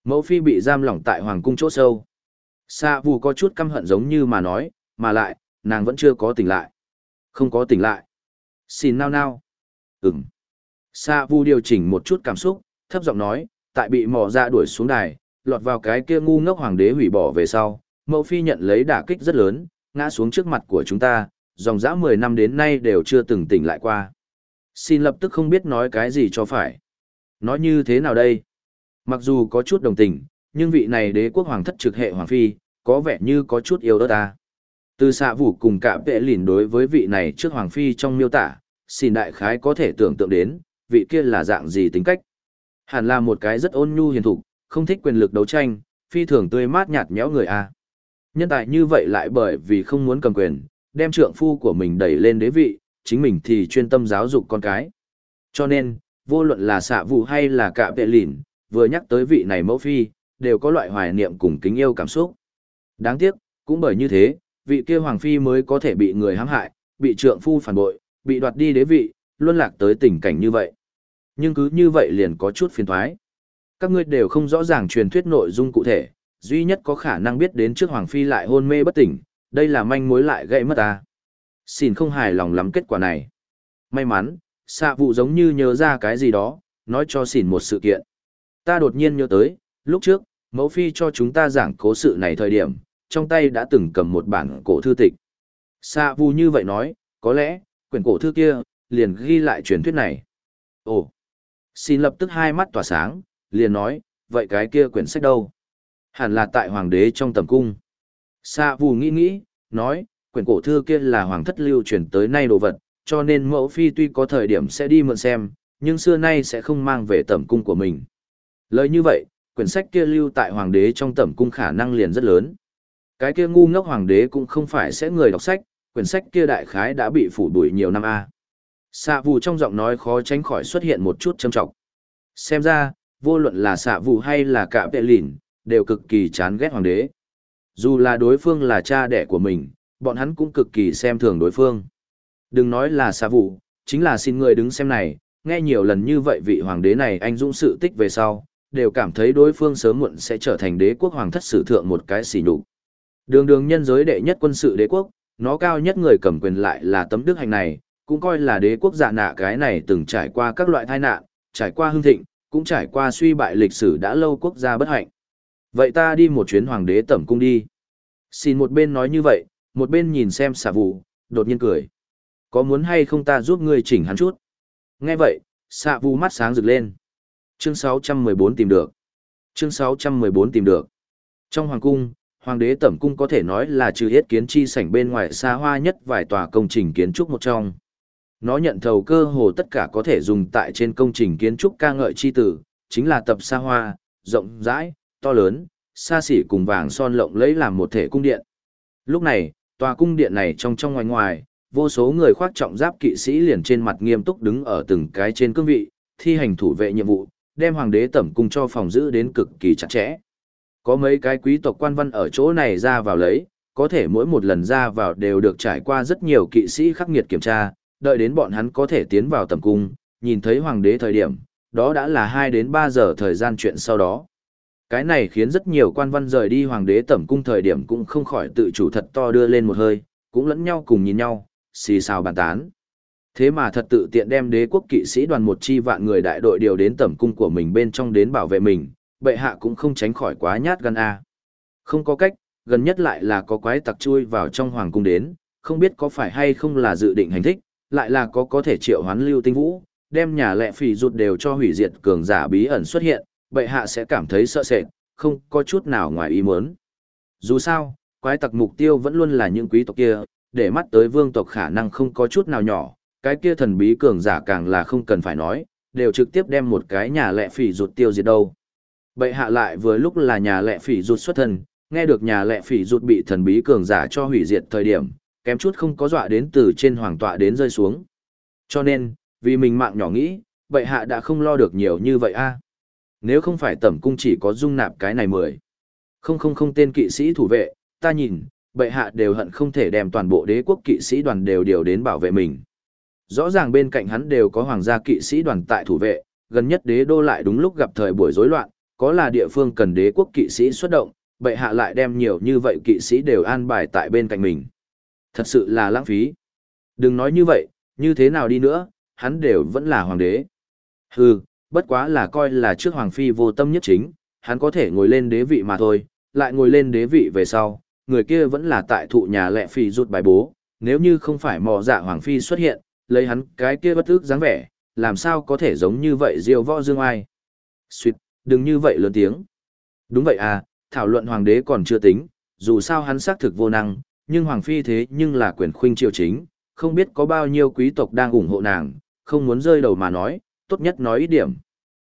Mẫu phi bị giam lỏng tại hoàng cung chỗ sâu. Sa Vu có chút căm hận giống như mà nói, mà lại, nàng vẫn chưa có tỉnh lại. Không có tỉnh lại. Xin nao nao. Ừm. Sa Vu điều chỉnh một chút cảm xúc, thấp giọng nói, tại bị mò ra đuổi xuống đài, lọt vào cái kia ngu ngốc hoàng đế hủy bỏ về sau, mẫu phi nhận lấy đả kích rất lớn, ngã xuống trước mặt của chúng ta, dòng dã 10 năm đến nay đều chưa từng tỉnh lại qua. Xin lập tức không biết nói cái gì cho phải. Nói như thế nào đây? Mặc dù có chút đồng tình, nhưng vị này đế quốc hoàng thất trực hệ hoàng phi, có vẻ như có chút yêu đất ta. Từ xạ vũ cùng cả vệ lìn đối với vị này trước hoàng phi trong miêu tả, xin đại khái có thể tưởng tượng đến, vị kia là dạng gì tính cách. Hẳn là một cái rất ôn nhu hiền thục, không thích quyền lực đấu tranh, phi thường tươi mát nhạt nhẽo người a. Nhân tài như vậy lại bởi vì không muốn cầm quyền, đem trượng phu của mình đẩy lên đế vị, chính mình thì chuyên tâm giáo dục con cái. Cho nên, vô luận là xạ vụ hay là cả vệ lìn, vừa nhắc tới vị này mẫu phi, đều có loại hoài niệm cùng kính yêu cảm xúc. Đáng tiếc, cũng bởi như thế, vị kia hoàng phi mới có thể bị người hãm hại, bị trượng phu phản bội, bị đoạt đi đế vị, luôn lạc tới tình cảnh như vậy. Nhưng cứ như vậy liền có chút phiền thoái. Các ngươi đều không rõ ràng truyền thuyết nội dung cụ thể, duy nhất có khả năng biết đến trước hoàng phi lại hôn mê bất tỉnh, đây là manh mối lại gãy mất ta. Xin không hài lòng lắm kết quả này. May mắn, xạ vụ giống như nhớ ra cái gì đó, nói cho xin một sự kiện. Ta đột nhiên nhớ tới, lúc trước, mẫu phi cho chúng ta giảng cố sự này thời điểm, trong tay đã từng cầm một bản cổ thư tịch. Xạ vụ như vậy nói, có lẽ, quyển cổ thư kia, liền ghi lại truyền thuyết này. Ồ! Xin lập tức hai mắt tỏa sáng, liền nói, vậy cái kia quyển sách đâu? Hẳn là tại hoàng đế trong tầm cung. Sa vù nghĩ nghĩ, nói, quyển cổ thư kia là hoàng thất lưu truyền tới nay đồ vật, cho nên mẫu phi tuy có thời điểm sẽ đi mượn xem, nhưng xưa nay sẽ không mang về tẩm cung của mình. Lời như vậy, quyển sách kia lưu tại hoàng đế trong tẩm cung khả năng liền rất lớn. Cái kia ngu ngốc hoàng đế cũng không phải sẽ người đọc sách, quyển sách kia đại khái đã bị phủ đuổi nhiều năm a. Xạ vù trong giọng nói khó tránh khỏi xuất hiện một chút châm trọng. Xem ra, vô luận là xạ vù hay là cả vệ lìn, đều cực kỳ chán ghét hoàng đế. Dù là đối phương là cha đẻ của mình, bọn hắn cũng cực kỳ xem thường đối phương. Đừng nói là xa vụ, chính là xin người đứng xem này, nghe nhiều lần như vậy vị hoàng đế này anh dũng sự tích về sau, đều cảm thấy đối phương sớm muộn sẽ trở thành đế quốc hoàng thất sử thượng một cái xỉ nhục. Đường đường nhân giới đệ nhất quân sự đế quốc, nó cao nhất người cầm quyền lại là tấm đức hành này, cũng coi là đế quốc dạ nạ cái này từng trải qua các loại tai nạn, trải qua hưng thịnh, cũng trải qua suy bại lịch sử đã lâu quốc gia bất hạnh. Vậy ta đi một chuyến hoàng đế tẩm cung đi. Xin một bên nói như vậy, một bên nhìn xem xà vụ, đột nhiên cười. Có muốn hay không ta giúp ngươi chỉnh hắn chút? Nghe vậy, xà vụ mắt sáng rực lên. Chương 614 tìm được. Chương 614 tìm được. Trong hoàng cung, hoàng đế tẩm cung có thể nói là trừ hết kiến chi sảnh bên ngoài xa hoa nhất vài tòa công trình kiến trúc một trong. Nó nhận thầu cơ hồ tất cả có thể dùng tại trên công trình kiến trúc ca ngợi chi tử, chính là tập xa hoa, rộng rãi, to lớn, xa xỉ cùng vàng son lộng lẫy làm một thể cung điện. Lúc này, tòa cung điện này trong trong ngoài ngoài, vô số người khoác trọng giáp kỵ sĩ liền trên mặt nghiêm túc đứng ở từng cái trên cương vị, thi hành thủ vệ nhiệm vụ, đem hoàng đế tẩm cung cho phòng giữ đến cực kỳ chặt chẽ. Có mấy cái quý tộc quan văn ở chỗ này ra vào lấy, có thể mỗi một lần ra vào đều được trải qua rất nhiều kỵ sĩ khắc nghiệt kiểm tra, đợi đến bọn hắn có thể tiến vào tầm cung, nhìn thấy hoàng đế thời điểm, đó đã là 2 đến 3 giờ thời gian chuyện sau đó. Cái này khiến rất nhiều quan văn rời đi hoàng đế tẩm cung thời điểm cũng không khỏi tự chủ thật to đưa lên một hơi, cũng lẫn nhau cùng nhìn nhau, xì xào bàn tán. Thế mà thật tự tiện đem đế quốc kỵ sĩ đoàn một chi vạn người đại đội điều đến tẩm cung của mình bên trong đến bảo vệ mình, bệ hạ cũng không tránh khỏi quá nhát gan a. Không có cách, gần nhất lại là có quái tặc chui vào trong hoàng cung đến, không biết có phải hay không là dự định hành thích, lại là có có thể triệu hoán lưu tinh vũ, đem nhà lệ phỉ rụt đều cho hủy diệt cường giả bí ẩn xuất hiện, bệ hạ sẽ cảm thấy sợ sệt, không có chút nào ngoài ý muốn. Dù sao, quái tặc mục tiêu vẫn luôn là những quý tộc kia, để mắt tới vương tộc khả năng không có chút nào nhỏ, cái kia thần bí cường giả càng là không cần phải nói, đều trực tiếp đem một cái nhà lệ phỉ rụt tiêu diệt đâu. Bệ hạ lại vừa lúc là nhà lệ phỉ rụt xuất thân, nghe được nhà lệ phỉ rụt bị thần bí cường giả cho hủy diệt thời điểm, kém chút không có dọa đến từ trên hoàng tọa đến rơi xuống. Cho nên, vì mình mạng nhỏ nghĩ, bệ hạ đã không lo được nhiều như vậy a. Nếu không phải tẩm cung chỉ có dung nạp cái này mười. Không không không tên kỵ sĩ thủ vệ, ta nhìn, bệ hạ đều hận không thể đem toàn bộ đế quốc kỵ sĩ đoàn đều điều đến bảo vệ mình. Rõ ràng bên cạnh hắn đều có hoàng gia kỵ sĩ đoàn tại thủ vệ, gần nhất đế đô lại đúng lúc gặp thời buổi rối loạn, có là địa phương cần đế quốc kỵ sĩ xuất động, bệ hạ lại đem nhiều như vậy kỵ sĩ đều an bài tại bên cạnh mình. Thật sự là lãng phí. Đừng nói như vậy, như thế nào đi nữa, hắn đều vẫn là hoàng đế. Hừ, bất quá là coi là trước hoàng phi vô tâm nhất chính, hắn có thể ngồi lên đế vị mà thôi, lại ngồi lên đế vị về sau, người kia vẫn là tại thụ nhà lệ phi rút bài bố, nếu như không phải mò dạ hoàng phi xuất hiện, lấy hắn cái kia bất ức dáng vẻ, làm sao có thể giống như vậy diêu võ dương ai. Xuyệt, đừng như vậy lớn tiếng. Đúng vậy à, thảo luận hoàng đế còn chưa tính, dù sao hắn xác thực vô năng, nhưng hoàng phi thế nhưng là quyền khuynh triều chính, không biết có bao nhiêu quý tộc đang ủng hộ nàng, không muốn rơi đầu mà nói, tốt nhất nói ít điểm.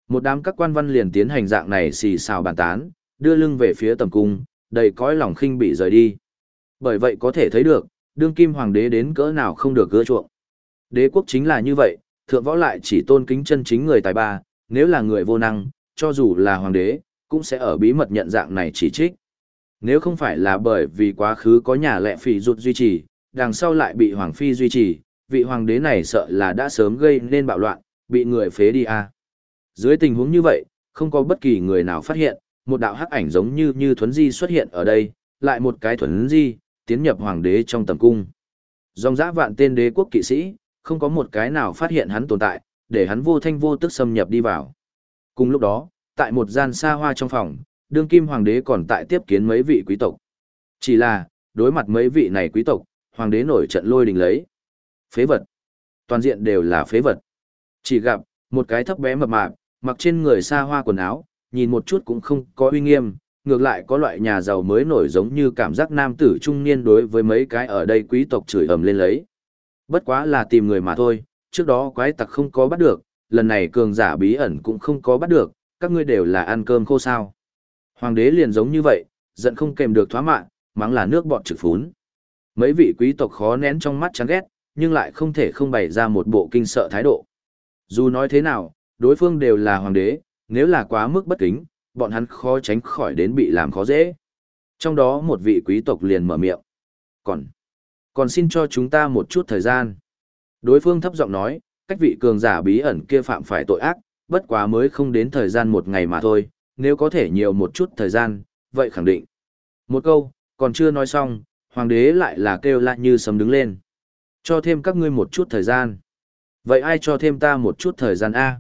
Một đám các quan văn liền tiến hành dạng này xì xào bàn tán, đưa lưng về phía tầm cung, đầy cõi lòng khinh bị rời đi. Bởi vậy có thể thấy được, đương kim hoàng đế đến cỡ nào không được gỡ chuộng. Đế quốc chính là như vậy, thượng võ lại chỉ tôn kính chân chính người tài ba, nếu là người vô năng, cho dù là hoàng đế, cũng sẽ ở bí mật nhận dạng này chỉ trích. Nếu không phải là bởi vì quá khứ có nhà lệ phỉ rụt duy trì, đằng sau lại bị hoàng phi duy trì, vị hoàng đế này sợ là đã sớm gây nên bạo loạn, bị người phế đi à. Dưới tình huống như vậy, không có bất kỳ người nào phát hiện, một đạo hắc ảnh giống như như thuấn di xuất hiện ở đây, lại một cái thuấn di, tiến nhập hoàng đế trong tầm cung. Dòng dã vạn tên đế quốc kỵ sĩ, không có một cái nào phát hiện hắn tồn tại, để hắn vô thanh vô tức xâm nhập đi vào. Cùng lúc đó, tại một gian xa hoa trong phòng, đương kim hoàng đế còn tại tiếp kiến mấy vị quý tộc. Chỉ là, đối mặt mấy vị này quý tộc, hoàng đế nổi trận lôi đình lấy. Phế vật. Toàn diện đều là phế vật. Chỉ gặp, một cái thấp bé mập mạp, mặc trên người xa hoa quần áo, nhìn một chút cũng không có uy nghiêm, ngược lại có loại nhà giàu mới nổi giống như cảm giác nam tử trung niên đối với mấy cái ở đây quý tộc chửi ầm lên lấy. Bất quá là tìm người mà thôi, trước đó quái tặc không có bắt được, lần này cường giả bí ẩn cũng không có bắt được, các ngươi đều là ăn cơm khô sao. Hoàng đế liền giống như vậy, giận không kèm được thoá mạng, mắng là nước bọt trực phún. Mấy vị quý tộc khó nén trong mắt chán ghét, nhưng lại không thể không bày ra một bộ kinh sợ thái độ. Dù nói thế nào, đối phương đều là hoàng đế, nếu là quá mức bất kính, bọn hắn khó tránh khỏi đến bị làm khó dễ. Trong đó một vị quý tộc liền mở miệng. Còn, còn xin cho chúng ta một chút thời gian. Đối phương thấp giọng nói, cách vị cường giả bí ẩn kia phạm phải tội ác, bất quá mới không đến thời gian một ngày mà thôi, nếu có thể nhiều một chút thời gian, vậy khẳng định. Một câu, còn chưa nói xong, hoàng đế lại là kêu lại như sấm đứng lên. Cho thêm các ngươi một chút thời gian. Vậy ai cho thêm ta một chút thời gian A?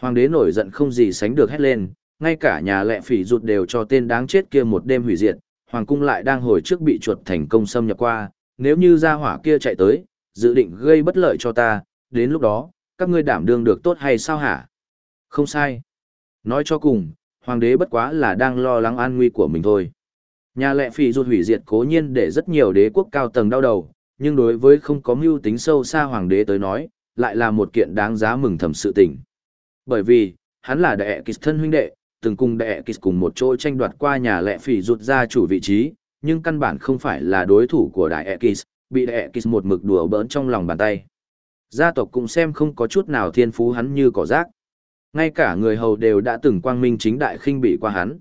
Hoàng đế nổi giận không gì sánh được hét lên, ngay cả nhà lệ phỉ rụt đều cho tên đáng chết kia một đêm hủy diệt, hoàng cung lại đang hồi trước bị chuột thành công xâm nhập qua, nếu như gia hỏa kia chạy tới, dự định gây bất lợi cho ta, đến lúc đó, các ngươi đảm đương được tốt hay sao hả? Không sai. Nói cho cùng, hoàng đế bất quá là đang lo lắng an nguy của mình thôi. Nhà lệ phỉ rụt hủy diệt cố nhiên để rất nhiều đế quốc cao tầng đau đầu, nhưng đối với không có mưu tính sâu xa hoàng đế tới nói, lại là một kiện đáng giá mừng thầm sự tình. Bởi vì, hắn là đệ kịch thân huynh đệ, từng cùng đệ kịch cùng một chỗ tranh đoạt qua nhà lệ phỉ rụt ra chủ vị trí, nhưng căn bản không phải là đối thủ của đại Ekis, bị đại Ekis một mực đùa bỡn trong lòng bàn tay. Gia tộc cũng xem không có chút nào thiên phú hắn như cỏ rác. Ngay cả người hầu đều đã từng quang minh chính đại khinh bị qua hắn.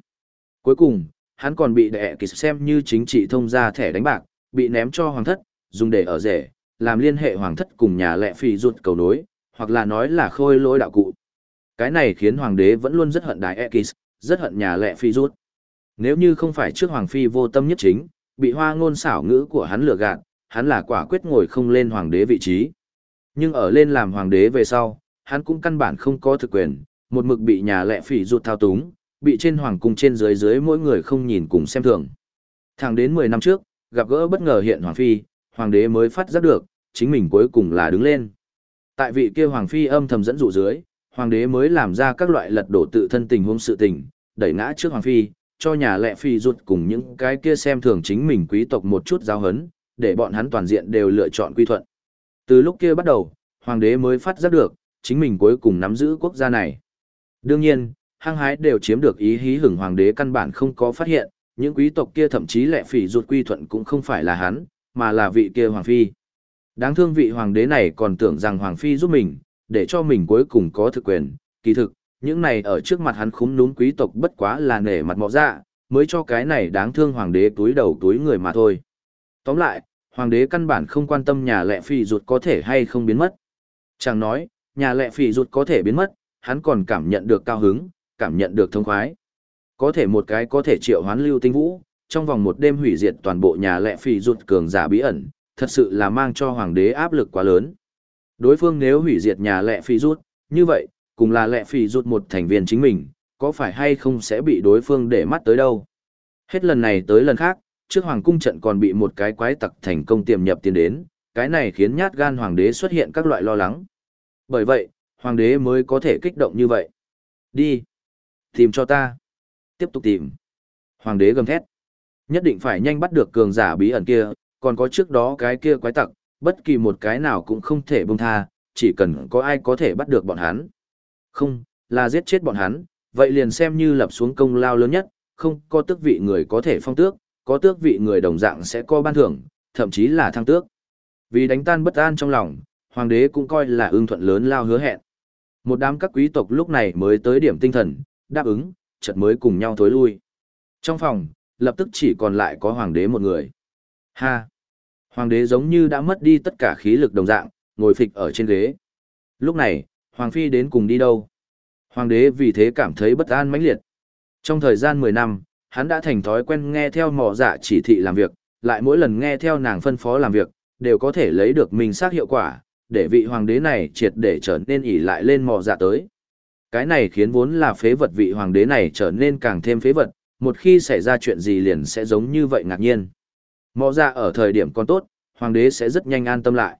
Cuối cùng, hắn còn bị đại Ekis xem như chính trị thông gia thẻ đánh bạc, bị ném cho hoàng thất, dùng để ở rể, làm liên hệ hoàng thất cùng nhà lệ phi ruột cầu nối, hoặc là nói là khôi lỗi đạo cụ. Cái này khiến hoàng đế vẫn luôn rất hận đại Ekis, rất hận nhà lệ phi ruột. Nếu như không phải trước hoàng phi vô tâm nhất chính, bị hoa ngôn xảo ngữ của hắn lừa gạt, hắn là quả quyết ngồi không lên hoàng đế vị trí. Nhưng ở lên làm hoàng đế về sau, hắn cũng căn bản không có thực quyền, một mực bị nhà lệ phỉ ruột thao túng, bị trên hoàng cung trên dưới dưới mỗi người không nhìn cùng xem thường. Thẳng đến 10 năm trước, gặp gỡ bất ngờ hiện hoàng phi, hoàng đế mới phát giác được, chính mình cuối cùng là đứng lên. Tại vị kia hoàng phi âm thầm dẫn dụ dưới, hoàng đế mới làm ra các loại lật đổ tự thân tình huống sự tình, đẩy ngã trước hoàng phi, cho nhà lệ phi rụt cùng những cái kia xem thường chính mình quý tộc một chút giáo hấn, để bọn hắn toàn diện đều lựa chọn quy thuận. Từ lúc kia bắt đầu, hoàng đế mới phát giác được, chính mình cuối cùng nắm giữ quốc gia này. Đương nhiên, hăng hái đều chiếm được ý hí hưởng hoàng đế căn bản không có phát hiện, những quý tộc kia thậm chí lệ phỉ rụt quy thuận cũng không phải là hắn, mà là vị kia hoàng phi. Đáng thương vị hoàng đế này còn tưởng rằng hoàng phi giúp mình, để cho mình cuối cùng có thực quyền, kỳ thực, những này ở trước mặt hắn khúm núm quý tộc bất quá là nể mặt mọ dạ, mới cho cái này đáng thương hoàng đế túi đầu túi người mà thôi. Tóm lại, hoàng đế căn bản không quan tâm nhà lệ phi ruột có thể hay không biến mất. Chẳng nói, nhà lệ phi ruột có thể biến mất, hắn còn cảm nhận được cao hứng, cảm nhận được thông khoái. Có thể một cái có thể triệu hoán lưu tinh vũ, trong vòng một đêm hủy diệt toàn bộ nhà lệ phì rụt cường giả bí ẩn, thật sự là mang cho hoàng đế áp lực quá lớn. Đối phương nếu hủy diệt nhà lệ phì rụt, như vậy, cùng là lệ phì rụt một thành viên chính mình, có phải hay không sẽ bị đối phương để mắt tới đâu. Hết lần này tới lần khác, trước hoàng cung trận còn bị một cái quái tặc thành công tiềm nhập tiến đến, cái này khiến nhát gan hoàng đế xuất hiện các loại lo lắng. Bởi vậy, hoàng đế mới có thể kích động như vậy. Đi. Tìm cho ta. Tiếp tục tìm. Hoàng đế gầm thét. Nhất định phải nhanh bắt được cường giả bí ẩn kia, còn có trước đó cái kia quái tặc, bất kỳ một cái nào cũng không thể buông tha, chỉ cần có ai có thể bắt được bọn hắn. Không, là giết chết bọn hắn, vậy liền xem như lập xuống công lao lớn nhất, không có tước vị người có thể phong tước, có tước vị người đồng dạng sẽ có ban thưởng, thậm chí là thăng tước. Vì đánh tan bất an trong lòng, hoàng đế cũng coi là ưng thuận lớn lao hứa hẹn. Một đám các quý tộc lúc này mới tới điểm tinh thần, đáp ứng, chợt mới cùng nhau thối lui. Trong phòng, lập tức chỉ còn lại có hoàng đế một người. Ha! Hoàng đế giống như đã mất đi tất cả khí lực đồng dạng, ngồi phịch ở trên ghế. Lúc này, Hoàng Phi đến cùng đi đâu? Hoàng đế vì thế cảm thấy bất an mãnh liệt. Trong thời gian 10 năm, hắn đã thành thói quen nghe theo mỏ dạ chỉ thị làm việc, lại mỗi lần nghe theo nàng phân phó làm việc, đều có thể lấy được mình xác hiệu quả, để vị hoàng đế này triệt để trở nên ỉ lại lên mỏ dạ tới. Cái này khiến vốn là phế vật vị hoàng đế này trở nên càng thêm phế vật, một khi xảy ra chuyện gì liền sẽ giống như vậy ngạc nhiên. Mọ dạ ở thời điểm còn tốt, hoàng đế sẽ rất nhanh an tâm lại.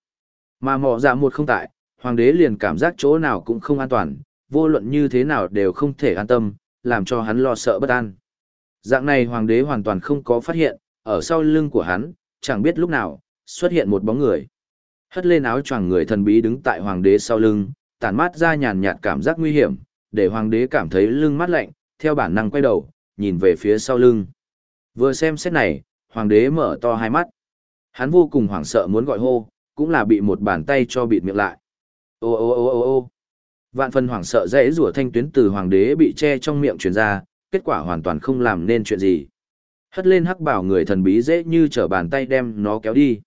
Mà mọ dạ một không tại, hoàng đế liền cảm giác chỗ nào cũng không an toàn, vô luận như thế nào đều không thể an tâm, làm cho hắn lo sợ bất an. Dạng này hoàng đế hoàn toàn không có phát hiện, ở sau lưng của hắn, chẳng biết lúc nào, xuất hiện một bóng người. Hất lên áo choàng người thần bí đứng tại hoàng đế sau lưng, tản mát ra nhàn nhạt cảm giác nguy hiểm, để hoàng đế cảm thấy lưng mát lạnh, theo bản năng quay đầu, nhìn về phía sau lưng. Vừa xem xét này, hoàng đế mở to hai mắt. Hắn vô cùng hoảng sợ muốn gọi hô, cũng là bị một bàn tay cho bịt miệng lại. Ô ô ô ô ô Vạn phần hoảng sợ dễ rủa thanh tuyến từ hoàng đế bị che trong miệng truyền ra, kết quả hoàn toàn không làm nên chuyện gì. Hất lên hắc bảo người thần bí dễ như trở bàn tay đem nó kéo đi.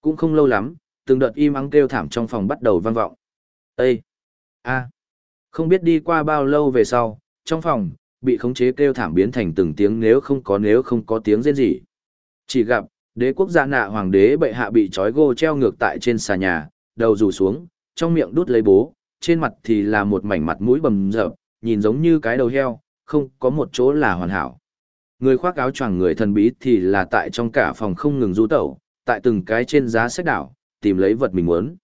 Cũng không lâu lắm, từng đợt im ắng kêu thảm trong phòng bắt đầu vang vọng. Ê! a Không biết đi qua bao lâu về sau, trong phòng, bị khống chế kêu thảm biến thành từng tiếng nếu không có nếu không có tiếng rên gì. Chỉ gặp, đế quốc gia nạ hoàng đế bệ hạ bị trói gô treo ngược tại trên xà nhà, đầu rủ xuống, trong miệng đút lấy bố, trên mặt thì là một mảnh mặt mũi bầm dập, nhìn giống như cái đầu heo, không có một chỗ là hoàn hảo. Người khoác áo choàng người thần bí thì là tại trong cả phòng không ngừng du tẩu, tại từng cái trên giá sách đảo, tìm lấy vật mình muốn.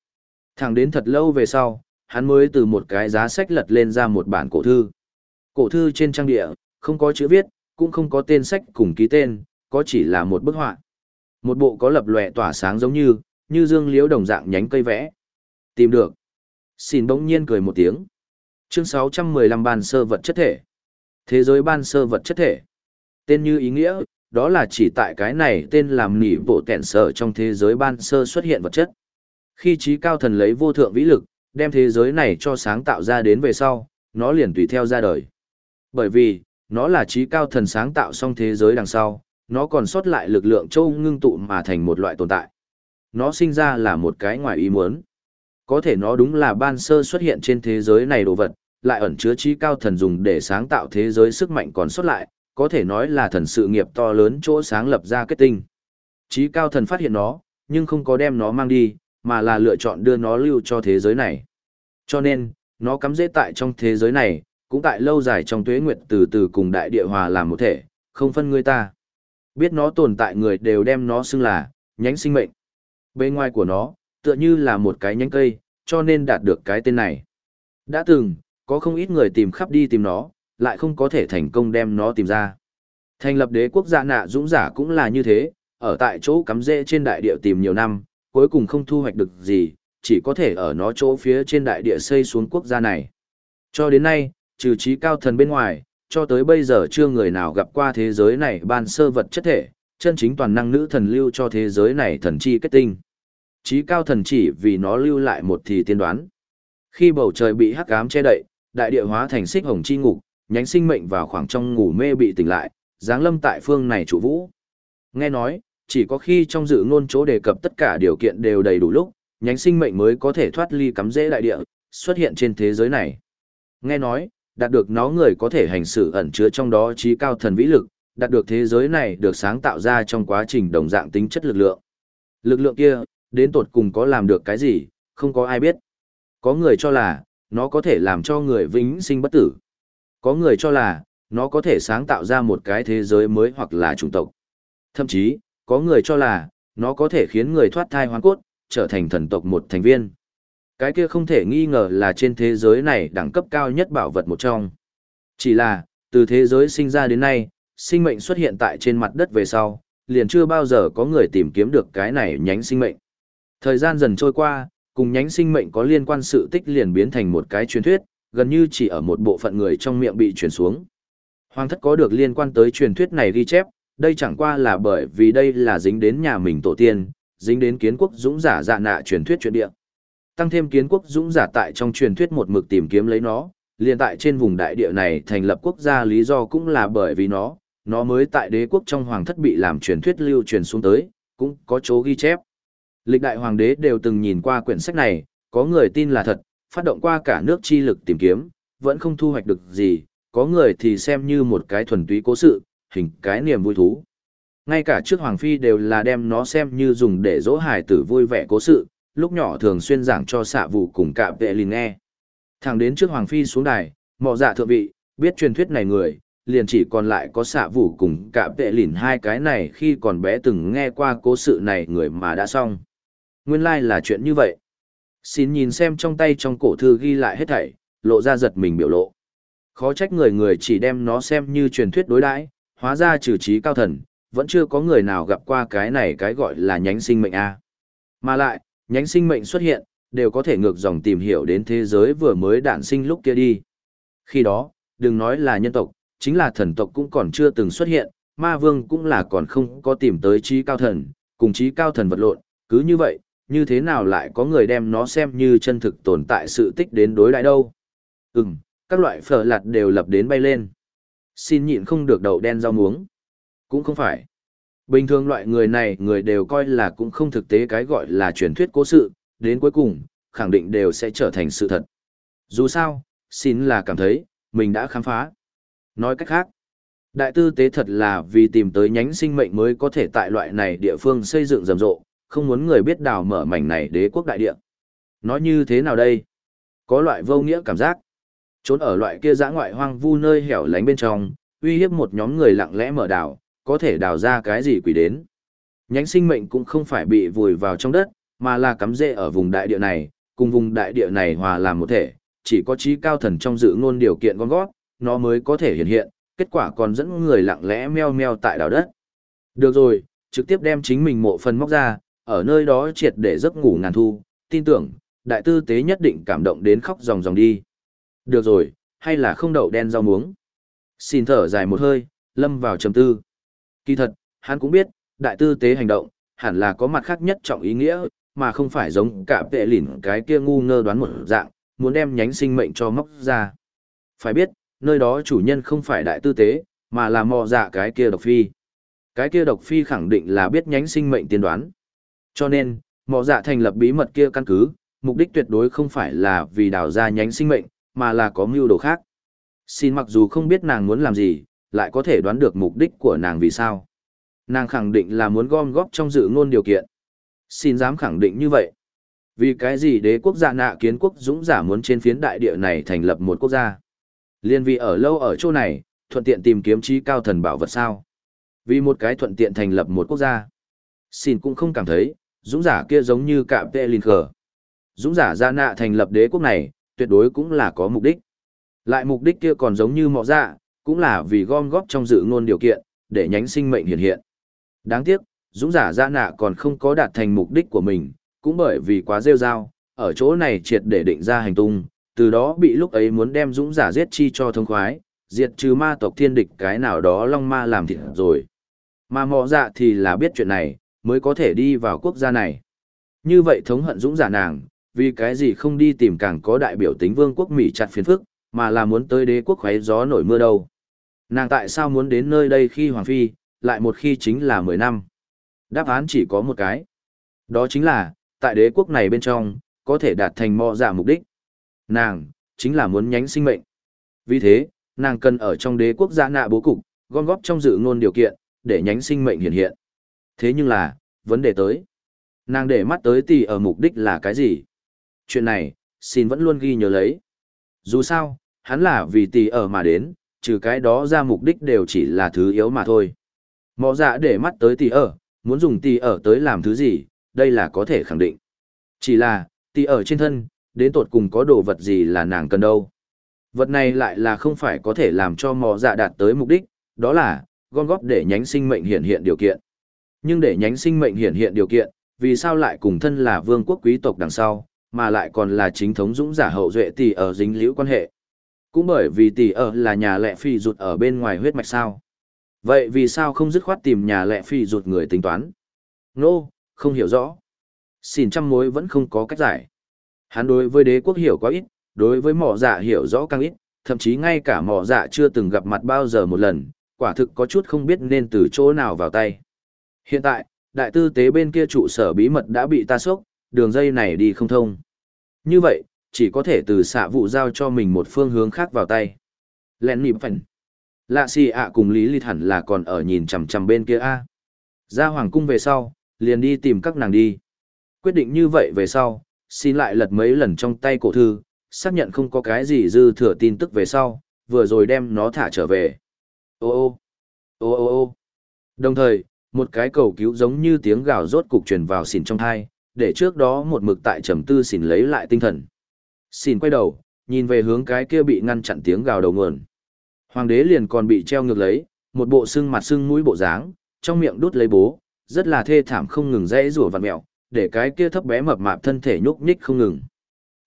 Thẳng đến thật lâu về sau, hắn mới từ một cái giá sách lật lên ra một bản cổ thư. Cổ thư trên trang địa, không có chữ viết, cũng không có tên sách cùng ký tên, có chỉ là một bức họa. Một bộ có lập lòe tỏa sáng giống như, như dương liễu đồng dạng nhánh cây vẽ. Tìm được. Xin bỗng nhiên cười một tiếng. Chương 615 ban sơ vật chất thể. Thế giới ban sơ vật chất thể. Tên như ý nghĩa, đó là chỉ tại cái này tên làm nỉ bộ tẹn sở trong thế giới ban sơ xuất hiện vật chất. Khi trí cao thần lấy vô thượng vĩ lực, đem thế giới này cho sáng tạo ra đến về sau, nó liền tùy theo ra đời. Bởi vì, nó là trí cao thần sáng tạo xong thế giới đằng sau, nó còn sót lại lực lượng châu ngưng tụ mà thành một loại tồn tại. Nó sinh ra là một cái ngoài ý muốn có thể nó đúng là ban sơ xuất hiện trên thế giới này đồ vật, lại ẩn chứa trí cao thần dùng để sáng tạo thế giới sức mạnh còn sót lại, có thể nói là thần sự nghiệp to lớn chỗ sáng lập ra kết tinh. Trí cao thần phát hiện nó, nhưng không có đem nó mang đi, mà là lựa chọn đưa nó lưu cho thế giới này. Cho nên, nó cắm dễ tại trong thế giới này, cũng tại lâu dài trong tuế nguyệt từ từ cùng đại địa hòa làm một thể, không phân người ta. Biết nó tồn tại người đều đem nó xưng là, nhánh sinh mệnh. Bên ngoài của nó, tựa như là một cái nhánh cây, cho nên đạt được cái tên này. Đã từng, có không ít người tìm khắp đi tìm nó, lại không có thể thành công đem nó tìm ra. Thành lập đế quốc gia nạ dũng giả cũng là như thế, ở tại chỗ cắm rễ trên đại địa tìm nhiều năm, cuối cùng không thu hoạch được gì, chỉ có thể ở nó chỗ phía trên đại địa xây xuống quốc gia này. Cho đến nay, trừ trí cao thần bên ngoài, cho tới bây giờ chưa người nào gặp qua thế giới này ban sơ vật chất thể, chân chính toàn năng nữ thần lưu cho thế giới này thần chi kết tinh. trí cao thần chỉ vì nó lưu lại một thì tiên đoán. Khi bầu trời bị hắc ám che đậy, đại địa hóa thành xích hồng chi ngục, nhánh sinh mệnh vào khoảng trong ngủ mê bị tỉnh lại, giáng lâm tại phương này chủ vũ. Nghe nói, chỉ có khi trong dự ngôn chỗ đề cập tất cả điều kiện đều đầy đủ lúc, nhánh sinh mệnh mới có thể thoát ly cắm rễ đại địa, xuất hiện trên thế giới này. Nghe nói, đạt được nó người có thể hành xử ẩn chứa trong đó trí cao thần vĩ lực, đạt được thế giới này được sáng tạo ra trong quá trình đồng dạng tính chất lực lượng. Lực lượng kia, đến tột cùng có làm được cái gì, không có ai biết. Có người cho là, nó có thể làm cho người vĩnh sinh bất tử. Có người cho là, nó có thể sáng tạo ra một cái thế giới mới hoặc là chủng tộc. Thậm chí, có người cho là, nó có thể khiến người thoát thai hoang cốt, trở thành thần tộc một thành viên. Cái kia không thể nghi ngờ là trên thế giới này đẳng cấp cao nhất bảo vật một trong. Chỉ là, từ thế giới sinh ra đến nay, sinh mệnh xuất hiện tại trên mặt đất về sau, liền chưa bao giờ có người tìm kiếm được cái này nhánh sinh mệnh. Thời gian dần trôi qua, cùng nhánh sinh mệnh có liên quan sự tích liền biến thành một cái truyền thuyết, gần như chỉ ở một bộ phận người trong miệng bị truyền xuống. Hoàng thất có được liên quan tới truyền thuyết này ghi chép, đây chẳng qua là bởi vì đây là dính đến nhà mình tổ tiên, dính đến kiến quốc dũng giả dạ nạ truyền thuyết truyền địa. Tăng thêm kiến quốc dũng giả tại trong truyền thuyết một mực tìm kiếm lấy nó, liền tại trên vùng đại địa này thành lập quốc gia lý do cũng là bởi vì nó, nó mới tại đế quốc trong hoàng thất bị làm truyền thuyết lưu truyền xuống tới, cũng có chỗ ghi chép. Lịch đại hoàng đế đều từng nhìn qua quyển sách này, có người tin là thật, phát động qua cả nước chi lực tìm kiếm, vẫn không thu hoạch được gì, có người thì xem như một cái thuần túy cố sự, hình cái niềm vui thú. Ngay cả trước Hoàng Phi đều là đem nó xem như dùng để dỗ hài tử vui vẻ cố sự, lúc nhỏ thường xuyên giảng cho xạ vụ cùng cạm vệ lìn nghe. Thẳng đến trước Hoàng Phi xuống đài, mọ dạ thượng vị, biết truyền thuyết này người, liền chỉ còn lại có xạ vụ cùng cạm vệ lìn hai cái này khi còn bé từng nghe qua cố sự này người mà đã xong. Nguyên lai like là chuyện như vậy. Xin nhìn xem trong tay trong cổ thư ghi lại hết thảy, lộ ra giật mình biểu lộ. Khó trách người người chỉ đem nó xem như truyền thuyết đối đãi, hóa ra trừ trí cao thần, vẫn chưa có người nào gặp qua cái này cái gọi là nhánh sinh mệnh A. Mà lại, nhánh sinh mệnh xuất hiện, đều có thể ngược dòng tìm hiểu đến thế giới vừa mới đản sinh lúc kia đi. Khi đó, đừng nói là nhân tộc, chính là thần tộc cũng còn chưa từng xuất hiện, ma vương cũng là còn không có tìm tới trí cao thần, cùng trí cao thần vật lộn, cứ như vậy, như thế nào lại có người đem nó xem như chân thực tồn tại sự tích đến đối đại đâu. Ừm, các loại phở lạt đều lập đến bay lên. Xin nhịn không được đậu đen rau muống. Cũng không phải. Bình thường loại người này người đều coi là cũng không thực tế cái gọi là truyền thuyết cố sự, đến cuối cùng, khẳng định đều sẽ trở thành sự thật. Dù sao, xin là cảm thấy, mình đã khám phá. Nói cách khác, đại tư tế thật là vì tìm tới nhánh sinh mệnh mới có thể tại loại này địa phương xây dựng rầm rộ, không muốn người biết đào mở mảnh này đế quốc đại địa. Nói như thế nào đây? Có loại vô nghĩa cảm giác. Trốn ở loại kia dã ngoại hoang vu nơi hẻo lánh bên trong, uy hiếp một nhóm người lặng lẽ mở đào, có thể đào ra cái gì quỷ đến. Nhánh sinh mệnh cũng không phải bị vùi vào trong đất, mà là cắm rễ ở vùng đại địa này, cùng vùng đại địa này hòa làm một thể, chỉ có trí cao thần trong dự ngôn điều kiện con gót, nó mới có thể hiện hiện, kết quả còn dẫn người lặng lẽ meo meo tại đào đất. Được rồi, trực tiếp đem chính mình mộ phần móc ra, ở nơi đó triệt để giấc ngủ ngàn thu, tin tưởng, đại tư tế nhất định cảm động đến khóc ròng ròng đi. Được rồi, hay là không đậu đen rau muống. Xin thở dài một hơi, lâm vào trầm tư. Kỳ thật, hắn cũng biết, đại tư tế hành động, hẳn là có mặt khác nhất trọng ý nghĩa, mà không phải giống cả vệ lỉn cái kia ngu ngơ đoán một dạng, muốn đem nhánh sinh mệnh cho móc ra. Phải biết, nơi đó chủ nhân không phải đại tư tế, mà là mò dạ cái kia độc phi. Cái kia độc phi khẳng định là biết nhánh sinh mệnh tiên đoán. Cho nên, mò dạ thành lập bí mật kia căn cứ, mục đích tuyệt đối không phải là vì đào ra nhánh sinh mệnh, mà là có mưu đồ khác. Xin mặc dù không biết nàng muốn làm gì, lại có thể đoán được mục đích của nàng vì sao. Nàng khẳng định là muốn gom góp trong dự ngôn điều kiện. Xin dám khẳng định như vậy. Vì cái gì đế quốc gia nạ kiến quốc dũng giả muốn trên phiến đại địa này thành lập một quốc gia. Liên vì ở lâu ở chỗ này, thuận tiện tìm kiếm trí cao thần bảo vật sao. Vì một cái thuận tiện thành lập một quốc gia. Xin cũng không cảm thấy, dũng giả kia giống như cạm Pê linh khờ. Dũng giả gia nạ thành lập đế quốc này, tuyệt đối cũng là có mục đích. Lại mục đích kia còn giống như mọ dạ, cũng là vì gom góp trong dự ngôn điều kiện, để nhánh sinh mệnh hiện hiện. Đáng tiếc, dũng giả gia nạ còn không có đạt thành mục đích của mình, cũng bởi vì quá rêu rao, ở chỗ này triệt để định ra hành tung, từ đó bị lúc ấy muốn đem dũng giả giết chi cho thông khoái, diệt trừ ma tộc thiên địch cái nào đó long ma làm thịt rồi. Mà mọ dạ thì là biết chuyện này, mới có thể đi vào quốc gia này. Như vậy thống hận dũng giả nàng, vì cái gì không đi tìm càng có đại biểu tính vương quốc Mỹ chặt phiền phức, mà là muốn tới đế quốc khoáy gió nổi mưa đâu. Nàng tại sao muốn đến nơi đây khi Hoàng Phi, lại một khi chính là 10 năm? Đáp án chỉ có một cái. Đó chính là, tại đế quốc này bên trong, có thể đạt thành mò giả mục đích. Nàng, chính là muốn nhánh sinh mệnh. Vì thế, nàng cần ở trong đế quốc giã nạ bố cục, gom góp trong dự ngôn điều kiện, để nhánh sinh mệnh hiện hiện. Thế nhưng là, vấn đề tới. Nàng để mắt tới tỷ ở mục đích là cái gì? Chuyện này, xin vẫn luôn ghi nhớ lấy. Dù sao, hắn là vì tỷ ở mà đến, trừ cái đó ra mục đích đều chỉ là thứ yếu mà thôi. Mọ dạ để mắt tới tỷ ở, muốn dùng tỷ ở tới làm thứ gì, đây là có thể khẳng định. Chỉ là, tỷ ở trên thân, đến tột cùng có đồ vật gì là nàng cần đâu. Vật này lại là không phải có thể làm cho mọ dạ đạt tới mục đích, đó là, gom góp để nhánh sinh mệnh hiện hiện điều kiện. Nhưng để nhánh sinh mệnh hiện hiện điều kiện, vì sao lại cùng thân là vương quốc quý tộc đằng sau, mà lại còn là chính thống dũng giả hậu duệ tỷ ở dính liễu quan hệ. Cũng bởi vì tỷ ở là nhà lệ phi rụt ở bên ngoài huyết mạch sao. Vậy vì sao không dứt khoát tìm nhà lệ phi rụt người tính toán? Nô, no, không hiểu rõ. Xin trăm mối vẫn không có cách giải. Hắn đối với đế quốc hiểu quá ít, đối với mỏ dạ hiểu rõ càng ít, thậm chí ngay cả mỏ dạ chưa từng gặp mặt bao giờ một lần, quả thực có chút không biết nên từ chỗ nào vào tay. Hiện tại, đại tư tế bên kia trụ sở bí mật đã bị ta sốc, đường dây này đi không thông. Như vậy, chỉ có thể từ xạ vụ giao cho mình một phương hướng khác vào tay. Lẹn nịp phần. Lạ xì ạ cùng Lý Lịt hẳn là còn ở nhìn chằm chằm bên kia a. Ra hoàng cung về sau, liền đi tìm các nàng đi. Quyết định như vậy về sau, xin lại lật mấy lần trong tay cổ thư, xác nhận không có cái gì dư thừa tin tức về sau, vừa rồi đem nó thả trở về. Ô ô, ô ô ô. Đồng thời, một cái cầu cứu giống như tiếng gào rốt cục truyền vào xỉn trong thai, để trước đó một mực tại trầm tư xỉn lấy lại tinh thần. Xỉn quay đầu, nhìn về hướng cái kia bị ngăn chặn tiếng gào đầu nguồn. Hoàng đế liền còn bị treo ngược lấy, một bộ xương mặt xương mũi bộ dáng, trong miệng đút lấy bố, rất là thê thảm không ngừng rẽ rủa vặn mẹo, để cái kia thấp bé mập mạp thân thể nhúc nhích không ngừng.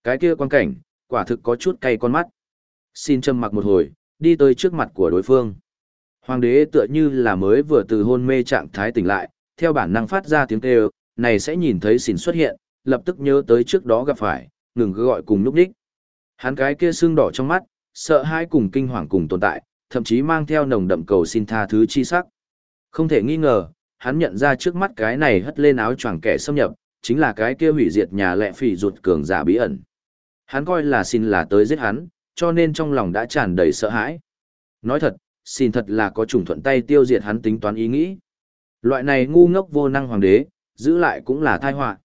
Cái kia quan cảnh, quả thực có chút cay con mắt. Xin châm mặc một hồi, đi tới trước mặt của đối phương. Hoàng đế tựa như là mới vừa từ hôn mê trạng thái tỉnh lại, theo bản năng phát ra tiếng kêu, này sẽ nhìn thấy xỉn xuất hiện, lập tức nhớ tới trước đó gặp phải, ngừng gọi cùng lúc đích. Hắn cái kia sưng đỏ trong mắt, sợ hãi cùng kinh hoàng cùng tồn tại, thậm chí mang theo nồng đậm cầu xin tha thứ chi sắc. Không thể nghi ngờ, hắn nhận ra trước mắt cái này hất lên áo choàng kẻ xâm nhập, chính là cái kia hủy diệt nhà lệ phỉ ruột cường giả bí ẩn. Hắn coi là xin là tới giết hắn, cho nên trong lòng đã tràn đầy sợ hãi. Nói thật, xin thật là có trùng thuận tay tiêu diệt hắn tính toán ý nghĩ. Loại này ngu ngốc vô năng hoàng đế, giữ lại cũng là tai họa.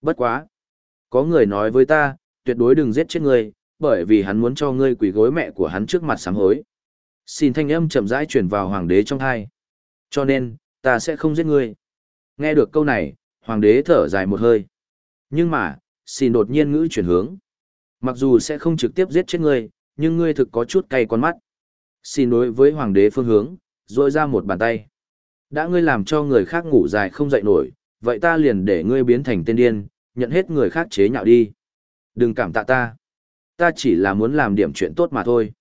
Bất quá. Có người nói với ta, tuyệt đối đừng giết chết ngươi, bởi vì hắn muốn cho ngươi quỳ gối mẹ của hắn trước mặt sám hối. Xin thanh âm chậm rãi truyền vào hoàng đế trong hai. Cho nên, ta sẽ không giết ngươi. Nghe được câu này, hoàng đế thở dài một hơi. Nhưng mà, xin đột nhiên ngữ chuyển hướng. Mặc dù sẽ không trực tiếp giết chết ngươi, nhưng ngươi thực có chút cay con mắt. Xin đối với hoàng đế phương hướng, rồi ra một bàn tay. Đã ngươi làm cho người khác ngủ dài không dậy nổi, vậy ta liền để ngươi biến thành tên điên, nhận hết người khác chế nhạo đi. Đừng cảm tạ ta. Ta chỉ là muốn làm điểm chuyện tốt mà thôi.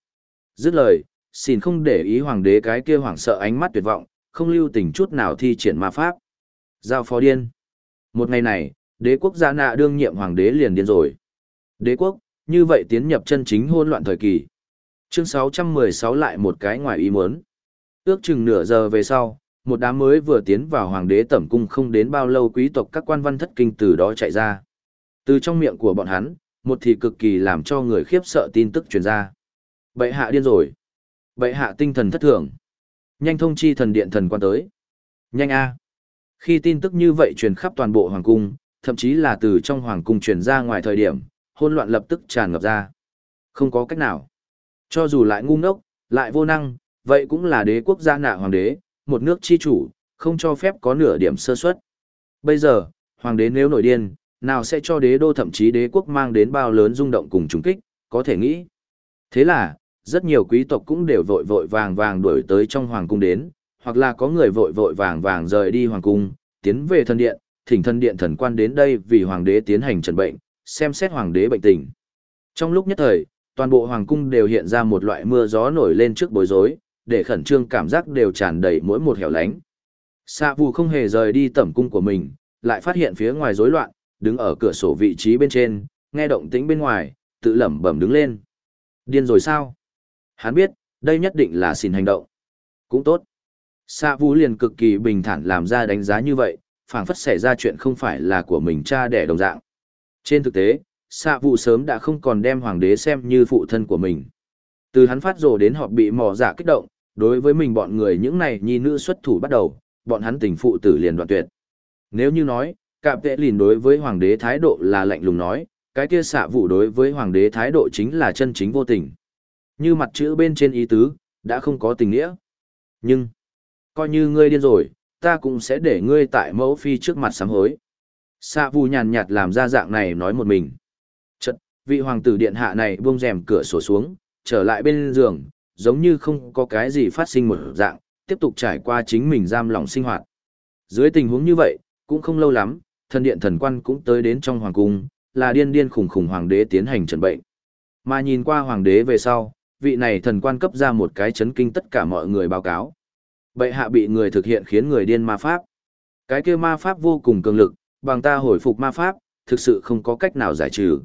Dứt lời, xin không để ý hoàng đế cái kia hoảng sợ ánh mắt tuyệt vọng, không lưu tình chút nào thi triển ma pháp. Giao phó điên. Một ngày này, đế quốc gia nạ đương nhiệm hoàng đế liền điên rồi. Đế quốc, như vậy tiến nhập chân chính hôn loạn thời kỳ. Chương 616 lại một cái ngoài ý muốn. Ước chừng nửa giờ về sau, một đám mới vừa tiến vào hoàng đế tẩm cung không đến bao lâu quý tộc các quan văn thất kinh từ đó chạy ra. Từ trong miệng của bọn hắn, một thì cực kỳ làm cho người khiếp sợ tin tức truyền ra. Bệ hạ điên rồi. Bệ hạ tinh thần thất thường. Nhanh thông chi thần điện thần quan tới. Nhanh a. Khi tin tức như vậy truyền khắp toàn bộ hoàng cung, thậm chí là từ trong hoàng cung truyền ra ngoài thời điểm, hỗn loạn lập tức tràn ngập ra. Không có cách nào. Cho dù lại ngu ngốc, lại vô năng, vậy cũng là đế quốc gia nạ hoàng đế, một nước chi chủ, không cho phép có nửa điểm sơ suất. Bây giờ, hoàng đế nếu nổi điên, nào sẽ cho đế đô thậm chí đế quốc mang đến bao lớn rung động cùng trùng kích, có thể nghĩ. Thế là, rất nhiều quý tộc cũng đều vội vội vàng vàng đuổi tới trong hoàng cung đến, hoặc là có người vội vội vàng vàng rời đi hoàng cung, tiến về thần điện, thỉnh thần điện thần quan đến đây vì hoàng đế tiến hành trần bệnh, xem xét hoàng đế bệnh tình. Trong lúc nhất thời, toàn bộ hoàng cung đều hiện ra một loại mưa gió nổi lên trước bối rối, để khẩn trương cảm giác đều tràn đầy mỗi một hẻo lánh. Sa Vu không hề rời đi tẩm cung của mình, lại phát hiện phía ngoài rối loạn, đứng ở cửa sổ vị trí bên trên, nghe động tĩnh bên ngoài, tự lẩm bẩm đứng lên. Điên rồi sao? Hắn biết, đây nhất định là xin hành động. Cũng tốt. Sa Vu liền cực kỳ bình thản làm ra đánh giá như vậy, phảng phất xảy ra chuyện không phải là của mình cha đẻ đồng dạng. Trên thực tế, xạ vụ sớm đã không còn đem hoàng đế xem như phụ thân của mình. Từ hắn phát rồ đến họ bị mò giả kích động, đối với mình bọn người những này nhi nữ xuất thủ bắt đầu, bọn hắn tình phụ tử liền đoạn tuyệt. Nếu như nói, cạm tệ lìn đối với hoàng đế thái độ là lạnh lùng nói, cái kia xạ vụ đối với hoàng đế thái độ chính là chân chính vô tình. Như mặt chữ bên trên ý tứ, đã không có tình nghĩa. Nhưng, coi như ngươi điên rồi, ta cũng sẽ để ngươi tại mẫu phi trước mặt sám hối. Xạ vụ nhàn nhạt làm ra dạng này nói một mình. Chật, vị hoàng tử điện hạ này buông rèm cửa sổ xuống, trở lại bên giường, giống như không có cái gì phát sinh một dạng, tiếp tục trải qua chính mình giam lòng sinh hoạt. Dưới tình huống như vậy, cũng không lâu lắm, thần điện thần quan cũng tới đến trong hoàng cung, là điên điên khủng khủng hoàng đế tiến hành trần bệnh. Mà nhìn qua hoàng đế về sau, vị này thần quan cấp ra một cái chấn kinh tất cả mọi người báo cáo. Bệ hạ bị người thực hiện khiến người điên ma pháp. Cái kia ma pháp vô cùng cường lực, bằng ta hồi phục ma pháp, thực sự không có cách nào giải trừ.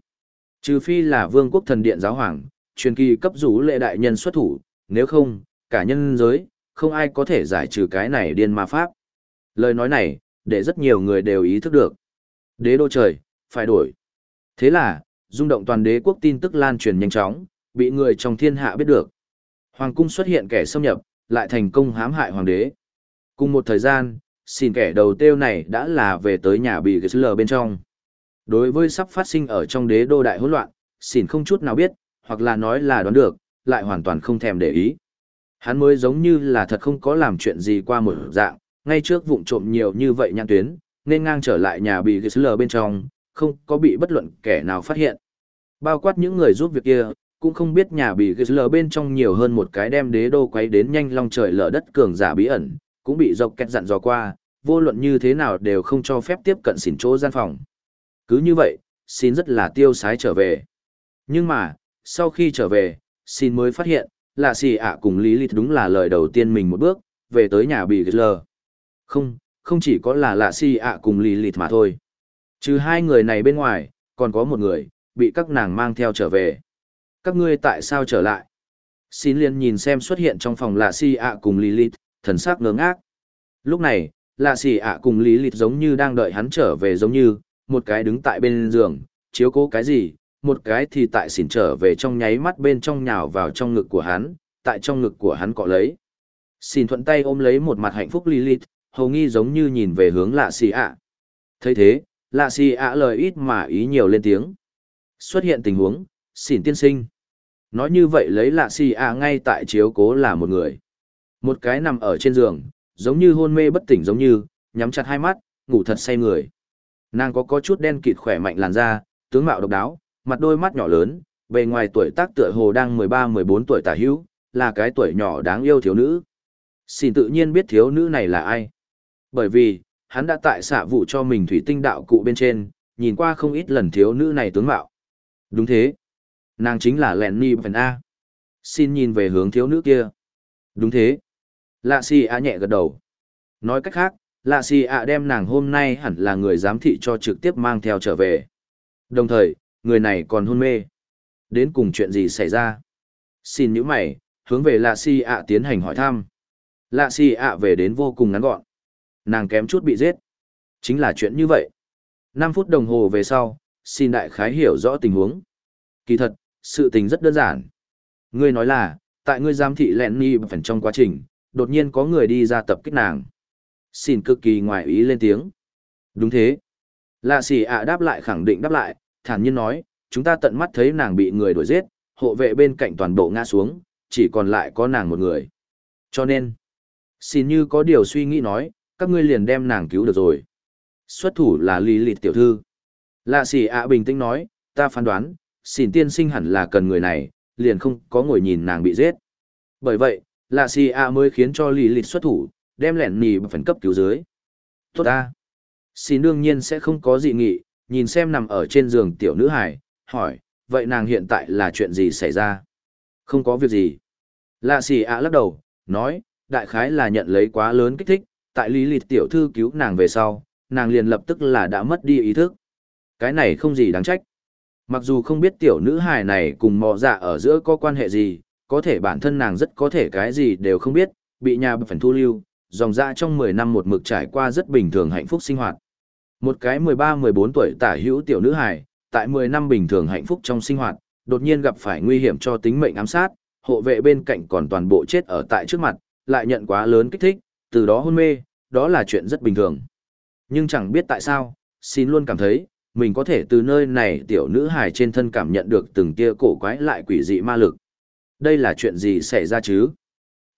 Trừ phi là vương quốc thần điện giáo hoàng, truyền kỳ cấp rủ lệ đại nhân xuất thủ, nếu không, cả nhân giới, không ai có thể giải trừ cái này điên ma pháp. Lời nói này, để rất nhiều người đều ý thức được. Đế đô trời, phải đổi. Thế là, rung động toàn đế quốc tin tức lan truyền nhanh chóng, bị người trong thiên hạ biết được. Hoàng cung xuất hiện kẻ xâm nhập, lại thành công hãm hại hoàng đế. Cùng một thời gian, xin kẻ đầu tiêu này đã là về tới nhà bị lờ bên trong. Đối với sắp phát sinh ở trong đế đô đại hỗn loạn, xin không chút nào biết, hoặc là nói là đoán được, lại hoàn toàn không thèm để ý. Hắn mới giống như là thật không có làm chuyện gì qua một dạng, ngay trước vụng trộm nhiều như vậy nhãn tuyến, nên ngang trở lại nhà bị lờ bên trong, không có bị bất luận kẻ nào phát hiện. Bao quát những người giúp việc kia, cũng không biết nhà bị lờ bên trong nhiều hơn một cái đem đế đô quấy đến nhanh long trời lở đất cường giả bí ẩn, cũng bị dọc kẹt dặn dò qua, vô luận như thế nào đều không cho phép tiếp cận xỉn chỗ gian phòng. Cứ như vậy, xin rất là tiêu sái trở về. Nhưng mà, sau khi trở về, xin mới phát hiện, là xì ạ cùng Lý lịt đúng là lời đầu tiên mình một bước, về tới nhà bị lờ. Không, không chỉ có là lạ xì ạ cùng Lý lịt mà thôi. Trừ hai người này bên ngoài, còn có một người, bị các nàng mang theo trở về. Các ngươi tại sao trở lại? Xin liên nhìn xem xuất hiện trong phòng lạ xì ạ cùng Lý lịt, thần sắc ngớ ngác. Lúc này, lạ xì ạ cùng Lý lịt giống như đang đợi hắn trở về giống như, một cái đứng tại bên giường, chiếu cố cái gì, một cái thì tại xỉn trở về trong nháy mắt bên trong nhào vào trong ngực của hắn, tại trong ngực của hắn cọ lấy. Xỉn thuận tay ôm lấy một mặt hạnh phúc Lilith, hầu nghi giống như nhìn về hướng lạ xì ạ. thấy thế, lạ xì ạ lời ít mà ý nhiều lên tiếng. Xuất hiện tình huống, xỉn tiên sinh. Nói như vậy lấy lạ xì ạ ngay tại chiếu cố là một người. Một cái nằm ở trên giường, giống như hôn mê bất tỉnh giống như, nhắm chặt hai mắt, ngủ thật say người. Nàng có có chút đen kịt khỏe mạnh làn da, tướng mạo độc đáo, mặt đôi mắt nhỏ lớn, bề ngoài tuổi tác tựa hồ đang 13-14 tuổi tả hữu, là cái tuổi nhỏ đáng yêu thiếu nữ. Xin tự nhiên biết thiếu nữ này là ai. Bởi vì, hắn đã tại xạ vụ cho mình thủy tinh đạo cụ bên trên, nhìn qua không ít lần thiếu nữ này tướng mạo. Đúng thế. Nàng chính là Lenny Phần A. Xin nhìn về hướng thiếu nữ kia. Đúng thế. Lạ si A nhẹ gật đầu. Nói cách khác, lạ si A đem nàng hôm nay hẳn là người giám thị cho trực tiếp mang theo trở về. Đồng thời, người này còn hôn mê. Đến cùng chuyện gì xảy ra? Xin những mày, hướng về lạ si ạ tiến hành hỏi thăm. Lạ si ạ về đến vô cùng ngắn gọn. Nàng kém chút bị giết. Chính là chuyện như vậy. 5 phút đồng hồ về sau, xin đại khái hiểu rõ tình huống. Kỳ thật, sự tình rất đơn giản. Ngươi nói là, tại ngươi giám thị lẹn ni phần trong quá trình, đột nhiên có người đi ra tập kích nàng. Xin cực kỳ ngoài ý lên tiếng. Đúng thế. Lạ xì ạ đáp lại khẳng định đáp lại, thản nhiên nói, chúng ta tận mắt thấy nàng bị người đuổi giết, hộ vệ bên cạnh toàn bộ ngã xuống, chỉ còn lại có nàng một người. Cho nên, xin như có điều suy nghĩ nói, các ngươi liền đem nàng cứu được rồi. Xuất thủ là Lý Lịt tiểu thư. Lạ xì ạ bình tĩnh nói, ta phán đoán, xin tiên sinh hẳn là cần người này, liền không có ngồi nhìn nàng bị giết. Bởi vậy, lạ xì ạ mới khiến cho Lý Lịt xuất thủ, đem lẹn nì phần cấp cứu dưới. Tốt ta. Xin đương nhiên sẽ không có dị nghị, nhìn xem nằm ở trên giường tiểu nữ hải, hỏi, vậy nàng hiện tại là chuyện gì xảy ra? Không có việc gì. Lạ xì ạ lắc đầu, nói, đại khái là nhận lấy quá lớn kích thích, tại lý lịch tiểu thư cứu nàng về sau, nàng liền lập tức là đã mất đi ý thức. Cái này không gì đáng trách. Mặc dù không biết tiểu nữ hài này cùng mò dạ ở giữa có quan hệ gì, có thể bản thân nàng rất có thể cái gì đều không biết, bị nhà phần thu lưu, dòng dạ trong 10 năm một mực trải qua rất bình thường hạnh phúc sinh hoạt. Một cái 13-14 tuổi tả hữu tiểu nữ hài, tại 10 năm bình thường hạnh phúc trong sinh hoạt, đột nhiên gặp phải nguy hiểm cho tính mệnh ám sát, hộ vệ bên cạnh còn toàn bộ chết ở tại trước mặt, lại nhận quá lớn kích thích, từ đó hôn mê, đó là chuyện rất bình thường. Nhưng chẳng biết tại sao, xin luôn cảm thấy, mình có thể từ nơi này tiểu nữ hài trên thân cảm nhận được từng tia cổ quái lại quỷ dị ma lực. Đây là chuyện gì xảy ra chứ?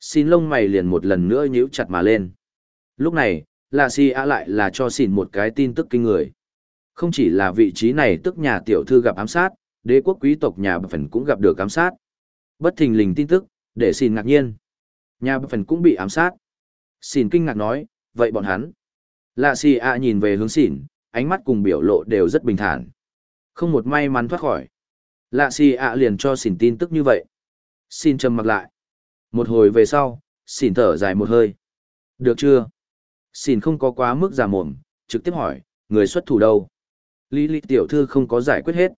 Xin lông mày liền một lần nữa nhíu chặt mà lên. Lúc này, là si ạ lại là cho xỉn một cái tin tức kinh người. Không chỉ là vị trí này tức nhà tiểu thư gặp ám sát, đế quốc quý tộc nhà bà phần cũng gặp được ám sát. Bất thình lình tin tức, để xỉn ngạc nhiên. Nhà bà phần cũng bị ám sát. Xỉn kinh ngạc nói, vậy bọn hắn. Lạ si ạ nhìn về hướng xỉn, ánh mắt cùng biểu lộ đều rất bình thản. Không một may mắn thoát khỏi. Lạ si ạ liền cho xỉn tin tức như vậy. Xin trầm mặc lại. Một hồi về sau, xỉn thở dài một hơi. Được chưa? Xin không có quá mức giả mồm, trực tiếp hỏi, người xuất thủ đâu? Lý lý tiểu thư không có giải quyết hết.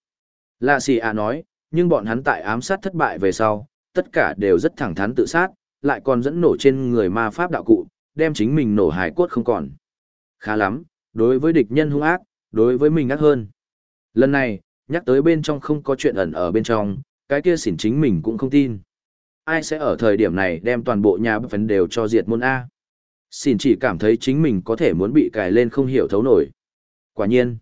Lạ xì ạ nói, nhưng bọn hắn tại ám sát thất bại về sau, tất cả đều rất thẳng thắn tự sát, lại còn dẫn nổ trên người ma pháp đạo cụ, đem chính mình nổ hài cốt không còn. Khá lắm, đối với địch nhân hung ác, đối với mình ác hơn. Lần này, nhắc tới bên trong không có chuyện ẩn ở bên trong, cái kia xỉn chính mình cũng không tin. Ai sẽ ở thời điểm này đem toàn bộ nhà bất phấn đều cho diệt môn A. Xỉn chỉ cảm thấy chính mình có thể muốn bị cài lên không hiểu thấu nổi. Quả nhiên,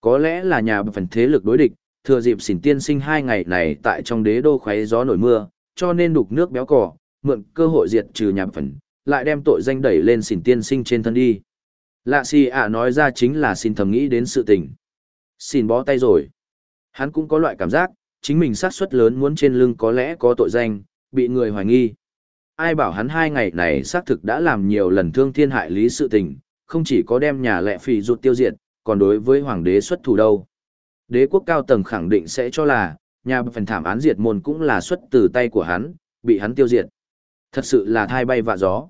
có lẽ là nhà phần thế lực đối địch, thừa dịp xỉn tiên sinh hai ngày này tại trong đế đô khoáy gió nổi mưa, cho nên đục nước béo cỏ, mượn cơ hội diệt trừ nhà phần, lại đem tội danh đẩy lên xỉn tiên sinh trên thân đi. Lạ xì ạ nói ra chính là xin thầm nghĩ đến sự tình. Xin bó tay rồi. Hắn cũng có loại cảm giác, chính mình xác suất lớn muốn trên lưng có lẽ có tội danh, bị người hoài nghi. Ai bảo hắn hai ngày này xác thực đã làm nhiều lần thương thiên hại lý sự tình, không chỉ có đem nhà lệ phì rụt tiêu diệt, còn đối với hoàng đế xuất thủ đâu. Đế quốc cao tầng khẳng định sẽ cho là, nhà phần thảm án diệt môn cũng là xuất từ tay của hắn, bị hắn tiêu diệt. Thật sự là thai bay vạ gió.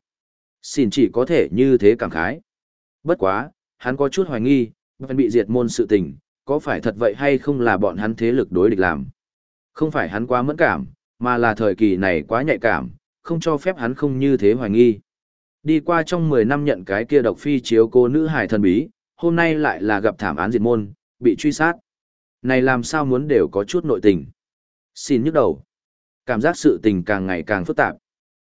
Xin chỉ có thể như thế cảm khái. Bất quá, hắn có chút hoài nghi, phần bị diệt môn sự tình, có phải thật vậy hay không là bọn hắn thế lực đối địch làm. Không phải hắn quá mẫn cảm, mà là thời kỳ này quá nhạy cảm, không cho phép hắn không như thế hoài nghi. Đi qua trong 10 năm nhận cái kia độc phi chiếu cô nữ hải thần bí, hôm nay lại là gặp thảm án diệt môn, bị truy sát. Này làm sao muốn đều có chút nội tình. Xin nhức đầu. Cảm giác sự tình càng ngày càng phức tạp.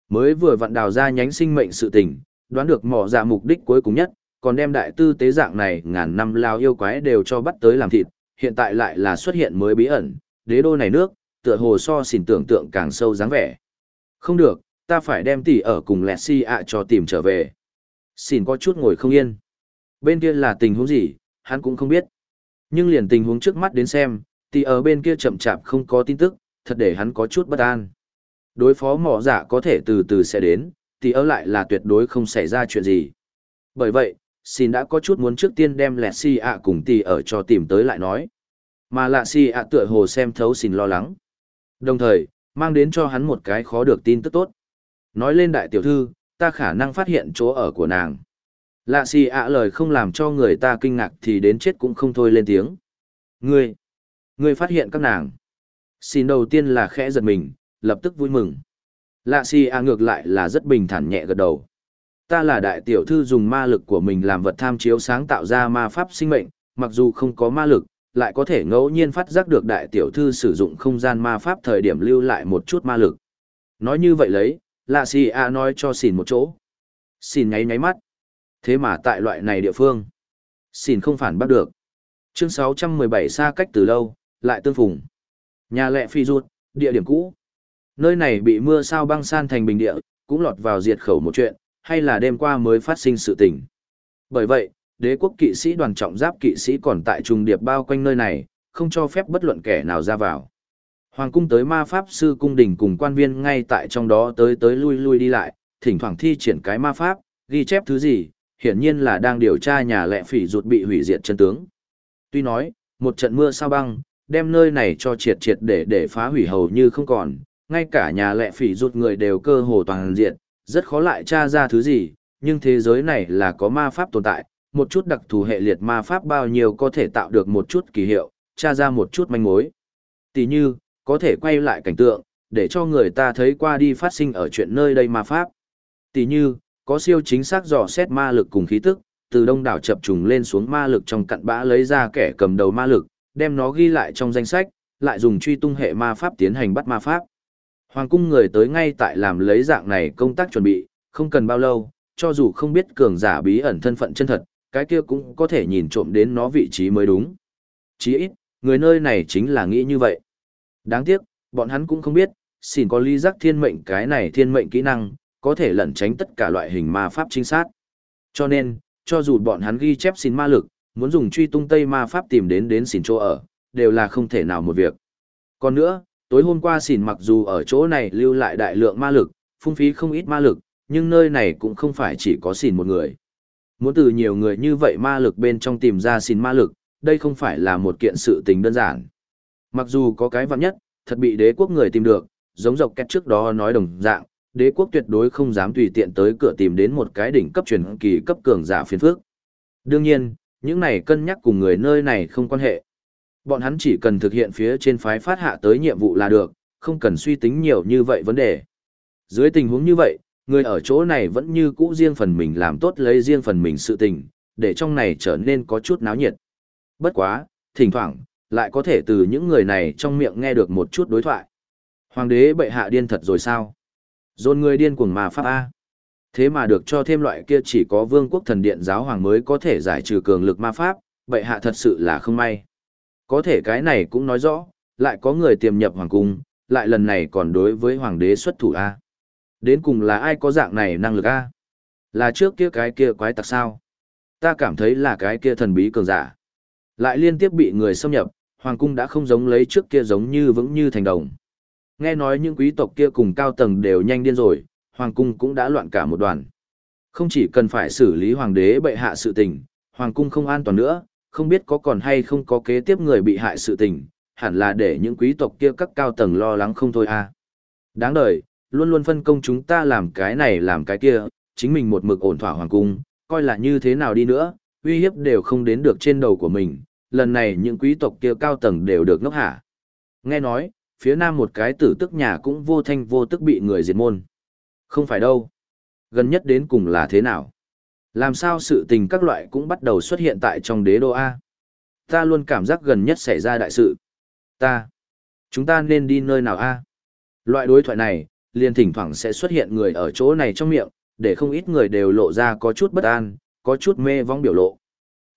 Mới vừa vặn đào ra nhánh sinh mệnh sự tình, đoán được mỏ ra dạ mục đích cuối cùng nhất, còn đem đại tư tế dạng này ngàn năm lao yêu quái đều cho bắt tới làm thịt, hiện tại lại là xuất hiện mới bí ẩn, đế đô này nước, tựa hồ so xỉn tưởng tượng càng sâu dáng vẻ. Không được, ta phải đem tỷ ở cùng lẹt si ạ cho tìm trở về. xin có chút ngồi không yên. Bên kia là tình huống gì, hắn cũng không biết. Nhưng liền tình huống trước mắt đến xem, tỷ ở bên kia chậm chạp không có tin tức, thật để hắn có chút bất an. Đối phó mỏ giả có thể từ từ sẽ đến, tỷ ở lại là tuyệt đối không xảy ra chuyện gì. Bởi vậy, xin đã có chút muốn trước tiên đem lẹt si ạ cùng tỷ ở cho tìm tới lại nói. Mà lạ si ạ tựa hồ xem thấu xin lo lắng. Đồng thời, mang đến cho hắn một cái khó được tin tức tốt. Nói lên đại tiểu thư, ta khả năng phát hiện chỗ ở của nàng. Lạ xì ạ lời không làm cho người ta kinh ngạc thì đến chết cũng không thôi lên tiếng. Ngươi, ngươi phát hiện các nàng. Xin đầu tiên là khẽ giật mình, lập tức vui mừng. Lạ xì ạ ngược lại là rất bình thản nhẹ gật đầu. Ta là đại tiểu thư dùng ma lực của mình làm vật tham chiếu sáng tạo ra ma pháp sinh mệnh, mặc dù không có ma lực, lại có thể ngẫu nhiên phát giác được đại tiểu thư sử dụng không gian ma pháp thời điểm lưu lại một chút ma lực. Nói như vậy lấy, lạ xì a nói cho xỉn một chỗ. Xỉn nháy nháy mắt. Thế mà tại loại này địa phương, xỉn không phản bắt được. Chương 617 xa cách từ lâu, lại tương phùng. Nhà lệ phi ruột, địa điểm cũ. Nơi này bị mưa sao băng san thành bình địa, cũng lọt vào diệt khẩu một chuyện, hay là đêm qua mới phát sinh sự tình. Bởi vậy, đế quốc kỵ sĩ đoàn trọng giáp kỵ sĩ còn tại trùng điệp bao quanh nơi này, không cho phép bất luận kẻ nào ra vào. Hoàng cung tới ma pháp sư cung đình cùng quan viên ngay tại trong đó tới tới lui lui đi lại, thỉnh thoảng thi triển cái ma pháp, ghi chép thứ gì, hiển nhiên là đang điều tra nhà lệ phỉ ruột bị hủy diệt chân tướng. Tuy nói, một trận mưa sao băng, đem nơi này cho triệt triệt để để phá hủy hầu như không còn, ngay cả nhà lệ phỉ ruột người đều cơ hồ toàn diện, rất khó lại tra ra thứ gì, nhưng thế giới này là có ma pháp tồn tại, một chút đặc thù hệ liệt ma pháp bao nhiêu có thể tạo được một chút kỳ hiệu, tra ra một chút manh mối. Tỷ như, có thể quay lại cảnh tượng, để cho người ta thấy qua đi phát sinh ở chuyện nơi đây ma pháp. Tỷ như, có siêu chính xác dò xét ma lực cùng khí tức, từ đông đảo chập trùng lên xuống ma lực trong cặn bã lấy ra kẻ cầm đầu ma lực, đem nó ghi lại trong danh sách, lại dùng truy tung hệ ma pháp tiến hành bắt ma pháp. Hoàng cung người tới ngay tại làm lấy dạng này công tác chuẩn bị, không cần bao lâu, cho dù không biết cường giả bí ẩn thân phận chân thật, cái kia cũng có thể nhìn trộm đến nó vị trí mới đúng. Chí ít, người nơi này chính là nghĩ như vậy. Đáng tiếc, bọn hắn cũng không biết, xin có ly giác thiên mệnh cái này thiên mệnh kỹ năng, có thể lẩn tránh tất cả loại hình ma pháp trinh sát, Cho nên, cho dù bọn hắn ghi chép xin ma lực, muốn dùng truy tung tây ma pháp tìm đến đến xin chỗ ở, đều là không thể nào một việc. Còn nữa, tối hôm qua xỉn mặc dù ở chỗ này lưu lại đại lượng ma lực, phung phí không ít ma lực, nhưng nơi này cũng không phải chỉ có xỉn một người. Muốn từ nhiều người như vậy ma lực bên trong tìm ra xỉn ma lực, đây không phải là một kiện sự tình đơn giản. Mặc dù có cái vạn nhất, thật bị đế quốc người tìm được, giống dọc két trước đó nói đồng dạng, đế quốc tuyệt đối không dám tùy tiện tới cửa tìm đến một cái đỉnh cấp truyền kỳ cấp cường giả phiền phước. Đương nhiên, những này cân nhắc cùng người nơi này không quan hệ. Bọn hắn chỉ cần thực hiện phía trên phái phát hạ tới nhiệm vụ là được, không cần suy tính nhiều như vậy vấn đề. Dưới tình huống như vậy, người ở chỗ này vẫn như cũ riêng phần mình làm tốt lấy riêng phần mình sự tình, để trong này trở nên có chút náo nhiệt. Bất quá, thỉnh thoảng, lại có thể từ những người này trong miệng nghe được một chút đối thoại. Hoàng đế bệ hạ điên thật rồi sao? Dồn người điên cuồng mà pháp A. Thế mà được cho thêm loại kia chỉ có vương quốc thần điện giáo hoàng mới có thể giải trừ cường lực ma pháp, bệ hạ thật sự là không may. Có thể cái này cũng nói rõ, lại có người tiềm nhập hoàng cung, lại lần này còn đối với hoàng đế xuất thủ A. Đến cùng là ai có dạng này năng lực A? Là trước kia cái kia quái tặc sao? Ta cảm thấy là cái kia thần bí cường giả. Lại liên tiếp bị người xâm nhập, hoàng cung đã không giống lấy trước kia giống như vững như thành đồng. Nghe nói những quý tộc kia cùng cao tầng đều nhanh điên rồi, hoàng cung cũng đã loạn cả một đoàn. Không chỉ cần phải xử lý hoàng đế bệ hạ sự tình, hoàng cung không an toàn nữa, không biết có còn hay không có kế tiếp người bị hại sự tình, hẳn là để những quý tộc kia các cao tầng lo lắng không thôi à. Đáng đời, luôn luôn phân công chúng ta làm cái này làm cái kia, chính mình một mực ổn thỏa hoàng cung, coi là như thế nào đi nữa, uy hiếp đều không đến được trên đầu của mình, lần này những quý tộc kia cao tầng đều được ngốc hả. Nghe nói, phía nam một cái tử tức nhà cũng vô thanh vô tức bị người diệt môn. Không phải đâu. Gần nhất đến cùng là thế nào? Làm sao sự tình các loại cũng bắt đầu xuất hiện tại trong đế đô A? Ta luôn cảm giác gần nhất xảy ra đại sự. Ta. Chúng ta nên đi nơi nào A? Loại đối thoại này, liền thỉnh thoảng sẽ xuất hiện người ở chỗ này trong miệng, để không ít người đều lộ ra có chút bất an, có chút mê vong biểu lộ.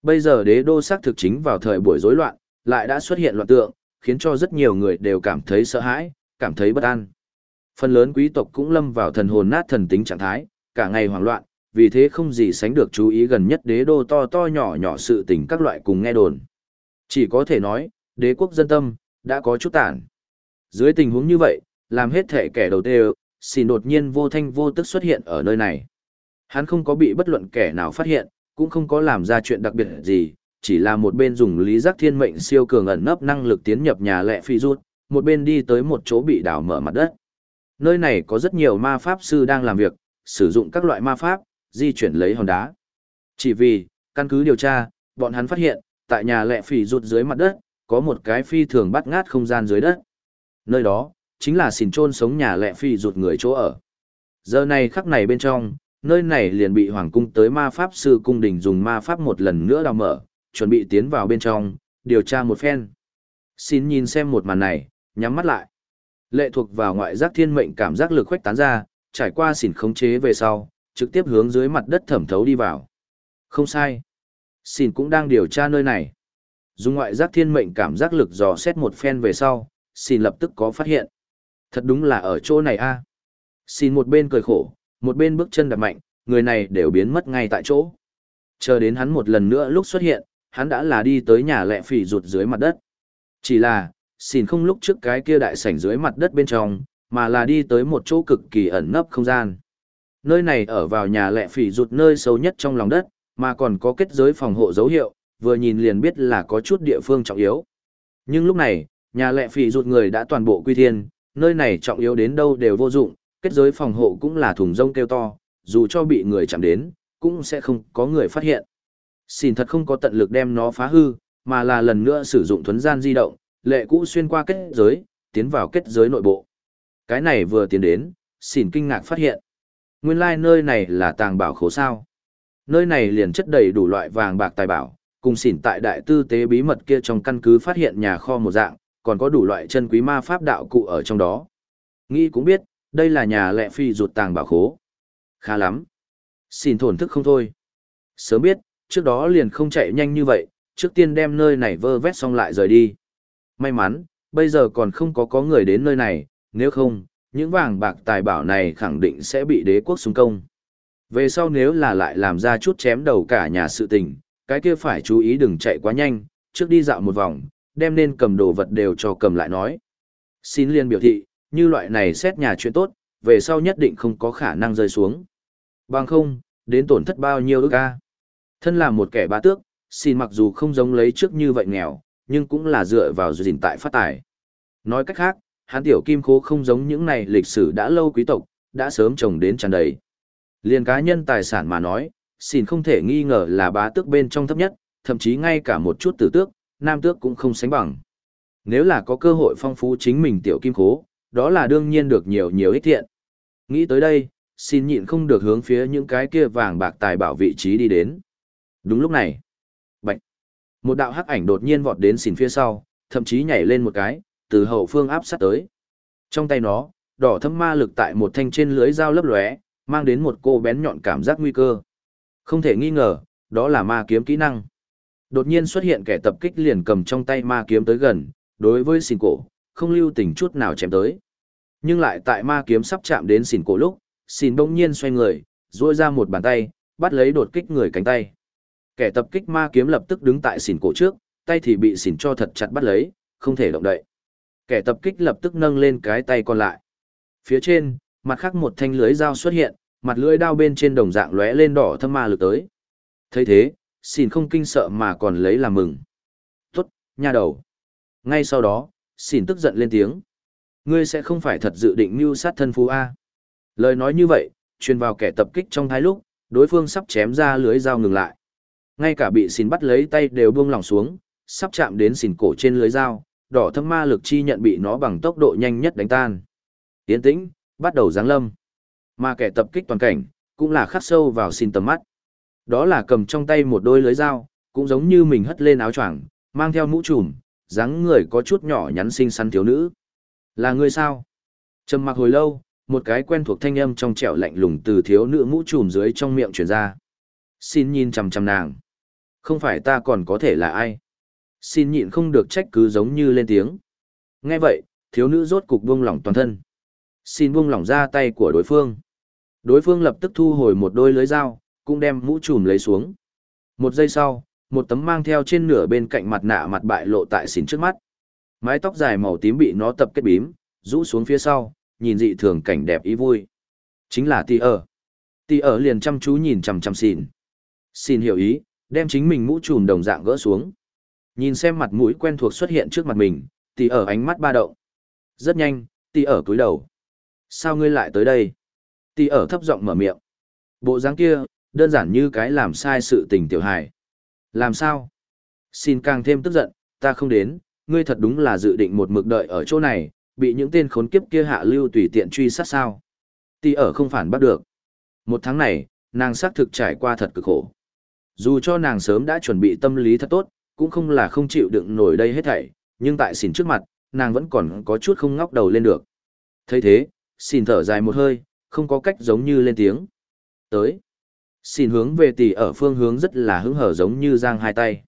Bây giờ đế đô xác thực chính vào thời buổi rối loạn, lại đã xuất hiện loạn tượng, khiến cho rất nhiều người đều cảm thấy sợ hãi, cảm thấy bất an. Phần lớn quý tộc cũng lâm vào thần hồn nát thần tính trạng thái, cả ngày hoảng loạn, vì thế không gì sánh được chú ý gần nhất đế đô to to nhỏ nhỏ sự tình các loại cùng nghe đồn. Chỉ có thể nói, đế quốc dân tâm, đã có chút tản. Dưới tình huống như vậy, làm hết thể kẻ đầu tiên, xin đột nhiên vô thanh vô tức xuất hiện ở nơi này. Hắn không có bị bất luận kẻ nào phát hiện, cũng không có làm ra chuyện đặc biệt gì, chỉ là một bên dùng lý giác thiên mệnh siêu cường ẩn nấp năng lực tiến nhập nhà lệ phi rút, một bên đi tới một chỗ bị đảo mở mặt đất. Nơi này có rất nhiều ma pháp sư đang làm việc, sử dụng các loại ma pháp, di chuyển lấy hòn đá. Chỉ vì, căn cứ điều tra, bọn hắn phát hiện, tại nhà lệ phỉ rụt dưới mặt đất, có một cái phi thường bắt ngát không gian dưới đất. Nơi đó, chính là xìn trôn sống nhà lệ phỉ rụt người chỗ ở. Giờ này khắc này bên trong, nơi này liền bị hoàng cung tới ma pháp sư cung đình dùng ma pháp một lần nữa đào mở, chuẩn bị tiến vào bên trong, điều tra một phen. Xin nhìn xem một màn này, nhắm mắt lại. Lệ thuộc vào ngoại giác thiên mệnh cảm giác lực khuếch tán ra, trải qua xỉn khống chế về sau, trực tiếp hướng dưới mặt đất thẩm thấu đi vào. Không sai. Xỉn cũng đang điều tra nơi này. Dùng ngoại giác thiên mệnh cảm giác lực dò xét một phen về sau, xỉn lập tức có phát hiện. Thật đúng là ở chỗ này a. À. Xỉn một bên cười khổ, một bên bước chân đập mạnh, người này đều biến mất ngay tại chỗ. Chờ đến hắn một lần nữa lúc xuất hiện, hắn đã là đi tới nhà lẹ phỉ rụt dưới mặt đất. Chỉ là, xỉn không lúc trước cái kia đại sảnh dưới mặt đất bên trong, mà là đi tới một chỗ cực kỳ ẩn nấp không gian. Nơi này ở vào nhà lẹ phỉ rụt nơi sâu nhất trong lòng đất, mà còn có kết giới phòng hộ dấu hiệu, vừa nhìn liền biết là có chút địa phương trọng yếu. Nhưng lúc này, nhà lẹ phỉ rụt người đã toàn bộ quy thiên, nơi này trọng yếu đến đâu đều vô dụng, kết giới phòng hộ cũng là thùng rông kêu to, dù cho bị người chạm đến, cũng sẽ không có người phát hiện. Xin thật không có tận lực đem nó phá hư, mà là lần nữa sử dụng thuấn gian di động, lệ cũ xuyên qua kết giới, tiến vào kết giới nội bộ. Cái này vừa tiến đến, xỉn kinh ngạc phát hiện. Nguyên lai like nơi này là tàng bảo khố sao. Nơi này liền chất đầy đủ loại vàng bạc tài bảo, cùng xỉn tại đại tư tế bí mật kia trong căn cứ phát hiện nhà kho một dạng, còn có đủ loại chân quý ma pháp đạo cụ ở trong đó. Nghĩ cũng biết, đây là nhà lệ phi rụt tàng bảo khố. Khá lắm. Xin thổn thức không thôi. Sớm biết, trước đó liền không chạy nhanh như vậy, trước tiên đem nơi này vơ vét xong lại rời đi. May mắn, bây giờ còn không có có người đến nơi này, nếu không, những vàng bạc tài bảo này khẳng định sẽ bị đế quốc xung công. Về sau nếu là lại làm ra chút chém đầu cả nhà sự tình, cái kia phải chú ý đừng chạy quá nhanh, trước đi dạo một vòng, đem nên cầm đồ vật đều cho cầm lại nói. Xin liên biểu thị, như loại này xét nhà chuyện tốt, về sau nhất định không có khả năng rơi xuống. Bằng không, đến tổn thất bao nhiêu ức ca. Thân là một kẻ bá tước, xin mặc dù không giống lấy trước như vậy nghèo, nhưng cũng là dựa vào gìn tại phát tài. Nói cách khác, hắn tiểu kim khố không giống những này lịch sử đã lâu quý tộc, đã sớm trồng đến tràn đầy. Liên cá nhân tài sản mà nói, xin không thể nghi ngờ là bá tước bên trong thấp nhất, thậm chí ngay cả một chút tử tước, nam tước cũng không sánh bằng. Nếu là có cơ hội phong phú chính mình tiểu kim khố, đó là đương nhiên được nhiều nhiều ích thiện. Nghĩ tới đây, xin nhịn không được hướng phía những cái kia vàng bạc tài bảo vị trí đi đến. Đúng lúc này, bạch, một đạo hắc ảnh đột nhiên vọt đến xin phía sau, thậm chí nhảy lên một cái, từ hậu phương áp sát tới. Trong tay nó, đỏ thâm ma lực tại một thanh trên lưới dao lấp lóe, mang đến một cô bén nhọn cảm giác nguy cơ. Không thể nghi ngờ, đó là ma kiếm kỹ năng. Đột nhiên xuất hiện kẻ tập kích liền cầm trong tay ma kiếm tới gần, đối với xin cổ, không lưu tình chút nào chém tới. Nhưng lại tại ma kiếm sắp chạm đến xỉn cổ lúc, xỉn bỗng nhiên xoay người, duỗi ra một bàn tay, bắt lấy đột kích người cánh tay. Kẻ tập kích ma kiếm lập tức đứng tại xỉn cổ trước, tay thì bị xỉn cho thật chặt bắt lấy, không thể động đậy. Kẻ tập kích lập tức nâng lên cái tay còn lại. Phía trên, mặt khác một thanh lưới dao xuất hiện, mặt lưỡi đao bên trên đồng dạng lóe lên đỏ thâm ma lực tới. thấy thế, xỉn không kinh sợ mà còn lấy làm mừng. Tốt, nha đầu. Ngay sau đó, xìn tức giận lên tiếng. Ngươi sẽ không phải thật dự định mưu sát thân phú A. Lời nói như vậy, truyền vào kẻ tập kích trong thái lúc, đối phương sắp chém ra lưới dao ngừng lại. Ngay cả bị xìn bắt lấy tay đều buông lỏng xuống, sắp chạm đến xìn cổ trên lưới dao, đỏ thâm ma lực chi nhận bị nó bằng tốc độ nhanh nhất đánh tan. Tiến tĩnh, bắt đầu giáng lâm. Mà kẻ tập kích toàn cảnh, cũng là khắc sâu vào xin tầm mắt. Đó là cầm trong tay một đôi lưới dao, cũng giống như mình hất lên áo choàng, mang theo mũ trùm, dáng người có chút nhỏ nhắn xinh xắn thiếu nữ. Là người sao? Trầm mặc hồi lâu, một cái quen thuộc thanh âm trong trẻo lạnh lùng từ thiếu nữ mũ trùm dưới trong miệng truyền ra. Xin nhìn chằm chằm nàng. Không phải ta còn có thể là ai? Xin nhịn không được trách cứ giống như lên tiếng. Nghe vậy, thiếu nữ rốt cục buông lỏng toàn thân. Xin buông lỏng ra tay của đối phương. Đối phương lập tức thu hồi một đôi lưới dao, cũng đem mũ trùm lấy xuống. Một giây sau, một tấm mang theo trên nửa bên cạnh mặt nạ mặt bại lộ tại xỉn trước mắt. Mái tóc dài màu tím bị nó tập kết bím, rũ xuống phía sau, nhìn dị thường cảnh đẹp ý vui. Chính là tì ở. Tì ở liền chăm chú nhìn chằm chằm xỉn. Xin hiểu ý, đem chính mình mũ trùm đồng dạng gỡ xuống. Nhìn xem mặt mũi quen thuộc xuất hiện trước mặt mình, tì ở ánh mắt ba động. Rất nhanh, tì ở cúi đầu. Sao ngươi lại tới đây? Tì ở thấp giọng mở miệng. Bộ dáng kia, đơn giản như cái làm sai sự tình tiểu hài. Làm sao? Xin càng thêm tức giận, ta không đến, ngươi thật đúng là dự định một mực đợi ở chỗ này, bị những tên khốn kiếp kia hạ lưu tùy tiện truy sát sao. Tì ở không phản bắt được. Một tháng này, nàng xác thực trải qua thật cực khổ. Dù cho nàng sớm đã chuẩn bị tâm lý thật tốt, cũng không là không chịu đựng nổi đây hết thảy, nhưng tại xỉn trước mặt, nàng vẫn còn có chút không ngóc đầu lên được. thấy thế, xỉn thở dài một hơi, không có cách giống như lên tiếng. Tới. Xin hướng về tỷ ở phương hướng rất là hứng hở giống như giang hai tay.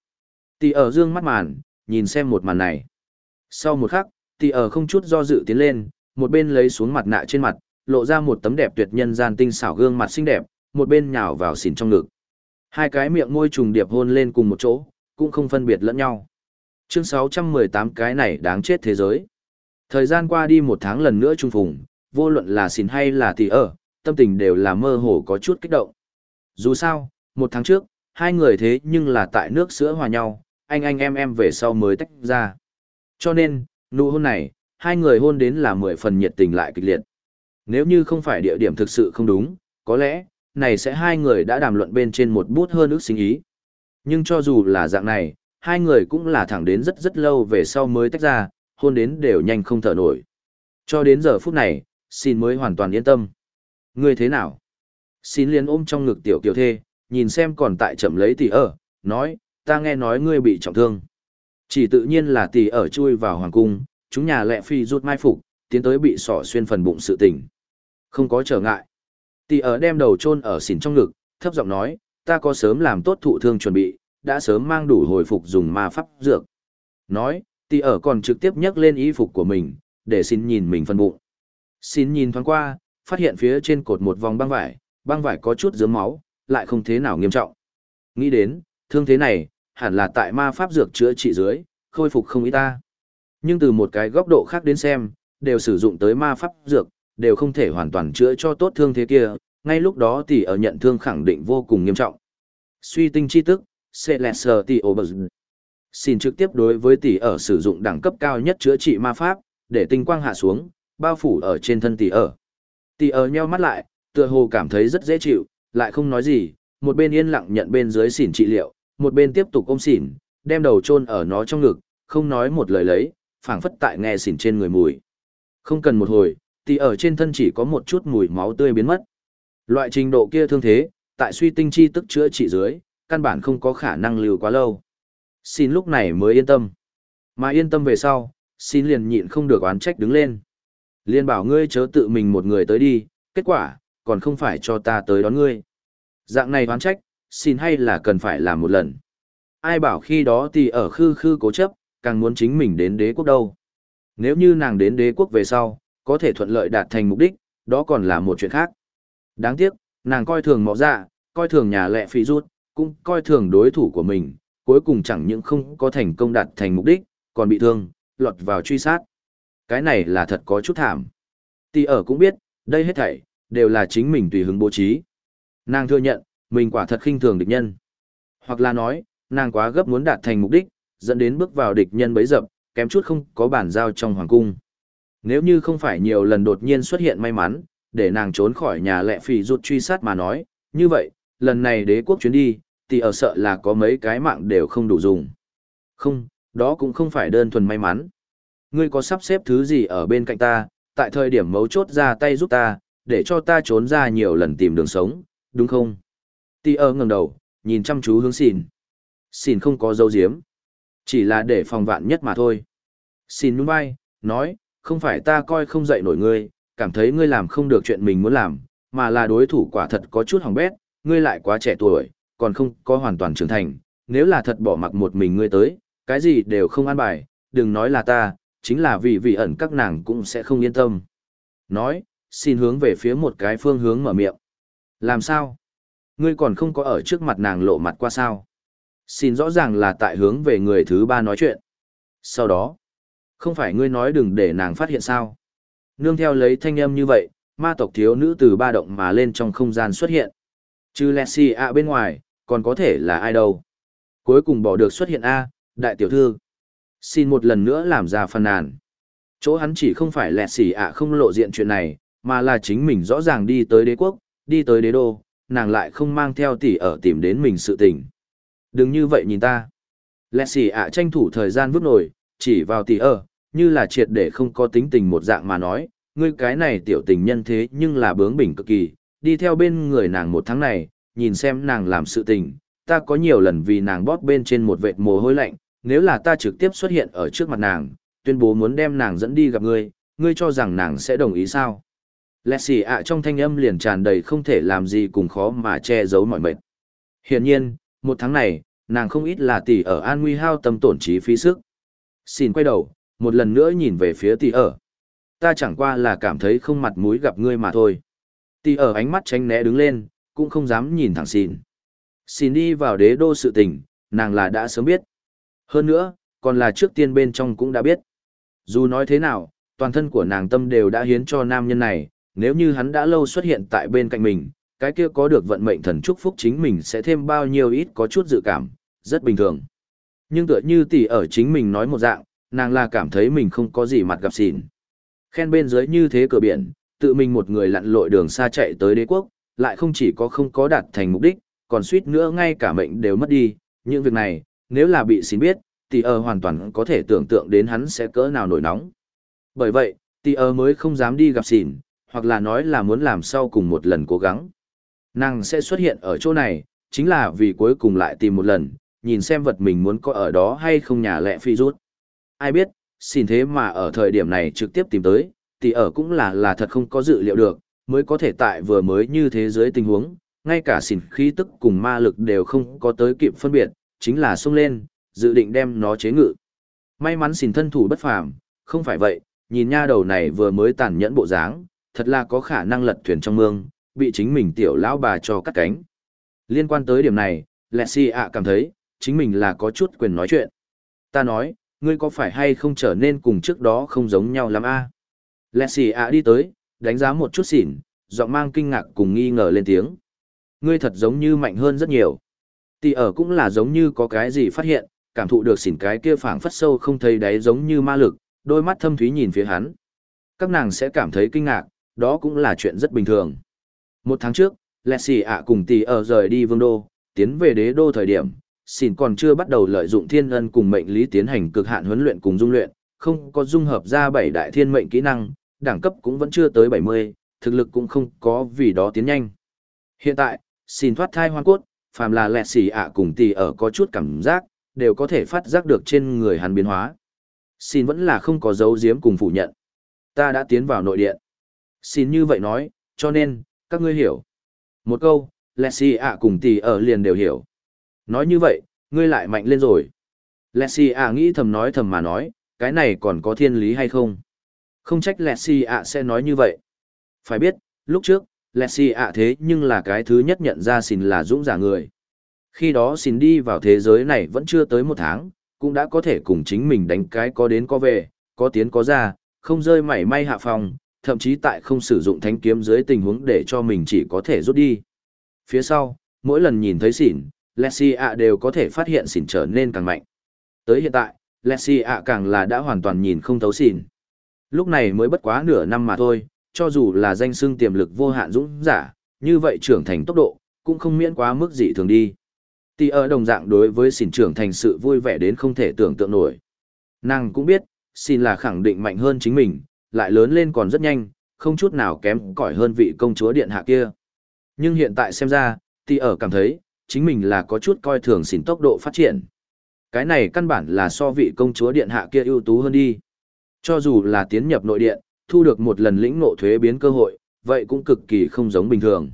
Tỷ ở dương mắt màn, nhìn xem một màn này. Sau một khắc, tỷ ở không chút do dự tiến lên, một bên lấy xuống mặt nạ trên mặt, lộ ra một tấm đẹp tuyệt nhân gian tinh xảo gương mặt xinh đẹp, một bên nhào vào xỉn trong ngực. Hai cái miệng môi trùng điệp hôn lên cùng một chỗ, cũng không phân biệt lẫn nhau. Chương 618 cái này đáng chết thế giới. Thời gian qua đi một tháng lần nữa trung phùng, vô luận là xỉn hay là tỷ ở, tâm tình đều là mơ hồ có chút kích động. Dù sao, một tháng trước, hai người thế nhưng là tại nước sữa hòa nhau, anh anh em em về sau mới tách ra. Cho nên, nụ hôn này, hai người hôn đến là mười phần nhiệt tình lại kịch liệt. Nếu như không phải địa điểm thực sự không đúng, có lẽ, này sẽ hai người đã đàm luận bên trên một bút hơn ước sinh ý. Nhưng cho dù là dạng này, hai người cũng là thẳng đến rất rất lâu về sau mới tách ra, hôn đến đều nhanh không thở nổi. Cho đến giờ phút này, xin mới hoàn toàn yên tâm. Ngươi thế nào? Xin liền ôm trong ngực tiểu kiều thê, nhìn xem còn tại chậm lấy tỷ ở, nói, ta nghe nói ngươi bị trọng thương. Chỉ tự nhiên là tỷ ở chui vào hoàng cung, chúng nhà lệ phi rút mai phục, tiến tới bị sỏ xuyên phần bụng sự tình. Không có trở ngại. Tỷ ở đem đầu chôn ở xỉn trong ngực, thấp giọng nói, ta có sớm làm tốt thụ thương chuẩn bị, đã sớm mang đủ hồi phục dùng ma pháp dược. Nói, tỷ ở còn trực tiếp nhấc lên y phục của mình, để xin nhìn mình phần bụng. Xin nhìn thoáng qua, phát hiện phía trên cột một vòng băng vải, băng vải có chút dướng máu, lại không thế nào nghiêm trọng. Nghĩ đến, thương thế này, hẳn là tại ma pháp dược chữa trị dưới, khôi phục không ý ta. Nhưng từ một cái góc độ khác đến xem, đều sử dụng tới ma pháp dược, đều không thể hoàn toàn chữa cho tốt thương thế kia, ngay lúc đó tỷ ở nhận thương khẳng định vô cùng nghiêm trọng. Suy tinh chi tức, Celestial Xin trực tiếp đối với tỷ ở sử dụng đẳng cấp cao nhất chữa trị ma pháp, để tinh quang hạ xuống, bao phủ ở trên thân tỷ ở. Tỷ ở nheo mắt lại, tựa hồ cảm thấy rất dễ chịu, lại không nói gì, một bên yên lặng nhận bên dưới xỉn trị liệu, một bên tiếp tục ôm xỉn, đem đầu chôn ở nó trong ngực, không nói một lời lấy, phảng phất tại nghe xỉn trên người mùi. Không cần một hồi, thì ở trên thân chỉ có một chút mùi máu tươi biến mất. Loại trình độ kia thương thế, tại suy tinh chi tức chữa trị dưới, căn bản không có khả năng lưu quá lâu. Xin lúc này mới yên tâm. Mà yên tâm về sau, xin liền nhịn không được oán trách đứng lên. Liên bảo ngươi chớ tự mình một người tới đi, kết quả, còn không phải cho ta tới đón ngươi. Dạng này oán trách, xin hay là cần phải làm một lần. Ai bảo khi đó thì ở khư khư cố chấp, càng muốn chính mình đến đế quốc đâu. Nếu như nàng đến đế quốc về sau, có thể thuận lợi đạt thành mục đích, đó còn là một chuyện khác. Đáng tiếc, nàng coi thường mọ dạ, coi thường nhà lệ phi rút, cũng coi thường đối thủ của mình, cuối cùng chẳng những không có thành công đạt thành mục đích, còn bị thương, lọt vào truy sát. Cái này là thật có chút thảm. Tỷ ở cũng biết, đây hết thảy, đều là chính mình tùy hứng bố trí. Nàng thừa nhận, mình quả thật khinh thường địch nhân. Hoặc là nói, nàng quá gấp muốn đạt thành mục đích, dẫn đến bước vào địch nhân bấy dập, kém chút không có bản giao trong hoàng cung. Nếu như không phải nhiều lần đột nhiên xuất hiện may mắn, để nàng trốn khỏi nhà lệ phì rụt truy sát mà nói, như vậy, lần này đế quốc chuyến đi, thì ở sợ là có mấy cái mạng đều không đủ dùng. Không, đó cũng không phải đơn thuần may mắn. Ngươi có sắp xếp thứ gì ở bên cạnh ta, tại thời điểm mấu chốt ra tay giúp ta, để cho ta trốn ra nhiều lần tìm đường sống, đúng không? Tì ơ ngẩng đầu, nhìn chăm chú hướng xìn. Xìn không có dấu diếm. Chỉ là để phòng vạn nhất mà thôi. Xìn nhún vai, nói, không phải ta coi không dậy nổi ngươi, cảm thấy ngươi làm không được chuyện mình muốn làm, mà là đối thủ quả thật có chút hỏng bét, ngươi lại quá trẻ tuổi, còn không có hoàn toàn trưởng thành, nếu là thật bỏ mặc một mình ngươi tới, cái gì đều không an bài, đừng nói là ta, chính là vì vị ẩn các nàng cũng sẽ không yên tâm. Nói, xin hướng về phía một cái phương hướng mở miệng. Làm sao? Ngươi còn không có ở trước mặt nàng lộ mặt qua sao? Xin rõ ràng là tại hướng về người thứ ba nói chuyện. Sau đó, không phải ngươi nói đừng để nàng phát hiện sao? Nương theo lấy thanh âm như vậy, ma tộc thiếu nữ từ ba động mà lên trong không gian xuất hiện. Chứ Leslie A bên ngoài, còn có thể là ai đâu. Cuối cùng bỏ được xuất hiện A, đại tiểu thư. Xin một lần nữa làm ra phần nàn. Chỗ hắn chỉ không phải lẹ Leslie ạ không lộ diện chuyện này, mà là chính mình rõ ràng đi tới đế quốc, đi tới đế đô, nàng lại không mang theo tỷ ở tìm đến mình sự tình. Đừng như vậy nhìn ta. Leslie ạ tranh thủ thời gian vứt nổi, chỉ vào tỷ ở, như là triệt để không có tính tình một dạng mà nói, ngươi cái này tiểu tình nhân thế nhưng là bướng bỉnh cực kỳ, đi theo bên người nàng một tháng này, nhìn xem nàng làm sự tình, ta có nhiều lần vì nàng bóp bên trên một vệt mồ hôi lạnh, nếu là ta trực tiếp xuất hiện ở trước mặt nàng, tuyên bố muốn đem nàng dẫn đi gặp ngươi, ngươi cho rằng nàng sẽ đồng ý sao? Lẹ xì ạ trong thanh âm liền tràn đầy không thể làm gì cùng khó mà che giấu mọi mệt. Hiển nhiên, một tháng này, nàng không ít là tỷ ở an nguy hao tâm tổn trí phí sức. Xin quay đầu, một lần nữa nhìn về phía tỷ ở. Ta chẳng qua là cảm thấy không mặt mũi gặp ngươi mà thôi. Tỷ ở ánh mắt tránh né đứng lên, cũng không dám nhìn thẳng xin. Xin đi vào đế đô sự tình, nàng là đã sớm biết. Hơn nữa, còn là trước tiên bên trong cũng đã biết. Dù nói thế nào, toàn thân của nàng tâm đều đã hiến cho nam nhân này, nếu như hắn đã lâu xuất hiện tại bên cạnh mình, cái kia có được vận mệnh thần chúc phúc chính mình sẽ thêm bao nhiêu ít có chút dự cảm, rất bình thường. Nhưng tựa như tỷ ở chính mình nói một dạng, nàng là cảm thấy mình không có gì mặt gặp xỉn. Khen bên dưới như thế cửa biển, tự mình một người lặn lội đường xa chạy tới đế quốc, lại không chỉ có không có đạt thành mục đích, còn suýt nữa ngay cả mệnh đều mất đi. Những việc này, nếu là bị xỉn biết, tỷ ở hoàn toàn có thể tưởng tượng đến hắn sẽ cỡ nào nổi nóng. Bởi vậy, tỷ ở mới không dám đi gặp xỉn, hoặc là nói là muốn làm sau cùng một lần cố gắng. Nàng sẽ xuất hiện ở chỗ này, chính là vì cuối cùng lại tìm một lần, nhìn xem vật mình muốn có ở đó hay không nhà lẹ phi rút. Ai biết, xin thế mà ở thời điểm này trực tiếp tìm tới, thì ở cũng là là thật không có dự liệu được, mới có thể tại vừa mới như thế giới tình huống, ngay cả xỉn khí tức cùng ma lực đều không có tới kịp phân biệt, chính là xông lên, dự định đem nó chế ngự. May mắn xỉn thân thủ bất phàm, không phải vậy, nhìn nha đầu này vừa mới tàn nhẫn bộ dáng, thật là có khả năng lật thuyền trong mương, bị chính mình tiểu lão bà cho cắt cánh. Liên quan tới điểm này, Lexi ạ cảm thấy, chính mình là có chút quyền nói chuyện. Ta nói, ngươi có phải hay không trở nên cùng trước đó không giống nhau lắm a? À? Lexi ạ đi tới, đánh giá một chút xỉn, giọng mang kinh ngạc cùng nghi ngờ lên tiếng. Ngươi thật giống như mạnh hơn rất nhiều. Tỷ ở cũng là giống như có cái gì phát hiện, cảm thụ được xỉn cái kia phảng phất sâu không thấy đáy giống như ma lực, đôi mắt thâm thúy nhìn phía hắn. Các nàng sẽ cảm thấy kinh ngạc, đó cũng là chuyện rất bình thường. Một tháng trước, Lexi ạ cùng tỷ ở rời đi vương đô, tiến về đế đô thời điểm, xin còn chưa bắt đầu lợi dụng thiên ân cùng mệnh lý tiến hành cực hạn huấn luyện cùng dung luyện, không có dung hợp ra bảy đại thiên mệnh kỹ năng, đẳng cấp cũng vẫn chưa tới 70, thực lực cũng không có vì đó tiến nhanh. Hiện tại, xin thoát thai hoang cốt, phàm là lẹ xì ạ cùng tỷ ở có chút cảm giác, đều có thể phát giác được trên người hắn biến hóa. Xin vẫn là không có dấu giếm cùng phủ nhận. Ta đã tiến vào nội điện. Xin như vậy nói, cho nên, các ngươi hiểu. Một câu, lẹ xì ạ cùng tỷ ở liền đều hiểu. Nói như vậy, ngươi lại mạnh lên rồi. Lẹ xì ạ nghĩ thầm nói thầm mà nói, cái này còn có thiên lý hay không? Không trách lẹ xì ạ sẽ nói như vậy. Phải biết, lúc trước, Lexi ạ thế nhưng là cái thứ nhất nhận ra xin là dũng giả người. Khi đó xin đi vào thế giới này vẫn chưa tới một tháng, cũng đã có thể cùng chính mình đánh cái có đến có về, có tiến có ra, không rơi mảy may hạ phòng, thậm chí tại không sử dụng thánh kiếm dưới tình huống để cho mình chỉ có thể rút đi. Phía sau, mỗi lần nhìn thấy xỉn, Lexi ạ đều có thể phát hiện xỉn trở nên càng mạnh. Tới hiện tại, Lexi ạ càng là đã hoàn toàn nhìn không thấu xỉn. Lúc này mới bất quá nửa năm mà thôi, cho dù là danh xưng tiềm lực vô hạn dũng giả, như vậy trưởng thành tốc độ, cũng không miễn quá mức dị thường đi. Tì ở đồng dạng đối với xỉn trưởng thành sự vui vẻ đến không thể tưởng tượng nổi. Nàng cũng biết, xin là khẳng định mạnh hơn chính mình, lại lớn lên còn rất nhanh, không chút nào kém cỏi hơn vị công chúa điện hạ kia. Nhưng hiện tại xem ra, thì ở cảm thấy, chính mình là có chút coi thường xỉn tốc độ phát triển. Cái này căn bản là so vị công chúa điện hạ kia ưu tú hơn đi. Cho dù là tiến nhập nội điện, thu được một lần lĩnh ngộ thuế biến cơ hội, vậy cũng cực kỳ không giống bình thường.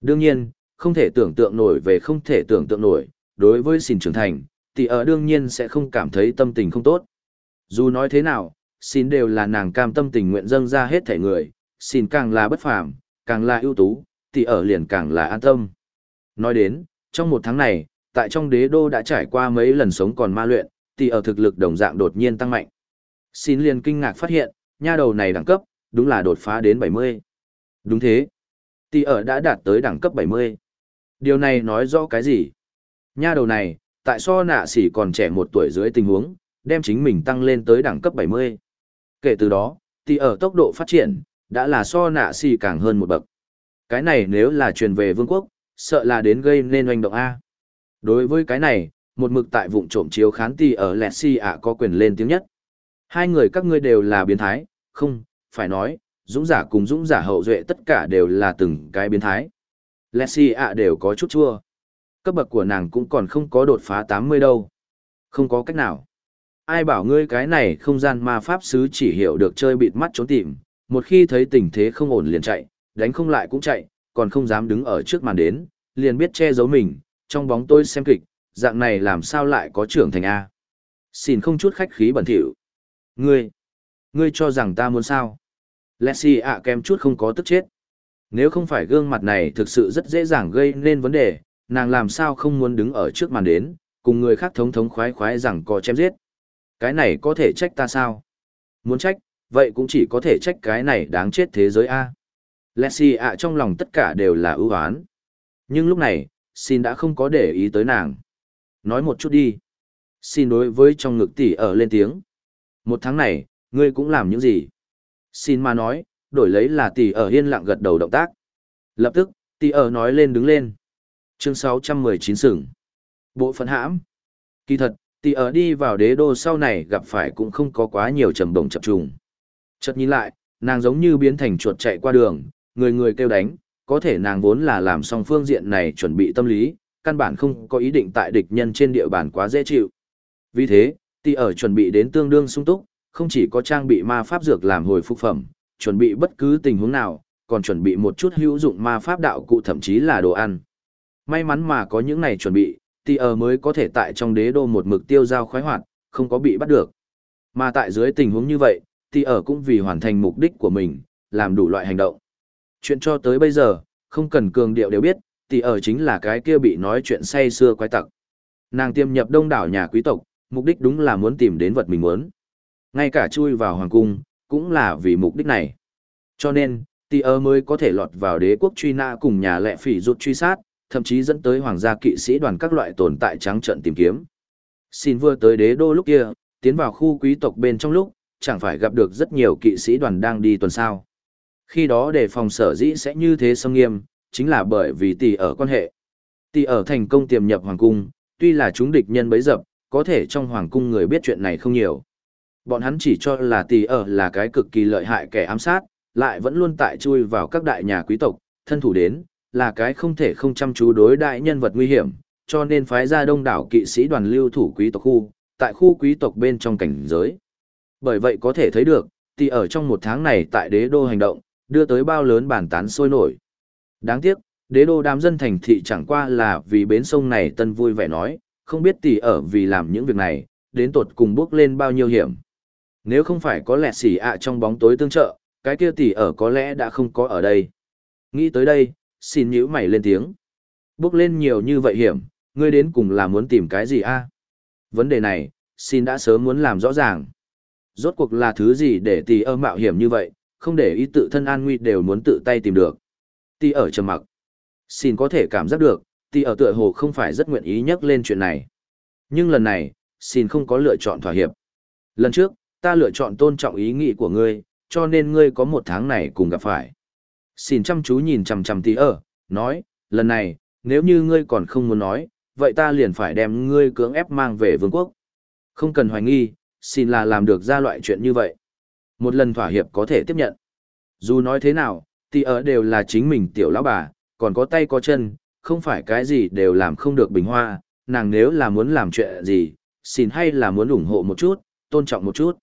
Đương nhiên, không thể tưởng tượng nổi về không thể tưởng tượng nổi, đối với xỉn trưởng thành, thì ở đương nhiên sẽ không cảm thấy tâm tình không tốt. Dù nói thế nào, xin đều là nàng cam tâm tình nguyện dâng ra hết thể người, xin càng là bất phàm, càng là ưu tú, thì ở liền càng là an tâm. Nói đến, trong một tháng này, tại trong đế đô đã trải qua mấy lần sống còn ma luyện, thì ở thực lực đồng dạng đột nhiên tăng mạnh. Xin liền kinh ngạc phát hiện, nha đầu này đẳng cấp, đúng là đột phá đến 70. Đúng thế. Tỷ ở đã đạt tới đẳng cấp 70. Điều này nói rõ cái gì? Nha đầu này, tại so nạ sỉ còn trẻ một tuổi dưới tình huống, đem chính mình tăng lên tới đẳng cấp 70. Kể từ đó, tỷ ở tốc độ phát triển, đã là so nạ xì càng hơn một bậc. Cái này nếu là truyền về vương quốc, sợ là đến gây nên oanh động A. Đối với cái này, một mực tại vụng trộm chiếu khán tỷ ở lẹt xì ạ có quyền lên tiếng nhất. Hai người các ngươi đều là biến thái, không, phải nói, dũng giả cùng dũng giả hậu duệ tất cả đều là từng cái biến thái. Lexi ạ đều có chút chua. Cấp bậc của nàng cũng còn không có đột phá 80 đâu. Không có cách nào. Ai bảo ngươi cái này không gian ma pháp sứ chỉ hiểu được chơi bịt mắt trốn tìm, một khi thấy tình thế không ổn liền chạy, đánh không lại cũng chạy, còn không dám đứng ở trước màn đến, liền biết che giấu mình, trong bóng tôi xem kịch, dạng này làm sao lại có trưởng thành A. Xin không chút khách khí bẩn thỉu. Ngươi, ngươi cho rằng ta muốn sao? Lexi ạ kém chút không có tức chết. Nếu không phải gương mặt này thực sự rất dễ dàng gây nên vấn đề, nàng làm sao không muốn đứng ở trước màn đến, cùng người khác thống thống khoái khoái rằng có chém giết. Cái này có thể trách ta sao? Muốn trách, vậy cũng chỉ có thể trách cái này đáng chết thế giới A. Lexi ạ trong lòng tất cả đều là ưu oán. Nhưng lúc này, xin đã không có để ý tới nàng. Nói một chút đi. Xin đối với trong ngực tỷ ở lên tiếng. Một tháng này, ngươi cũng làm những gì? Xin mà nói, đổi lấy là tỷ ở yên lặng gật đầu động tác. Lập tức, tỷ ở nói lên đứng lên. Chương 619 sửng. Bộ phận hãm. Kỳ thật, tỷ ở đi vào đế đô sau này gặp phải cũng không có quá nhiều trầm đồng chập trùng. Chợt nhìn lại, nàng giống như biến thành chuột chạy qua đường, người người kêu đánh, có thể nàng vốn là làm xong phương diện này chuẩn bị tâm lý, căn bản không có ý định tại địch nhân trên địa bàn quá dễ chịu. Vì thế, tỷ ở chuẩn bị đến tương đương sung túc, không chỉ có trang bị ma pháp dược làm hồi phục phẩm, chuẩn bị bất cứ tình huống nào, còn chuẩn bị một chút hữu dụng ma pháp đạo cụ thậm chí là đồ ăn. May mắn mà có những này chuẩn bị, thì ở ờ mới có thể tại trong đế đô một mực tiêu giao khoái hoạt, không có bị bắt được. Mà tại dưới tình huống như vậy, thì ở ờ cũng vì hoàn thành mục đích của mình, làm đủ loại hành động. Chuyện cho tới bây giờ, không cần cường điệu đều biết, thì ở ờ chính là cái kia bị nói chuyện say xưa quái tặc. Nàng tiêm nhập đông đảo nhà quý tộc, mục đích đúng là muốn tìm đến vật mình muốn. Ngay cả chui vào hoàng cung, cũng là vì mục đích này. Cho nên, tỷ ơ mới có thể lọt vào đế quốc truy nã cùng nhà lệ phỉ rụt truy sát, thậm chí dẫn tới hoàng gia kỵ sĩ đoàn các loại tồn tại trắng trận tìm kiếm. Xin vừa tới đế đô lúc kia, tiến vào khu quý tộc bên trong lúc, chẳng phải gặp được rất nhiều kỵ sĩ đoàn đang đi tuần sao. Khi đó để phòng sở dĩ sẽ như thế sông nghiêm, chính là bởi vì tỷ ở quan hệ. Tỷ ở thành công tiềm nhập hoàng cung, tuy là chúng địch nhân bấy dập, có thể trong hoàng cung người biết chuyện này không nhiều. Bọn hắn chỉ cho là tỷ ở là cái cực kỳ lợi hại kẻ ám sát, lại vẫn luôn tại chui vào các đại nhà quý tộc, thân thủ đến, là cái không thể không chăm chú đối đại nhân vật nguy hiểm, cho nên phái ra đông đảo kỵ sĩ đoàn lưu thủ quý tộc khu, tại khu quý tộc bên trong cảnh giới. Bởi vậy có thể thấy được, tỷ ở trong một tháng này tại đế đô hành động, đưa tới bao lớn bản tán sôi nổi. Đáng tiếc, đế đô đám dân thành thị chẳng qua là vì bến sông này tân vui vẻ nói, không biết tỷ ở vì làm những việc này, đến tột cùng bước lên bao nhiêu hiểm. Nếu không phải có lẹ xỉ ạ trong bóng tối tương trợ, cái kia tỷ ở có lẽ đã không có ở đây. Nghĩ tới đây, xin nhữ mày lên tiếng. Bước lên nhiều như vậy hiểm, ngươi đến cùng là muốn tìm cái gì a? Vấn đề này, xin đã sớm muốn làm rõ ràng. Rốt cuộc là thứ gì để tỷ ơ mạo hiểm như vậy, không để ý tự thân an nguy đều muốn tự tay tìm được. Tỷ ở trầm mặc. Xin có thể cảm giác được, tỷ ở tựa hồ không phải rất nguyện ý nhắc lên chuyện này. Nhưng lần này, xin không có lựa chọn thỏa hiệp. Lần trước, ta lựa chọn tôn trọng ý nghĩ của ngươi, cho nên ngươi có một tháng này cùng gặp phải. Xin chăm chú nhìn chằm chằm tỷ ở, nói, lần này, nếu như ngươi còn không muốn nói, vậy ta liền phải đem ngươi cưỡng ép mang về vương quốc. Không cần hoài nghi, xin là làm được ra loại chuyện như vậy. Một lần thỏa hiệp có thể tiếp nhận. Dù nói thế nào, tỷ ở đều là chính mình tiểu lão bà, còn có tay có chân, không phải cái gì đều làm không được bình hoa, nàng nếu là muốn làm chuyện gì, xin hay là muốn ủng hộ một chút, tôn trọng một chút.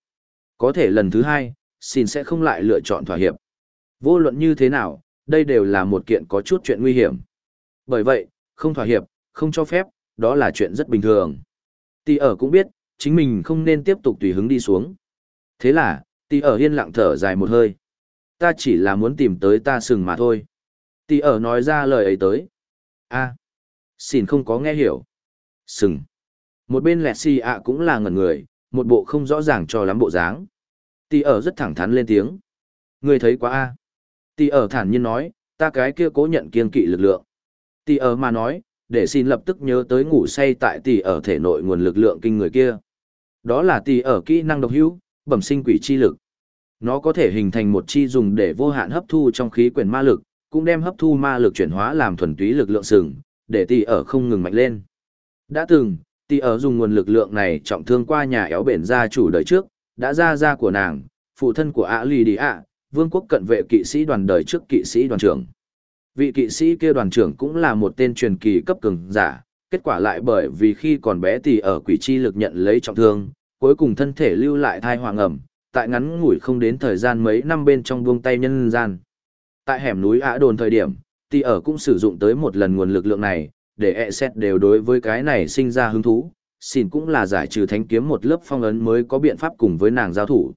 Có thể lần thứ hai, xin sẽ không lại lựa chọn thỏa hiệp. Vô luận như thế nào, đây đều là một kiện có chút chuyện nguy hiểm. Bởi vậy, không thỏa hiệp, không cho phép, đó là chuyện rất bình thường. Tỷ ở cũng biết, chính mình không nên tiếp tục tùy hứng đi xuống. Thế là, tỷ ở yên lặng thở dài một hơi. Ta chỉ là muốn tìm tới ta sừng mà thôi. Tỷ ở nói ra lời ấy tới. a xin không có nghe hiểu. Sừng. Một bên lẹt xì ạ cũng là ngẩn người, một bộ không rõ ràng cho lắm bộ dáng. Tỷ ở rất thẳng thắn lên tiếng. Người thấy quá a Tì ở thản nhiên nói, ta cái kia cố nhận kiên kỵ lực lượng. Tì ở mà nói, để xin lập tức nhớ tới ngủ say tại Tì ở thể nội nguồn lực lượng kinh người kia. Đó là Tì ở kỹ năng độc hữu, bẩm sinh quỷ chi lực. Nó có thể hình thành một chi dùng để vô hạn hấp thu trong khí quyển ma lực, cũng đem hấp thu ma lực chuyển hóa làm thuần túy lực lượng sừng, để Tì ở không ngừng mạnh lên. Đã từng, Tì ở dùng nguồn lực lượng này trọng thương qua nhà éo bển gia chủ đời trước, đã ra ra của nàng, phụ thân của ạ lì đi ạ, vương quốc cận vệ kỵ sĩ đoàn đời trước kỵ sĩ đoàn trưởng. Vị kỵ sĩ kia đoàn trưởng cũng là một tên truyền kỳ cấp cường giả, kết quả lại bởi vì khi còn bé thì ở quỷ chi lực nhận lấy trọng thương, cuối cùng thân thể lưu lại thai hoàng ẩm, tại ngắn ngủi không đến thời gian mấy năm bên trong buông tay nhân gian. Tại hẻm núi Ả Đồn thời điểm, thì ở cũng sử dụng tới một lần nguồn lực lượng này, để e xét đều đối với cái này sinh ra hứng thú, xin cũng là giải trừ thánh kiếm một lớp phong ấn mới có biện pháp cùng với nàng giao thủ.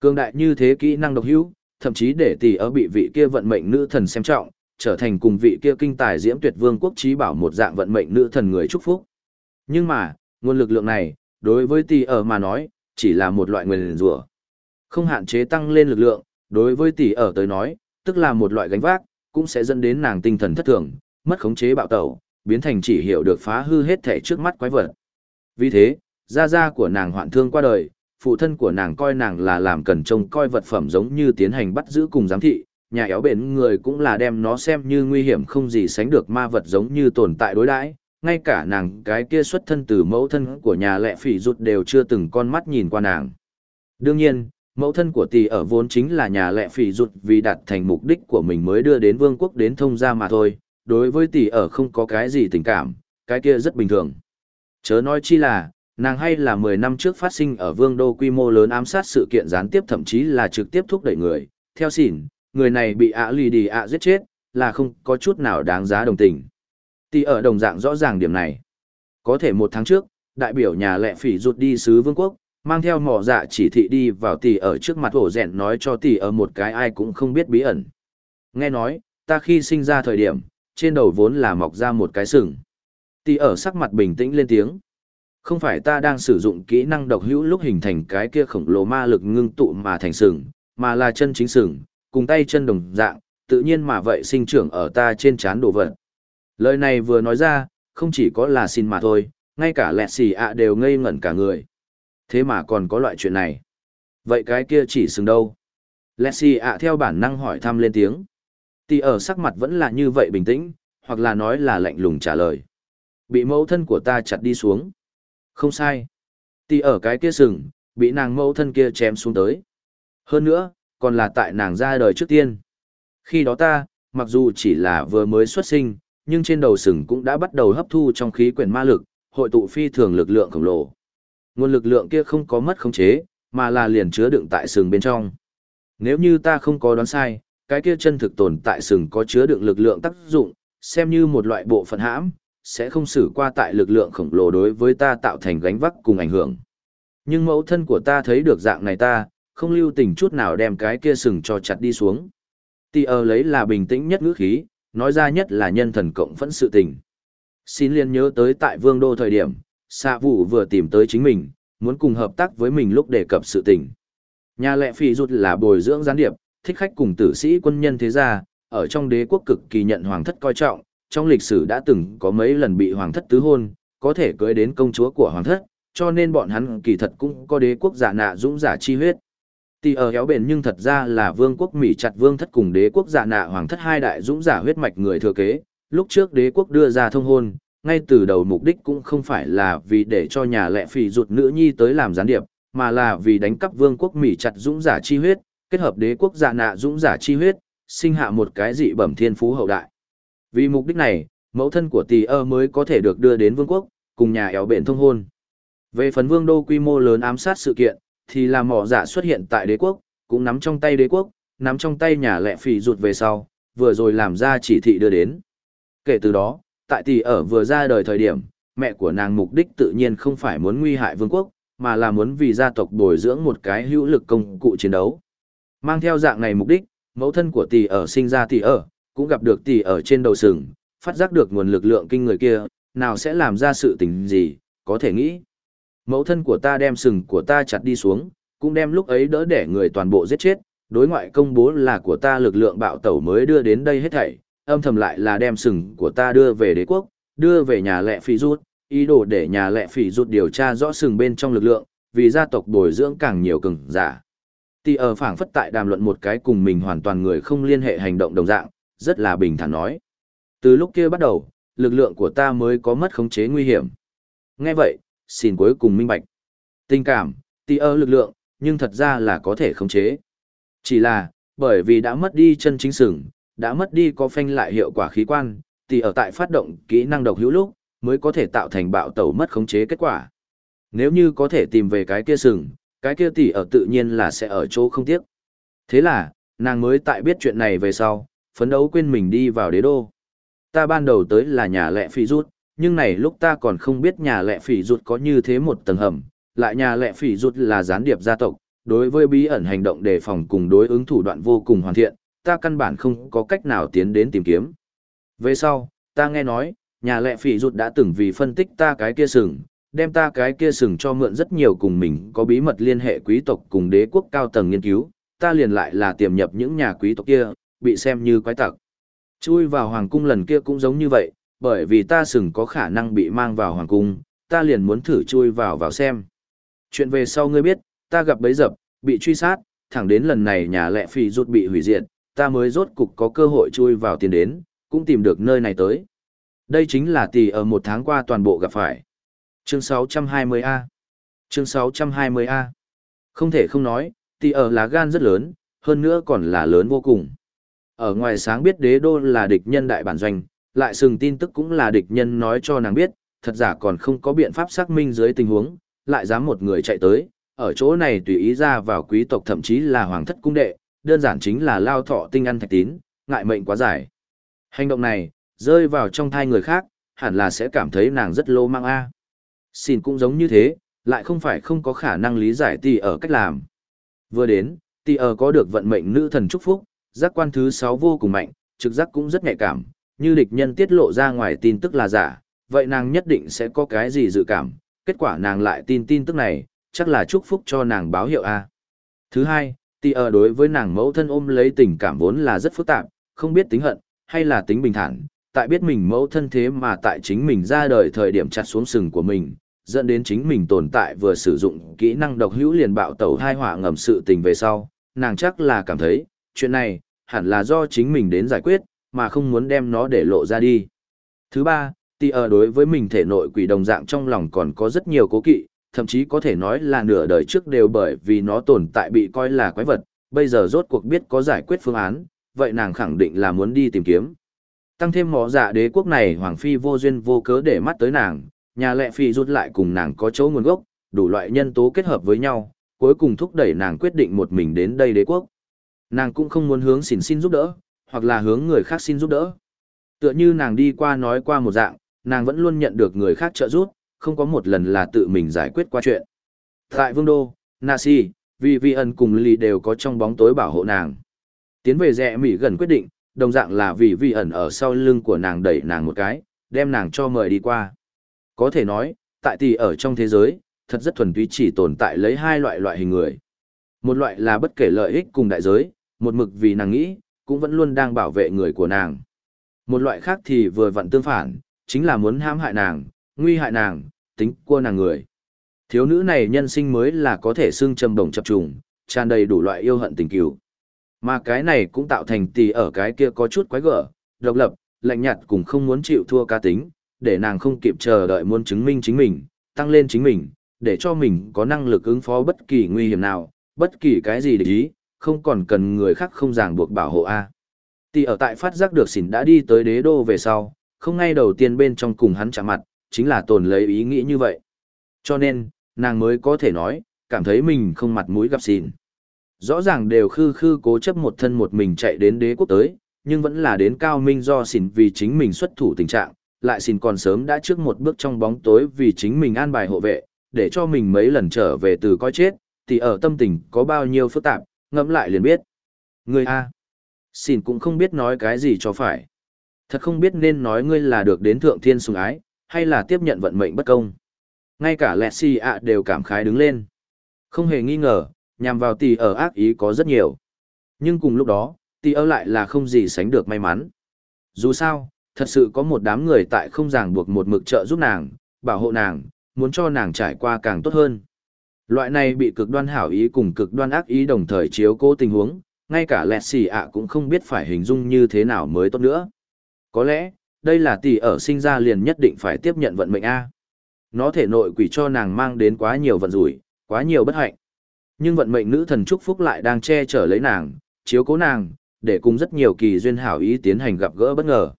Cương đại như thế kỹ năng độc hữu, thậm chí để tỷ ở bị vị kia vận mệnh nữ thần xem trọng, trở thành cùng vị kia kinh tài diễm tuyệt vương quốc trí bảo một dạng vận mệnh nữ thần người chúc phúc. Nhưng mà, nguồn lực lượng này, đối với tỷ ở mà nói, chỉ là một loại nguyền rủa. Không hạn chế tăng lên lực lượng, đối với tỷ ở tới nói, tức là một loại gánh vác, cũng sẽ dẫn đến nàng tinh thần thất thường, mất khống chế bạo tẩu, biến thành chỉ hiểu được phá hư hết thể trước mắt quái vật. Vì thế, gia gia của nàng hoạn thương qua đời, phụ thân của nàng coi nàng là làm cần trông coi vật phẩm giống như tiến hành bắt giữ cùng giám thị, nhà éo bền người cũng là đem nó xem như nguy hiểm không gì sánh được ma vật giống như tồn tại đối đãi ngay cả nàng cái kia xuất thân từ mẫu thân của nhà lệ phỉ rụt đều chưa từng con mắt nhìn qua nàng. Đương nhiên, mẫu thân của tỷ ở vốn chính là nhà lệ phỉ rụt vì đạt thành mục đích của mình mới đưa đến vương quốc đến thông gia mà thôi, đối với tỷ ở không có cái gì tình cảm, cái kia rất bình thường. Chớ nói chi là, nàng hay là 10 năm trước phát sinh ở vương đô quy mô lớn ám sát sự kiện gián tiếp thậm chí là trực tiếp thúc đẩy người, theo xỉn, người này bị ạ lì đi ạ giết chết, là không có chút nào đáng giá đồng tình. Tỷ ở đồng dạng rõ ràng điểm này. Có thể một tháng trước, đại biểu nhà lệ phỉ rụt đi sứ vương quốc, mang theo mỏ dạ chỉ thị đi vào tỷ ở trước mặt hổ rẹn nói cho tỷ ở một cái ai cũng không biết bí ẩn. Nghe nói, ta khi sinh ra thời điểm, trên đầu vốn là mọc ra một cái sừng. Tỷ ở sắc mặt bình tĩnh lên tiếng. Không phải ta đang sử dụng kỹ năng độc hữu lúc hình thành cái kia khổng lồ ma lực ngưng tụ mà thành sừng, mà là chân chính sừng, cùng tay chân đồng dạng, tự nhiên mà vậy sinh trưởng ở ta trên chán đồ vật. Lời này vừa nói ra, không chỉ có là xin mà thôi, ngay cả lẹ xì ạ đều ngây ngẩn cả người. Thế mà còn có loại chuyện này. Vậy cái kia chỉ sừng đâu? Lẹ xì ạ theo bản năng hỏi thăm lên tiếng. Tì ở sắc mặt vẫn là như vậy bình tĩnh, hoặc là nói là lạnh lùng trả lời. Bị mẫu thân của ta chặt đi xuống. Không sai. Tì ở cái kia sừng, bị nàng mẫu thân kia chém xuống tới. Hơn nữa, còn là tại nàng ra đời trước tiên. Khi đó ta, mặc dù chỉ là vừa mới xuất sinh, nhưng trên đầu sừng cũng đã bắt đầu hấp thu trong khí quyển ma lực, hội tụ phi thường lực lượng khổng lồ. Nguồn lực lượng kia không có mất khống chế, mà là liền chứa đựng tại sừng bên trong. Nếu như ta không có đoán sai, cái kia chân thực tồn tại sừng có chứa đựng lực lượng tác dụng, xem như một loại bộ phận hãm, sẽ không xử qua tại lực lượng khổng lồ đối với ta tạo thành gánh vác cùng ảnh hưởng. Nhưng mẫu thân của ta thấy được dạng này ta, không lưu tình chút nào đem cái kia sừng cho chặt đi xuống. Tì ơ lấy là bình tĩnh nhất ngữ khí, nói ra nhất là nhân thần cộng phẫn sự tình. Xin liên nhớ tới tại vương đô thời điểm, xạ vụ vừa tìm tới chính mình, muốn cùng hợp tác với mình lúc đề cập sự tình. Nhà lệ phi rụt là bồi dưỡng gián điệp, thích khách cùng tử sĩ quân nhân thế gia, ở trong đế quốc cực kỳ nhận hoàng thất coi trọng, trong lịch sử đã từng có mấy lần bị hoàng thất tứ hôn, có thể cưới đến công chúa của hoàng thất, cho nên bọn hắn kỳ thật cũng có đế quốc giả nạ dũng giả chi huyết. Tì ở héo bền nhưng thật ra là vương quốc Mỹ chặt vương thất cùng đế quốc giả nạ hoàng thất hai đại dũng giả huyết mạch người thừa kế. Lúc trước đế quốc đưa ra thông hôn, ngay từ đầu mục đích cũng không phải là vì để cho nhà lệ phỉ rụt nữ nhi tới làm gián điệp, mà là vì đánh cắp vương quốc Mỹ chặt dũng giả chi huyết, kết hợp đế quốc giả nạ dũng giả chi huyết, sinh hạ một cái dị bẩm thiên phú hậu đại. Vì mục đích này, mẫu thân của tỷ ơ mới có thể được đưa đến vương quốc, cùng nhà éo bện thông hôn. Về phần vương đô quy mô lớn ám sát sự kiện, thì là mỏ giả xuất hiện tại đế quốc, cũng nắm trong tay đế quốc, nắm trong tay nhà lệ phì rụt về sau, vừa rồi làm ra chỉ thị đưa đến. Kể từ đó, tại tỷ ở vừa ra đời thời điểm, mẹ của nàng mục đích tự nhiên không phải muốn nguy hại vương quốc, mà là muốn vì gia tộc bồi dưỡng một cái hữu lực công cụ chiến đấu. Mang theo dạng này mục đích, mẫu thân của tỷ ở sinh ra tỷ ở, cũng gặp được tỷ ở trên đầu sừng, phát giác được nguồn lực lượng kinh người kia, nào sẽ làm ra sự tình gì, có thể nghĩ. Mẫu thân của ta đem sừng của ta chặt đi xuống, cũng đem lúc ấy đỡ để người toàn bộ giết chết, đối ngoại công bố là của ta lực lượng bạo tẩu mới đưa đến đây hết thảy, âm thầm lại là đem sừng của ta đưa về đế quốc, đưa về nhà lệ phỉ rút, ý đồ để nhà lệ phỉ rút điều tra rõ sừng bên trong lực lượng, vì gia tộc bồi dưỡng càng nhiều cường giả. Tỷ ở phảng phất tại đàm luận một cái cùng mình hoàn toàn người không liên hệ hành động đồng dạng, rất là bình thản nói. Từ lúc kia bắt đầu, lực lượng của ta mới có mất khống chế nguy hiểm. Nghe vậy, xin cuối cùng minh bạch. Tình cảm, tỷ ơ lực lượng, nhưng thật ra là có thể khống chế. Chỉ là, bởi vì đã mất đi chân chính sừng, đã mất đi có phanh lại hiệu quả khí quan, thì ở tại phát động kỹ năng độc hữu lúc, mới có thể tạo thành bạo tẩu mất khống chế kết quả. Nếu như có thể tìm về cái kia sừng, cái kia tỷ ở tự nhiên là sẽ ở chỗ không tiếc. Thế là, nàng mới tại biết chuyện này về sau, phấn đấu quên mình đi vào đế đô. Ta ban đầu tới là nhà lệ phỉ rút, nhưng này lúc ta còn không biết nhà lệ phỉ rút có như thế một tầng hầm, lại nhà lệ phỉ rút là gián điệp gia tộc, đối với bí ẩn hành động đề phòng cùng đối ứng thủ đoạn vô cùng hoàn thiện, ta căn bản không có cách nào tiến đến tìm kiếm. Về sau, ta nghe nói, nhà lệ phỉ rút đã từng vì phân tích ta cái kia sừng, đem ta cái kia sừng cho mượn rất nhiều cùng mình có bí mật liên hệ quý tộc cùng đế quốc cao tầng nghiên cứu, ta liền lại là tiềm nhập những nhà quý tộc kia, bị xem như quái tặc. Chui vào hoàng cung lần kia cũng giống như vậy, bởi vì ta sừng có khả năng bị mang vào hoàng cung, ta liền muốn thử chui vào vào xem. Chuyện về sau ngươi biết, ta gặp bấy dập, bị truy sát, thẳng đến lần này nhà lệ phi rút bị hủy diệt, ta mới rốt cục có cơ hội chui vào tiền đến, cũng tìm được nơi này tới. Đây chính là tỷ ở một tháng qua toàn bộ gặp phải. Chương 620A Chương 620A Không thể không nói, tỷ ở lá gan rất lớn, hơn nữa còn là lớn vô cùng. Ở ngoài sáng biết đế đô là địch nhân đại bản doanh, lại sừng tin tức cũng là địch nhân nói cho nàng biết, thật giả còn không có biện pháp xác minh dưới tình huống, lại dám một người chạy tới, ở chỗ này tùy ý ra vào quý tộc thậm chí là hoàng thất cung đệ, đơn giản chính là lao thọ tinh ăn thạch tín, ngại mệnh quá dài. Hành động này, rơi vào trong thai người khác, hẳn là sẽ cảm thấy nàng rất lô mang a. Xin cũng giống như thế, lại không phải không có khả năng lý giải tỷ ở cách làm. Vừa đến, tỷ ở có được vận mệnh nữ thần chúc phúc, giác quan thứ 6 vô cùng mạnh, trực giác cũng rất nhạy cảm, như địch nhân tiết lộ ra ngoài tin tức là giả, vậy nàng nhất định sẽ có cái gì dự cảm, kết quả nàng lại tin tin tức này, chắc là chúc phúc cho nàng báo hiệu A. Thứ hai, tỷ ở đối với nàng mẫu thân ôm lấy tình cảm vốn là rất phức tạp, không biết tính hận, hay là tính bình thản, tại biết mình mẫu thân thế mà tại chính mình ra đời thời điểm chặt xuống sừng của mình, dẫn đến chính mình tồn tại vừa sử dụng kỹ năng độc hữu liền bạo tẩu hai hỏa ngầm sự tình về sau, nàng chắc là cảm thấy, chuyện này, hẳn là do chính mình đến giải quyết, mà không muốn đem nó để lộ ra đi. Thứ ba, tỷ ở đối với mình thể nội quỷ đồng dạng trong lòng còn có rất nhiều cố kỵ, thậm chí có thể nói là nửa đời trước đều bởi vì nó tồn tại bị coi là quái vật, bây giờ rốt cuộc biết có giải quyết phương án, vậy nàng khẳng định là muốn đi tìm kiếm. Tăng thêm mỏ dạ đế quốc này Hoàng Phi vô duyên vô cớ để mắt tới nàng, nhà lệ phi rút lại cùng nàng có chỗ nguồn gốc, đủ loại nhân tố kết hợp với nhau, cuối cùng thúc đẩy nàng quyết định một mình đến đây đế quốc. Nàng cũng không muốn hướng xin xin giúp đỡ, hoặc là hướng người khác xin giúp đỡ. Tựa như nàng đi qua nói qua một dạng, nàng vẫn luôn nhận được người khác trợ giúp, không có một lần là tự mình giải quyết qua chuyện. Tại Vương Đô, Nasi, vì vi ẩn cùng Lily đều có trong bóng tối bảo hộ nàng. Tiến về rẽ Mỹ gần quyết định, đồng dạng là vì vi ẩn ở sau lưng của nàng đẩy nàng một cái, đem nàng cho mời đi qua. Có thể nói, tại tỷ ở trong thế giới, thật rất thuần túy chỉ tồn tại lấy hai loại loại hình người. Một loại là bất kể lợi ích cùng đại giới, một mực vì nàng nghĩ, cũng vẫn luôn đang bảo vệ người của nàng. Một loại khác thì vừa vặn tương phản, chính là muốn hãm hại nàng, nguy hại nàng, tính cua nàng người. Thiếu nữ này nhân sinh mới là có thể xương trầm đồng chập trùng, tràn đầy đủ loại yêu hận tình cứu. Mà cái này cũng tạo thành tì ở cái kia có chút quái gở, độc lập, lạnh nhạt cùng không muốn chịu thua ca tính, để nàng không kịp chờ đợi muốn chứng minh chính mình, tăng lên chính mình, để cho mình có năng lực ứng phó bất kỳ nguy hiểm nào, bất kỳ cái gì để ý, không còn cần người khác không ràng buộc bảo hộ A. Tỷ ở tại phát giác được xỉn đã đi tới đế đô về sau, không ngay đầu tiên bên trong cùng hắn chạm mặt, chính là tồn lấy ý nghĩ như vậy. Cho nên, nàng mới có thể nói, cảm thấy mình không mặt mũi gặp xỉn. Rõ ràng đều khư khư cố chấp một thân một mình chạy đến đế quốc tới, nhưng vẫn là đến cao minh do xỉn vì chính mình xuất thủ tình trạng, lại xỉn còn sớm đã trước một bước trong bóng tối vì chính mình an bài hộ vệ, để cho mình mấy lần trở về từ coi chết, thì ở tâm tình có bao nhiêu phức tạp, ngẫm lại liền biết. ngươi A. xin cũng không biết nói cái gì cho phải. Thật không biết nên nói ngươi là được đến thượng thiên sủng ái, hay là tiếp nhận vận mệnh bất công. Ngay cả lẹ si ạ đều cảm khái đứng lên. Không hề nghi ngờ, nhằm vào tỷ ở ác ý có rất nhiều. Nhưng cùng lúc đó, tỷ ở lại là không gì sánh được may mắn. Dù sao, thật sự có một đám người tại không ràng buộc một mực trợ giúp nàng, bảo hộ nàng, muốn cho nàng trải qua càng tốt hơn. Loại này bị cực đoan hảo ý cùng cực đoan ác ý đồng thời chiếu cố tình huống, ngay cả lẹt xì ạ cũng không biết phải hình dung như thế nào mới tốt nữa. Có lẽ, đây là tỷ ở sinh ra liền nhất định phải tiếp nhận vận mệnh A. Nó thể nội quỷ cho nàng mang đến quá nhiều vận rủi, quá nhiều bất hạnh. Nhưng vận mệnh nữ thần chúc phúc lại đang che chở lấy nàng, chiếu cố nàng, để cùng rất nhiều kỳ duyên hảo ý tiến hành gặp gỡ bất ngờ.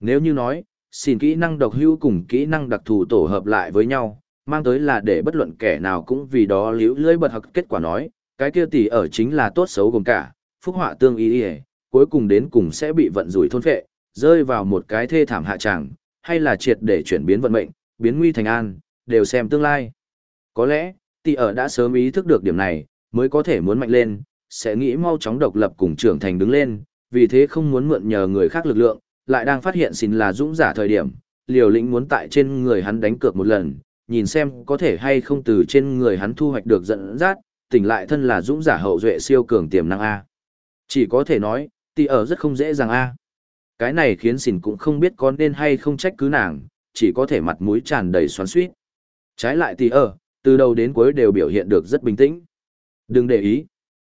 Nếu như nói, xin kỹ năng độc hữu cùng kỹ năng đặc thù tổ hợp lại với nhau, mang tới là để bất luận kẻ nào cũng vì đó liễu lưỡi bật học kết quả nói, cái kia tỷ ở chính là tốt xấu gồm cả, phúc họa tương y y, cuối cùng đến cùng sẽ bị vận rủi thôn phệ, rơi vào một cái thê thảm hạ tràng, hay là triệt để chuyển biến vận mệnh, biến nguy thành an, đều xem tương lai. Có lẽ, tỷ ở đã sớm ý thức được điểm này, mới có thể muốn mạnh lên, sẽ nghĩ mau chóng độc lập cùng trưởng thành đứng lên, vì thế không muốn mượn nhờ người khác lực lượng, lại đang phát hiện xin là dũng giả thời điểm, liều lĩnh muốn tại trên người hắn đánh cược một lần, nhìn xem có thể hay không từ trên người hắn thu hoạch được dẫn dắt, tỉnh lại thân là dũng giả hậu duệ siêu cường tiềm năng A. Chỉ có thể nói, tỷ ở rất không dễ dàng A. Cái này khiến xỉn cũng không biết có nên hay không trách cứ nàng, chỉ có thể mặt mũi tràn đầy xoắn suýt. Trái lại tỷ ở, từ đầu đến cuối đều biểu hiện được rất bình tĩnh. Đừng để ý.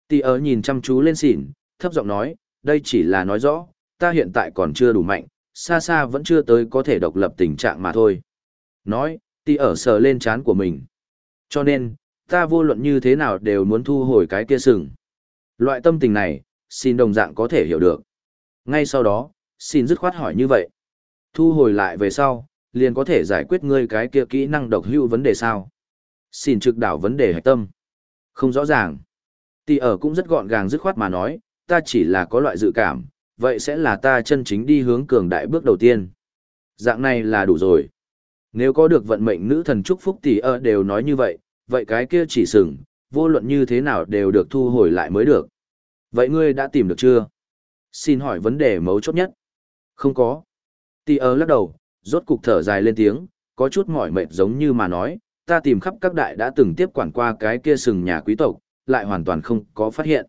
Tỷ ở nhìn chăm chú lên xỉn, thấp giọng nói, đây chỉ là nói rõ, ta hiện tại còn chưa đủ mạnh, xa xa vẫn chưa tới có thể độc lập tình trạng mà thôi. Nói, tì ở sờ lên chán của mình. Cho nên, ta vô luận như thế nào đều muốn thu hồi cái kia sừng. Loại tâm tình này, xin đồng dạng có thể hiểu được. Ngay sau đó, xin dứt khoát hỏi như vậy. Thu hồi lại về sau, liền có thể giải quyết ngươi cái kia kỹ năng độc hữu vấn đề sao? Xin trực đảo vấn đề hạch tâm. Không rõ ràng. Tì ở cũng rất gọn gàng dứt khoát mà nói, ta chỉ là có loại dự cảm, vậy sẽ là ta chân chính đi hướng cường đại bước đầu tiên. Dạng này là đủ rồi. Nếu có được vận mệnh nữ thần chúc phúc tỷ ơ đều nói như vậy, vậy cái kia chỉ sừng, vô luận như thế nào đều được thu hồi lại mới được. Vậy ngươi đã tìm được chưa? Xin hỏi vấn đề mấu chốt nhất. Không có. Tỷ ơ lắc đầu, rốt cục thở dài lên tiếng, có chút mỏi mệt giống như mà nói, ta tìm khắp các đại đã từng tiếp quản qua cái kia sừng nhà quý tộc, lại hoàn toàn không có phát hiện.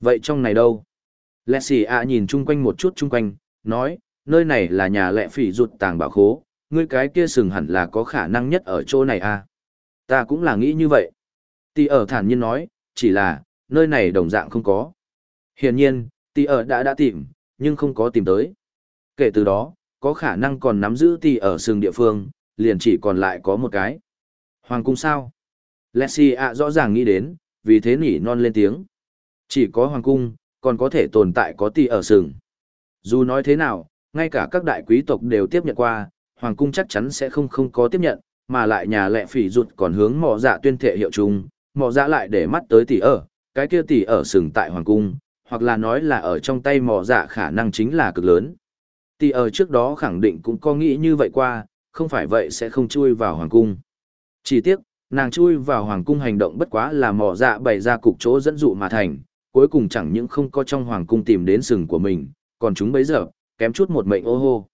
Vậy trong này đâu? Lẹ xì ạ nhìn chung quanh một chút chung quanh, nói, nơi này là nhà lẹ phỉ rụt tàng bảo khố, ngươi cái kia sừng hẳn là có khả năng nhất ở chỗ này à? Ta cũng là nghĩ như vậy. Tì ở thản nhiên nói, chỉ là, nơi này đồng dạng không có. Hiển nhiên, tì ở đã đã tìm, nhưng không có tìm tới. Kể từ đó, có khả năng còn nắm giữ tì ở sừng địa phương, liền chỉ còn lại có một cái. Hoàng cung sao? Lexi ạ rõ ràng nghĩ đến, vì thế nỉ non lên tiếng. Chỉ có hoàng cung, còn có thể tồn tại có tì ở sừng. Dù nói thế nào, ngay cả các đại quý tộc đều tiếp nhận qua, hoàng cung chắc chắn sẽ không không có tiếp nhận, mà lại nhà lệ phỉ rụt còn hướng mỏ dạ tuyên thệ hiệu chung, mỏ dạ lại để mắt tới tỷ ở, cái kia tỷ ở sừng tại hoàng cung, hoặc là nói là ở trong tay mỏ dạ khả năng chính là cực lớn. Tỷ ở trước đó khẳng định cũng có nghĩ như vậy qua, không phải vậy sẽ không chui vào hoàng cung. Chỉ tiếc, nàng chui vào hoàng cung hành động bất quá là mỏ dạ bày ra cục chỗ dẫn dụ mà thành, cuối cùng chẳng những không có trong hoàng cung tìm đến sừng của mình, còn chúng bấy giờ, kém chút một mệnh ô hô.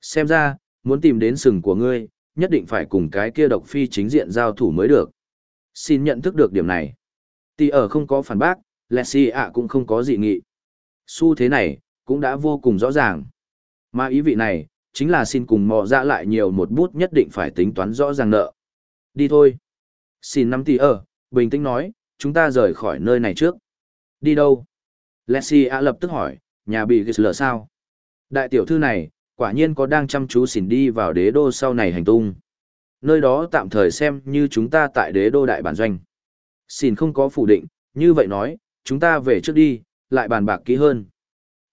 Xem ra, muốn tìm đến sừng của ngươi, nhất định phải cùng cái kia độc phi chính diện giao thủ mới được. Xin nhận thức được điểm này. Tỷ ở không có phản bác, Lexi ạ cũng không có dị nghị. Xu thế này, cũng đã vô cùng rõ ràng. Mà ý vị này, chính là xin cùng mò ra dạ lại nhiều một bút nhất định phải tính toán rõ ràng nợ. Đi thôi. Xin nắm tỷ ở, bình tĩnh nói, chúng ta rời khỏi nơi này trước. Đi đâu? Lexi ạ lập tức hỏi, nhà bị ghi lở sao? Đại tiểu thư này, quả nhiên có đang chăm chú xỉn đi vào đế đô sau này hành tung. Nơi đó tạm thời xem như chúng ta tại đế đô đại bản doanh. Xỉn không có phủ định, như vậy nói, chúng ta về trước đi, lại bàn bạc kỹ hơn.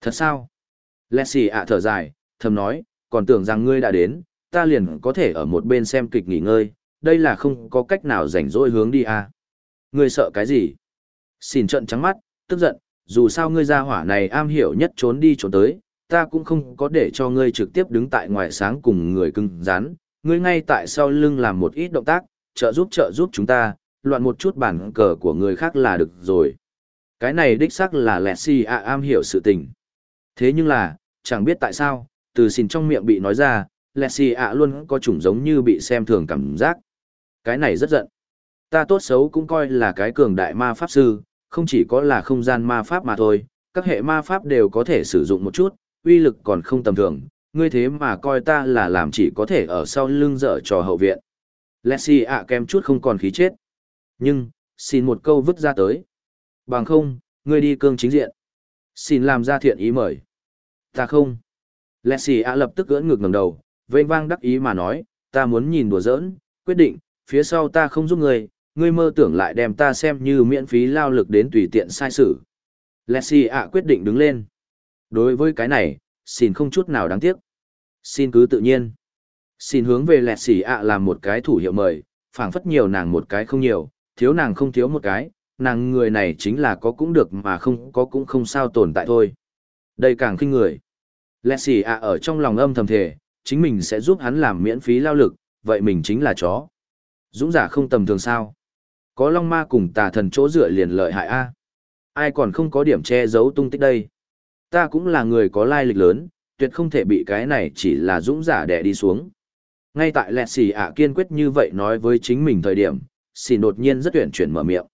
Thật sao? Lexi ạ thở dài, thầm nói, còn tưởng rằng ngươi đã đến, ta liền có thể ở một bên xem kịch nghỉ ngơi, đây là không có cách nào rảnh rỗi hướng đi à. Ngươi sợ cái gì? Xỉn trận trắng mắt, tức giận, dù sao ngươi ra hỏa này am hiểu nhất trốn đi trốn tới, ta cũng không có để cho ngươi trực tiếp đứng tại ngoài sáng cùng người cưng rán. ngươi ngay tại sau lưng làm một ít động tác, trợ giúp trợ giúp chúng ta, loạn một chút bản cờ của người khác là được rồi. Cái này đích xác là lẹ si ạ am hiểu sự tình. Thế nhưng là, chẳng biết tại sao, từ xin trong miệng bị nói ra, lẹ si ạ luôn có chủng giống như bị xem thường cảm giác. Cái này rất giận. Ta tốt xấu cũng coi là cái cường đại ma pháp sư, không chỉ có là không gian ma pháp mà thôi, các hệ ma pháp đều có thể sử dụng một chút, uy lực còn không tầm thường, ngươi thế mà coi ta là làm chỉ có thể ở sau lưng dở trò hậu viện. Lexi ạ kem chút không còn khí chết. Nhưng, xin một câu vứt ra tới. Bằng không, ngươi đi cương chính diện. Xin làm ra thiện ý mời. Ta không. Lexi ạ lập tức gỡn ngược ngẩng đầu, vênh vang đắc ý mà nói, ta muốn nhìn đùa giỡn, quyết định, phía sau ta không giúp ngươi, ngươi mơ tưởng lại đem ta xem như miễn phí lao lực đến tùy tiện sai sự. Lexi ạ quyết định đứng lên. Đối với cái này, xin không chút nào đáng tiếc. Xin cứ tự nhiên. Xin hướng về lẹt xỉ ạ làm một cái thủ hiệu mời, phảng phất nhiều nàng một cái không nhiều, thiếu nàng không thiếu một cái, nàng người này chính là có cũng được mà không có cũng không sao tồn tại thôi. Đây càng khinh người. Lẹt xỉ ạ ở trong lòng âm thầm thể, chính mình sẽ giúp hắn làm miễn phí lao lực, vậy mình chính là chó. Dũng giả không tầm thường sao. Có long ma cùng tà thần chỗ dựa liền lợi hại a Ai còn không có điểm che giấu tung tích đây ta cũng là người có lai lịch lớn, tuyệt không thể bị cái này chỉ là dũng giả đè đi xuống. Ngay tại lẹ xì ạ kiên quyết như vậy nói với chính mình thời điểm, xì đột nhiên rất tuyển chuyển mở miệng.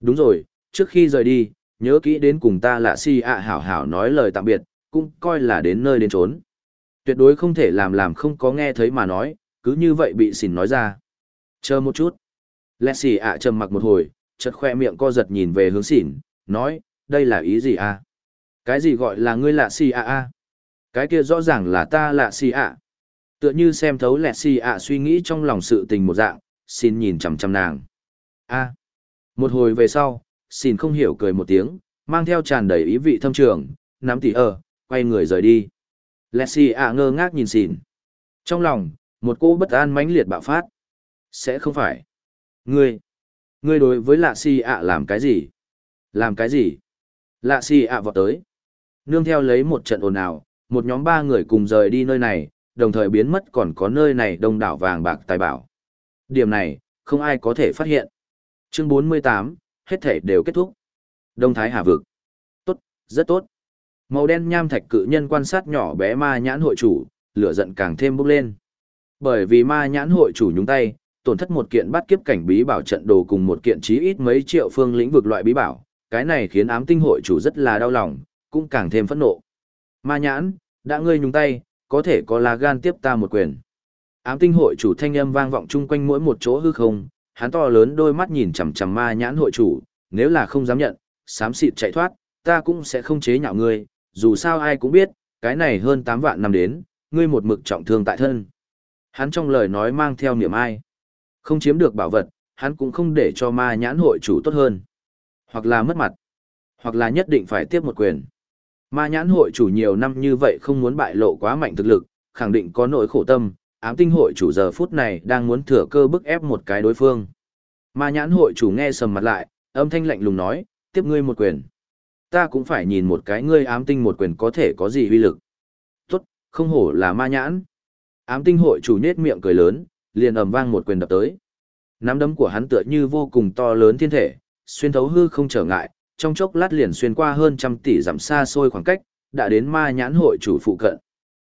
Đúng rồi, trước khi rời đi, nhớ kỹ đến cùng ta là xì ạ hảo hảo nói lời tạm biệt, cũng coi là đến nơi đến trốn. Tuyệt đối không thể làm làm không có nghe thấy mà nói, cứ như vậy bị xỉn nói ra. Chờ một chút. Lẹ xì ạ trầm mặc một hồi, chợt khoe miệng co giật nhìn về hướng xỉn, nói, đây là ý gì à? Cái gì gọi là ngươi lạ xì ạ a? Cái kia rõ ràng là ta lạ xì ạ. Tựa như xem thấu lẹ xì ạ suy nghĩ trong lòng sự tình một dạng, xin nhìn chằm chằm nàng. A. Một hồi về sau, xin không hiểu cười một tiếng, mang theo tràn đầy ý vị thâm trường, nắm tỉ ở, quay người rời đi. Lẹ xì ạ ngơ ngác nhìn xin. Trong lòng, một cô bất an mãnh liệt bạo phát. Sẽ không phải. Ngươi. Ngươi đối với lạ xì ạ làm cái gì? Làm cái gì? Lạ si ạ vọt tới. Nương theo lấy một trận ồn ào, một nhóm ba người cùng rời đi nơi này, đồng thời biến mất còn có nơi này đông đảo vàng bạc tài bảo. Điểm này, không ai có thể phát hiện. Chương 48, hết thể đều kết thúc. Đông Thái Hà Vực. Tốt, rất tốt. Màu đen nham thạch cự nhân quan sát nhỏ bé ma nhãn hội chủ, lửa giận càng thêm bốc lên. Bởi vì ma nhãn hội chủ nhúng tay, tổn thất một kiện bắt kiếp cảnh bí bảo trận đồ cùng một kiện chí ít mấy triệu phương lĩnh vực loại bí bảo, cái này khiến ám tinh hội chủ rất là đau lòng, cũng càng thêm phẫn nộ. Ma nhãn, đã ngươi nhúng tay, có thể có lá gan tiếp ta một quyền. Ám tinh hội chủ thanh âm vang vọng chung quanh mỗi một chỗ hư không, hắn to lớn đôi mắt nhìn chằm chằm ma nhãn hội chủ, nếu là không dám nhận, xám xịt chạy thoát, ta cũng sẽ không chế nhạo ngươi, dù sao ai cũng biết, cái này hơn 8 vạn năm đến, ngươi một mực trọng thương tại thân. Hắn trong lời nói mang theo niềm ai. Không chiếm được bảo vật, hắn cũng không để cho ma nhãn hội chủ tốt hơn. Hoặc là mất mặt, hoặc là nhất định phải tiếp một quyền. Ma nhãn hội chủ nhiều năm như vậy không muốn bại lộ quá mạnh thực lực, khẳng định có nỗi khổ tâm, ám tinh hội chủ giờ phút này đang muốn thừa cơ bức ép một cái đối phương. Ma nhãn hội chủ nghe sầm mặt lại, âm thanh lạnh lùng nói, tiếp ngươi một quyền. Ta cũng phải nhìn một cái ngươi ám tinh một quyền có thể có gì uy lực. Tốt, không hổ là ma nhãn. Ám tinh hội chủ nết miệng cười lớn, liền ầm vang một quyền đập tới. Nắm đấm của hắn tựa như vô cùng to lớn thiên thể, xuyên thấu hư không trở ngại, trong chốc lát liền xuyên qua hơn trăm tỷ dặm xa xôi khoảng cách, đã đến ma nhãn hội chủ phụ cận.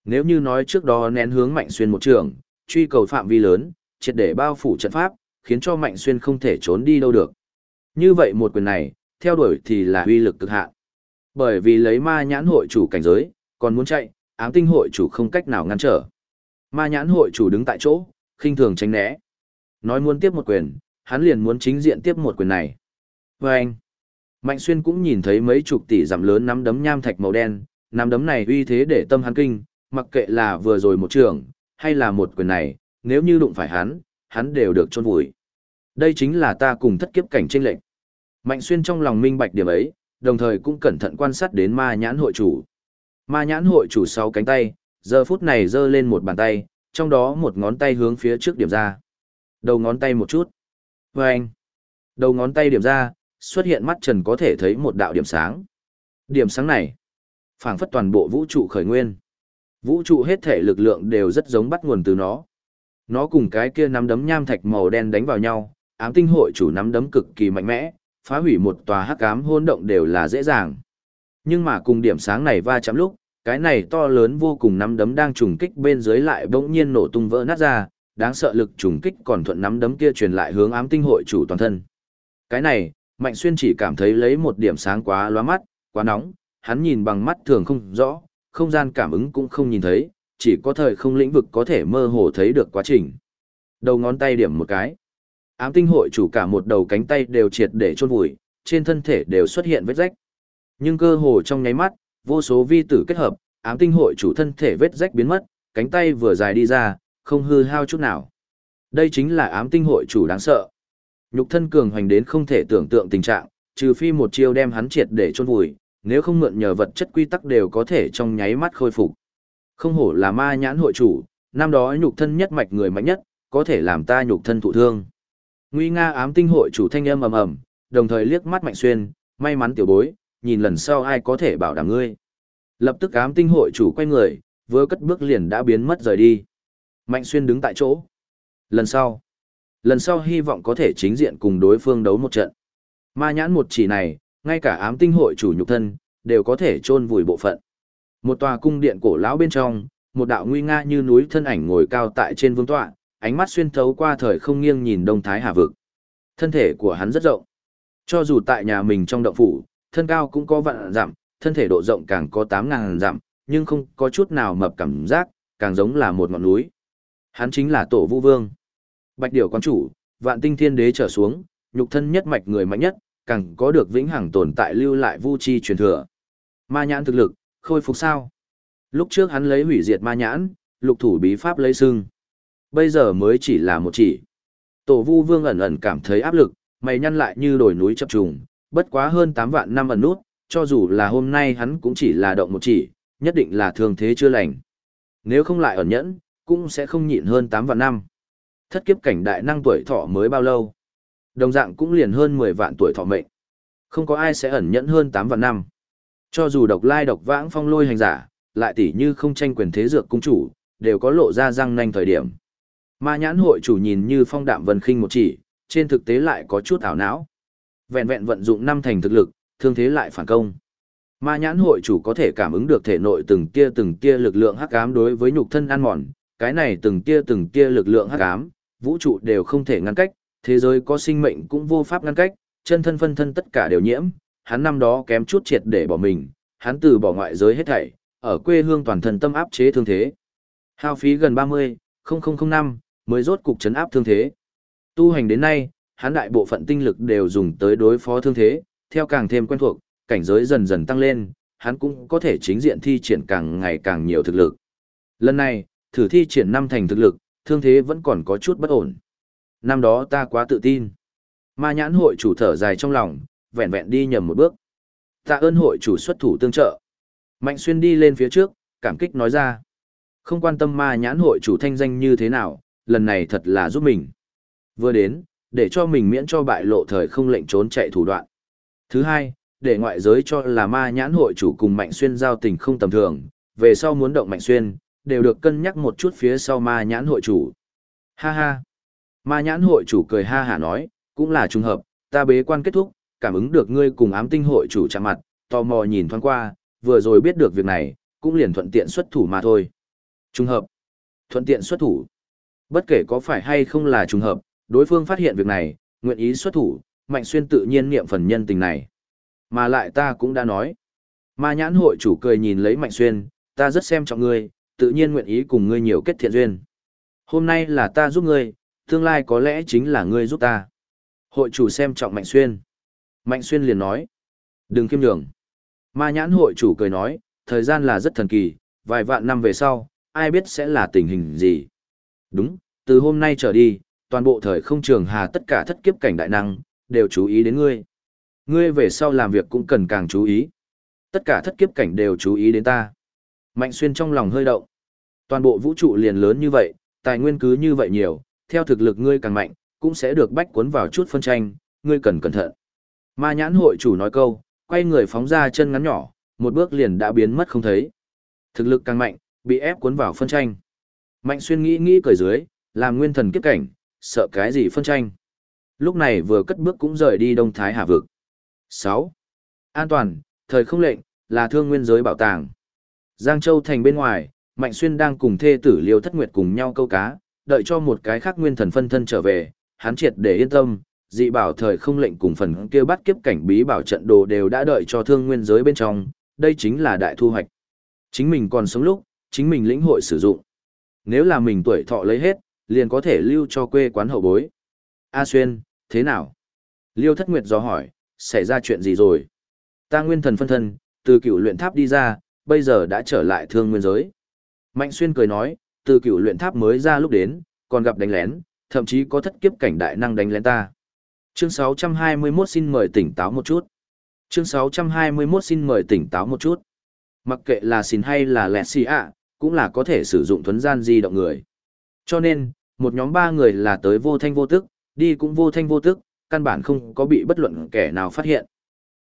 Nếu như nói trước đó nén hướng mạnh xuyên một trường, truy cầu phạm vi lớn, triệt để bao phủ trận pháp, khiến cho mạnh xuyên không thể trốn đi đâu được. Như vậy một quyền này, theo đuổi thì là uy lực cực hạn. Bởi vì lấy ma nhãn hội chủ cảnh giới, còn muốn chạy, ám tinh hội chủ không cách nào ngăn trở. Ma nhãn hội chủ đứng tại chỗ, khinh thường tránh né. Nói muốn tiếp một quyền, hắn liền muốn chính diện tiếp một quyền này. Và anh, Mạnh Xuyên cũng nhìn thấy mấy chục tỷ giảm lớn nắm đấm nham thạch màu đen, nắm đấm này uy thế để tâm hắn kinh, mặc kệ là vừa rồi một trường, hay là một quyền này, nếu như đụng phải hắn, hắn đều được chôn vùi. Đây chính là ta cùng thất kiếp cảnh tranh lệnh. Mạnh Xuyên trong lòng minh bạch điểm ấy, đồng thời cũng cẩn thận quan sát đến ma nhãn hội chủ. Ma nhãn hội chủ sau cánh tay, giờ phút này giơ lên một bàn tay, trong đó một ngón tay hướng phía trước điểm ra. Đầu ngón tay một chút. Vâng! anh. Đầu ngón tay điểm ra, xuất hiện mắt trần có thể thấy một đạo điểm sáng. Điểm sáng này, phảng phất toàn bộ vũ trụ khởi nguyên. Vũ trụ hết thể lực lượng đều rất giống bắt nguồn từ nó. Nó cùng cái kia nắm đấm nham thạch màu đen đánh vào nhau, ám tinh hội chủ nắm đấm cực kỳ mạnh mẽ, phá hủy một tòa hắc ám hôn động đều là dễ dàng. Nhưng mà cùng điểm sáng này va chạm lúc, cái này to lớn vô cùng nắm đấm đang trùng kích bên dưới lại bỗng nhiên nổ tung vỡ nát ra, đáng sợ lực trùng kích còn thuận nắm đấm kia truyền lại hướng ám tinh hội chủ toàn thân. Cái này, Mạnh Xuyên chỉ cảm thấy lấy một điểm sáng quá lóa mắt, quá nóng, hắn nhìn bằng mắt thường không rõ, không gian cảm ứng cũng không nhìn thấy, chỉ có thời không lĩnh vực có thể mơ hồ thấy được quá trình. Đầu ngón tay điểm một cái. Ám tinh hội chủ cả một đầu cánh tay đều triệt để chôn vùi, trên thân thể đều xuất hiện vết rách. Nhưng cơ hồ trong nháy mắt, vô số vi tử kết hợp, ám tinh hội chủ thân thể vết rách biến mất, cánh tay vừa dài đi ra, không hư hao chút nào. Đây chính là ám tinh hội chủ đáng sợ. Nhục thân cường hoành đến không thể tưởng tượng tình trạng, trừ phi một chiêu đem hắn triệt để chôn vùi, nếu không mượn nhờ vật chất quy tắc đều có thể trong nháy mắt khôi phục. Không hổ là ma nhãn hội chủ, năm đó nhục thân nhất mạch người mạnh nhất, có thể làm ta nhục thân thụ thương. Nguy nga ám tinh hội chủ thanh âm ầm ầm, đồng thời liếc mắt Mạnh Xuyên, may mắn tiểu bối, nhìn lần sau ai có thể bảo đảm ngươi. Lập tức ám tinh hội chủ quay người, vừa cất bước liền đã biến mất rời đi. Mạnh Xuyên đứng tại chỗ. Lần sau, lần sau hy vọng có thể chính diện cùng đối phương đấu một trận. Ma nhãn một chỉ này, ngay cả ám tinh hội chủ nhục thân, đều có thể chôn vùi bộ phận. Một tòa cung điện cổ lão bên trong, một đạo nguy nga như núi thân ảnh ngồi cao tại trên vương tọa, ánh mắt xuyên thấu qua thời không nghiêng nhìn Đông Thái Hà vực. Thân thể của hắn rất rộng. Cho dù tại nhà mình trong động phủ, thân cao cũng có vạn giảm thân thể độ rộng càng có 8000 giảm nhưng không có chút nào mập cảm giác, càng giống là một ngọn núi. Hắn chính là Tổ vũ Vương. Bạch Điểu quán chủ, Vạn Tinh Thiên Đế trở xuống, nhục thân nhất mạch người mạnh nhất, càng có được vĩnh hằng tồn tại lưu lại vu chi truyền thừa. Ma nhãn thực lực, khôi phục sao? Lúc trước hắn lấy hủy diệt ma nhãn, lục thủ bí pháp lấy sưng. Bây giờ mới chỉ là một chỉ. Tổ vu vương ẩn ẩn cảm thấy áp lực, mày nhăn lại như đồi núi chập trùng, bất quá hơn 8 vạn năm ẩn nút, cho dù là hôm nay hắn cũng chỉ là động một chỉ, nhất định là thương thế chưa lành. Nếu không lại ẩn nhẫn, cũng sẽ không nhịn hơn 8 vạn năm. Thất kiếp cảnh đại năng tuổi thọ mới bao lâu? Đồng dạng cũng liền hơn 10 vạn tuổi thọ mệnh. Không có ai sẽ ẩn nhẫn hơn 8 vạn năm. Cho dù độc lai độc vãng phong lôi hành giả, lại tỉ như không tranh quyền thế dược cung chủ, đều có lộ ra răng nanh thời điểm. Ma nhãn hội chủ nhìn như phong đạm vân khinh một chỉ, trên thực tế lại có chút ảo não. Vẹn vẹn vận dụng năm thành thực lực, thương thế lại phản công. Ma nhãn hội chủ có thể cảm ứng được thể nội từng tia từng tia lực lượng hắc ám đối với nhục thân ăn mòn, cái này từng tia từng tia lực lượng hắc ám, vũ trụ đều không thể ngăn cách, thế giới có sinh mệnh cũng vô pháp ngăn cách, chân thân phân thân tất cả đều nhiễm, hắn năm đó kém chút triệt để bỏ mình, hắn từ bỏ ngoại giới hết thảy, ở quê hương toàn thân tâm áp chế thương thế. Hao phí gần 30, 0005, mới rốt cục chấn áp thương thế. Tu hành đến nay, hắn đại bộ phận tinh lực đều dùng tới đối phó thương thế, theo càng thêm quen thuộc, cảnh giới dần dần tăng lên, hắn cũng có thể chính diện thi triển càng ngày càng nhiều thực lực. Lần này, thử thi triển năm thành thực lực, thương thế vẫn còn có chút bất ổn. Năm đó ta quá tự tin. Ma nhãn hội chủ thở dài trong lòng, vẹn vẹn đi nhầm một bước. Tạ ơn hội chủ xuất thủ tương trợ. Mạnh xuyên đi lên phía trước, cảm kích nói ra. Không quan tâm ma nhãn hội chủ thanh danh như thế nào, lần này thật là giúp mình. Vừa đến, để cho mình miễn cho bại lộ thời không lệnh trốn chạy thủ đoạn. Thứ hai, để ngoại giới cho là ma nhãn hội chủ cùng Mạnh Xuyên giao tình không tầm thường, về sau muốn động Mạnh Xuyên, đều được cân nhắc một chút phía sau ma nhãn hội chủ. Ha ha. Ma nhãn hội chủ cười ha hả nói, cũng là trùng hợp, ta bế quan kết thúc, cảm ứng được ngươi cùng ám tinh hội chủ chạm mặt, tò mò nhìn thoáng qua, vừa rồi biết được việc này, cũng liền thuận tiện xuất thủ mà thôi. Trùng hợp. Thuận tiện xuất thủ. Bất kể có phải hay không là trùng hợp, đối phương phát hiện việc này, nguyện ý xuất thủ, Mạnh Xuyên tự nhiên niệm phần nhân tình này. Mà lại ta cũng đã nói. Ma nhãn hội chủ cười nhìn lấy Mạnh Xuyên, ta rất xem trọng ngươi, tự nhiên nguyện ý cùng ngươi nhiều kết thiện duyên. Hôm nay là ta giúp ngươi, tương lai có lẽ chính là ngươi giúp ta. Hội chủ xem trọng Mạnh Xuyên. Mạnh Xuyên liền nói. Đừng kiêm đường. Ma nhãn hội chủ cười nói, thời gian là rất thần kỳ, vài vạn năm về sau, ai biết sẽ là tình hình gì. Đúng, từ hôm nay trở đi, toàn bộ thời không trường hà tất cả thất kiếp cảnh đại năng, đều chú ý đến ngươi. Ngươi về sau làm việc cũng cần càng chú ý. Tất cả thất kiếp cảnh đều chú ý đến ta. Mạnh xuyên trong lòng hơi động. Toàn bộ vũ trụ liền lớn như vậy, tài nguyên cứ như vậy nhiều, theo thực lực ngươi càng mạnh, cũng sẽ được bách cuốn vào chút phân tranh, ngươi cần cẩn thận. Ma nhãn hội chủ nói câu, quay người phóng ra chân ngắn nhỏ, một bước liền đã biến mất không thấy. Thực lực càng mạnh, bị ép cuốn vào phân tranh. Mạnh xuyên nghĩ nghĩ cởi dưới, làm nguyên thần kiếp cảnh, sợ cái gì phân tranh. Lúc này vừa cất bước cũng rời đi Đông Thái Hà Vực. 6. An toàn, thời không lệnh, là thương nguyên giới bảo tàng. Giang Châu thành bên ngoài, Mạnh Xuyên đang cùng thê tử Liêu Thất Nguyệt cùng nhau câu cá, đợi cho một cái khác nguyên thần phân thân trở về, hắn triệt để yên tâm, dị bảo thời không lệnh cùng phần kia bắt kiếp cảnh bí bảo trận đồ đều đã đợi cho thương nguyên giới bên trong, đây chính là đại thu hoạch. Chính mình còn sống lúc, chính mình lĩnh hội sử dụng. Nếu là mình tuổi thọ lấy hết, liền có thể lưu cho quê quán hậu bối. A Xuyên, thế nào? Liêu Thất Nguyệt do hỏi, xảy ra chuyện gì rồi? Ta nguyên thần phân thân, từ cựu luyện tháp đi ra, bây giờ đã trở lại thương nguyên giới. Mạnh Xuyên cười nói, từ cựu luyện tháp mới ra lúc đến, còn gặp đánh lén, thậm chí có thất kiếp cảnh đại năng đánh lén ta. Chương 621 xin mời tỉnh táo một chút. Chương 621 xin mời tỉnh táo một chút. Mặc kệ là xin hay là lẹ xì ạ, cũng là có thể sử dụng thuấn gian di động người. Cho nên, một nhóm ba người là tới vô thanh vô tức, đi cũng vô thanh vô tức, căn bản không có bị bất luận kẻ nào phát hiện.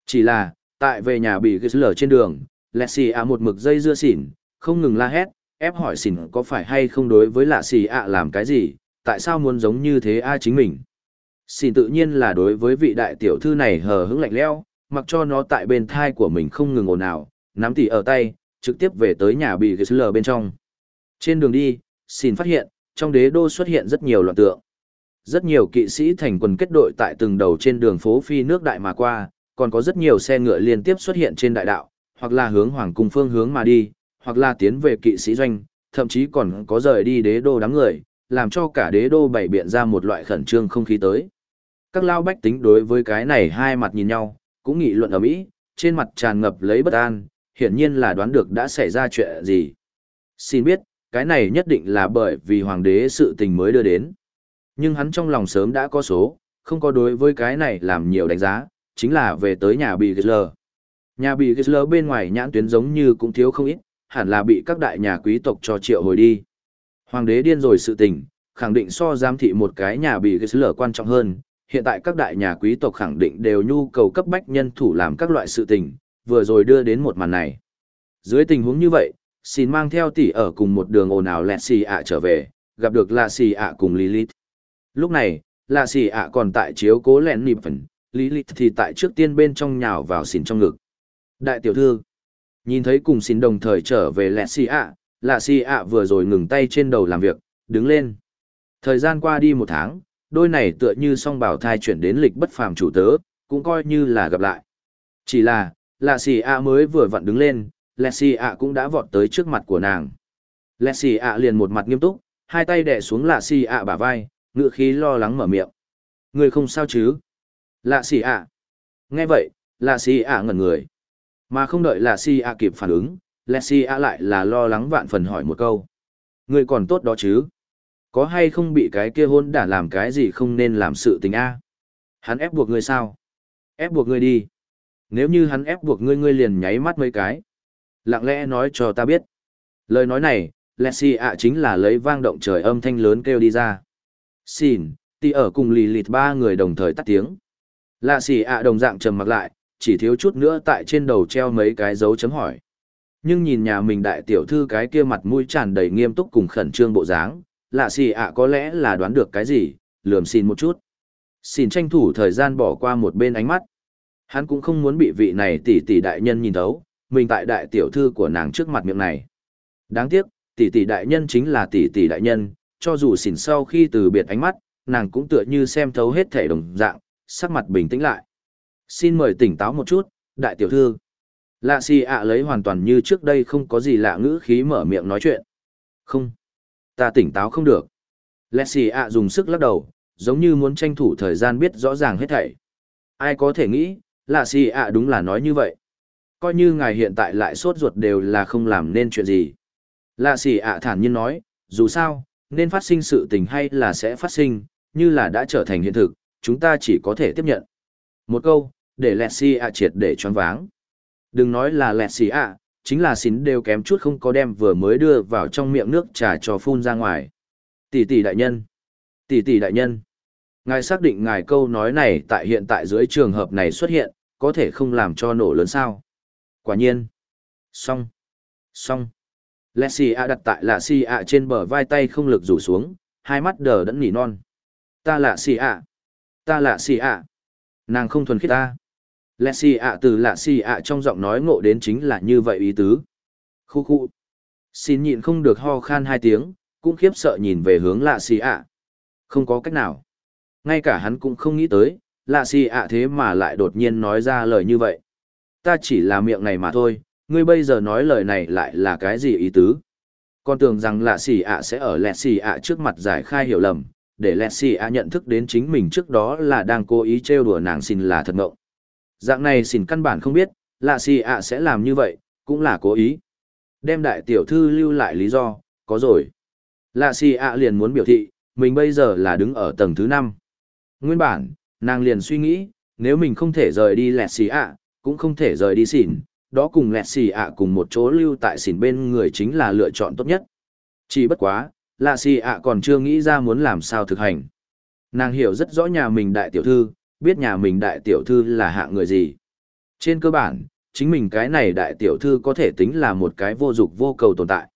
Chỉ là, tại về nhà bị ghế lở trên đường, lẹ xì ạ một mực dây dưa xỉn, không ngừng la hét, ép hỏi xỉn có phải hay không đối với lạ xì ạ làm cái gì, tại sao muốn giống như thế a chính mình. Xỉn tự nhiên là đối với vị đại tiểu thư này hờ hững lạnh lẽo, mặc cho nó tại bên thai của mình không ngừng ồn ào, nắm tỉ ở tay, trực tiếp về tới nhà bị ghế lở bên trong. Trên đường đi, xỉn phát hiện, trong đế đô xuất hiện rất nhiều loạn tượng. Rất nhiều kỵ sĩ thành quần kết đội tại từng đầu trên đường phố phi nước đại mà qua, còn có rất nhiều xe ngựa liên tiếp xuất hiện trên đại đạo, hoặc là hướng hoàng cung phương hướng mà đi, hoặc là tiến về kỵ sĩ doanh, thậm chí còn có rời đi đế đô đám người, làm cho cả đế đô bảy biện ra một loại khẩn trương không khí tới. Các lao bách tính đối với cái này hai mặt nhìn nhau, cũng nghị luận ở mỹ, trên mặt tràn ngập lấy bất an, hiển nhiên là đoán được đã xảy ra chuyện gì. Xin biết, cái này nhất định là bởi vì hoàng đế sự tình mới đưa đến. Nhưng hắn trong lòng sớm đã có số, không có đối với cái này làm nhiều đánh giá, chính là về tới nhà bị Gisler. Nhà bị Gisler bên ngoài nhãn tuyến giống như cũng thiếu không ít, hẳn là bị các đại nhà quý tộc cho triệu hồi đi. Hoàng đế điên rồi sự tình, khẳng định so giám thị một cái nhà bị Gisler quan trọng hơn, hiện tại các đại nhà quý tộc khẳng định đều nhu cầu cấp bách nhân thủ làm các loại sự tình, vừa rồi đưa đến một màn này. Dưới tình huống như vậy, xin mang theo tỷ ở cùng một đường ồn ào lẹt xì ạ trở về, gặp được lạ xì ạ cùng Lilith. Lúc này, lạ xì ạ còn tại chiếu cố lẹn nịp phần, Lilith thì tại trước tiên bên trong nhào vào xin trong ngực. Đại tiểu thư, nhìn thấy cùng xin đồng thời trở về lẹ xì ạ, lạ xì ạ vừa rồi ngừng tay trên đầu làm việc, đứng lên. Thời gian qua đi một tháng, đôi này tựa như song bảo thai chuyển đến lịch bất phàm chủ tớ, cũng coi như là gặp lại. Chỉ là, lạ xì ạ mới vừa vặn đứng lên, lẹ xì ạ cũng đã vọt tới trước mặt của nàng. Lẹ xì ạ liền một mặt nghiêm túc, hai tay đè xuống lạ xì ạ bả vai, ngựa khí lo lắng mở miệng. Người không sao chứ? Lạ xì ạ. Nghe vậy, lạ xì ạ ngẩn người. Mà không đợi là si A kịp phản ứng, lạ si A lại là lo lắng vạn phần hỏi một câu. Người còn tốt đó chứ? Có hay không bị cái kia hôn đã làm cái gì không nên làm sự tình a? Hắn ép buộc ngươi sao? Ép buộc ngươi đi. Nếu như hắn ép buộc ngươi ngươi liền nháy mắt mấy cái. Lặng lẽ nói cho ta biết. Lời nói này, Lexi ạ chính là lấy vang động trời âm thanh lớn kêu đi ra. Xin, tì ở cùng lì lịt ba người đồng thời tắt tiếng. Lạ xì ạ đồng dạng trầm mặc lại, chỉ thiếu chút nữa tại trên đầu treo mấy cái dấu chấm hỏi. Nhưng nhìn nhà mình đại tiểu thư cái kia mặt mũi tràn đầy nghiêm túc cùng khẩn trương bộ dáng, lạ xì ạ có lẽ là đoán được cái gì, lườm xin một chút. Xin tranh thủ thời gian bỏ qua một bên ánh mắt. Hắn cũng không muốn bị vị này tỷ tỷ đại nhân nhìn thấu, mình tại đại tiểu thư của nàng trước mặt miệng này. Đáng tiếc, tỷ tỷ đại nhân chính là tỷ tỷ đại nhân, cho dù xỉn sau khi từ biệt ánh mắt, nàng cũng tựa như xem thấu hết thể đồng dạng, sắc mặt bình tĩnh lại. Xin mời tỉnh táo một chút, đại tiểu thư. Lạ xì ạ lấy hoàn toàn như trước đây không có gì lạ ngữ khí mở miệng nói chuyện. Không. Ta tỉnh táo không được. Lạ xì ạ dùng sức lắc đầu, giống như muốn tranh thủ thời gian biết rõ ràng hết thảy. Ai có thể nghĩ, lạ xì ạ đúng là nói như vậy. Coi như ngài hiện tại lại sốt ruột đều là không làm nên chuyện gì. Lạ xì ạ thản nhiên nói, dù sao, nên phát sinh sự tình hay là sẽ phát sinh, như là đã trở thành hiện thực, chúng ta chỉ có thể tiếp nhận. Một câu, để lẹt xì ạ triệt để choáng váng. Đừng nói là lẹt xì ạ, chính là xín đều kém chút không có đem vừa mới đưa vào trong miệng nước trà cho phun ra ngoài. Tỷ tỷ đại nhân. Tỷ tỷ đại nhân. Ngài xác định ngài câu nói này tại hiện tại dưới trường hợp này xuất hiện, có thể không làm cho nổ lớn sao. Quả nhiên. Xong. Xong. Lexi A đặt tại lạ si A trên bờ vai tay không lực rủ xuống, hai mắt đờ đẫn nỉ non. Ta lạ si A. Ta lạ si A. Nàng không thuần khiết ta. Lexi A từ lạ xì A trong giọng nói ngộ đến chính là như vậy ý tứ. Khu khu. Xin nhịn không được ho khan hai tiếng, cũng khiếp sợ nhìn về hướng lạ xì A. Không có cách nào. Ngay cả hắn cũng không nghĩ tới, lạ xì A thế mà lại đột nhiên nói ra lời như vậy. Ta chỉ là miệng này mà thôi, ngươi bây giờ nói lời này lại là cái gì ý tứ? Con tưởng rằng lạ xì ạ sẽ ở lẹ xì ạ trước mặt giải khai hiểu lầm, để lẹ xì ạ nhận thức đến chính mình trước đó là đang cố ý trêu đùa nàng xin là thật ngộng. Dạng này xỉn căn bản không biết, lạ xì ạ sẽ làm như vậy, cũng là cố ý. Đem đại tiểu thư lưu lại lý do, có rồi. Lạ xì ạ liền muốn biểu thị, mình bây giờ là đứng ở tầng thứ năm. Nguyên bản, nàng liền suy nghĩ, nếu mình không thể rời đi lẹt xì ạ, cũng không thể rời đi xỉn, đó cùng lẹt xì ạ cùng một chỗ lưu tại xỉn bên người chính là lựa chọn tốt nhất. Chỉ bất quá, lạ xì ạ còn chưa nghĩ ra muốn làm sao thực hành. Nàng hiểu rất rõ nhà mình đại tiểu thư, biết nhà mình đại tiểu thư là hạ người gì. Trên cơ bản, chính mình cái này đại tiểu thư có thể tính là một cái vô dục vô cầu tồn tại.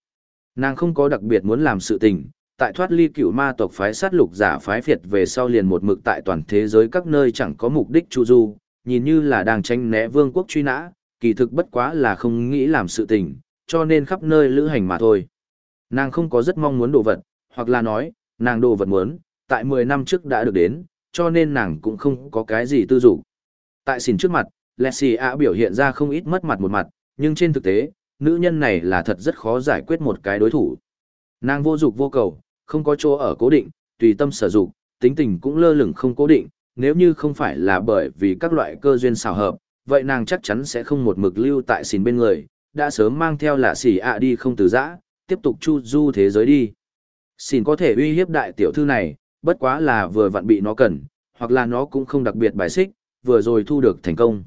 Nàng không có đặc biệt muốn làm sự tình, tại thoát ly cựu ma tộc phái sát lục giả phái phiệt về sau liền một mực tại toàn thế giới các nơi chẳng có mục đích chu du, nhìn như là đang tranh né vương quốc truy nã, kỳ thực bất quá là không nghĩ làm sự tình, cho nên khắp nơi lữ hành mà thôi. Nàng không có rất mong muốn đồ vật, hoặc là nói, nàng đồ vật muốn, tại 10 năm trước đã được đến, cho nên nàng cũng không có cái gì tư dụng. Tại xỉn trước mặt, Lexi A biểu hiện ra không ít mất mặt một mặt, nhưng trên thực tế, nữ nhân này là thật rất khó giải quyết một cái đối thủ. Nàng vô dục vô cầu, không có chỗ ở cố định, tùy tâm sở dụng, tính tình cũng lơ lửng không cố định, nếu như không phải là bởi vì các loại cơ duyên xào hợp, vậy nàng chắc chắn sẽ không một mực lưu tại xỉn bên người, đã sớm mang theo lạ xỉ ạ đi không từ giã, tiếp tục chu du thế giới đi. Xỉn có thể uy hiếp đại tiểu thư này, bất quá là vừa vặn bị nó cần, hoặc là nó cũng không đặc biệt bài xích, vừa rồi thu được thành công.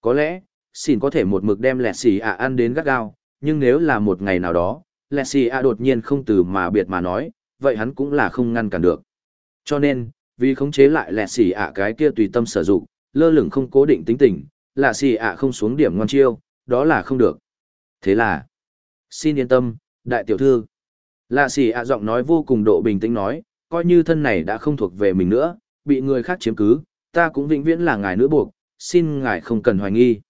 Có lẽ, Xin có thể một mực đem lẹ xì ạ ăn đến gắt gao, nhưng nếu là một ngày nào đó, lẹ xì ạ đột nhiên không từ mà biệt mà nói, vậy hắn cũng là không ngăn cản được. Cho nên, Vì khống chế lại lẹ xì ạ cái kia tùy tâm sử dụng, lơ lửng không cố định tính tình, lạ xì ạ không xuống điểm ngon chiêu, đó là không được. Thế là, xin yên tâm, đại tiểu thư. Lạ xì ạ giọng nói vô cùng độ bình tĩnh nói, coi như thân này đã không thuộc về mình nữa, bị người khác chiếm cứ, ta cũng vĩnh viễn là ngài nữ buộc, xin ngài không cần hoài nghi.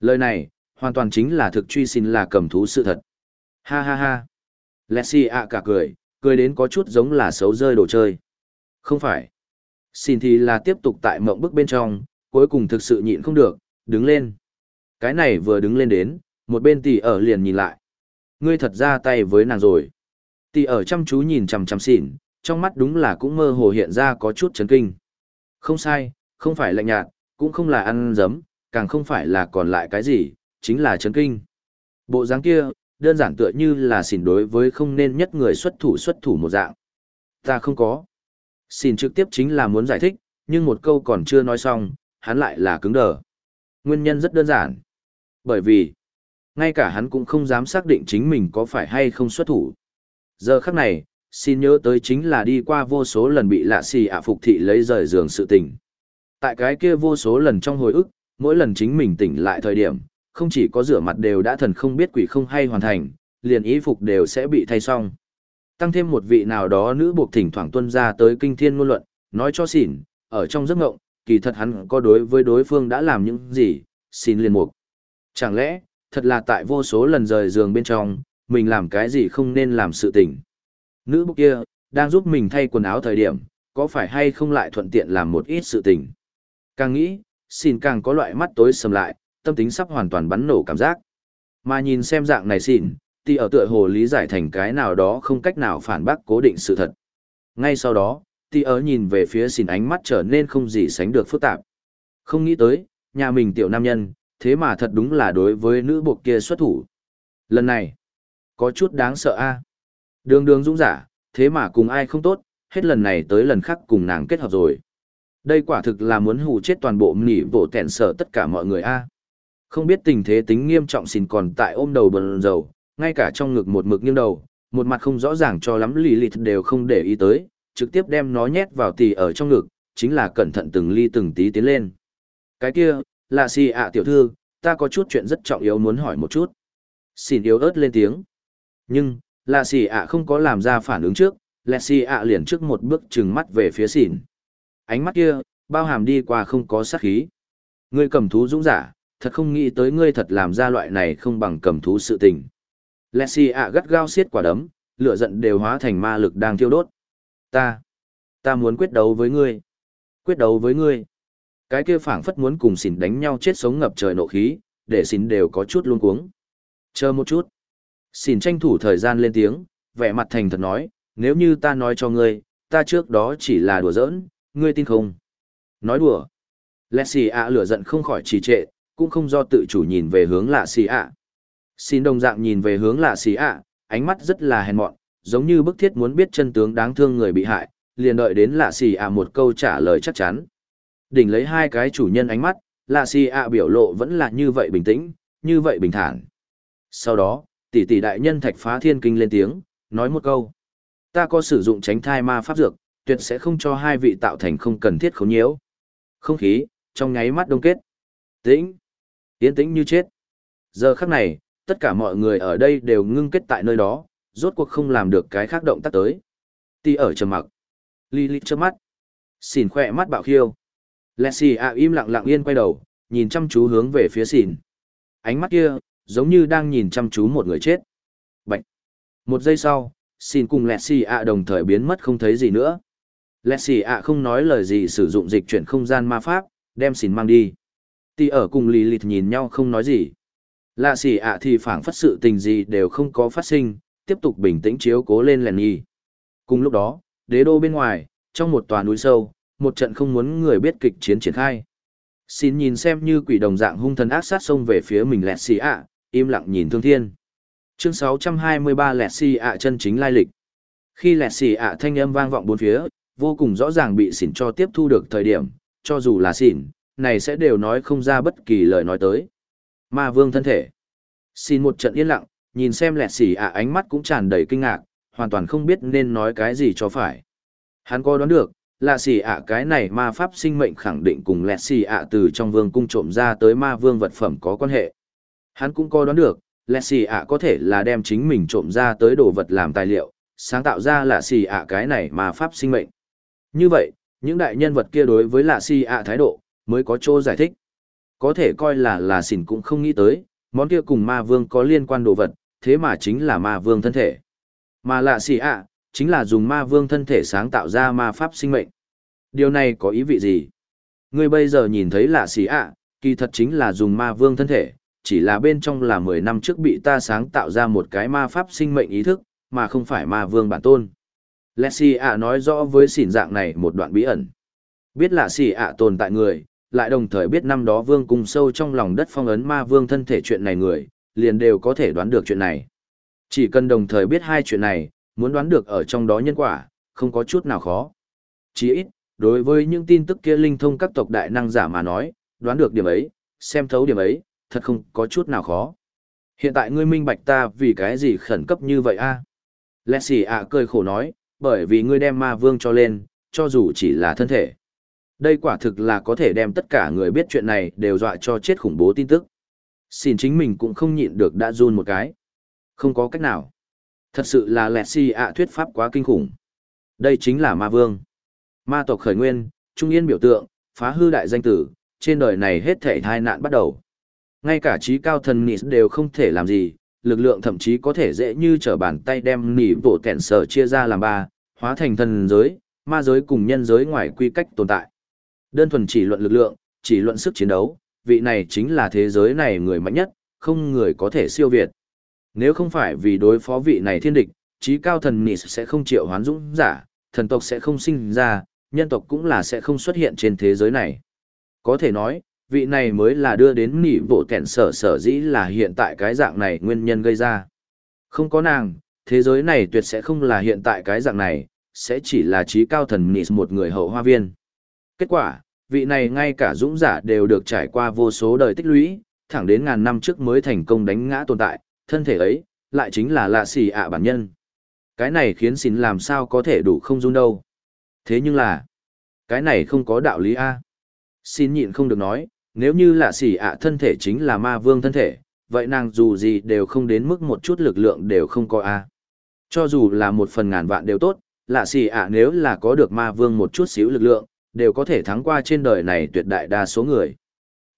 Lời này, hoàn toàn chính là thực truy xin là cầm thú sự thật. Ha ha ha. Lexi ạ cả cười, cười đến có chút giống là xấu rơi đồ chơi. Không phải. Xin thì là tiếp tục tại mộng bức bên trong, cuối cùng thực sự nhịn không được, đứng lên. Cái này vừa đứng lên đến, một bên tỷ ở liền nhìn lại. Ngươi thật ra tay với nàng rồi. Tỷ ở chăm chú nhìn chằm chằm xỉn, trong mắt đúng là cũng mơ hồ hiện ra có chút chấn kinh. Không sai, không phải lạnh nhạt, cũng không là ăn dấm, càng không phải là còn lại cái gì, chính là chấn kinh. Bộ dáng kia, đơn giản tựa như là xỉn đối với không nên nhất người xuất thủ xuất thủ một dạng. Ta không có. Xỉn trực tiếp chính là muốn giải thích, nhưng một câu còn chưa nói xong, hắn lại là cứng đờ. Nguyên nhân rất đơn giản. Bởi vì, ngay cả hắn cũng không dám xác định chính mình có phải hay không xuất thủ. Giờ khắc này, xin nhớ tới chính là đi qua vô số lần bị lạ xì ạ phục thị lấy rời giường sự tình. Tại cái kia vô số lần trong hồi ức, mỗi lần chính mình tỉnh lại thời điểm, không chỉ có rửa mặt đều đã thần không biết quỷ không hay hoàn thành, liền ý phục đều sẽ bị thay xong. Tăng thêm một vị nào đó nữ buộc thỉnh thoảng tuân ra tới kinh thiên ngôn luận, nói cho xỉn, ở trong giấc ngộng, kỳ thật hắn có đối với đối phương đã làm những gì, xin liền mục. Chẳng lẽ, thật là tại vô số lần rời giường bên trong, mình làm cái gì không nên làm sự tình. Nữ bục kia, đang giúp mình thay quần áo thời điểm, có phải hay không lại thuận tiện làm một ít sự tình. Càng nghĩ, xin càng có loại mắt tối sầm lại, tâm tính sắp hoàn toàn bắn nổ cảm giác. Mà nhìn xem dạng này xin, thì ở tựa hồ lý giải thành cái nào đó không cách nào phản bác cố định sự thật. Ngay sau đó, thì ở nhìn về phía xin ánh mắt trở nên không gì sánh được phức tạp. Không nghĩ tới, nhà mình tiểu nam nhân, thế mà thật đúng là đối với nữ buộc kia xuất thủ. Lần này, có chút đáng sợ a. Đường đường dũng giả, thế mà cùng ai không tốt, hết lần này tới lần khác cùng nàng kết hợp rồi. Đây quả thực là muốn hù chết toàn bộ mỉ vổ tẹn sở tất cả mọi người a. Không biết tình thế tính nghiêm trọng xin còn tại ôm đầu bần dầu, ngay cả trong ngực một mực nghiêng đầu, một mặt không rõ ràng cho lắm lì lịt đều không để ý tới, trực tiếp đem nó nhét vào tì ở trong ngực, chính là cẩn thận từng ly từng tí tiến lên. Cái kia, là si ạ tiểu thư, ta có chút chuyện rất trọng yếu muốn hỏi một chút. Xin yếu ớt lên tiếng. Nhưng, là xì ạ không có làm ra phản ứng trước, lẹ xì ạ liền trước một bước trừng mắt về phía xỉn. Ánh mắt kia, bao hàm đi qua không có sát khí. Ngươi cầm thú dũng giả, thật không nghĩ tới ngươi thật làm ra loại này không bằng cầm thú sự tình. Lẹ xì ạ gắt gao xiết quả đấm, lửa giận đều hóa thành ma lực đang thiêu đốt. Ta, ta muốn quyết đấu với ngươi. Quyết đấu với ngươi. Cái kia phảng phất muốn cùng xỉn đánh nhau chết sống ngập trời nộ khí, để xỉn đều có chút luống cuống. Chờ một chút xin tranh thủ thời gian lên tiếng, vẻ mặt thành thật nói, nếu như ta nói cho ngươi, ta trước đó chỉ là đùa giỡn, ngươi tin không? Nói đùa. Lẹ xì ạ lửa giận không khỏi trì trệ, cũng không do tự chủ nhìn về hướng lạ xì ạ. Xin đồng dạng nhìn về hướng lạ xì ạ, ánh mắt rất là hèn mọn, giống như bức thiết muốn biết chân tướng đáng thương người bị hại, liền đợi đến lạ xì ạ một câu trả lời chắc chắn. Đỉnh lấy hai cái chủ nhân ánh mắt, lạ xì ạ biểu lộ vẫn là như vậy bình tĩnh, như vậy bình thản. Sau đó, tỷ tỷ đại nhân thạch phá thiên kinh lên tiếng, nói một câu. Ta có sử dụng tránh thai ma pháp dược, tuyệt sẽ không cho hai vị tạo thành không cần thiết khống nhiễu. Không khí, trong nháy mắt đông kết. Tĩnh. Tiến tĩnh như chết. Giờ khắc này, tất cả mọi người ở đây đều ngưng kết tại nơi đó, rốt cuộc không làm được cái khác động tác tới. Ti ở trầm mặc. Lily chớp mắt. Xỉn khỏe mắt bạo khiêu. Leslie ạ im lặng lặng yên quay đầu, nhìn chăm chú hướng về phía xỉn. Ánh mắt kia, giống như đang nhìn chăm chú một người chết. Bạch. Một giây sau, xin cùng Leslie ạ đồng thời biến mất không thấy gì nữa. Leslie ạ không nói lời gì sử dụng dịch chuyển không gian ma pháp, đem xin mang đi. tì ở cùng lì lịt nhìn nhau không nói gì. Lạ xì ạ thì phảng phất sự tình gì đều không có phát sinh, tiếp tục bình tĩnh chiếu cố lên lèn nhi. Cùng lúc đó, đế đô bên ngoài, trong một tòa núi sâu, một trận không muốn người biết kịch chiến triển khai. Xin nhìn xem như quỷ đồng dạng hung thần ác sát xông về phía mình lẹt xì ạ, im lặng nhìn thương thiên. Chương 623 lẹt xì ạ chân chính lai lịch. Khi lẹt xì ạ thanh âm vang vọng bốn phía, vô cùng rõ ràng bị xỉn cho tiếp thu được thời điểm, cho dù là xỉn, này sẽ đều nói không ra bất kỳ lời nói tới. Ma vương thân thể. Xin một trận yên lặng, nhìn xem lẹt xì ạ ánh mắt cũng tràn đầy kinh ngạc, hoàn toàn không biết nên nói cái gì cho phải. Hắn có đoán được, Lạ xì ạ cái này ma pháp sinh mệnh khẳng định cùng lẹt xì ạ từ trong vương cung trộm ra tới ma vương vật phẩm có quan hệ. Hắn cũng có đoán được, lẹ xì ạ có thể là đem chính mình trộm ra tới đồ vật làm tài liệu, sáng tạo ra lạ xì ạ cái này mà pháp sinh mệnh. Như vậy, những đại nhân vật kia đối với lạ xì ạ thái độ, mới có chỗ giải thích. Có thể coi là là xỉn cũng không nghĩ tới, món kia cùng ma vương có liên quan đồ vật, thế mà chính là ma vương thân thể. Mà lạ xì ạ, chính là dùng ma vương thân thể sáng tạo ra ma pháp sinh mệnh. Điều này có ý vị gì? Ngươi bây giờ nhìn thấy lạ xì ạ, kỳ thật chính là dùng ma vương thân thể, chỉ là bên trong là 10 năm trước bị ta sáng tạo ra một cái ma pháp sinh mệnh ý thức, mà không phải ma vương bản tôn. Lạ xì ạ nói rõ với xỉn dạng này một đoạn bí ẩn. Biết là xì ạ tồn tại người, lại đồng thời biết năm đó vương cung sâu trong lòng đất phong ấn ma vương thân thể chuyện này người, liền đều có thể đoán được chuyện này. Chỉ cần đồng thời biết hai chuyện này, muốn đoán được ở trong đó nhân quả, không có chút nào khó. Chỉ ít, đối với những tin tức kia linh thông các tộc đại năng giả mà nói, đoán được điểm ấy, xem thấu điểm ấy, thật không có chút nào khó. Hiện tại ngươi minh bạch ta vì cái gì khẩn cấp như vậy a? À? xỉ ạ cười khổ nói, bởi vì ngươi đem ma vương cho lên, cho dù chỉ là thân thể. Đây quả thực là có thể đem tất cả người biết chuyện này đều dọa cho chết khủng bố tin tức. Xin chính mình cũng không nhịn được đã run một cái. Không có cách nào. Thật sự là lẹ xỉ ạ thuyết pháp quá kinh khủng. Đây chính là ma vương. Ma tộc khởi nguyên, trung yên biểu tượng, phá hư đại danh tử, trên đời này hết thể thai nạn bắt đầu. Ngay cả trí cao thần nị đều không thể làm gì, lực lượng thậm chí có thể dễ như trở bàn tay đem nỉ bộ kẹn sở chia ra làm ba, hóa thành thần giới, ma giới cùng nhân giới ngoài quy cách tồn tại. Đơn thuần chỉ luận lực lượng, chỉ luận sức chiến đấu, vị này chính là thế giới này người mạnh nhất, không người có thể siêu việt. Nếu không phải vì đối phó vị này thiên địch, trí cao thần Nis sẽ không chịu hoán dũng giả, thần tộc sẽ không sinh ra, nhân tộc cũng là sẽ không xuất hiện trên thế giới này. Có thể nói, vị này mới là đưa đến nỉ bộ kẹn sở sở dĩ là hiện tại cái dạng này nguyên nhân gây ra. Không có nàng, thế giới này tuyệt sẽ không là hiện tại cái dạng này, sẽ chỉ là trí cao thần nỉ một người hậu hoa viên. Kết quả, vị này ngay cả dũng giả đều được trải qua vô số đời tích lũy, thẳng đến ngàn năm trước mới thành công đánh ngã tồn tại, thân thể ấy, lại chính là lạ xì ạ bản nhân. Cái này khiến xin làm sao có thể đủ không run đâu. Thế nhưng là, cái này không có đạo lý A. Xin nhịn không được nói, nếu như lạ xỉ ạ thân thể chính là ma vương thân thể, vậy nàng dù gì đều không đến mức một chút lực lượng đều không có A. Cho dù là một phần ngàn vạn đều tốt, lạ xỉ ạ nếu là có được ma vương một chút xíu lực lượng, đều có thể thắng qua trên đời này tuyệt đại đa số người.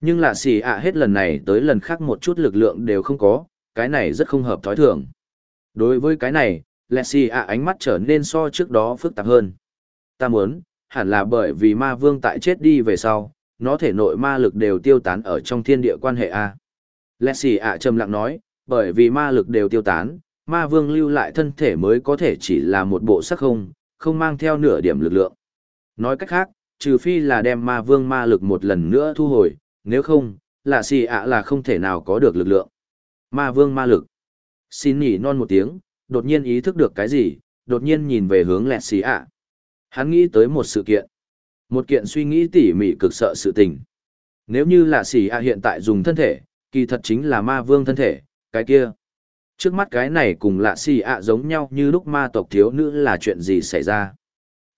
Nhưng lạ xỉ ạ hết lần này tới lần khác một chút lực lượng đều không có, cái này rất không hợp thói thường. Đối với cái này, lạ xỉ ạ ánh mắt trở nên so trước đó phức tạp hơn. Ta muốn, hẳn là bởi vì ma vương tại chết đi về sau, nó thể nội ma lực đều tiêu tán ở trong thiên địa quan hệ A. Lệ xì ạ trầm lặng nói, bởi vì ma lực đều tiêu tán, ma vương lưu lại thân thể mới có thể chỉ là một bộ sắc không, không mang theo nửa điểm lực lượng. Nói cách khác, trừ phi là đem ma vương ma lực một lần nữa thu hồi, nếu không, lạ xì ạ là không thể nào có được lực lượng. Ma vương ma lực. Xin nhỉ non một tiếng, đột nhiên ý thức được cái gì, đột nhiên nhìn về hướng lẹt xì ạ. Hắn nghĩ tới một sự kiện. Một kiện suy nghĩ tỉ mỉ cực sợ sự tình. Nếu như lạ xì a hiện tại dùng thân thể, kỳ thật chính là ma vương thân thể, cái kia. Trước mắt cái này cùng lạ xì ạ giống nhau như lúc ma tộc thiếu nữ là chuyện gì xảy ra.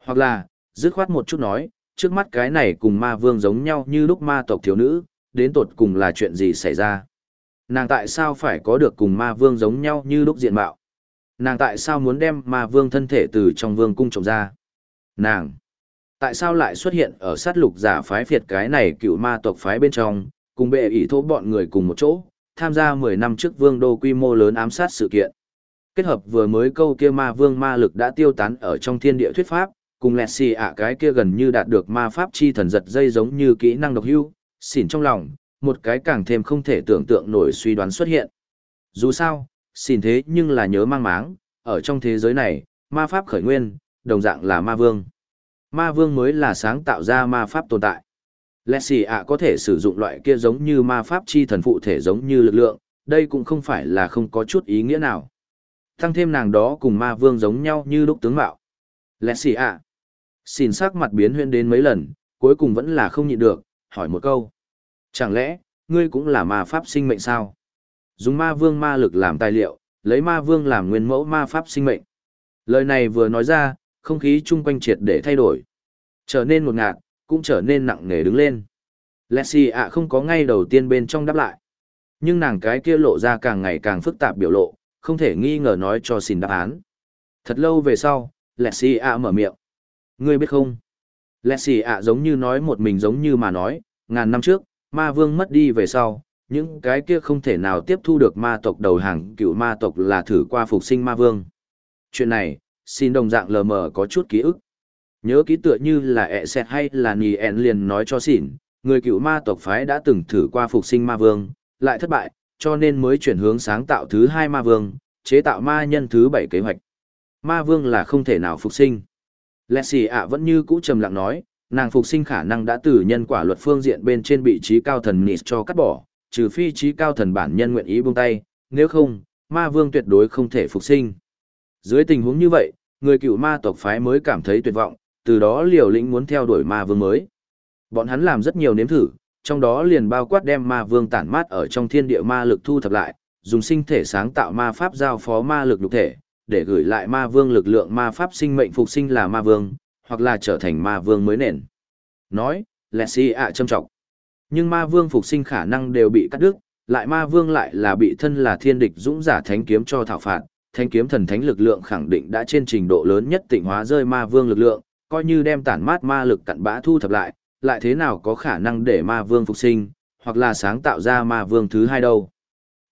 Hoặc là, dứt khoát một chút nói, trước mắt cái này cùng ma vương giống nhau như lúc ma tộc thiếu nữ, đến tột cùng là chuyện gì xảy ra. Nàng tại sao phải có được cùng ma vương giống nhau như lúc diện mạo? Nàng tại sao muốn đem ma vương thân thể từ trong vương cung trồng ra? Nàng! Tại sao lại xuất hiện ở sát lục giả phái phiệt cái này cựu ma tộc phái bên trong, cùng bệ ý thố bọn người cùng một chỗ, tham gia 10 năm trước vương đô quy mô lớn ám sát sự kiện. Kết hợp vừa mới câu kia ma vương ma lực đã tiêu tán ở trong thiên địa thuyết pháp, cùng lẹt xì ạ cái kia gần như đạt được ma pháp chi thần giật dây giống như kỹ năng độc hưu, xỉn trong lòng, một cái càng thêm không thể tưởng tượng nổi suy đoán xuất hiện. Dù sao, xỉn thế nhưng là nhớ mang máng, ở trong thế giới này, ma pháp khởi nguyên, đồng dạng là ma vương. Ma vương mới là sáng tạo ra ma pháp tồn tại. Lệ xì ạ có thể sử dụng loại kia giống như ma pháp chi thần phụ thể giống như lực lượng, đây cũng không phải là không có chút ý nghĩa nào. Thăng thêm nàng đó cùng ma vương giống nhau như lúc tướng mạo. Lệ xì ạ xin sắc mặt biến huyên đến mấy lần, cuối cùng vẫn là không nhịn được, hỏi một câu. Chẳng lẽ, ngươi cũng là ma pháp sinh mệnh sao? Dùng ma vương ma lực làm tài liệu, lấy ma vương làm nguyên mẫu ma pháp sinh mệnh. Lời này vừa nói ra, không khí chung quanh triệt để thay đổi. Trở nên một ngạt, cũng trở nên nặng nề đứng lên. Lexi ạ không có ngay đầu tiên bên trong đáp lại. Nhưng nàng cái kia lộ ra càng ngày càng phức tạp biểu lộ, không thể nghi ngờ nói cho xin đáp án. Thật lâu về sau, Lexi ạ mở miệng. Ngươi biết không? Lexi ạ giống như nói một mình giống như mà nói, ngàn năm trước, ma vương mất đi về sau, những cái kia không thể nào tiếp thu được ma tộc đầu hàng cựu ma tộc là thử qua phục sinh ma vương. Chuyện này, xin đồng dạng lờ mờ có chút ký ức. Nhớ ký tựa như là ẹ xẹt hay là nì ẹn liền nói cho xỉn, người cựu ma tộc phái đã từng thử qua phục sinh ma vương, lại thất bại, cho nên mới chuyển hướng sáng tạo thứ hai ma vương, chế tạo ma nhân thứ bảy kế hoạch. Ma vương là không thể nào phục sinh. Lexi ạ vẫn như cũ trầm lặng nói, nàng phục sinh khả năng đã từ nhân quả luật phương diện bên trên bị trí cao thần nịt cho cắt bỏ, trừ phi trí cao thần bản nhân nguyện ý buông tay, nếu không, ma vương tuyệt đối không thể phục sinh. Dưới tình huống như vậy, người cựu ma tộc phái mới cảm thấy tuyệt vọng, từ đó liều lĩnh muốn theo đuổi ma vương mới. Bọn hắn làm rất nhiều nếm thử, trong đó liền bao quát đem ma vương tản mát ở trong thiên địa ma lực thu thập lại, dùng sinh thể sáng tạo ma pháp giao phó ma lực nhục thể, để gửi lại ma vương lực lượng ma pháp sinh mệnh phục sinh là ma vương, hoặc là trở thành ma vương mới nền. Nói, Lexi ạ châm trọng. Nhưng ma vương phục sinh khả năng đều bị cắt đứt, lại ma vương lại là bị thân là thiên địch dũng giả thánh kiếm cho thảo phạt, Thanh kiếm thần thánh lực lượng khẳng định đã trên trình độ lớn nhất tịnh hóa rơi ma vương lực lượng, coi như đem tản mát ma lực cặn bã thu thập lại, lại thế nào có khả năng để ma vương phục sinh, hoặc là sáng tạo ra ma vương thứ hai đâu.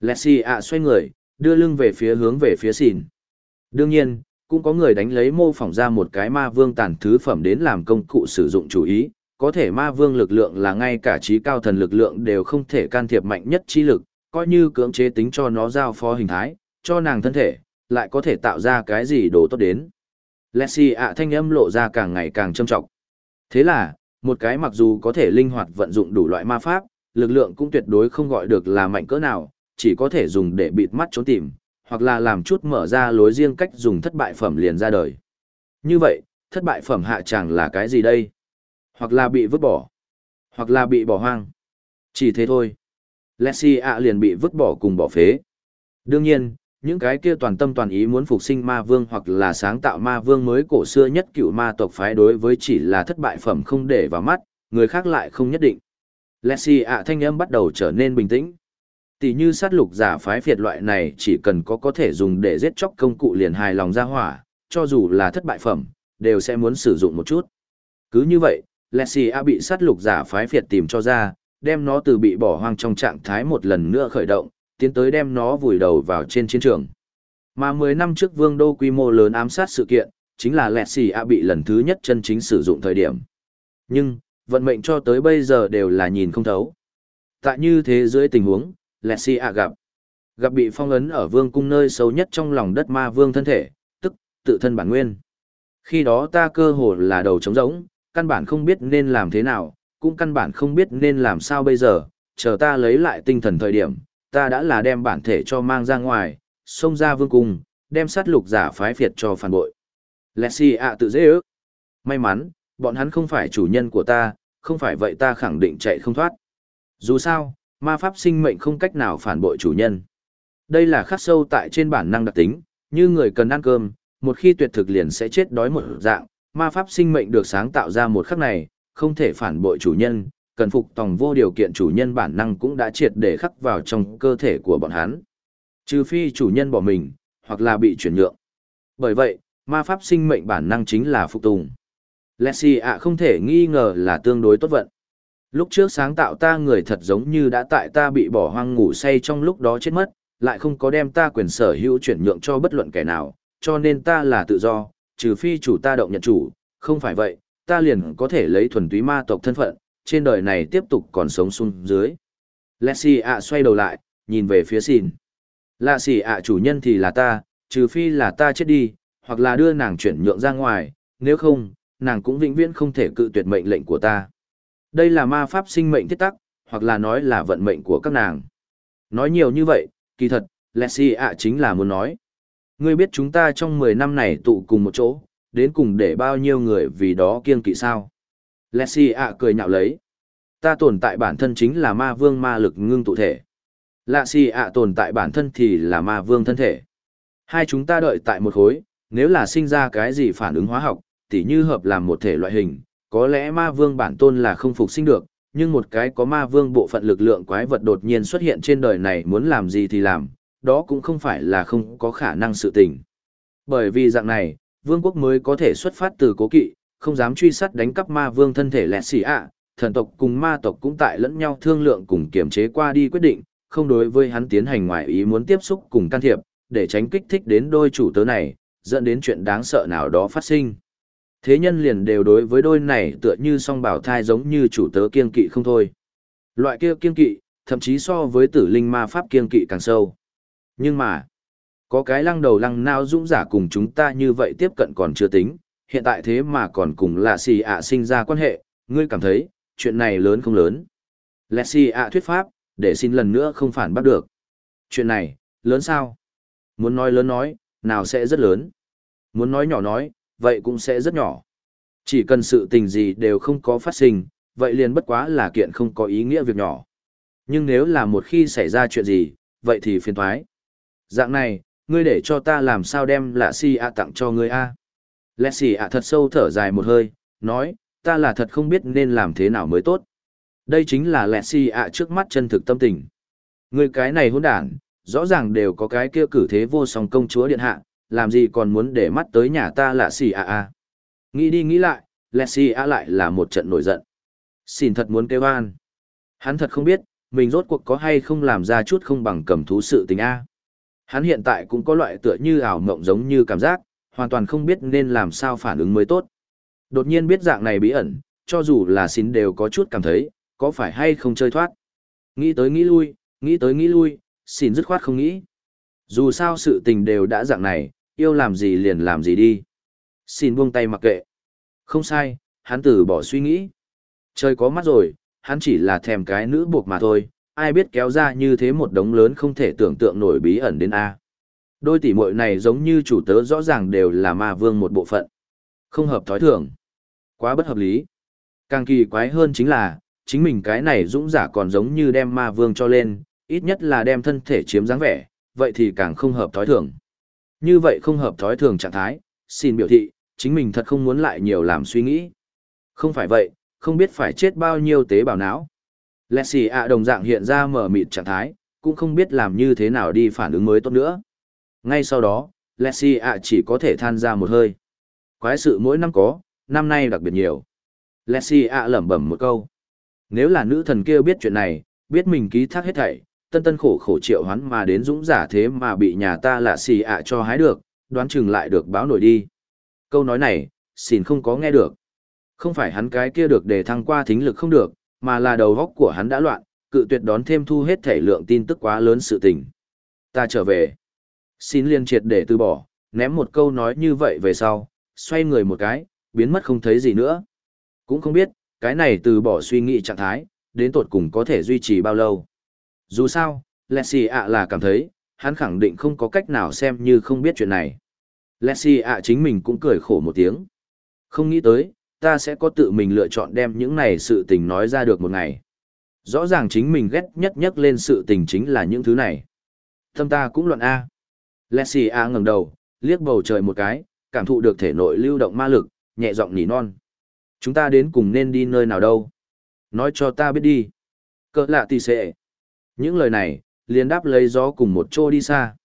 Lexi ạ xoay người, đưa lưng về phía hướng về phía xìn. Đương nhiên, cũng có người đánh lấy mô phỏng ra một cái ma vương tàn thứ phẩm đến làm công cụ sử dụng chủ ý, có thể ma vương lực lượng là ngay cả trí cao thần lực lượng đều không thể can thiệp mạnh nhất chi lực, coi như cưỡng chế tính cho nó giao phó hình thái, cho nàng thân thể, lại có thể tạo ra cái gì đồ tốt đến. Lexi ạ thanh âm lộ ra càng ngày càng trâm trọng. Thế là, một cái mặc dù có thể linh hoạt vận dụng đủ loại ma pháp, lực lượng cũng tuyệt đối không gọi được là mạnh cỡ nào, chỉ có thể dùng để bịt mắt trốn tìm, hoặc là làm chút mở ra lối riêng cách dùng thất bại phẩm liền ra đời. Như vậy, thất bại phẩm hạ chẳng là cái gì đây? Hoặc là bị vứt bỏ, hoặc là bị bỏ hoang. Chỉ thế thôi. Lexi ạ liền bị vứt bỏ cùng bỏ phế. Đương nhiên, những cái kia toàn tâm toàn ý muốn phục sinh ma vương hoặc là sáng tạo ma vương mới cổ xưa nhất cựu ma tộc phái đối với chỉ là thất bại phẩm không để vào mắt, người khác lại không nhất định. Lexi ạ thanh âm bắt đầu trở nên bình tĩnh. Tỷ như sát lục giả phái phiệt loại này chỉ cần có có thể dùng để giết chóc công cụ liền hài lòng ra hỏa, cho dù là thất bại phẩm, đều sẽ muốn sử dụng một chút. Cứ như vậy, Lexi ạ bị sát lục giả phái phiệt tìm cho ra, đem nó từ bị bỏ hoang trong trạng thái một lần nữa khởi động, tiến tới đem nó vùi đầu vào trên chiến trường. Mà 10 năm trước vương đô quy mô lớn ám sát sự kiện, chính là Lexi A bị lần thứ nhất chân chính sử dụng thời điểm. Nhưng, vận mệnh cho tới bây giờ đều là nhìn không thấu. Tại như thế dưới tình huống, Lexi A gặp. Gặp bị phong ấn ở vương cung nơi sâu nhất trong lòng đất ma vương thân thể, tức, tự thân bản nguyên. Khi đó ta cơ hồ là đầu trống rỗng, căn bản không biết nên làm thế nào, cũng căn bản không biết nên làm sao bây giờ, chờ ta lấy lại tinh thần thời điểm, ta đã là đem bản thể cho mang ra ngoài, xông ra vương cung, đem sát lục giả phái phiệt cho phản bội. Lexi ạ tự dễ ước. May mắn, bọn hắn không phải chủ nhân của ta, không phải vậy ta khẳng định chạy không thoát. Dù sao, ma pháp sinh mệnh không cách nào phản bội chủ nhân. Đây là khắc sâu tại trên bản năng đặc tính, như người cần ăn cơm, một khi tuyệt thực liền sẽ chết đói một dạng, ma pháp sinh mệnh được sáng tạo ra một khắc này, không thể phản bội chủ nhân, cần phục tòng vô điều kiện chủ nhân bản năng cũng đã triệt để khắc vào trong cơ thể của bọn hắn. Trừ phi chủ nhân bỏ mình, hoặc là bị chuyển nhượng. Bởi vậy, ma pháp sinh mệnh bản năng chính là phục tùng. Lexi ạ không thể nghi ngờ là tương đối tốt vận. Lúc trước sáng tạo ta người thật giống như đã tại ta bị bỏ hoang ngủ say trong lúc đó chết mất, lại không có đem ta quyền sở hữu chuyển nhượng cho bất luận kẻ nào, cho nên ta là tự do, trừ phi chủ ta động nhận chủ, không phải vậy, ta liền có thể lấy thuần túy ma tộc thân phận, trên đời này tiếp tục còn sống xuống dưới. Lexi ạ xoay đầu lại, nhìn về phía xin. Lạ xì ạ chủ nhân thì là ta, trừ phi là ta chết đi, hoặc là đưa nàng chuyển nhượng ra ngoài, nếu không, nàng cũng vĩnh viễn không thể cự tuyệt mệnh lệnh của ta. Đây là ma pháp sinh mệnh thiết tắc, hoặc là nói là vận mệnh của các nàng. Nói nhiều như vậy, kỳ thật, Lexi ạ chính là muốn nói. Ngươi biết chúng ta trong 10 năm này tụ cùng một chỗ, đến cùng để bao nhiêu người vì đó kiêng kỵ sao? Lexi ạ cười nhạo lấy. Ta tồn tại bản thân chính là ma vương ma lực ngưng tụ thể. Lạ si ạ tồn tại bản thân thì là ma vương thân thể. Hai chúng ta đợi tại một khối, nếu là sinh ra cái gì phản ứng hóa học, tỉ như hợp làm một thể loại hình, có lẽ ma vương bản tôn là không phục sinh được, nhưng một cái có ma vương bộ phận lực lượng quái vật đột nhiên xuất hiện trên đời này muốn làm gì thì làm, đó cũng không phải là không có khả năng sự tình. Bởi vì dạng này, vương quốc mới có thể xuất phát từ cố kỵ, không dám truy sát đánh cắp ma vương thân thể lẹt xỉ ạ, thần tộc cùng ma tộc cũng tại lẫn nhau thương lượng cùng kiểm chế qua đi quyết định, không đối với hắn tiến hành ngoại ý muốn tiếp xúc cùng can thiệp, để tránh kích thích đến đôi chủ tớ này, dẫn đến chuyện đáng sợ nào đó phát sinh. Thế nhân liền đều đối với đôi này tựa như song bảo thai giống như chủ tớ kiên kỵ không thôi. Loại kia kiên kỵ, thậm chí so với tử linh ma pháp kiên kỵ càng sâu. Nhưng mà, có cái lăng đầu lăng nao dũng giả cùng chúng ta như vậy tiếp cận còn chưa tính, hiện tại thế mà còn cùng lạ xì ạ sinh ra quan hệ, ngươi cảm thấy, chuyện này lớn không lớn. Lạ xì ạ thuyết pháp, để xin lần nữa không phản bắt được. Chuyện này, lớn sao? Muốn nói lớn nói, nào sẽ rất lớn. Muốn nói nhỏ nói, vậy cũng sẽ rất nhỏ. Chỉ cần sự tình gì đều không có phát sinh, vậy liền bất quá là kiện không có ý nghĩa việc nhỏ. Nhưng nếu là một khi xảy ra chuyện gì, vậy thì phiền thoái. Dạng này, ngươi để cho ta làm sao đem lạ si ạ tặng cho ngươi a Lẹ xì ạ thật sâu thở dài một hơi nói ta là thật không biết nên làm thế nào mới tốt. Đây chính là lẹ xì ạ trước mắt chân thực tâm tình. Ngươi cái này hôn đản rõ ràng đều có cái kia cử thế vô song công chúa điện hạ làm gì còn muốn để mắt tới nhà ta lạ xì ạ a nghĩ đi nghĩ lại lẹ xì ạ lại là một trận nổi giận. Xin thật muốn kêu an. Hắn thật không biết mình rốt cuộc có hay không làm ra chút không bằng cầm thú sự tình a. Hắn hiện tại cũng có loại tựa như ảo mộng giống như cảm giác, hoàn toàn không biết nên làm sao phản ứng mới tốt. Đột nhiên biết dạng này bí ẩn, cho dù là xin đều có chút cảm thấy, có phải hay không chơi thoát. Nghĩ tới nghĩ lui, nghĩ tới nghĩ lui, xin dứt khoát không nghĩ. Dù sao sự tình đều đã dạng này, yêu làm gì liền làm gì đi. Xin buông tay mặc kệ. Không sai, hắn từ bỏ suy nghĩ. Trời có mắt rồi, hắn chỉ là thèm cái nữ buộc mà thôi, ai biết kéo ra như thế một đống lớn không thể tưởng tượng nổi bí ẩn đến A. Đôi tỷ muội này giống như chủ tớ rõ ràng đều là ma vương một bộ phận. Không hợp thói thường. Quá bất hợp lý. Càng kỳ quái hơn chính là, chính mình cái này dũng giả còn giống như đem ma vương cho lên, ít nhất là đem thân thể chiếm dáng vẻ, vậy thì càng không hợp thói thường. Như vậy không hợp thói thường trạng thái, xin biểu thị, chính mình thật không muốn lại nhiều làm suy nghĩ. Không phải vậy, không biết phải chết bao nhiêu tế bào não. Lẹ xì ạ đồng dạng hiện ra mở mịt trạng thái, cũng không biết làm như thế nào đi phản ứng mới tốt nữa. Ngay sau đó, Lẹ ạ chỉ có thể than ra một hơi. Quái sự mỗi năm có, năm nay đặc biệt nhiều. Lẹ ạ lẩm bẩm một câu. Nếu là nữ thần kia biết chuyện này, biết mình ký thác hết thảy, tân tân khổ khổ triệu hoán mà đến dũng giả thế mà bị nhà ta là xì ạ cho hái được, đoán chừng lại được báo nổi đi. Câu nói này, xin không có nghe được. Không phải hắn cái kia được để thăng qua thính lực không được, mà là đầu góc của hắn đã loạn, cự tuyệt đón thêm thu hết thể lượng tin tức quá lớn sự tình. Ta trở về. Xin liên triệt để từ bỏ, ném một câu nói như vậy về sau, xoay người một cái, biến mất không thấy gì nữa. Cũng không biết, cái này từ bỏ suy nghĩ trạng thái, đến tột cùng có thể duy trì bao lâu. Dù sao, Lexi ạ là cảm thấy, hắn khẳng định không có cách nào xem như không biết chuyện này. Lexi ạ chính mình cũng cười khổ một tiếng. Không nghĩ tới, ta sẽ có tự mình lựa chọn đem những này sự tình nói ra được một ngày. Rõ ràng chính mình ghét nhất nhất lên sự tình chính là những thứ này. Thâm ta cũng luận A. Leslie A ngẩng đầu, liếc bầu trời một cái, cảm thụ được thể nội lưu động ma lực, nhẹ giọng nỉ non. Chúng ta đến cùng nên đi nơi nào đâu? Nói cho ta biết đi. Cỡ lạ tì xệ. Những lời này, liền đáp lấy gió cùng một chỗ đi xa.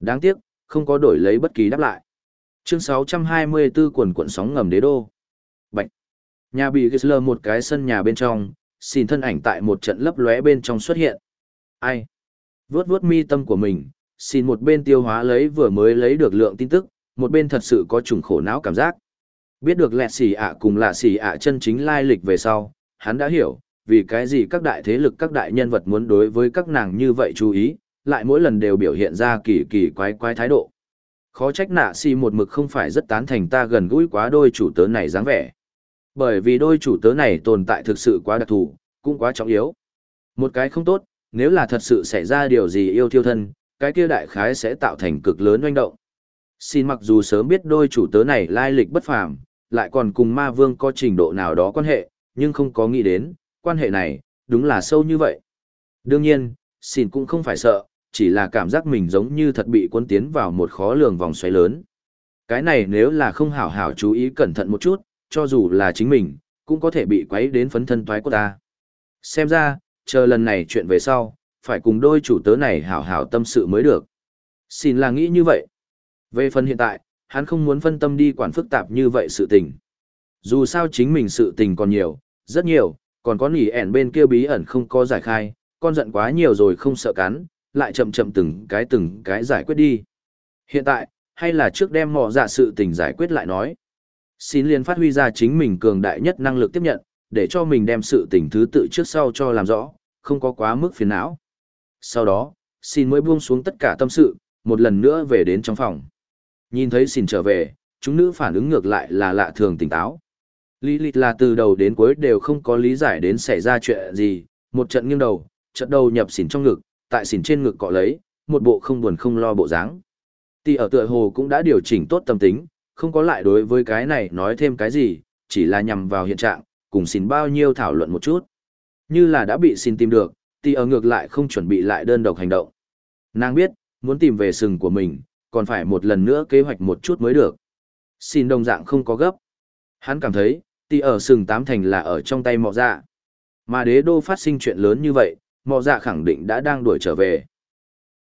Đáng tiếc, không có đổi lấy bất kỳ đáp lại. Chương 624 quần cuộn sóng ngầm đế đô. Bạch. Nhà bị Gisler một cái sân nhà bên trong, xin thân ảnh tại một trận lấp lóe bên trong xuất hiện. Ai? Vướt vướt mi tâm của mình, xin một bên tiêu hóa lấy vừa mới lấy được lượng tin tức, một bên thật sự có trùng khổ não cảm giác. Biết được lẹ xì ạ cùng lạ xì ạ chân chính lai lịch về sau, hắn đã hiểu, vì cái gì các đại thế lực các đại nhân vật muốn đối với các nàng như vậy chú ý, lại mỗi lần đều biểu hiện ra kỳ kỳ quái quái thái độ. Khó trách nạ xì một mực không phải rất tán thành ta gần gũi quá đôi chủ tớ này dáng vẻ. Bởi vì đôi chủ tớ này tồn tại thực sự quá đặc thù, cũng quá trọng yếu. Một cái không tốt, nếu là thật sự xảy ra điều gì yêu thiêu thân, cái kia đại khái sẽ tạo thành cực lớn oanh động. Xin mặc dù sớm biết đôi chủ tớ này lai lịch bất phàm, lại còn cùng ma vương có trình độ nào đó quan hệ, nhưng không có nghĩ đến, quan hệ này, đúng là sâu như vậy. Đương nhiên, xin cũng không phải sợ, chỉ là cảm giác mình giống như thật bị cuốn tiến vào một khó lường vòng xoáy lớn. Cái này nếu là không hảo hảo chú ý cẩn thận một chút, cho dù là chính mình, cũng có thể bị quấy đến phấn thân toái của ta. Xem ra, chờ lần này chuyện về sau, phải cùng đôi chủ tớ này hảo hảo tâm sự mới được. Xin là nghĩ như vậy. Về phần hiện tại, hắn không muốn phân tâm đi quản phức tạp như vậy sự tình. Dù sao chính mình sự tình còn nhiều, rất nhiều, còn có nỉ ẻn bên kia bí ẩn không có giải khai, con giận quá nhiều rồi không sợ cắn, lại chậm chậm từng cái từng cái giải quyết đi. Hiện tại, hay là trước đem mò dạ sự tình giải quyết lại nói. Xin liền phát huy ra chính mình cường đại nhất năng lực tiếp nhận, để cho mình đem sự tình thứ tự trước sau cho làm rõ, không có quá mức phiền não. Sau đó, xin mới buông xuống tất cả tâm sự, một lần nữa về đến trong phòng. Nhìn thấy xin trở về, chúng nữ phản ứng ngược lại là lạ thường tỉnh táo. Lý lịch là từ đầu đến cuối đều không có lý giải đến xảy ra chuyện gì, một trận nghiêng đầu, trận đầu nhập xỉn trong ngực, tại xỉn trên ngực cọ lấy, một bộ không buồn không lo bộ dáng. Tỷ ở tựa hồ cũng đã điều chỉnh tốt tâm tính, không có lại đối với cái này nói thêm cái gì, chỉ là nhằm vào hiện trạng, cùng xỉn bao nhiêu thảo luận một chút. Như là đã bị xin tìm được, tỷ ở ngược lại không chuẩn bị lại đơn độc hành động. Nàng biết, muốn tìm về sừng của mình, còn phải một lần nữa kế hoạch một chút mới được. Xin đồng dạng không có gấp. Hắn cảm thấy, tỷ ở sừng tám thành là ở trong tay mọ dạ. Mà đế đô phát sinh chuyện lớn như vậy, mọ dạ khẳng định đã đang đuổi trở về.